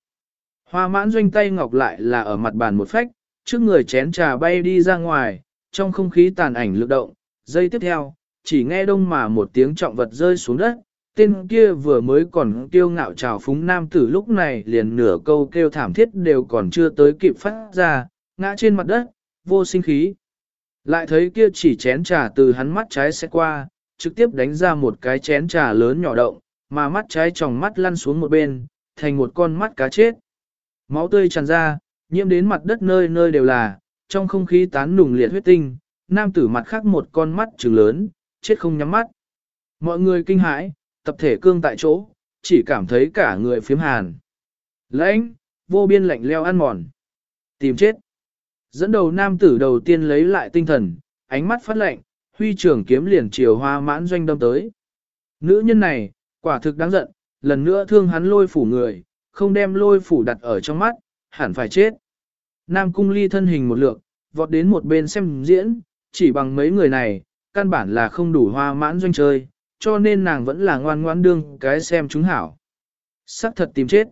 Hoa mãn doanh tay ngọc lại là ở mặt bàn một phách, trước người chén trà bay đi ra ngoài, trong không khí tàn ảnh lực động. Giây tiếp theo, chỉ nghe đông mà một tiếng trọng vật rơi xuống đất, tên kia vừa mới còn kiêu ngạo trào phúng nam tử lúc này liền nửa câu kêu thảm thiết đều còn chưa tới kịp phát ra, ngã trên mặt đất, vô sinh khí. Lại thấy kia chỉ chén trà từ hắn mắt trái sẽ qua, trực tiếp đánh ra một cái chén trà lớn nhỏ động, mà mắt trái tròng mắt lăn xuống một bên, thành một con mắt cá chết. Máu tươi tràn ra, nhiễm đến mặt đất nơi nơi đều là, trong không khí tán nùng liệt huyết tinh, nam tử mặt khác một con mắt trừng lớn, chết không nhắm mắt. Mọi người kinh hãi, tập thể cương tại chỗ, chỉ cảm thấy cả người phiếm hàn. Lãnh, vô biên lạnh leo ăn mòn. Tìm chết. Dẫn đầu nam tử đầu tiên lấy lại tinh thần, ánh mắt phát lạnh, huy trưởng kiếm liền chiều hoa mãn doanh đâm tới. Nữ nhân này, quả thực đáng giận, lần nữa thương hắn lôi phủ người, không đem lôi phủ đặt ở trong mắt, hẳn phải chết. Nam cung ly thân hình một lượng, vọt đến một bên xem diễn, chỉ bằng mấy người này, căn bản là không đủ hoa mãn doanh chơi, cho nên nàng vẫn là ngoan ngoan đương cái xem chúng hảo. Sắc thật tìm chết.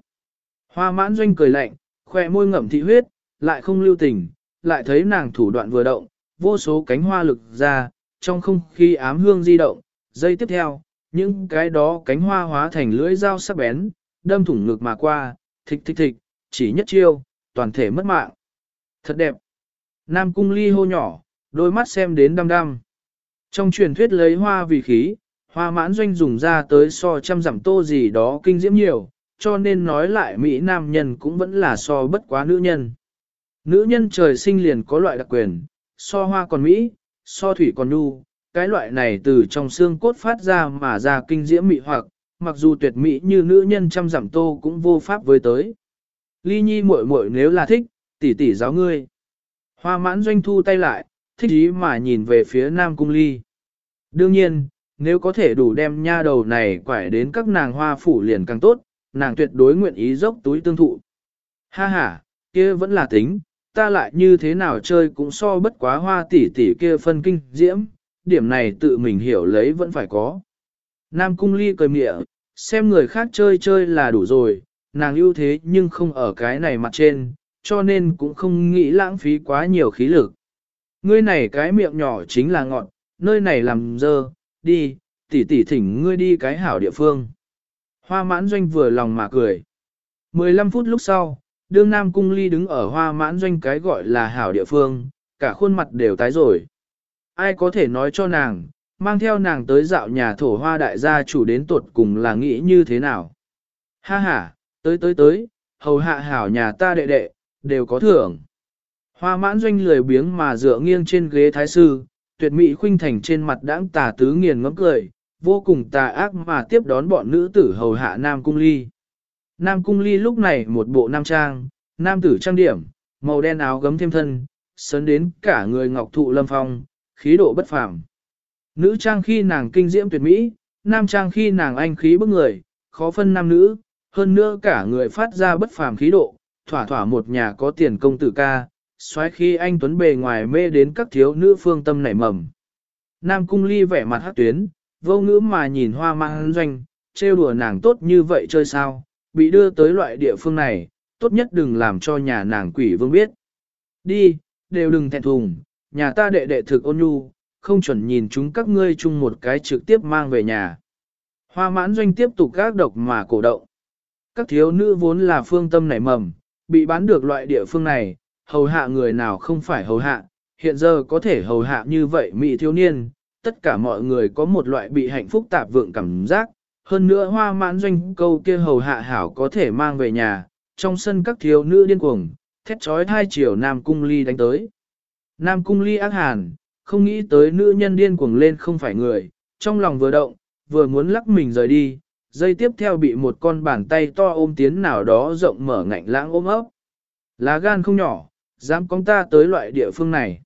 Hoa mãn doanh cười lạnh, khoe môi ngậm thị huyết, lại không lưu tình, lại thấy nàng thủ đoạn vừa động, vô số cánh hoa lực ra, trong không khí ám hương di động, dây tiếp theo, những cái đó cánh hoa hóa thành lưỡi dao sắc bén, đâm thủng ngực mà qua, thịch thịch thịch, chỉ nhất chiêu, toàn thể mất mạng. Thật đẹp. Nam cung ly hô nhỏ, đôi mắt xem đến đăm đăm. Trong truyền thuyết lấy hoa vì khí, hoa mãn doanh dùng ra tới so trăm giảm tô gì đó kinh diễm nhiều, cho nên nói lại Mỹ nam nhân cũng vẫn là so bất quá nữ nhân. Nữ nhân trời sinh liền có loại đặc quyền, so hoa còn Mỹ, so thủy còn nu, cái loại này từ trong xương cốt phát ra mà ra kinh diễm mị hoặc, mặc dù tuyệt mỹ như nữ nhân trăm giảm tô cũng vô pháp với tới. Ly nhi muội muội nếu là thích, tỷ tỷ giáo ngươi. Hoa mãn doanh thu tay lại, thích ý mà nhìn về phía nam cung ly. Đương nhiên, nếu có thể đủ đem nha đầu này quải đến các nàng hoa phủ liền càng tốt, nàng tuyệt đối nguyện ý dốc túi tương thụ. Ha ha, kia vẫn là tính, ta lại như thế nào chơi cũng so bất quá hoa tỷ tỷ kia phân kinh diễm, điểm này tự mình hiểu lấy vẫn phải có. Nam cung ly cười mịa, xem người khác chơi chơi là đủ rồi, nàng ưu thế nhưng không ở cái này mặt trên, cho nên cũng không nghĩ lãng phí quá nhiều khí lực. Ngươi này cái miệng nhỏ chính là ngọn, nơi này làm dơ, đi, tỷ tỷ thỉnh ngươi đi cái hảo địa phương. Hoa mãn doanh vừa lòng mà cười. 15 phút lúc sau, đương Nam Cung Ly đứng ở hoa mãn doanh cái gọi là hảo địa phương, cả khuôn mặt đều tái rồi. Ai có thể nói cho nàng, mang theo nàng tới dạo nhà thổ hoa đại gia chủ đến tuột cùng là nghĩ như thế nào. Ha ha, tới tới tới, hầu hạ hảo nhà ta đệ đệ, đều có thưởng. Hoa mãn doanh lười biếng mà dựa nghiêng trên ghế thái sư, tuyệt mỹ khuynh thành trên mặt đãng tà tứ nghiền ngấm cười, vô cùng tà ác mà tiếp đón bọn nữ tử hầu hạ Nam Cung Ly. Nam Cung Ly lúc này một bộ nam trang, nam tử trang điểm, màu đen áo gấm thêm thân, sấn đến cả người ngọc thụ lâm phong, khí độ bất phàm. Nữ trang khi nàng kinh diễm tuyệt mỹ, nam trang khi nàng anh khí bức người, khó phân nam nữ, hơn nữa cả người phát ra bất phàm khí độ, thỏa thỏa một nhà có tiền công tử ca, xoáy khi anh tuấn bề ngoài mê đến các thiếu nữ phương tâm nảy mầm. Nam cung ly vẻ mặt hát tuyến, vô ngữ mà nhìn hoa mang doanh, trêu đùa nàng tốt như vậy chơi sao, bị đưa tới loại địa phương này, tốt nhất đừng làm cho nhà nàng quỷ vương biết. Đi, đều đừng thẹn thùng, nhà ta đệ đệ thực ôn nhu, không chuẩn nhìn chúng các ngươi chung một cái trực tiếp mang về nhà. Hoa mãn doanh tiếp tục gác độc mà cổ động. Các thiếu nữ vốn là phương tâm nảy mầm, bị bán được loại địa phương này, hầu hạ người nào không phải hầu hạ, hiện giờ có thể hầu hạ như vậy mỹ thiếu niên, tất cả mọi người có một loại bị hạnh phúc tạp vượng cảm giác, hơn nữa hoa mãn doanh câu kia hầu hạ hảo có thể mang về nhà, trong sân các thiếu nữ điên cuồng, thét trói hai chiều Nam Cung Ly đánh tới. Nam Cung Ly ác hàn, không nghĩ tới nữ nhân điên cuồng lên không phải người, trong lòng vừa động, vừa muốn lắc mình rời đi, dây tiếp theo bị một con bàn tay to ôm tiến nào đó rộng mở ngạnh lãng ôm ấp. Lá gan không nhỏ, dám con ta tới loại địa phương này.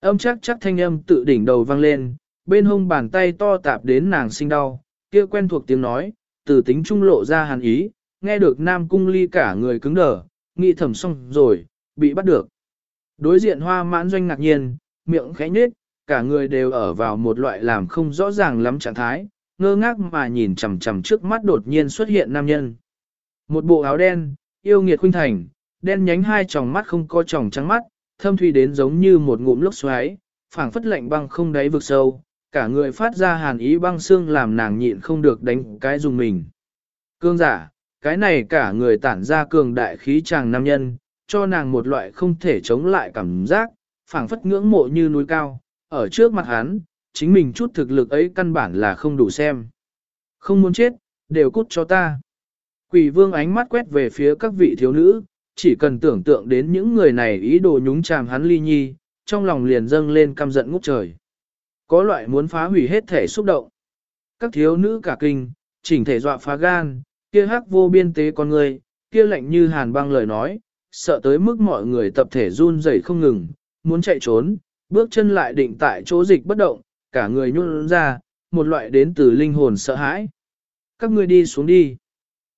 Âm chắc chắc thanh âm tự đỉnh đầu vang lên, bên hông bàn tay to tạp đến nàng sinh đau, kia quen thuộc tiếng nói, từ tính trung lộ ra hàn ý, nghe được nam cung ly cả người cứng đờ, nghĩ thầm xong rồi, bị bắt được. Đối diện hoa mãn doanh ngạc nhiên, miệng khẽ nhếch, cả người đều ở vào một loại làm không rõ ràng lắm trạng thái, ngơ ngác mà nhìn chằm chằm trước mắt đột nhiên xuất hiện nam nhân. Một bộ áo đen, yêu nghiệt khuynh thành, đen nhánh hai tròng mắt không có tròng trắng mắt, thâm thủy đến giống như một ngụm lốc xoáy, phảng phất lạnh băng không đáy vực sâu, cả người phát ra hàn ý băng xương làm nàng nhịn không được đánh cái dùng mình. Cương giả, cái này cả người tản ra cường đại khí chàng nam nhân, cho nàng một loại không thể chống lại cảm giác, phảng phất ngưỡng mộ như núi cao, ở trước mặt hắn, chính mình chút thực lực ấy căn bản là không đủ xem. Không muốn chết, đều cút cho ta. Quỷ vương ánh mắt quét về phía các vị thiếu nữ, chỉ cần tưởng tượng đến những người này ý đồ nhúng chàm hắn ly nhi, trong lòng liền dâng lên căm giận ngút trời. Có loại muốn phá hủy hết thể xúc động. Các thiếu nữ cả kinh, chỉnh thể dọa phá gan, kia hắc vô biên tế con người, kia lạnh như hàn băng lời nói, sợ tới mức mọi người tập thể run rẩy không ngừng, muốn chạy trốn, bước chân lại định tại chỗ dịch bất động, cả người nhún ra, một loại đến từ linh hồn sợ hãi. Các ngươi đi xuống đi.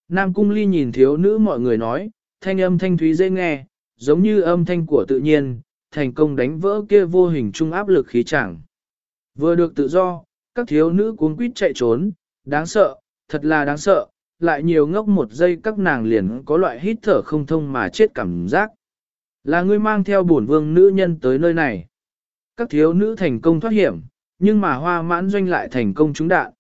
Nam Cung Ly nhìn thiếu nữ mọi người nói, thanh âm thanh thúy dễ nghe, giống như âm thanh của tự nhiên, thành công đánh vỡ kia vô hình trung áp lực khí chẳng. Vừa được tự do, các thiếu nữ cuốn quýt chạy trốn, đáng sợ, thật là đáng sợ, lại nhiều ngốc một giây các nàng liền có loại hít thở không thông mà chết cảm giác. Là ngươi mang theo bổn vương nữ nhân tới nơi này. Các thiếu nữ thành công thoát hiểm, nhưng mà hoa mãn doanh lại thành công trúng đạn.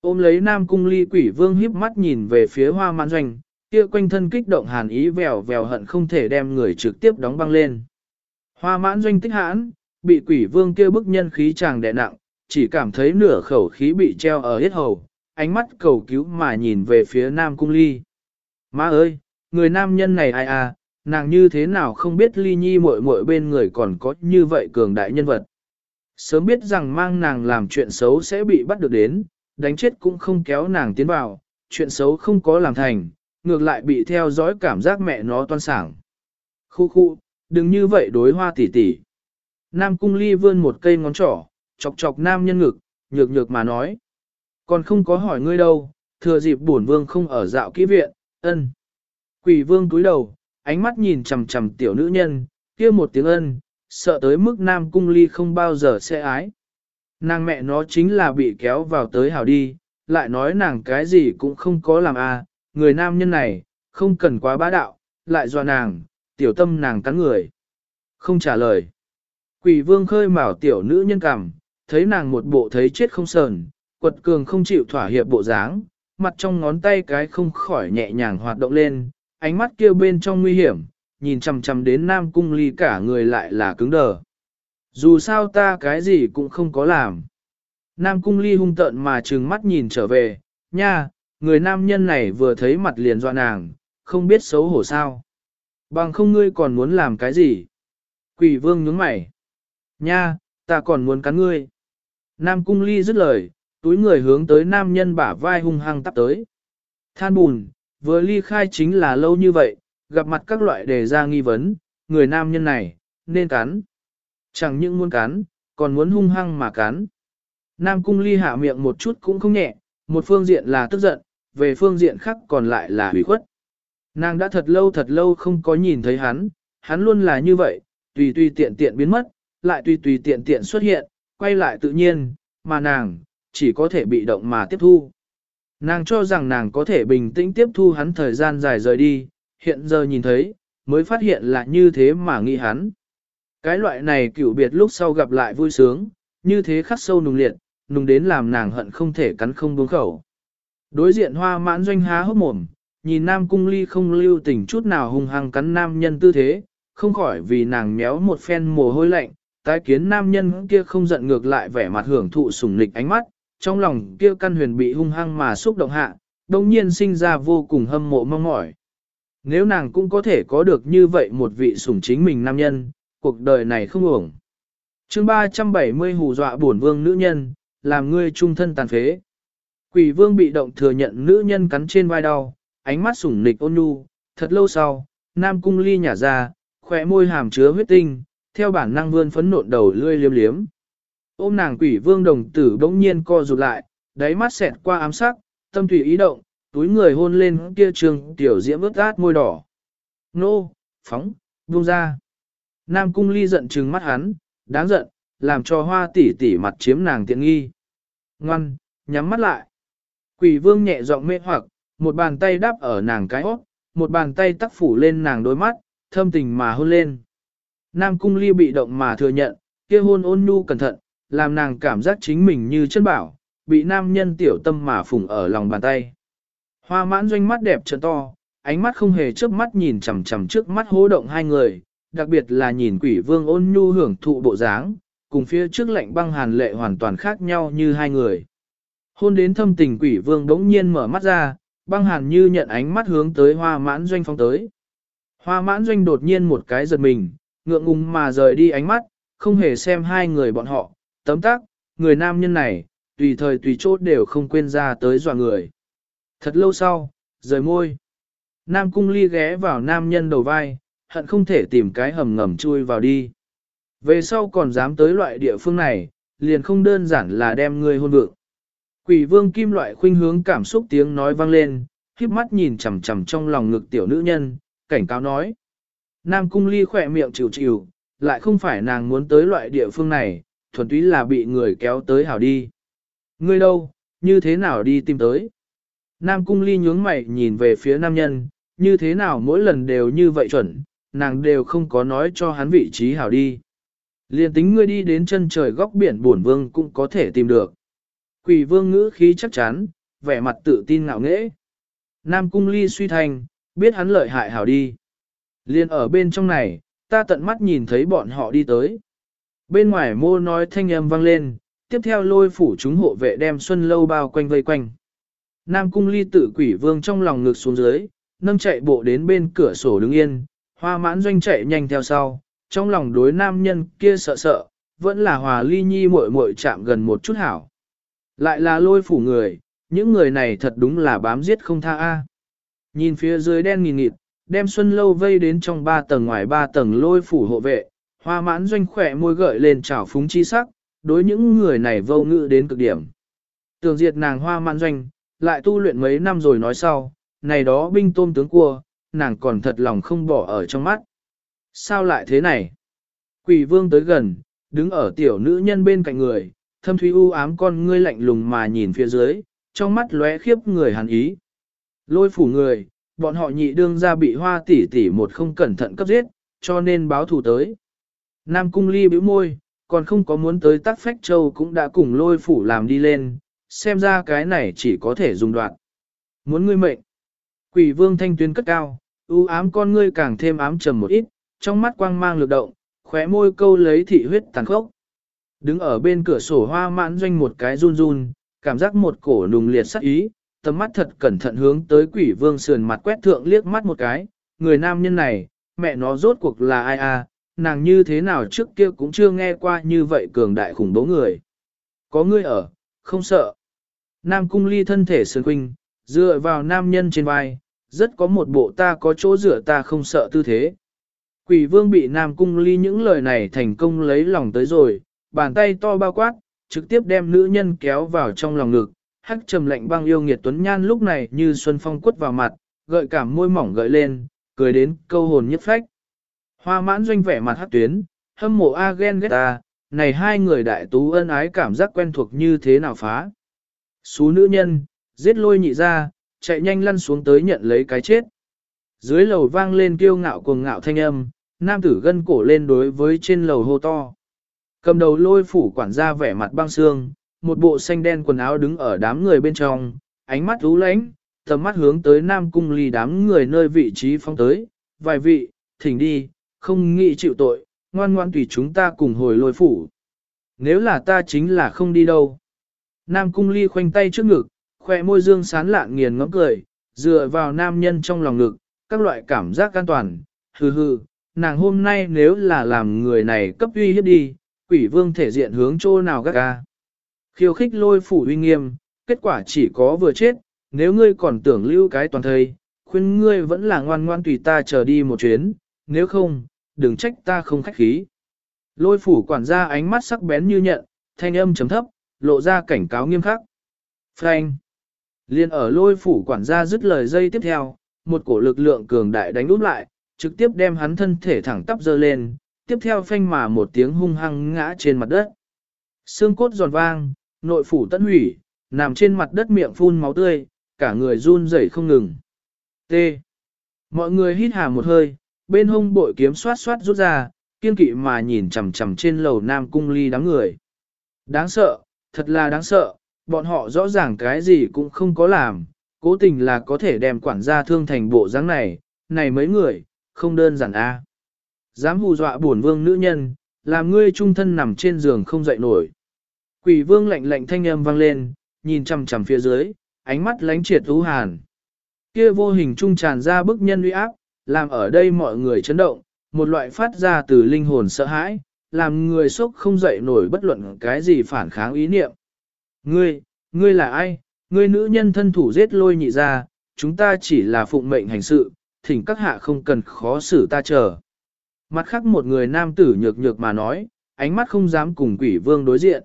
Ôm lấy nam cung ly quỷ vương híp mắt nhìn về phía hoa mãn doanh, kia quanh thân kích động hàn ý vèo vèo hận không thể đem người trực tiếp đóng băng lên. Hoa mãn doanh tích hãn, bị quỷ vương kia bức nhân khí chàng đè nặng, chỉ cảm thấy nửa khẩu khí bị treo ở hết hầu, ánh mắt cầu cứu mà nhìn về phía nam cung ly. Má ơi, người nam nhân này ai à, nàng như thế nào không biết ly nhi muội muội bên người còn có như vậy cường đại nhân vật. Sớm biết rằng mang nàng làm chuyện xấu sẽ bị bắt được đến, đánh chết cũng không kéo nàng tiến vào, chuyện xấu không có làm thành, ngược lại bị theo dõi cảm giác mẹ nó toan sảng. Khu khu, đừng như vậy đối hoa tỷ tỷ. Nam cung ly vươn một cây ngón trỏ, chọc chọc nam nhân ngực, nhược nhược mà nói. Còn không có hỏi ngươi đâu, thừa dịp bổn vương không ở dạo kỹ viện, ân. Quỷ vương túi đầu, ánh mắt nhìn chầm chầm tiểu nữ nhân, kia một tiếng ân, sợ tới mức nam cung ly không bao giờ sẽ ái. Nàng mẹ nó chính là bị kéo vào tới hào đi, lại nói nàng cái gì cũng không có làm a, à, người nam nhân này, không cần quá bá đạo, lại do nàng, tiểu tâm nàng cắn người. Không trả lời. Quỷ vương khơi mào tiểu nữ nhân cảm, thấy nàng một bộ thấy chết không sờn, quật cường không chịu thỏa hiệp bộ dáng, mặt trong ngón tay cái không khỏi nhẹ nhàng hoạt động lên, ánh mắt kia bên trong nguy hiểm, nhìn chằm chằm đến Nam Cung Ly cả người lại là cứng đờ. Dù sao ta cái gì cũng không có làm. Nam Cung Ly hung tợn mà trừng mắt nhìn trở về, nha, người nam nhân này vừa thấy mặt liền dọa nàng, không biết xấu hổ sao. Bằng không ngươi còn muốn làm cái gì? Quỷ vương nhướng mày. Nha, ta còn muốn cắn ngươi. Nam Cung Ly dứt lời, túi người hướng tới nam nhân bả vai hung hăng tắp tới. Than bùn, vừa ly khai chính là lâu như vậy, gặp mặt các loại đề ra nghi vấn, người nam nhân này, nên cắn. Chẳng những muốn cắn, còn muốn hung hăng mà cắn. Nam cung ly hạ miệng một chút cũng không nhẹ, một phương diện là tức giận, về phương diện khác còn lại là hủy khuất. Nàng đã thật lâu thật lâu không có nhìn thấy hắn, hắn luôn là như vậy, tùy tùy tiện tiện biến mất, lại tùy tùy tiện tiện xuất hiện, quay lại tự nhiên, mà nàng, chỉ có thể bị động mà tiếp thu. Nàng cho rằng nàng có thể bình tĩnh tiếp thu hắn thời gian dài rời đi, hiện giờ nhìn thấy, mới phát hiện là như thế mà nghĩ hắn. Cái loại này cựu biệt lúc sau gặp lại vui sướng, như thế khắc sâu nùng liệt, nùng đến làm nàng hận không thể cắn không buông khẩu. Đối diện hoa mãn doanh há hốc mồm, nhìn nam cung ly không lưu tình chút nào hung hăng cắn nam nhân tư thế, không khỏi vì nàng méo một phen mồ hôi lạnh, tái kiến nam nhân kia không giận ngược lại vẻ mặt hưởng thụ sủng nịch ánh mắt, trong lòng kia căn huyền bị hung hăng mà xúc động hạ, đồng nhiên sinh ra vô cùng hâm mộ mong mỏi. Nếu nàng cũng có thể có được như vậy một vị sủng chính mình nam nhân, cuộc đời này không uổng. chương 370 hù dọa bổn vương nữ nhân, làm ngươi trung thân tàn phế. Quỷ vương bị động thừa nhận nữ nhân cắn trên vai đau, ánh mắt sủng nịch ôn nhu, thật lâu sau, nam cung ly nhả ra, khỏe môi hàm chứa huyết tinh, theo bản năng vươn phấn nộn đầu lươi liếm liếm. Ôm nàng quỷ vương đồng tử bỗng nhiên co rụt lại, đáy mắt xẹt qua ám sắc, tâm thủy ý động, túi người hôn lên kia trường tiểu diễm ướt át môi đỏ. Nô, phóng, buông ra. Nam cung ly giận trừng mắt hắn, đáng giận, làm cho hoa tỷ tỷ mặt chiếm nàng tiện nghi. Ngoan, nhắm mắt lại. Quỷ vương nhẹ giọng mê hoặc, một bàn tay đáp ở nàng cái hót, một bàn tay tắc phủ lên nàng đôi mắt, thâm tình mà hôn lên. Nam cung ly bị động mà thừa nhận, kia hôn ôn nhu cẩn thận, làm nàng cảm giác chính mình như chân bảo, bị nam nhân tiểu tâm mà phủng ở lòng bàn tay. Hoa mãn doanh mắt đẹp trợn to, ánh mắt không hề chớp mắt nhìn chằm chằm trước mắt hố động hai người, đặc biệt là nhìn quỷ vương ôn nhu hưởng thụ bộ dáng, cùng phía trước lạnh băng hàn lệ hoàn toàn khác nhau như hai người. Hôn đến thâm tình quỷ vương đống nhiên mở mắt ra, băng hàn như nhận ánh mắt hướng tới hoa mãn doanh phong tới. Hoa mãn doanh đột nhiên một cái giật mình, ngượng ngùng mà rời đi ánh mắt, không hề xem hai người bọn họ, tấm tắc, người nam nhân này, tùy thời tùy chốt đều không quên ra tới dọa người. Thật lâu sau, rời môi. Nam cung ly ghé vào nam nhân đầu vai, hận không thể tìm cái hầm ngầm chui vào đi. Về sau còn dám tới loại địa phương này, liền không đơn giản là đem người hôn vượng. Quỷ vương kim loại khuynh hướng cảm xúc tiếng nói vang lên, khiếp mắt nhìn chằm chằm trong lòng ngực tiểu nữ nhân, cảnh cáo nói. Nam cung ly khỏe miệng chịu chịu, lại không phải nàng muốn tới loại địa phương này, thuần túy là bị người kéo tới hảo đi. Ngươi đâu, như thế nào đi tìm tới? Nam cung ly nhướng mày nhìn về phía nam nhân, như thế nào mỗi lần đều như vậy chuẩn, nàng đều không có nói cho hắn vị trí hảo đi. Liên tính ngươi đi đến chân trời góc biển buồn vương cũng có thể tìm được. Quỷ vương ngữ khí chắc chắn, vẻ mặt tự tin ngạo nghễ. Nam cung ly suy thành, biết hắn lợi hại hảo đi. Liên ở bên trong này, ta tận mắt nhìn thấy bọn họ đi tới. Bên ngoài mô nói thanh âm vang lên, tiếp theo lôi phủ chúng hộ vệ đem xuân lâu bao quanh vây quanh. Nam cung ly tự quỷ vương trong lòng ngực xuống dưới, nâng chạy bộ đến bên cửa sổ đứng yên, hoa mãn doanh chạy nhanh theo sau, trong lòng đối nam nhân kia sợ sợ, vẫn là hòa ly nhi muội muội chạm gần một chút hảo. Lại là lôi phủ người, những người này thật đúng là bám giết không tha a. Nhìn phía dưới đen nghìn nghịt, đem xuân lâu vây đến trong ba tầng ngoài ba tầng lôi phủ hộ vệ, hoa mãn doanh khỏe môi gợi lên trào phúng chi sắc, đối những người này vô ngữ đến cực điểm. Tường diệt nàng hoa mãn doanh, lại tu luyện mấy năm rồi nói sau, này đó binh tôm tướng cua, nàng còn thật lòng không bỏ ở trong mắt. Sao lại thế này? Quỷ vương tới gần, đứng ở tiểu nữ nhân bên cạnh người, thâm thúy u ám con ngươi lạnh lùng mà nhìn phía dưới, trong mắt lóe khiếp người hàn ý. Lôi phủ người, bọn họ nhị đương ra bị hoa tỷ tỷ một không cẩn thận cấp giết, cho nên báo thù tới. Nam cung ly bĩu môi, còn không có muốn tới tắc phách châu cũng đã cùng lôi phủ làm đi lên, xem ra cái này chỉ có thể dùng đoạn. Muốn ngươi mệnh. Quỷ vương thanh tuyến cất cao, u ám con ngươi càng thêm ám trầm một ít, trong mắt quang mang lực động, khóe môi câu lấy thị huyết tàn khốc. Đứng ở bên cửa sổ hoa mãn doanh một cái run run, cảm giác một cổ nùng liệt sắc ý, tầm mắt thật cẩn thận hướng tới quỷ vương sườn mặt quét thượng liếc mắt một cái, người nam nhân này, mẹ nó rốt cuộc là ai à, nàng như thế nào trước kia cũng chưa nghe qua như vậy cường đại khủng bố người. Có ngươi ở, không sợ. Nam cung ly thân thể sườn quinh, dựa vào nam nhân trên vai, rất có một bộ ta có chỗ dựa ta không sợ tư thế. Quỷ vương bị Nam cung ly những lời này thành công lấy lòng tới rồi, bàn tay to bao quát, trực tiếp đem nữ nhân kéo vào trong lòng ngực, hắc trầm lạnh băng yêu nghiệt tuấn nhan lúc này như xuân phong quất vào mặt, gợi cảm môi mỏng gợi lên, cười đến câu hồn nhất phách. Hoa mãn doanh vẻ mặt hắc tuyến, hâm mộ A ghen ghét ta, này hai người đại tú ân ái cảm giác quen thuộc như thế nào phá. Xú nữ nhân, giết lôi nhị ra, chạy nhanh lăn xuống tới nhận lấy cái chết. Dưới lầu vang lên kiêu ngạo cuồng ngạo thanh âm, nam tử gân cổ lên đối với trên lầu hô to. Cầm đầu lôi phủ quản gia vẻ mặt băng xương, một bộ xanh đen quần áo đứng ở đám người bên trong, ánh mắt rú lánh, tầm mắt hướng tới nam cung ly đám người nơi vị trí phong tới, vài vị, thỉnh đi, không nghĩ chịu tội, ngoan ngoan tùy chúng ta cùng hồi lôi phủ. Nếu là ta chính là không đi đâu. Nam cung ly khoanh tay trước ngực, khoe môi dương sán lạn nghiền ngẫm cười, dựa vào nam nhân trong lòng ngực, các loại cảm giác an toàn, hừ hừ, nàng hôm nay nếu là làm người này cấp uy hiếp đi, quỷ vương thể diện hướng chỗ nào gác ga. Khiêu khích lôi phủ uy nghiêm, kết quả chỉ có vừa chết, nếu ngươi còn tưởng lưu cái toàn thời, khuyên ngươi vẫn là ngoan ngoan tùy ta chờ đi một chuyến, nếu không, đừng trách ta không khách khí. Lôi phủ quản gia ánh mắt sắc bén như nhận, thanh âm chấm thấp, lộ ra cảnh cáo nghiêm khắc. Frank. Liên ở lôi phủ quản gia dứt lời dây tiếp theo, một cổ lực lượng cường đại đánh úp lại, trực tiếp đem hắn thân thể thẳng tắp dơ lên, tiếp theo phanh mà một tiếng hung hăng ngã trên mặt đất. Xương cốt giòn vang, nội phủ tận hủy, nằm trên mặt đất miệng phun máu tươi, cả người run rẩy không ngừng. T. Mọi người hít hà một hơi, bên hông bội kiếm xoát xoát rút ra, kiên kỵ mà nhìn chằm chằm trên lầu nam cung ly đám người. Đáng sợ, thật là đáng sợ, bọn họ rõ ràng cái gì cũng không có làm, cố tình là có thể đem quản gia thương thành bộ dáng này, này mấy người, không đơn giản a. Dám hù dọa buồn vương nữ nhân, làm ngươi trung thân nằm trên giường không dậy nổi. Quỷ vương lạnh lạnh thanh âm vang lên, nhìn chằm chằm phía dưới, ánh mắt lánh triệt thú hàn. Kia vô hình trung tràn ra bức nhân uy áp, làm ở đây mọi người chấn động, một loại phát ra từ linh hồn sợ hãi, làm người sốc không dậy nổi bất luận cái gì phản kháng ý niệm. Ngươi, ngươi là ai? Ngươi nữ nhân thân thủ giết lôi nhị ra, chúng ta chỉ là phụng mệnh hành sự, thỉnh các hạ không cần khó xử ta chờ. Mặt khác một người nam tử nhược nhược mà nói, ánh mắt không dám cùng quỷ vương đối diện.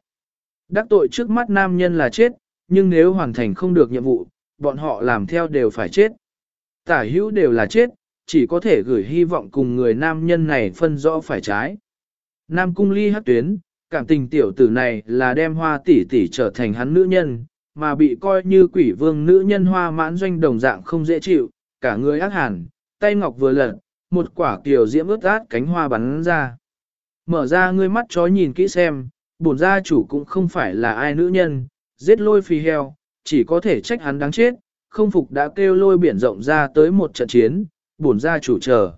Đắc tội trước mắt nam nhân là chết, nhưng nếu hoàn thành không được nhiệm vụ, bọn họ làm theo đều phải chết. Tả hữu đều là chết, chỉ có thể gửi hy vọng cùng người nam nhân này phân rõ phải trái. Nam cung ly hát tuyến, cảm tình tiểu tử này là đem hoa tỷ tỷ trở thành hắn nữ nhân, mà bị coi như quỷ vương nữ nhân hoa mãn doanh đồng dạng không dễ chịu, cả người ác hẳn, tay ngọc vừa lật, một quả kiều diễm ướt át cánh hoa bắn ra. Mở ra ngươi mắt chó nhìn kỹ xem, bổn gia chủ cũng không phải là ai nữ nhân, giết lôi phi heo, chỉ có thể trách hắn đáng chết, không phục đã kêu lôi biển rộng ra tới một trận chiến, bổn gia chủ chờ.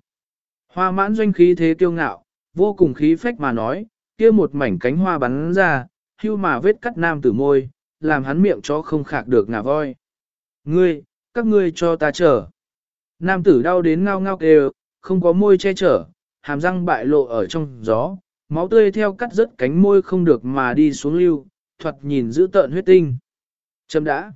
Hoa mãn doanh khí thế kiêu ngạo, vô cùng khí phách mà nói, kia một mảnh cánh hoa bắn ra, hưu mà vết cắt nam tử môi, làm hắn miệng chó không khạc được ngà voi. Ngươi, các ngươi cho ta chờ. Nam tử đau đến ngao ngao kêu, không có môi che chở, hàm răng bại lộ ở trong gió, máu tươi theo cắt rớt cánh môi không được mà đi xuống lưu, thuật nhìn giữ tợn huyết tinh. Châm đã.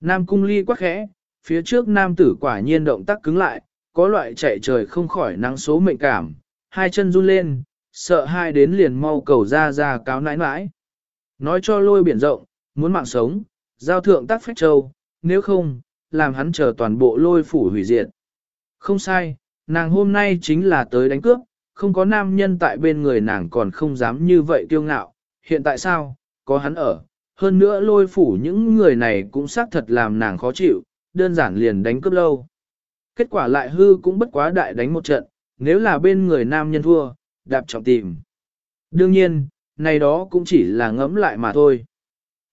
Nam cung ly quá khẽ, phía trước nam tử quả nhiên động tác cứng lại, có loại chạy trời không khỏi nắng số mệnh cảm, hai chân run lên, sợ hai đến liền mau cầu ra ra cáo nãi nãi. Nói cho lôi biển rộng, muốn mạng sống, giao thượng tác phách châu, nếu không, làm hắn chờ toàn bộ lôi phủ hủy diệt. Không sai, nàng hôm nay chính là tới đánh cướp, không có nam nhân tại bên người nàng còn không dám như vậy kiêu ngạo, hiện tại sao, có hắn ở, hơn nữa lôi phủ những người này cũng xác thật làm nàng khó chịu, đơn giản liền đánh cướp lâu. Kết quả lại hư cũng bất quá đại đánh một trận, nếu là bên người nam nhân thua, đạp trọng tìm. Đương nhiên, này đó cũng chỉ là ngẫm lại mà thôi.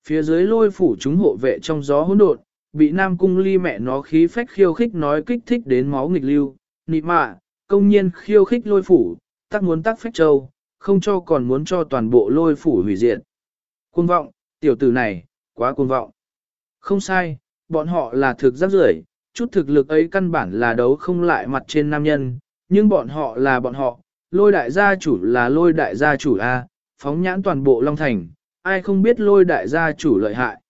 Phía dưới lôi phủ chúng hộ vệ trong gió hỗn độn, bị nam cung ly mẹ nó khí phách khiêu khích nói kích thích đến máu nghịch lưu, nị mạ, công nhiên khiêu khích lôi phủ, tắc muốn tắc phách châu, không cho còn muốn cho toàn bộ lôi phủ hủy diệt. Cuồng vọng, tiểu tử này, quá cuồng vọng. Không sai, bọn họ là thực rất rưởi, chút thực lực ấy căn bản là đấu không lại mặt trên nam nhân, nhưng bọn họ là bọn họ, lôi đại gia chủ là lôi đại gia chủ A, phóng nhãn toàn bộ Long Thành, ai không biết lôi đại gia chủ lợi hại.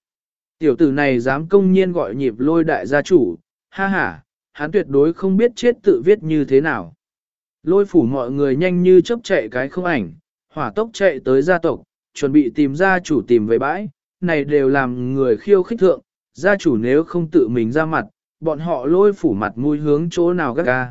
Tiểu tử này dám công nhiên gọi nhịp lôi đại gia chủ, ha ha, hắn tuyệt đối không biết chết tự viết như thế nào. Lôi phủ mọi người nhanh như chớp chạy cái không ảnh, hỏa tốc chạy tới gia tộc, chuẩn bị tìm gia chủ tìm về bãi, này đều làm người khiêu khích thượng, gia chủ nếu không tự mình ra mặt, bọn họ lôi phủ mặt mũi hướng chỗ nào gắt ga.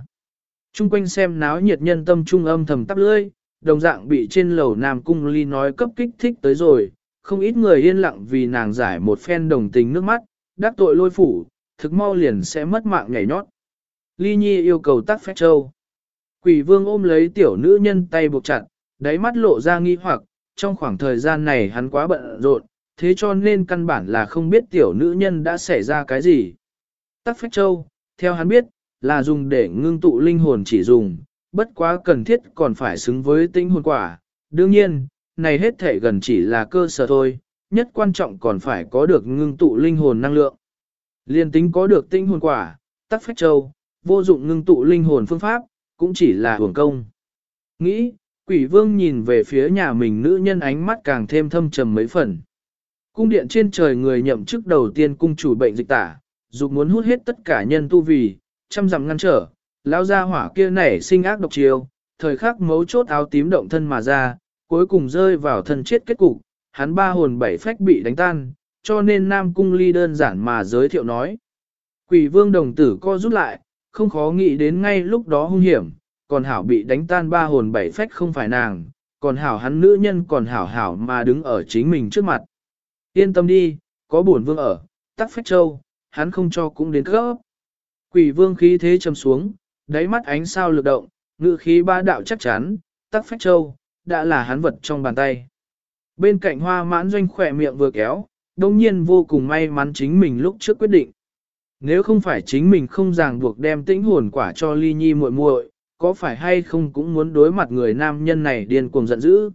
Trung quanh xem náo nhiệt nhân tâm trung âm thầm tắp lưỡi, đồng dạng bị trên lầu Nam Cung Ly nói cấp kích thích tới rồi, không ít người yên lặng vì nàng giải một phen đồng tình nước mắt, đắc tội lôi phủ, thực mau liền sẽ mất mạng nhảy nhót. Ly Nhi yêu cầu tắc phép châu. Quỷ vương ôm lấy tiểu nữ nhân tay buộc chặt, đáy mắt lộ ra nghi hoặc, trong khoảng thời gian này hắn quá bận rộn, thế cho nên căn bản là không biết tiểu nữ nhân đã xảy ra cái gì. Tắc phách châu, theo hắn biết, là dùng để ngưng tụ linh hồn chỉ dùng, bất quá cần thiết còn phải xứng với tinh hồn quả. Đương nhiên, này hết thể gần chỉ là cơ sở thôi, nhất quan trọng còn phải có được ngưng tụ linh hồn năng lượng. Liên tính có được tinh hồn quả, tắc phách châu, vô dụng ngưng tụ linh hồn phương pháp, cũng chỉ là hưởng công. Nghĩ, Quỷ vương nhìn về phía nhà mình nữ nhân ánh mắt càng thêm thâm trầm mấy phần. Cung điện trên trời người nhậm chức đầu tiên cung chủ bệnh dịch tả, dục muốn hút hết tất cả nhân tu vì, chăm dặm ngăn trở, lão gia hỏa kia nảy sinh ác độc chiêu, thời khắc mấu chốt áo tím động thân mà ra, cuối cùng rơi vào thân chết kết cục, hắn ba hồn bảy phách bị đánh tan, cho nên Nam Cung Ly đơn giản mà giới thiệu nói. Quỷ vương đồng tử co rút lại, không khó nghĩ đến ngay lúc đó hung hiểm, còn hảo bị đánh tan ba hồn bảy phách không phải nàng, còn hảo hắn nữ nhân còn hảo hảo mà đứng ở chính mình trước mặt. Yên tâm đi, có bổn vương ở, tắc phách châu, hắn không cho cũng đến cấp. Quỷ vương khí thế trầm xuống, đáy mắt ánh sao lực động, ngự khí ba đạo chắc chắn, tắc phách châu, đã là hắn vật trong bàn tay. Bên cạnh hoa mãn doanh khỏe miệng vừa kéo, đồng nhiên vô cùng may mắn chính mình lúc trước quyết định. Nếu không phải chính mình không ràng buộc đem tĩnh hồn quả cho ly nhi muội muội, có phải hay không cũng muốn đối mặt người nam nhân này điên cuồng giận dữ.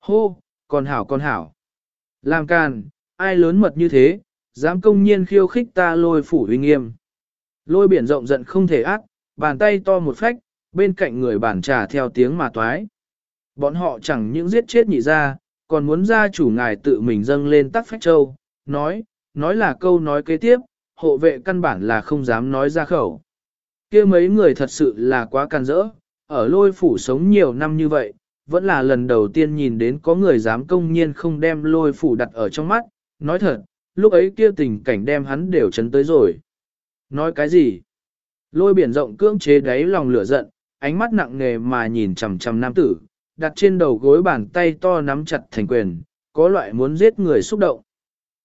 Hô, còn hảo còn hảo. Làm càn, ai lớn mật như thế, dám công nhiên khiêu khích ta lôi phủ uy nghiêm. Lôi biển rộng giận không thể ác, bàn tay to một phách, bên cạnh người bản trà theo tiếng mà toái. Bọn họ chẳng những giết chết nhị ra, còn muốn ra chủ ngài tự mình dâng lên tắc phách châu, nói, nói là câu nói kế tiếp, hộ vệ căn bản là không dám nói ra khẩu. kia mấy người thật sự là quá can rỡ, ở lôi phủ sống nhiều năm như vậy, vẫn là lần đầu tiên nhìn đến có người dám công nhiên không đem lôi phủ đặt ở trong mắt, nói thật, lúc ấy kia tình cảnh đem hắn đều chấn tới rồi. Nói cái gì? Lôi biển rộng cưỡng chế đáy lòng lửa giận, ánh mắt nặng nề mà nhìn chằm chằm nam tử, đặt trên đầu gối bàn tay to nắm chặt thành quyền, có loại muốn giết người xúc động.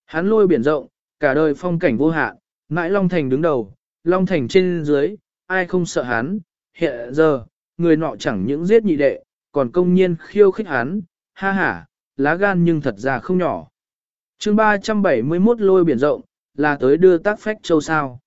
Hắn lôi biển rộng, cả đời phong cảnh vô hạn, mãi Long Thành đứng đầu, Long Thành trên dưới, ai không sợ hắn, hiện giờ, người nọ chẳng những giết nhị đệ, còn công nhiên khiêu khích hắn, ha ha, lá gan nhưng thật ra không nhỏ. chương 371 lôi biển rộng, là tới đưa tác phách châu sao.